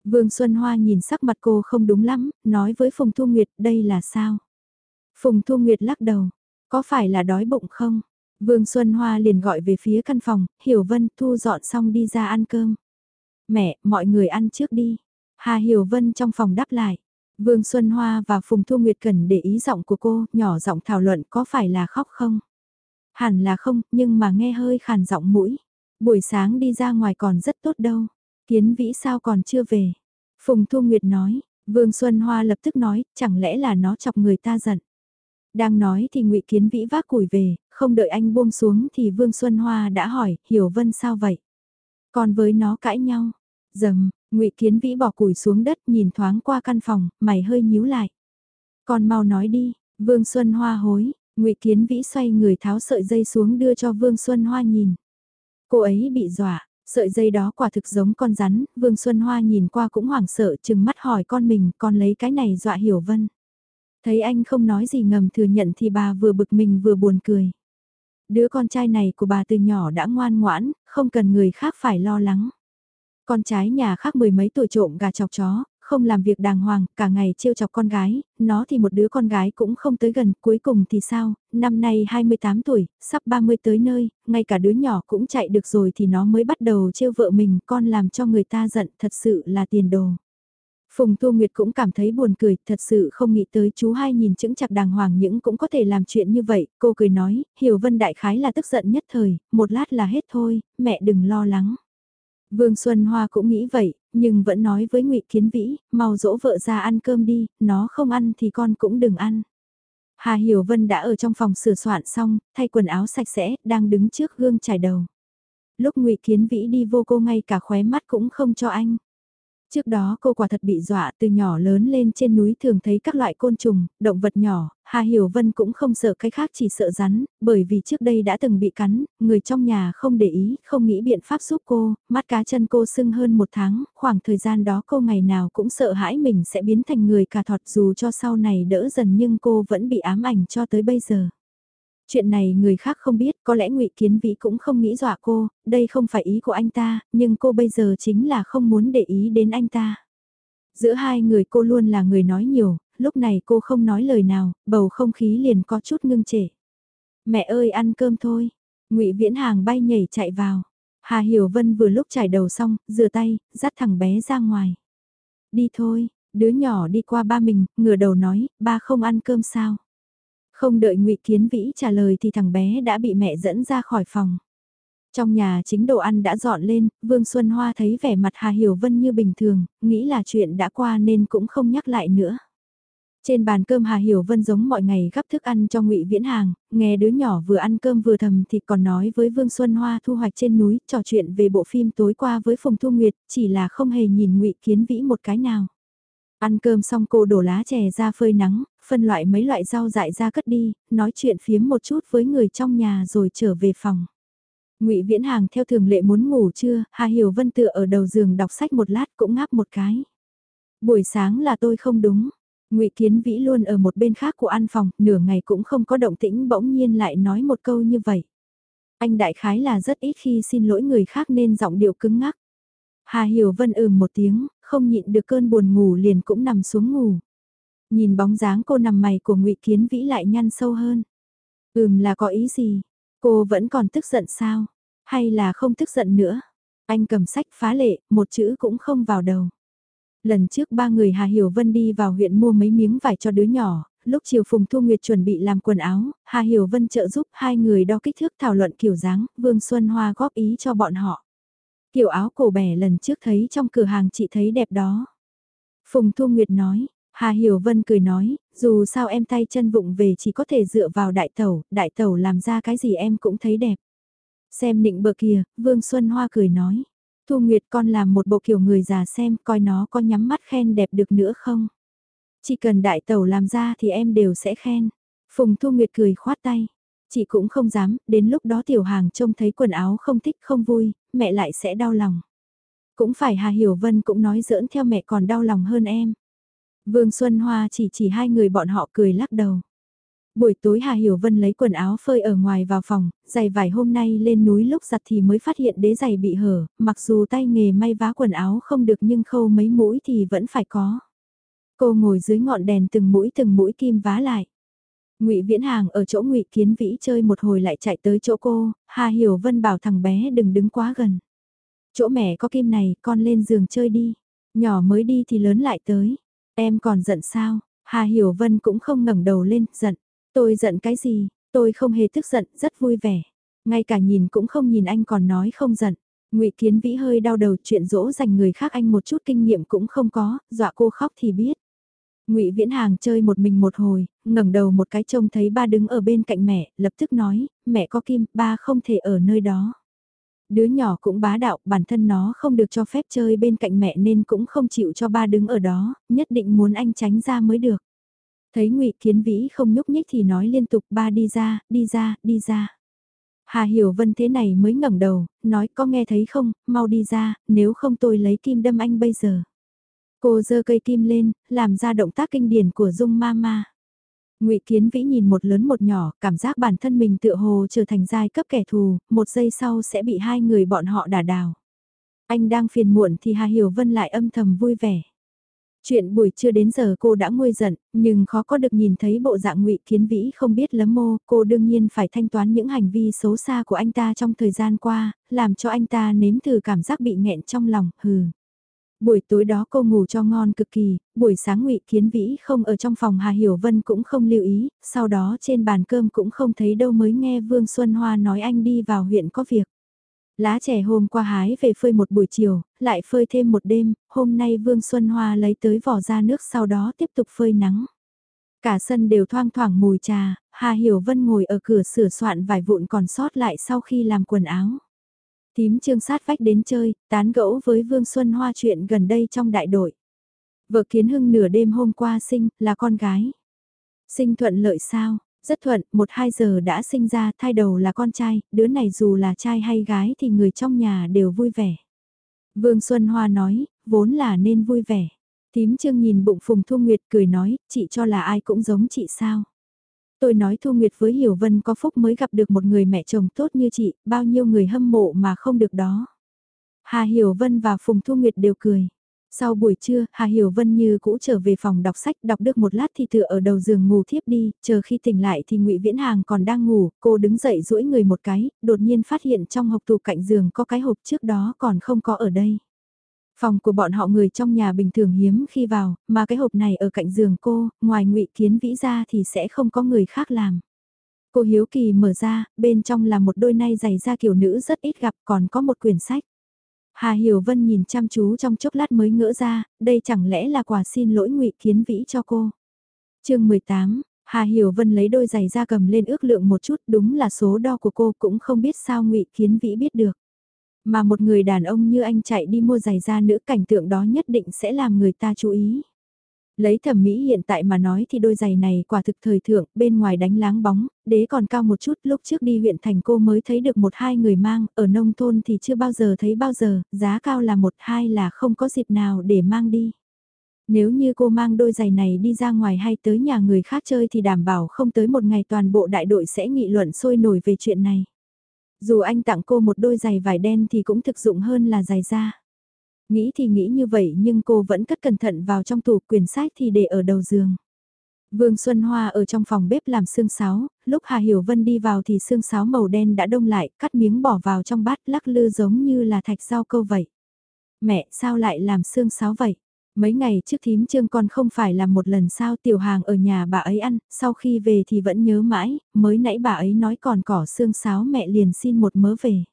Vương Xuân Hoa nhìn sắc mặt cô không đúng lắm, nói với Phùng Thu Nguyệt đây là sao? Phùng Thu Nguyệt lắc đầu, có phải là đói bụng không? Vương Xuân Hoa liền gọi về phía căn phòng, Hiểu Vân thu dọn xong đi ra ăn cơm. Mẹ, mọi người ăn trước đi. Hà Hiểu Vân trong phòng đáp lại. Vương Xuân Hoa và Phùng Thu Nguyệt cần để ý giọng của cô, nhỏ giọng thảo luận có phải là khóc không? Hẳn là không, nhưng mà nghe hơi khàn giọng mũi. Buổi sáng đi ra ngoài còn rất tốt đâu. Kiến vĩ sao còn chưa về? Phùng Thu Nguyệt nói, Vương Xuân Hoa lập tức nói, chẳng lẽ là nó chọc người ta giận. Đang nói thì ngụy Kiến Vĩ vác củi về, không đợi anh buông xuống thì Vương Xuân Hoa đã hỏi, Hiểu Vân sao vậy? Còn với nó cãi nhau, dầm, ngụy Kiến Vĩ bỏ củi xuống đất nhìn thoáng qua căn phòng, mày hơi nhíu lại. Con mau nói đi, Vương Xuân Hoa hối, ngụy Kiến Vĩ xoay người tháo sợi dây xuống đưa cho Vương Xuân Hoa nhìn. Cô ấy bị dọa, sợi dây đó quả thực giống con rắn, Vương Xuân Hoa nhìn qua cũng hoảng sợ chừng mắt hỏi con mình con lấy cái này dọa Hiểu Vân. Thấy anh không nói gì ngầm thừa nhận thì bà vừa bực mình vừa buồn cười. Đứa con trai này của bà từ nhỏ đã ngoan ngoãn, không cần người khác phải lo lắng. Con trái nhà khác mười mấy tuổi trộm gà chọc chó, không làm việc đàng hoàng, cả ngày trêu chọc con gái, nó thì một đứa con gái cũng không tới gần, cuối cùng thì sao, năm nay 28 tuổi, sắp 30 tới nơi, ngay cả đứa nhỏ cũng chạy được rồi thì nó mới bắt đầu trêu vợ mình, con làm cho người ta giận, thật sự là tiền đồ. Phùng Tu Nguyệt cũng cảm thấy buồn cười, thật sự không nghĩ tới chú hai nhìn chững chặt đàng hoàng những cũng có thể làm chuyện như vậy, cô cười nói, Hiểu Vân Đại Khái là tức giận nhất thời, một lát là hết thôi, mẹ đừng lo lắng. Vương Xuân Hoa cũng nghĩ vậy, nhưng vẫn nói với Ngụy Kiến Vĩ, mau dỗ vợ ra ăn cơm đi, nó không ăn thì con cũng đừng ăn. Hà Hiểu Vân đã ở trong phòng sửa soạn xong, thay quần áo sạch sẽ, đang đứng trước gương trải đầu. Lúc Ngụy Kiến Vĩ đi vô cô ngay cả khóe mắt cũng không cho anh. Trước đó cô quả thật bị dọa từ nhỏ lớn lên trên núi thường thấy các loại côn trùng, động vật nhỏ, Hà Hiểu Vân cũng không sợ cái khác chỉ sợ rắn, bởi vì trước đây đã từng bị cắn, người trong nhà không để ý, không nghĩ biện pháp giúp cô, mắt cá chân cô sưng hơn một tháng, khoảng thời gian đó cô ngày nào cũng sợ hãi mình sẽ biến thành người cà thọt dù cho sau này đỡ dần nhưng cô vẫn bị ám ảnh cho tới bây giờ. Chuyện này người khác không biết, có lẽ ngụy Kiến Vĩ cũng không nghĩ dọa cô, đây không phải ý của anh ta, nhưng cô bây giờ chính là không muốn để ý đến anh ta. Giữa hai người cô luôn là người nói nhiều, lúc này cô không nói lời nào, bầu không khí liền có chút ngưng trệ. Mẹ ơi ăn cơm thôi. ngụy Viễn Hàng bay nhảy chạy vào. Hà Hiểu Vân vừa lúc trải đầu xong, rửa tay, dắt thằng bé ra ngoài. Đi thôi, đứa nhỏ đi qua ba mình, ngửa đầu nói, ba không ăn cơm sao. Không đợi ngụy Kiến Vĩ trả lời thì thằng bé đã bị mẹ dẫn ra khỏi phòng. Trong nhà chính đồ ăn đã dọn lên, Vương Xuân Hoa thấy vẻ mặt Hà Hiểu Vân như bình thường, nghĩ là chuyện đã qua nên cũng không nhắc lại nữa. Trên bàn cơm Hà Hiểu Vân giống mọi ngày gắp thức ăn cho ngụy Viễn Hàng, nghe đứa nhỏ vừa ăn cơm vừa thầm thì còn nói với Vương Xuân Hoa thu hoạch trên núi, trò chuyện về bộ phim tối qua với Phùng Thu Nguyệt, chỉ là không hề nhìn ngụy Kiến Vĩ một cái nào. Ăn cơm xong cô đổ lá chè ra phơi nắng, phân loại mấy loại rau dại ra cất đi, nói chuyện phiếm một chút với người trong nhà rồi trở về phòng. Ngụy Viễn Hàng theo thường lệ muốn ngủ trưa, Hà Hiểu Vân tựa ở đầu giường đọc sách một lát cũng ngáp một cái. Buổi sáng là tôi không đúng. Ngụy Kiến Vĩ luôn ở một bên khác của ăn phòng, nửa ngày cũng không có động tĩnh bỗng nhiên lại nói một câu như vậy. Anh đại khái là rất ít khi xin lỗi người khác nên giọng điệu cứng ngắc. Hà Hiểu Vân ừm một tiếng, không nhịn được cơn buồn ngủ liền cũng nằm xuống ngủ. Nhìn bóng dáng cô nằm mày của ngụy Kiến Vĩ lại nhăn sâu hơn. Ừm là có ý gì? Cô vẫn còn tức giận sao? Hay là không tức giận nữa? Anh cầm sách phá lệ, một chữ cũng không vào đầu. Lần trước ba người Hà Hiểu Vân đi vào huyện mua mấy miếng vải cho đứa nhỏ, lúc chiều Phùng Thu Nguyệt chuẩn bị làm quần áo, Hà Hiểu Vân trợ giúp hai người đo kích thước thảo luận kiểu dáng, Vương Xuân Hoa góp ý cho bọn họ. Kiểu áo cổ bẻ lần trước thấy trong cửa hàng chị thấy đẹp đó. Phùng Thu Nguyệt nói, Hà Hiểu Vân cười nói, dù sao em tay chân vụng về chỉ có thể dựa vào đại tẩu, đại tẩu làm ra cái gì em cũng thấy đẹp. Xem nịnh bờ kìa, Vương Xuân Hoa cười nói, Thu Nguyệt con làm một bộ kiểu người già xem coi nó có nhắm mắt khen đẹp được nữa không. Chỉ cần đại tẩu làm ra thì em đều sẽ khen. Phùng Thu Nguyệt cười khoát tay. Chị cũng không dám, đến lúc đó tiểu hàng trông thấy quần áo không thích không vui, mẹ lại sẽ đau lòng. Cũng phải Hà Hiểu Vân cũng nói giỡn theo mẹ còn đau lòng hơn em. Vương Xuân Hoa chỉ chỉ hai người bọn họ cười lắc đầu. Buổi tối Hà Hiểu Vân lấy quần áo phơi ở ngoài vào phòng, giày vải hôm nay lên núi lúc giặt thì mới phát hiện đế giày bị hở, mặc dù tay nghề may vá quần áo không được nhưng khâu mấy mũi thì vẫn phải có. Cô ngồi dưới ngọn đèn từng mũi từng mũi kim vá lại. Ngụy Viễn Hàng ở chỗ Ngụy Kiến Vĩ chơi một hồi lại chạy tới chỗ cô, Hà Hiểu Vân bảo thằng bé đừng đứng quá gần. Chỗ mẹ có kim này, con lên giường chơi đi. Nhỏ mới đi thì lớn lại tới. Em còn giận sao? Hà Hiểu Vân cũng không ngẩng đầu lên, giận. Tôi giận cái gì? Tôi không hề tức giận, rất vui vẻ. Ngay cả nhìn cũng không nhìn anh còn nói không giận. Ngụy Kiến Vĩ hơi đau đầu chuyện dỗ dành người khác anh một chút kinh nghiệm cũng không có, dọa cô khóc thì biết. Ngụy Viễn Hàng chơi một mình một hồi, ngẩng đầu một cái trông thấy ba đứng ở bên cạnh mẹ, lập tức nói, mẹ có kim, ba không thể ở nơi đó. Đứa nhỏ cũng bá đạo, bản thân nó không được cho phép chơi bên cạnh mẹ nên cũng không chịu cho ba đứng ở đó, nhất định muốn anh tránh ra mới được. Thấy Ngụy Kiến Vĩ không nhúc nhích thì nói liên tục ba đi ra, đi ra, đi ra. Hà Hiểu Vân thế này mới ngẩng đầu, nói có nghe thấy không, mau đi ra, nếu không tôi lấy kim đâm anh bây giờ. Cô giơ cây kim lên, làm ra động tác kinh điển của Dung Mama. Ngụy Kiến Vĩ nhìn một lớn một nhỏ, cảm giác bản thân mình tựa hồ trở thành giai cấp kẻ thù, một giây sau sẽ bị hai người bọn họ đả đào. Anh đang phiền muộn thì Hà Hiểu Vân lại âm thầm vui vẻ. Chuyện buổi trưa đến giờ cô đã nguôi giận, nhưng khó có được nhìn thấy bộ dạng ngụy Kiến Vĩ không biết lấm mô, cô đương nhiên phải thanh toán những hành vi xấu xa của anh ta trong thời gian qua, làm cho anh ta nếm thử cảm giác bị nghẹn trong lòng, hừ. Buổi tối đó cô ngủ cho ngon cực kỳ, buổi sáng ngụy Kiến Vĩ không ở trong phòng Hà Hiểu Vân cũng không lưu ý, sau đó trên bàn cơm cũng không thấy đâu mới nghe Vương Xuân Hoa nói anh đi vào huyện có việc. Lá chè hôm qua hái về phơi một buổi chiều, lại phơi thêm một đêm, hôm nay Vương Xuân Hoa lấy tới vỏ ra nước sau đó tiếp tục phơi nắng. Cả sân đều thoang thoảng mùi trà, Hà Hiểu Vân ngồi ở cửa sửa soạn vài vụn còn sót lại sau khi làm quần áo. Tím trương sát vách đến chơi, tán gẫu với Vương Xuân Hoa chuyện gần đây trong đại đội. Vợ Kiến Hưng nửa đêm hôm qua sinh, là con gái. Sinh thuận lợi sao? Rất thuận, một hai giờ đã sinh ra, thai đầu là con trai, đứa này dù là trai hay gái thì người trong nhà đều vui vẻ. Vương Xuân Hoa nói, vốn là nên vui vẻ. Tím Trương nhìn bụng Phùng Thu Nguyệt cười nói, chị cho là ai cũng giống chị sao? Tôi nói Thu Nguyệt với Hiểu Vân có phúc mới gặp được một người mẹ chồng tốt như chị, bao nhiêu người hâm mộ mà không được đó. Hà Hiểu Vân và Phùng Thu Nguyệt đều cười. Sau buổi trưa, Hà Hiểu Vân như cũ trở về phòng đọc sách, đọc được một lát thì tựa ở đầu giường ngủ thiếp đi, chờ khi tỉnh lại thì Ngụy Viễn Hàng còn đang ngủ, cô đứng dậy duỗi người một cái, đột nhiên phát hiện trong hộp tủ cạnh giường có cái hộp trước đó còn không có ở đây. Phòng của bọn họ người trong nhà bình thường hiếm khi vào, mà cái hộp này ở cạnh giường cô, ngoài ngụy Kiến Vĩ ra thì sẽ không có người khác làm. Cô Hiếu Kỳ mở ra, bên trong là một đôi nay giày da kiểu nữ rất ít gặp còn có một quyển sách. Hà Hiểu Vân nhìn chăm chú trong chốc lát mới ngỡ ra, đây chẳng lẽ là quà xin lỗi ngụy Kiến Vĩ cho cô. chương 18, Hà Hiểu Vân lấy đôi giày da cầm lên ước lượng một chút đúng là số đo của cô cũng không biết sao ngụy Kiến Vĩ biết được. Mà một người đàn ông như anh chạy đi mua giày da nữ cảnh tượng đó nhất định sẽ làm người ta chú ý. Lấy thẩm mỹ hiện tại mà nói thì đôi giày này quả thực thời thượng, bên ngoài đánh láng bóng, đế còn cao một chút, lúc trước đi huyện thành cô mới thấy được một hai người mang, ở nông thôn thì chưa bao giờ thấy bao giờ, giá cao là một hai là không có dịp nào để mang đi. Nếu như cô mang đôi giày này đi ra ngoài hay tới nhà người khác chơi thì đảm bảo không tới một ngày toàn bộ đại đội sẽ nghị luận sôi nổi về chuyện này. Dù anh tặng cô một đôi giày vải đen thì cũng thực dụng hơn là giày da. Nghĩ thì nghĩ như vậy nhưng cô vẫn cất cẩn thận vào trong tủ quyển sách thì để ở đầu giường. Vương Xuân Hoa ở trong phòng bếp làm xương sáo, lúc Hà Hiểu Vân đi vào thì xương sáo màu đen đã đông lại, cắt miếng bỏ vào trong bát lắc lư giống như là thạch rau câu vậy. Mẹ, sao lại làm xương sáo vậy? Mấy ngày trước thím trương con không phải là một lần sao tiểu hàng ở nhà bà ấy ăn, sau khi về thì vẫn nhớ mãi, mới nãy bà ấy nói còn cỏ xương sáo mẹ liền xin một mớ về.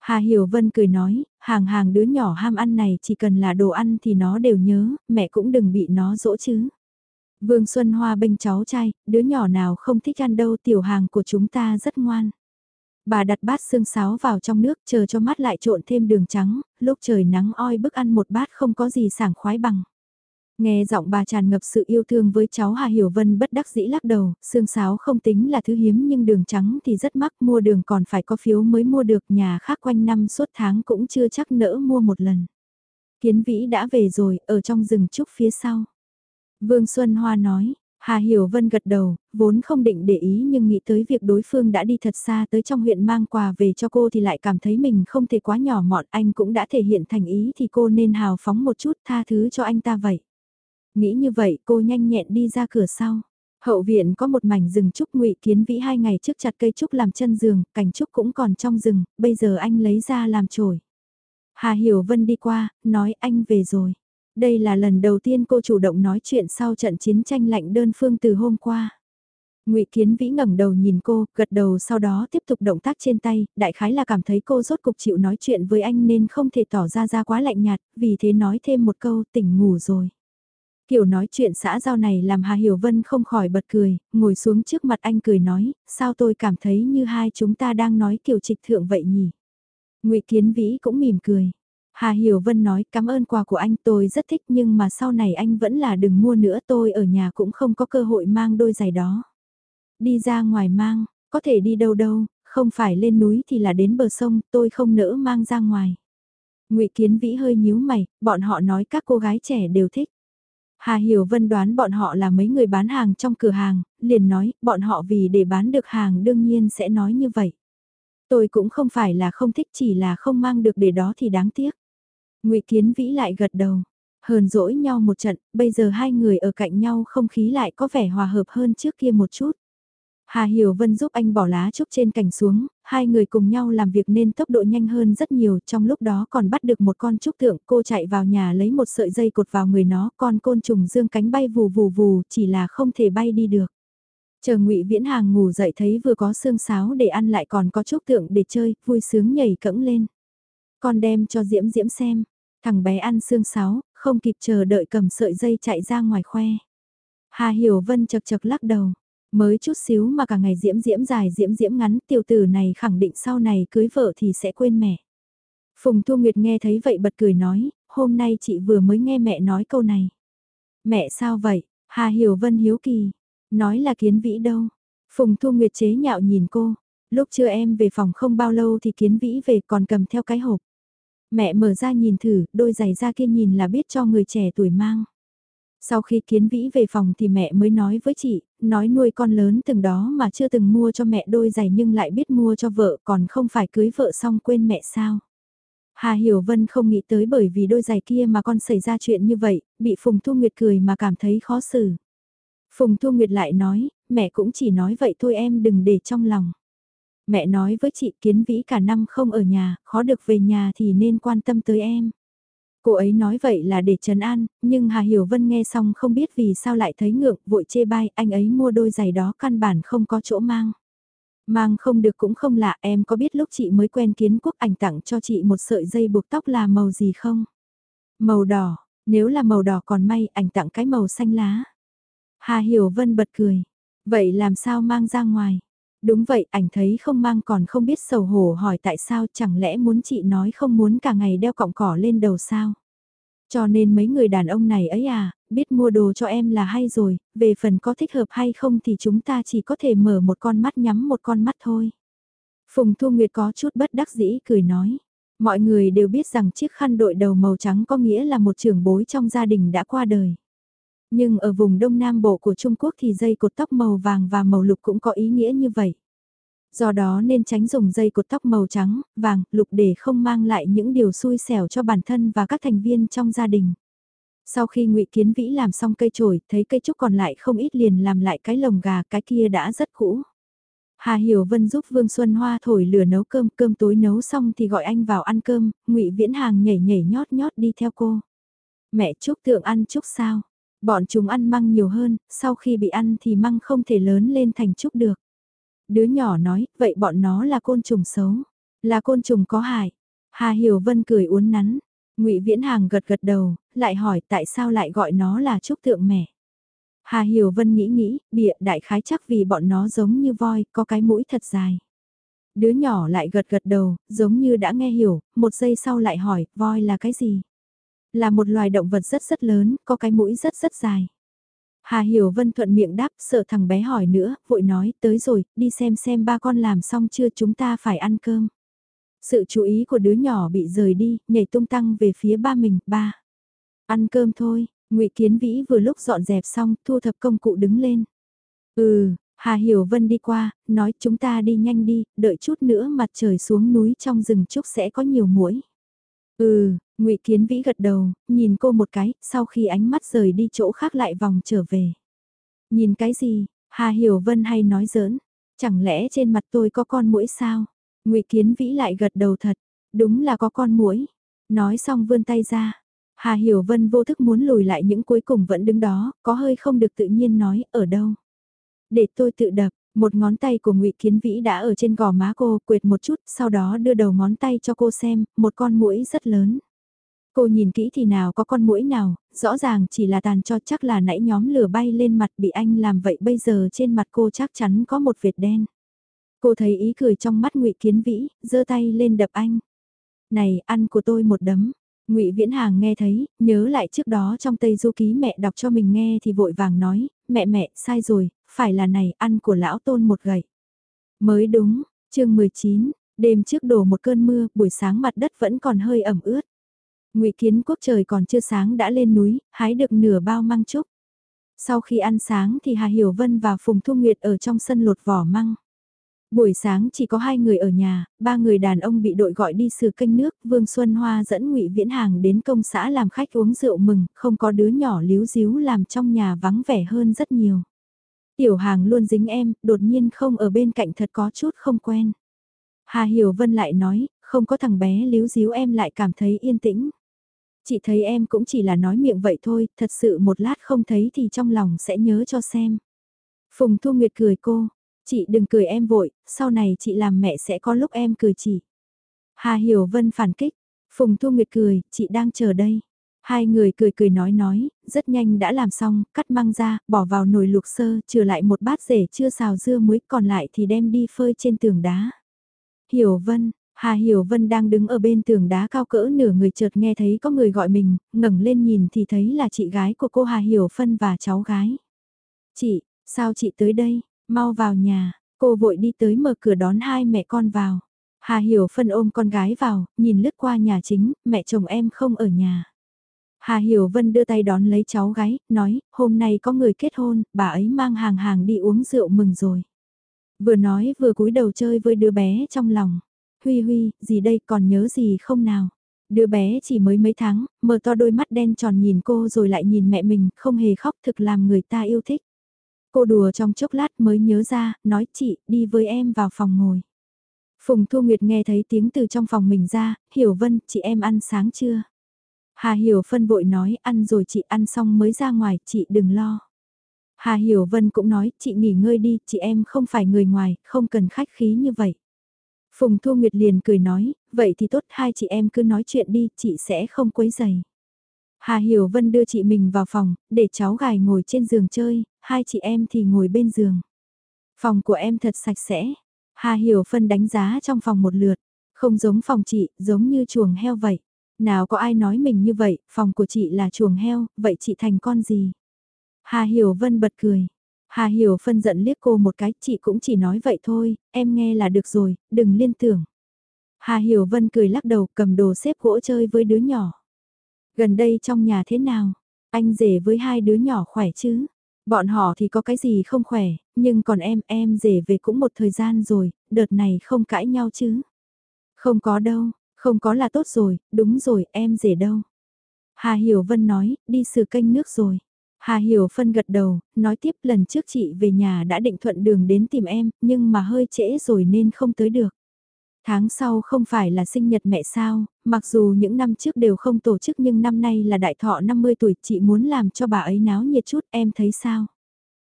Hà Hiểu Vân cười nói, hàng hàng đứa nhỏ ham ăn này chỉ cần là đồ ăn thì nó đều nhớ, mẹ cũng đừng bị nó dỗ chứ. Vương Xuân Hoa bênh cháu trai, đứa nhỏ nào không thích ăn đâu tiểu hàng của chúng ta rất ngoan. Bà đặt bát xương sáo vào trong nước chờ cho mắt lại trộn thêm đường trắng, lúc trời nắng oi bức ăn một bát không có gì sảng khoái bằng. Nghe giọng bà tràn ngập sự yêu thương với cháu Hà Hiểu Vân bất đắc dĩ lắc đầu, xương sáo không tính là thứ hiếm nhưng đường trắng thì rất mắc mua đường còn phải có phiếu mới mua được nhà khác quanh năm suốt tháng cũng chưa chắc nỡ mua một lần. Kiến Vĩ đã về rồi, ở trong rừng trúc phía sau. Vương Xuân Hoa nói, Hà Hiểu Vân gật đầu, vốn không định để ý nhưng nghĩ tới việc đối phương đã đi thật xa tới trong huyện mang quà về cho cô thì lại cảm thấy mình không thể quá nhỏ mọn anh cũng đã thể hiện thành ý thì cô nên hào phóng một chút tha thứ cho anh ta vậy. Nghĩ như vậy cô nhanh nhẹn đi ra cửa sau. Hậu viện có một mảnh rừng trúc ngụy kiến vĩ hai ngày trước chặt cây trúc làm chân giường, cành trúc cũng còn trong rừng, bây giờ anh lấy ra làm chổi. Hà Hiểu Vân đi qua, nói anh về rồi. Đây là lần đầu tiên cô chủ động nói chuyện sau trận chiến tranh lạnh đơn phương từ hôm qua. Ngụy Kiến Vĩ ngẩng đầu nhìn cô, gật đầu sau đó tiếp tục động tác trên tay, đại khái là cảm thấy cô rốt cục chịu nói chuyện với anh nên không thể tỏ ra ra quá lạnh nhạt, vì thế nói thêm một câu tỉnh ngủ rồi. Kiểu nói chuyện xã giao này làm Hà Hiểu Vân không khỏi bật cười, ngồi xuống trước mặt anh cười nói, sao tôi cảm thấy như hai chúng ta đang nói kiểu trịch thượng vậy nhỉ? ngụy Kiến Vĩ cũng mỉm cười. Hà Hiểu Vân nói cảm ơn quà của anh tôi rất thích nhưng mà sau này anh vẫn là đừng mua nữa tôi ở nhà cũng không có cơ hội mang đôi giày đó. Đi ra ngoài mang, có thể đi đâu đâu, không phải lên núi thì là đến bờ sông, tôi không nỡ mang ra ngoài. ngụy Kiến Vĩ hơi nhíu mày, bọn họ nói các cô gái trẻ đều thích. Hà Hiểu Vân đoán bọn họ là mấy người bán hàng trong cửa hàng, liền nói, bọn họ vì để bán được hàng đương nhiên sẽ nói như vậy. Tôi cũng không phải là không thích chỉ là không mang được để đó thì đáng tiếc ngụy Kiến Vĩ lại gật đầu, hờn dỗi nhau một trận, bây giờ hai người ở cạnh nhau không khí lại có vẻ hòa hợp hơn trước kia một chút. Hà Hiểu Vân giúp anh bỏ lá trúc trên cành xuống, hai người cùng nhau làm việc nên tốc độ nhanh hơn rất nhiều, trong lúc đó còn bắt được một con trúc tượng, cô chạy vào nhà lấy một sợi dây cột vào người nó, con côn trùng dương cánh bay vù vù vù, chỉ là không thể bay đi được. Chờ Ngụy Viễn Hàng ngủ dậy thấy vừa có xương sáo để ăn lại còn có trúc tượng để chơi, vui sướng nhảy cẫng lên. Con đem cho Diễm Diễm xem, thằng bé ăn xương sáo, không kịp chờ đợi cầm sợi dây chạy ra ngoài khoe. Hà Hiểu Vân chật chật lắc đầu, Mới chút xíu mà cả ngày diễm diễm dài diễm diễm ngắn tiểu tử này khẳng định sau này cưới vợ thì sẽ quên mẹ. Phùng Thu Nguyệt nghe thấy vậy bật cười nói, hôm nay chị vừa mới nghe mẹ nói câu này. Mẹ sao vậy? Hà Hiểu Vân hiếu kỳ. Nói là kiến vĩ đâu? Phùng Thu Nguyệt chế nhạo nhìn cô. Lúc chưa em về phòng không bao lâu thì kiến vĩ về còn cầm theo cái hộp. Mẹ mở ra nhìn thử, đôi giày da kia nhìn là biết cho người trẻ tuổi mang. Sau khi kiến vĩ về phòng thì mẹ mới nói với chị, nói nuôi con lớn từng đó mà chưa từng mua cho mẹ đôi giày nhưng lại biết mua cho vợ còn không phải cưới vợ xong quên mẹ sao. Hà Hiểu Vân không nghĩ tới bởi vì đôi giày kia mà con xảy ra chuyện như vậy, bị Phùng Thu Nguyệt cười mà cảm thấy khó xử. Phùng Thu Nguyệt lại nói, mẹ cũng chỉ nói vậy thôi em đừng để trong lòng. Mẹ nói với chị kiến vĩ cả năm không ở nhà, khó được về nhà thì nên quan tâm tới em. Cô ấy nói vậy là để trấn an, nhưng Hà Hiểu Vân nghe xong không biết vì sao lại thấy ngượng, vội chê bai, anh ấy mua đôi giày đó căn bản không có chỗ mang. Mang không được cũng không lạ, em có biết lúc chị mới quen kiến quốc ảnh tặng cho chị một sợi dây buộc tóc là màu gì không? Màu đỏ, nếu là màu đỏ còn may, ảnh tặng cái màu xanh lá. Hà Hiểu Vân bật cười, vậy làm sao mang ra ngoài? Đúng vậy, ảnh thấy không mang còn không biết sầu hổ hỏi tại sao chẳng lẽ muốn chị nói không muốn cả ngày đeo cọng cỏ lên đầu sao. Cho nên mấy người đàn ông này ấy à, biết mua đồ cho em là hay rồi, về phần có thích hợp hay không thì chúng ta chỉ có thể mở một con mắt nhắm một con mắt thôi. Phùng Thu Nguyệt có chút bất đắc dĩ cười nói. Mọi người đều biết rằng chiếc khăn đội đầu màu trắng có nghĩa là một trưởng bối trong gia đình đã qua đời. Nhưng ở vùng đông nam bộ của Trung Quốc thì dây cột tóc màu vàng và màu lục cũng có ý nghĩa như vậy. Do đó nên tránh dùng dây cột tóc màu trắng, vàng, lục để không mang lại những điều xui xẻo cho bản thân và các thành viên trong gia đình. Sau khi ngụy Kiến Vĩ làm xong cây trổi thấy cây trúc còn lại không ít liền làm lại cái lồng gà, cái kia đã rất cũ. Hà Hiểu Vân giúp Vương Xuân Hoa thổi lửa nấu cơm, cơm tối nấu xong thì gọi anh vào ăn cơm, ngụy Viễn Hàng nhảy nhảy nhót nhót đi theo cô. Mẹ Trúc tượng ăn Trúc sao? Bọn chúng ăn măng nhiều hơn, sau khi bị ăn thì măng không thể lớn lên thành trúc được. Đứa nhỏ nói, vậy bọn nó là côn trùng xấu, là côn trùng có hại. Hà Hiểu Vân cười uốn nắn, Ngụy Viễn Hàng gật gật đầu, lại hỏi tại sao lại gọi nó là trúc tượng mẹ. Hà Hiểu Vân nghĩ nghĩ, bịa đại khái chắc vì bọn nó giống như voi, có cái mũi thật dài. Đứa nhỏ lại gật gật đầu, giống như đã nghe hiểu, một giây sau lại hỏi, voi là cái gì? Là một loài động vật rất rất lớn, có cái mũi rất rất dài. Hà Hiểu Vân thuận miệng đáp, sợ thằng bé hỏi nữa, vội nói, tới rồi, đi xem xem ba con làm xong chưa chúng ta phải ăn cơm. Sự chú ý của đứa nhỏ bị rời đi, nhảy tung tăng về phía ba mình, ba. Ăn cơm thôi, ngụy Kiến Vĩ vừa lúc dọn dẹp xong, thu thập công cụ đứng lên. Ừ, Hà Hiểu Vân đi qua, nói chúng ta đi nhanh đi, đợi chút nữa mặt trời xuống núi trong rừng trúc sẽ có nhiều muỗi. Ừ, ngụy Kiến Vĩ gật đầu, nhìn cô một cái, sau khi ánh mắt rời đi chỗ khác lại vòng trở về. Nhìn cái gì, Hà Hiểu Vân hay nói giỡn, chẳng lẽ trên mặt tôi có con muỗi sao? ngụy Kiến Vĩ lại gật đầu thật, đúng là có con muỗi. Nói xong vươn tay ra. Hà Hiểu Vân vô thức muốn lùi lại những cuối cùng vẫn đứng đó, có hơi không được tự nhiên nói, ở đâu. Để tôi tự đập, một ngón tay của ngụy Kiến Vĩ đã ở trên gò má cô, quệt một chút, sau đó đưa đầu ngón tay cho cô xem, một con muỗi rất lớn. Cô nhìn kỹ thì nào có con muỗi nào, rõ ràng chỉ là tàn cho chắc là nãy nhóm lửa bay lên mặt bị anh làm vậy bây giờ trên mặt cô chắc chắn có một vệt đen. Cô thấy ý cười trong mắt ngụy Kiến Vĩ, giơ tay lên đập anh. Này, ăn của tôi một đấm. Ngụy Viễn Hàng nghe thấy, nhớ lại trước đó trong Tây Du Ký mẹ đọc cho mình nghe thì vội vàng nói, mẹ mẹ, sai rồi, phải là này, ăn của lão tôn một gậy. Mới đúng, chương 19, đêm trước đổ một cơn mưa, buổi sáng mặt đất vẫn còn hơi ẩm ướt. Ngụy Kiến Quốc trời còn chưa sáng đã lên núi, hái được nửa bao măng trúc. Sau khi ăn sáng thì Hà Hiểu Vân và Phùng Thu Nguyệt ở trong sân lột vỏ măng. Buổi sáng chỉ có hai người ở nhà, ba người đàn ông bị đội gọi đi sửa kênh nước, Vương Xuân Hoa dẫn Ngụy Viễn Hàng đến công xã làm khách uống rượu mừng, không có đứa nhỏ líu díu làm trong nhà vắng vẻ hơn rất nhiều. Tiểu Hàng luôn dính em, đột nhiên không ở bên cạnh thật có chút không quen. Hà Hiểu Vân lại nói, không có thằng bé líu díu em lại cảm thấy yên tĩnh. Chị thấy em cũng chỉ là nói miệng vậy thôi, thật sự một lát không thấy thì trong lòng sẽ nhớ cho xem. Phùng Thu Nguyệt cười cô, Chị đừng cười em vội, sau này chị làm mẹ sẽ có lúc em cười chị. Hà Hiểu Vân phản kích, Phùng Thu Nguyệt cười, chị đang chờ đây. Hai người cười cười nói nói, rất nhanh đã làm xong, cắt măng ra, bỏ vào nồi luộc sơ, trừ lại một bát rể chưa xào dưa muối, còn lại thì đem đi phơi trên tường đá. Hiểu Vân, Hà Hiểu Vân đang đứng ở bên tường đá cao cỡ nửa người chợt nghe thấy có người gọi mình, ngẩng lên nhìn thì thấy là chị gái của cô Hà Hiểu Phân và cháu gái. Chị, sao chị tới đây? Mau vào nhà, cô vội đi tới mở cửa đón hai mẹ con vào. Hà Hiểu phân ôm con gái vào, nhìn lướt qua nhà chính, mẹ chồng em không ở nhà. Hà Hiểu Vân đưa tay đón lấy cháu gái, nói, hôm nay có người kết hôn, bà ấy mang hàng hàng đi uống rượu mừng rồi. Vừa nói vừa cúi đầu chơi với đứa bé trong lòng. Huy Huy, gì đây còn nhớ gì không nào? Đứa bé chỉ mới mấy tháng, mở to đôi mắt đen tròn nhìn cô rồi lại nhìn mẹ mình, không hề khóc thực làm người ta yêu thích. Cô đùa trong chốc lát mới nhớ ra, nói chị, đi với em vào phòng ngồi. Phùng Thu Nguyệt nghe thấy tiếng từ trong phòng mình ra, Hiểu Vân, chị em ăn sáng chưa? Hà Hiểu Phân vội nói, ăn rồi chị ăn xong mới ra ngoài, chị đừng lo. Hà Hiểu Vân cũng nói, chị nghỉ ngơi đi, chị em không phải người ngoài, không cần khách khí như vậy. Phùng Thu Nguyệt liền cười nói, vậy thì tốt, hai chị em cứ nói chuyện đi, chị sẽ không quấy giày. Hà Hiểu Vân đưa chị mình vào phòng, để cháu gài ngồi trên giường chơi, hai chị em thì ngồi bên giường. Phòng của em thật sạch sẽ. Hà Hiểu Phân đánh giá trong phòng một lượt. Không giống phòng chị, giống như chuồng heo vậy. Nào có ai nói mình như vậy, phòng của chị là chuồng heo, vậy chị thành con gì? Hà Hiểu Vân bật cười. Hà Hiểu Phân giận liếc cô một cái, chị cũng chỉ nói vậy thôi, em nghe là được rồi, đừng liên tưởng. Hà Hiểu Vân cười lắc đầu cầm đồ xếp gỗ chơi với đứa nhỏ. Gần đây trong nhà thế nào? Anh rể với hai đứa nhỏ khỏe chứ? Bọn họ thì có cái gì không khỏe, nhưng còn em, em rể về cũng một thời gian rồi, đợt này không cãi nhau chứ. Không có đâu, không có là tốt rồi, đúng rồi, em rể đâu. Hà Hiểu Vân nói, đi xử canh nước rồi. Hà Hiểu Phân gật đầu, nói tiếp lần trước chị về nhà đã định thuận đường đến tìm em, nhưng mà hơi trễ rồi nên không tới được. Tháng sau không phải là sinh nhật mẹ sao, mặc dù những năm trước đều không tổ chức nhưng năm nay là đại thọ 50 tuổi chị muốn làm cho bà ấy náo nhiệt chút em thấy sao?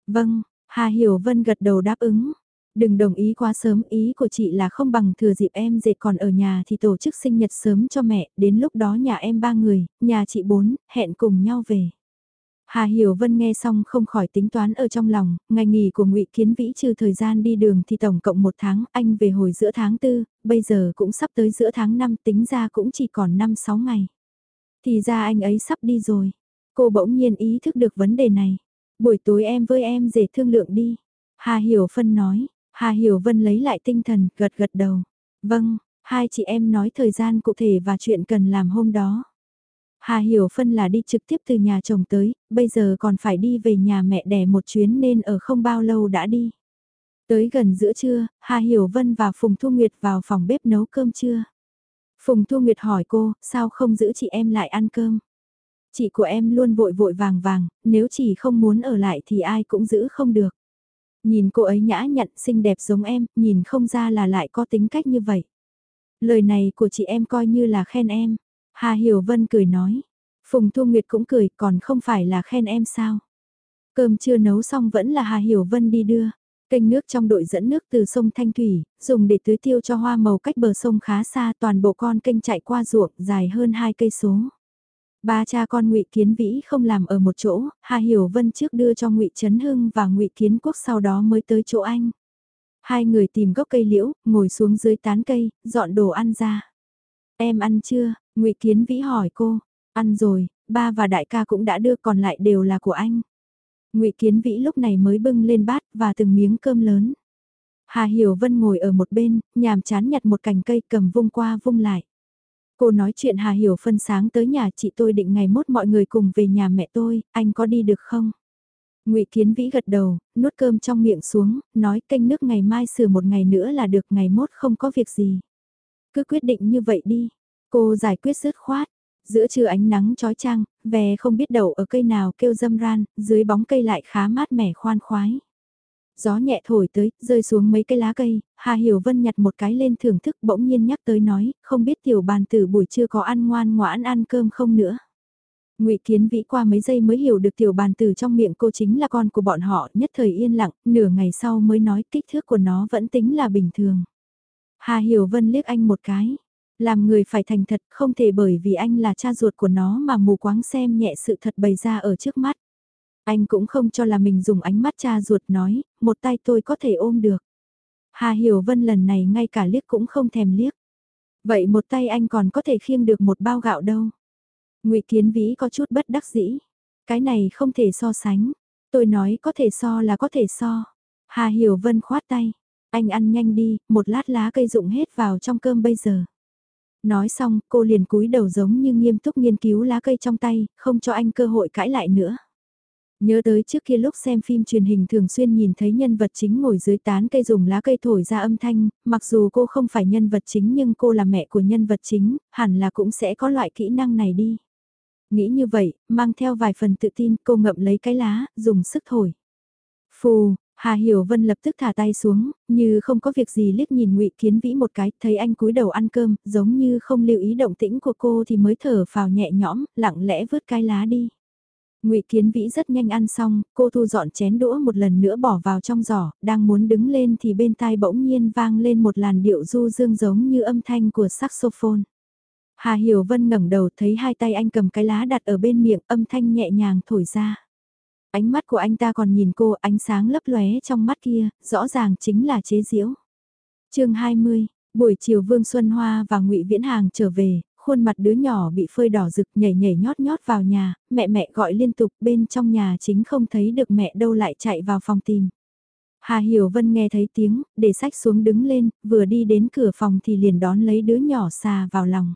Vâng, Hà Hiểu Vân gật đầu đáp ứng. Đừng đồng ý quá sớm, ý của chị là không bằng thừa dịp em dệt còn ở nhà thì tổ chức sinh nhật sớm cho mẹ, đến lúc đó nhà em ba người, nhà chị bốn, hẹn cùng nhau về. Hà Hiểu Vân nghe xong không khỏi tính toán ở trong lòng, ngày nghỉ của ngụy Kiến Vĩ trừ thời gian đi đường thì tổng cộng một tháng, anh về hồi giữa tháng tư, bây giờ cũng sắp tới giữa tháng 5 tính ra cũng chỉ còn 5-6 ngày. Thì ra anh ấy sắp đi rồi. Cô bỗng nhiên ý thức được vấn đề này. Buổi tối em với em dễ thương lượng đi. Hà Hiểu Phân nói. Hà Hiểu Vân lấy lại tinh thần, gật gật đầu. Vâng, hai chị em nói thời gian cụ thể và chuyện cần làm hôm đó. Hà Hiểu Phân là đi trực tiếp từ nhà chồng tới, bây giờ còn phải đi về nhà mẹ đẻ một chuyến nên ở không bao lâu đã đi. Tới gần giữa trưa, Hà Hiểu Vân và Phùng Thu Nguyệt vào phòng bếp nấu cơm trưa. Phùng Thu Nguyệt hỏi cô, sao không giữ chị em lại ăn cơm? Chị của em luôn vội vội vàng vàng, nếu chị không muốn ở lại thì ai cũng giữ không được. Nhìn cô ấy nhã nhặn xinh đẹp giống em, nhìn không ra là lại có tính cách như vậy. Lời này của chị em coi như là khen em. Hà Hiểu Vân cười nói. Phùng Thu Nguyệt cũng cười còn không phải là khen em sao. Cơm chưa nấu xong vẫn là Hà Hiểu Vân đi đưa. Kênh nước trong đội dẫn nước từ sông Thanh Thủy, dùng để tưới tiêu cho hoa màu cách bờ sông khá xa toàn bộ con kênh chạy qua ruộng dài hơn 2 cây số. Ba cha con Ngụy Kiến Vĩ không làm ở một chỗ, Hà Hiểu Vân trước đưa cho Ngụy Trấn Hưng và Ngụy Kiến Quốc sau đó mới tới chỗ anh. Hai người tìm gốc cây liễu, ngồi xuống dưới tán cây, dọn đồ ăn ra. Em ăn chưa? Ngụy Kiến Vĩ hỏi cô. Ăn rồi, ba và đại ca cũng đã đưa còn lại đều là của anh. Ngụy Kiến Vĩ lúc này mới bưng lên bát và từng miếng cơm lớn. Hà Hiểu Vân ngồi ở một bên, nhàm chán nhặt một cành cây cầm vung qua vung lại. Cô nói chuyện Hà Hiểu phân sáng tới nhà chị tôi định ngày mốt mọi người cùng về nhà mẹ tôi, anh có đi được không? ngụy Kiến Vĩ gật đầu, nuốt cơm trong miệng xuống, nói canh nước ngày mai sửa một ngày nữa là được ngày mốt không có việc gì. Cứ quyết định như vậy đi. Cô giải quyết dứt khoát. Giữa trưa ánh nắng trói trăng, về không biết đầu ở cây nào kêu dâm ran, dưới bóng cây lại khá mát mẻ khoan khoái. Gió nhẹ thổi tới, rơi xuống mấy cái lá cây, Hà Hiểu Vân nhặt một cái lên thưởng thức bỗng nhiên nhắc tới nói, không biết tiểu bàn tử buổi trưa có ăn ngoan ngoãn ăn cơm không nữa. Ngụy Kiến Vĩ qua mấy giây mới hiểu được tiểu bàn tử trong miệng cô chính là con của bọn họ, nhất thời yên lặng, nửa ngày sau mới nói kích thước của nó vẫn tính là bình thường. Hà Hiểu Vân liếc anh một cái, làm người phải thành thật không thể bởi vì anh là cha ruột của nó mà mù quáng xem nhẹ sự thật bày ra ở trước mắt. Anh cũng không cho là mình dùng ánh mắt cha ruột nói, một tay tôi có thể ôm được. Hà Hiểu Vân lần này ngay cả liếc cũng không thèm liếc. Vậy một tay anh còn có thể khiêng được một bao gạo đâu. ngụy Kiến Vĩ có chút bất đắc dĩ. Cái này không thể so sánh. Tôi nói có thể so là có thể so. Hà Hiểu Vân khoát tay. Anh ăn nhanh đi, một lát lá cây rụng hết vào trong cơm bây giờ. Nói xong, cô liền cúi đầu giống như nghiêm túc nghiên cứu lá cây trong tay, không cho anh cơ hội cãi lại nữa. Nhớ tới trước kia lúc xem phim truyền hình thường xuyên nhìn thấy nhân vật chính ngồi dưới tán cây dùng lá cây thổi ra âm thanh, mặc dù cô không phải nhân vật chính nhưng cô là mẹ của nhân vật chính, hẳn là cũng sẽ có loại kỹ năng này đi. Nghĩ như vậy, mang theo vài phần tự tin cô ngậm lấy cái lá, dùng sức thổi. Phù, Hà Hiểu Vân lập tức thả tay xuống, như không có việc gì liếc nhìn Ngụy Kiến Vĩ một cái, thấy anh cúi đầu ăn cơm, giống như không lưu ý động tĩnh của cô thì mới thở phào nhẹ nhõm, lặng lẽ vớt cái lá đi. Ngụy Kiến Vĩ rất nhanh ăn xong, cô thu dọn chén đũa một lần nữa bỏ vào trong giỏ, đang muốn đứng lên thì bên tai bỗng nhiên vang lên một làn điệu du dương giống như âm thanh của saxophone. Hà Hiểu Vân ngẩng đầu thấy hai tay anh cầm cái lá đặt ở bên miệng âm thanh nhẹ nhàng thổi ra. Ánh mắt của anh ta còn nhìn cô ánh sáng lấp lóe trong mắt kia, rõ ràng chính là chế diễu. chương 20, buổi chiều Vương Xuân Hoa và ngụy Viễn Hàng trở về, khuôn mặt đứa nhỏ bị phơi đỏ rực nhảy nhảy nhót nhót vào nhà, mẹ mẹ gọi liên tục bên trong nhà chính không thấy được mẹ đâu lại chạy vào phòng tìm. Hà Hiểu Vân nghe thấy tiếng, để sách xuống đứng lên, vừa đi đến cửa phòng thì liền đón lấy đứa nhỏ xà vào lòng.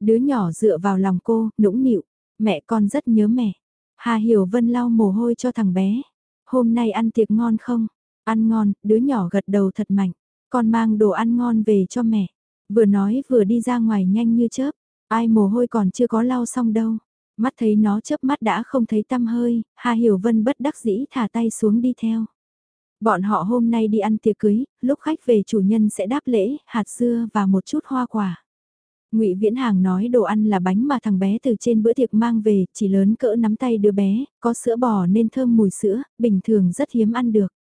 Đứa nhỏ dựa vào lòng cô, nũng nịu, mẹ con rất nhớ mẹ. Hà Hiểu Vân lau mồ hôi cho thằng bé. Hôm nay ăn tiệc ngon không? Ăn ngon, đứa nhỏ gật đầu thật mạnh. Con mang đồ ăn ngon về cho mẹ. Vừa nói vừa đi ra ngoài nhanh như chớp. Ai mồ hôi còn chưa có lau xong đâu. Mắt thấy nó chớp mắt đã không thấy tăm hơi, Hà Hiểu Vân bất đắc dĩ thả tay xuống đi theo. Bọn họ hôm nay đi ăn tiệc cưới, lúc khách về chủ nhân sẽ đáp lễ, hạt dưa và một chút hoa quả. Ngụy Viễn Hàng nói đồ ăn là bánh mà thằng bé từ trên bữa tiệc mang về, chỉ lớn cỡ nắm tay đứa bé, có sữa bò nên thơm mùi sữa, bình thường rất hiếm ăn được.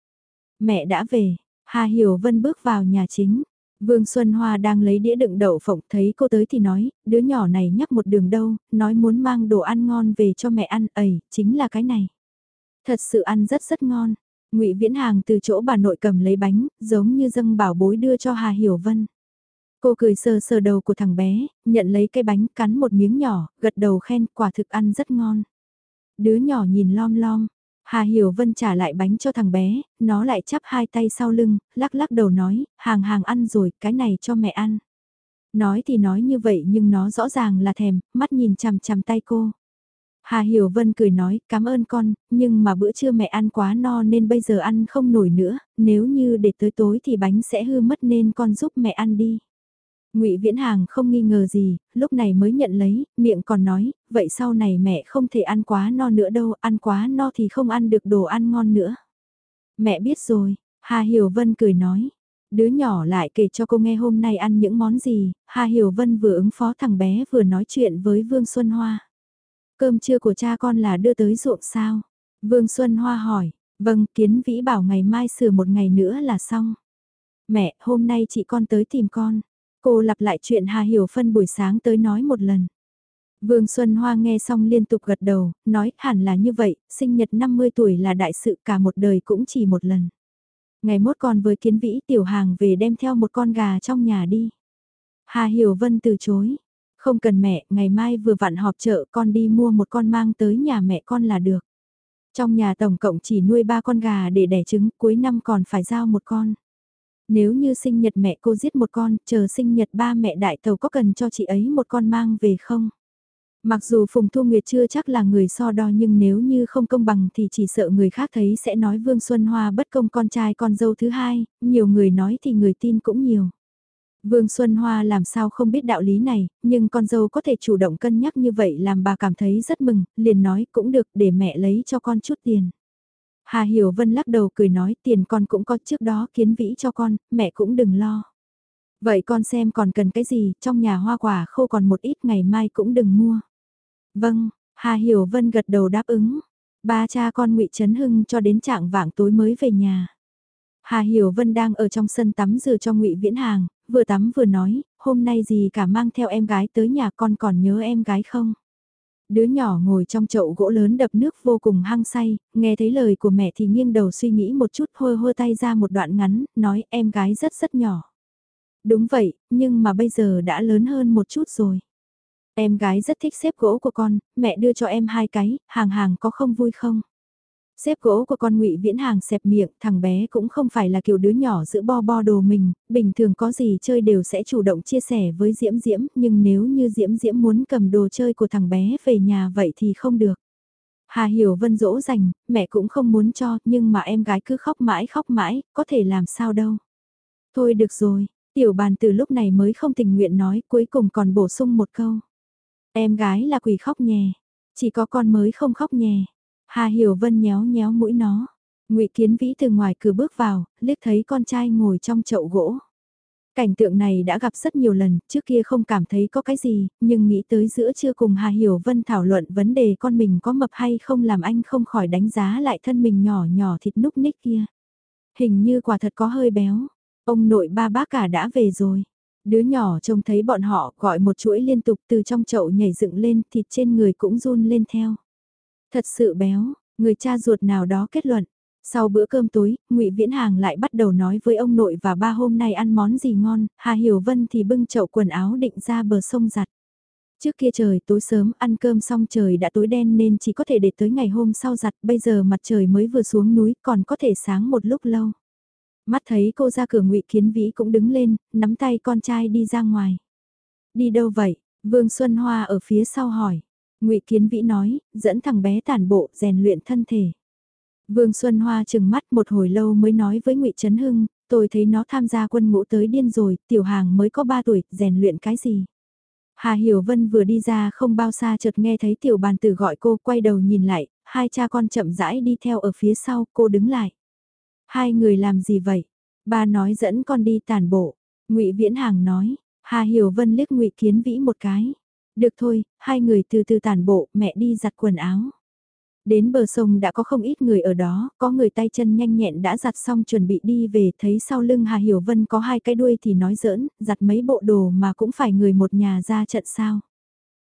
Mẹ đã về, Hà Hiểu Vân bước vào nhà chính. Vương Xuân Hoa đang lấy đĩa đựng đậu phộng thấy cô tới thì nói, đứa nhỏ này nhắc một đường đâu, nói muốn mang đồ ăn ngon về cho mẹ ăn, ẩy, chính là cái này. Thật sự ăn rất rất ngon. Ngụy Viễn Hàng từ chỗ bà nội cầm lấy bánh, giống như dâng bảo bối đưa cho Hà Hiểu Vân. Cô cười sờ sờ đầu của thằng bé, nhận lấy cái bánh cắn một miếng nhỏ, gật đầu khen quả thực ăn rất ngon. Đứa nhỏ nhìn lom lom, Hà Hiểu Vân trả lại bánh cho thằng bé, nó lại chắp hai tay sau lưng, lắc lắc đầu nói, hàng hàng ăn rồi, cái này cho mẹ ăn. Nói thì nói như vậy nhưng nó rõ ràng là thèm, mắt nhìn chằm chằm tay cô. Hà Hiểu Vân cười nói, cảm ơn con, nhưng mà bữa trưa mẹ ăn quá no nên bây giờ ăn không nổi nữa, nếu như để tới tối thì bánh sẽ hư mất nên con giúp mẹ ăn đi. Ngụy Viễn Hàng không nghi ngờ gì, lúc này mới nhận lấy, miệng còn nói, vậy sau này mẹ không thể ăn quá no nữa đâu, ăn quá no thì không ăn được đồ ăn ngon nữa. Mẹ biết rồi, Hà Hiểu Vân cười nói. Đứa nhỏ lại kể cho cô nghe hôm nay ăn những món gì, Hà Hiểu Vân vừa ứng phó thằng bé vừa nói chuyện với Vương Xuân Hoa. Cơm trưa của cha con là đưa tới ruộng sao? Vương Xuân Hoa hỏi, vâng, kiến vĩ bảo ngày mai sửa một ngày nữa là xong. Mẹ, hôm nay chị con tới tìm con. Cô lặp lại chuyện Hà Hiểu Phân buổi sáng tới nói một lần. Vương Xuân Hoa nghe xong liên tục gật đầu, nói hẳn là như vậy, sinh nhật 50 tuổi là đại sự cả một đời cũng chỉ một lần. Ngày mốt còn với kiến vĩ tiểu hàng về đem theo một con gà trong nhà đi. Hà Hiểu Vân từ chối. Không cần mẹ, ngày mai vừa vặn họp chợ con đi mua một con mang tới nhà mẹ con là được. Trong nhà tổng cộng chỉ nuôi ba con gà để đẻ trứng, cuối năm còn phải giao một con. Nếu như sinh nhật mẹ cô giết một con, chờ sinh nhật ba mẹ đại tàu có cần cho chị ấy một con mang về không? Mặc dù Phùng Thu Nguyệt chưa chắc là người so đo nhưng nếu như không công bằng thì chỉ sợ người khác thấy sẽ nói Vương Xuân Hoa bất công con trai con dâu thứ hai, nhiều người nói thì người tin cũng nhiều. Vương Xuân Hoa làm sao không biết đạo lý này, nhưng con dâu có thể chủ động cân nhắc như vậy làm bà cảm thấy rất mừng, liền nói cũng được để mẹ lấy cho con chút tiền. Hà Hiểu Vân lắc đầu cười nói tiền con cũng có trước đó kiến vĩ cho con, mẹ cũng đừng lo. Vậy con xem còn cần cái gì, trong nhà hoa quả khô còn một ít ngày mai cũng đừng mua. Vâng, Hà Hiểu Vân gật đầu đáp ứng. Ba cha con ngụy Trấn Hưng cho đến trạng vạng tối mới về nhà. Hà Hiểu Vân đang ở trong sân tắm rửa cho ngụy Viễn Hàng, vừa tắm vừa nói, hôm nay gì cả mang theo em gái tới nhà con còn nhớ em gái không? Đứa nhỏ ngồi trong chậu gỗ lớn đập nước vô cùng hăng say, nghe thấy lời của mẹ thì nghiêng đầu suy nghĩ một chút hôi hôi tay ra một đoạn ngắn, nói em gái rất rất nhỏ. Đúng vậy, nhưng mà bây giờ đã lớn hơn một chút rồi. Em gái rất thích xếp gỗ của con, mẹ đưa cho em hai cái, hàng hàng có không vui không? Xếp gỗ của con ngụy Viễn Hàng xẹp miệng, thằng bé cũng không phải là kiểu đứa nhỏ giữ bo bo đồ mình, bình thường có gì chơi đều sẽ chủ động chia sẻ với Diễm Diễm, nhưng nếu như Diễm Diễm muốn cầm đồ chơi của thằng bé về nhà vậy thì không được. Hà Hiểu Vân dỗ dành, mẹ cũng không muốn cho, nhưng mà em gái cứ khóc mãi khóc mãi, có thể làm sao đâu. Thôi được rồi, tiểu bàn từ lúc này mới không tình nguyện nói, cuối cùng còn bổ sung một câu. Em gái là quỷ khóc nhè, chỉ có con mới không khóc nhè. Hà Hiểu Vân nhéo nhéo mũi nó. Ngụy Kiến Vĩ từ ngoài cửa bước vào, liếc thấy con trai ngồi trong chậu gỗ. Cảnh tượng này đã gặp rất nhiều lần, trước kia không cảm thấy có cái gì, nhưng nghĩ tới giữa trưa cùng Hà Hiểu Vân thảo luận vấn đề con mình có mập hay không làm anh không khỏi đánh giá lại thân mình nhỏ nhỏ thịt núc ních kia. Hình như quả thật có hơi béo, ông nội ba bác cả đã về rồi. Đứa nhỏ trông thấy bọn họ gọi một chuỗi liên tục từ trong chậu nhảy dựng lên thịt trên người cũng run lên theo. Thật sự béo, người cha ruột nào đó kết luận. Sau bữa cơm tối, Ngụy Viễn Hàng lại bắt đầu nói với ông nội và ba hôm nay ăn món gì ngon, Hà Hiểu Vân thì bưng chậu quần áo định ra bờ sông giặt. Trước kia trời tối sớm ăn cơm xong trời đã tối đen nên chỉ có thể để tới ngày hôm sau giặt, bây giờ mặt trời mới vừa xuống núi còn có thể sáng một lúc lâu. Mắt thấy cô ra cửa ngụy Kiến Vĩ cũng đứng lên, nắm tay con trai đi ra ngoài. Đi đâu vậy? Vương Xuân Hoa ở phía sau hỏi. Ngụy Kiến Vĩ nói, dẫn thằng bé tản bộ, rèn luyện thân thể. Vương Xuân Hoa chừng mắt một hồi lâu mới nói với Ngụy Trấn Hưng, tôi thấy nó tham gia quân ngũ tới điên rồi, tiểu hàng mới có 3 tuổi, rèn luyện cái gì? Hà Hiểu Vân vừa đi ra không bao xa chợt nghe thấy tiểu bàn tử gọi cô quay đầu nhìn lại, hai cha con chậm rãi đi theo ở phía sau, cô đứng lại. Hai người làm gì vậy? Ba nói dẫn con đi tàn bộ. Ngụy Viễn Hàng nói, Hà Hiểu Vân liếc Ngụy Kiến Vĩ một cái. Được thôi, hai người từ từ tản bộ, mẹ đi giặt quần áo. Đến bờ sông đã có không ít người ở đó, có người tay chân nhanh nhẹn đã giặt xong chuẩn bị đi về, thấy sau lưng Hà Hiểu Vân có hai cái đuôi thì nói giỡn, giặt mấy bộ đồ mà cũng phải người một nhà ra trận sao.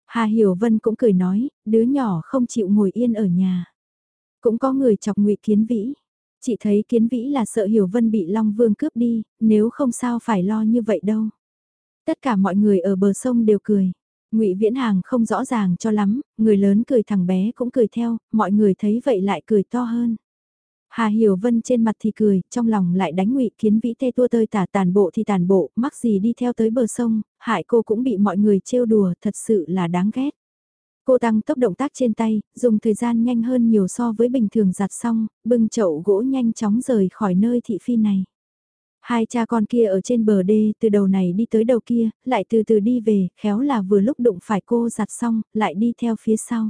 Hà Hiểu Vân cũng cười nói, đứa nhỏ không chịu ngồi yên ở nhà. Cũng có người chọc ngụy Kiến Vĩ. Chị thấy Kiến Vĩ là sợ Hiểu Vân bị Long Vương cướp đi, nếu không sao phải lo như vậy đâu. Tất cả mọi người ở bờ sông đều cười. Ngụy Viễn Hàng không rõ ràng cho lắm, người lớn cười thằng bé cũng cười theo, mọi người thấy vậy lại cười to hơn. Hà Hiểu Vân trên mặt thì cười, trong lòng lại đánh Ngụy Kiến Vĩ tê tua tơi tả tàn bộ thì tàn bộ, mắc gì đi theo tới bờ sông, hại cô cũng bị mọi người trêu đùa, thật sự là đáng ghét. Cô tăng tốc động tác trên tay, dùng thời gian nhanh hơn nhiều so với bình thường giặt xong, bưng chậu gỗ nhanh chóng rời khỏi nơi thị phi này. Hai cha con kia ở trên bờ đê, từ đầu này đi tới đầu kia, lại từ từ đi về, khéo là vừa lúc đụng phải cô giặt xong, lại đi theo phía sau.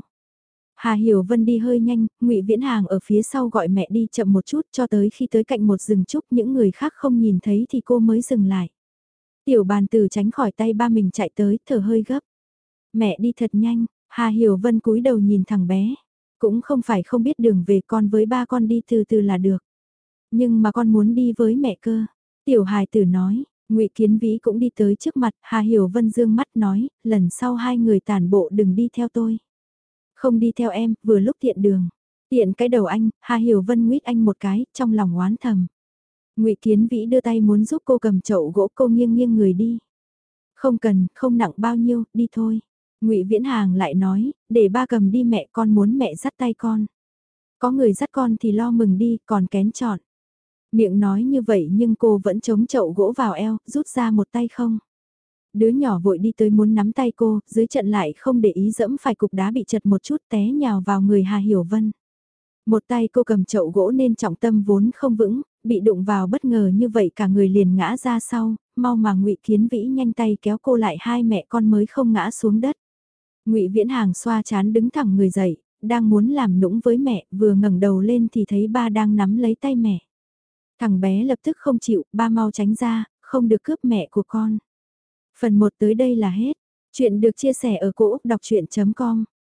Hà Hiểu Vân đi hơi nhanh, Ngụy Viễn Hàng ở phía sau gọi mẹ đi chậm một chút cho tới khi tới cạnh một rừng trúc những người khác không nhìn thấy thì cô mới dừng lại. Tiểu bàn tử tránh khỏi tay ba mình chạy tới, thở hơi gấp. Mẹ đi thật nhanh, Hà Hiểu Vân cúi đầu nhìn thằng bé. Cũng không phải không biết đường về con với ba con đi từ từ là được. Nhưng mà con muốn đi với mẹ cơ. Tiểu hài tử nói, ngụy Kiến Vĩ cũng đi tới trước mặt, Hà Hiểu Vân dương mắt nói, lần sau hai người tàn bộ đừng đi theo tôi. Không đi theo em, vừa lúc tiện đường. Tiện cái đầu anh, Hà Hiểu Vân nguyết anh một cái, trong lòng oán thầm. ngụy Kiến Vĩ đưa tay muốn giúp cô cầm chậu gỗ cô nghiêng nghiêng người đi. Không cần, không nặng bao nhiêu, đi thôi. ngụy Viễn Hàng lại nói, để ba cầm đi mẹ con muốn mẹ dắt tay con. Có người dắt con thì lo mừng đi, còn kén chọn. Miệng nói như vậy nhưng cô vẫn chống chậu gỗ vào eo, rút ra một tay không. Đứa nhỏ vội đi tới muốn nắm tay cô, dưới trận lại không để ý dẫm phải cục đá bị chật một chút té nhào vào người Hà Hiểu Vân. Một tay cô cầm chậu gỗ nên trọng tâm vốn không vững, bị đụng vào bất ngờ như vậy cả người liền ngã ra sau, mau mà ngụy Kiến Vĩ nhanh tay kéo cô lại hai mẹ con mới không ngã xuống đất. ngụy Viễn Hàng xoa chán đứng thẳng người dậy, đang muốn làm nũng với mẹ, vừa ngẩng đầu lên thì thấy ba đang nắm lấy tay mẹ. Thằng bé lập tức không chịu, ba mau tránh ra, không được cướp mẹ của con. Phần 1 tới đây là hết. Chuyện được chia sẻ ở cỗ đọc chuyện.com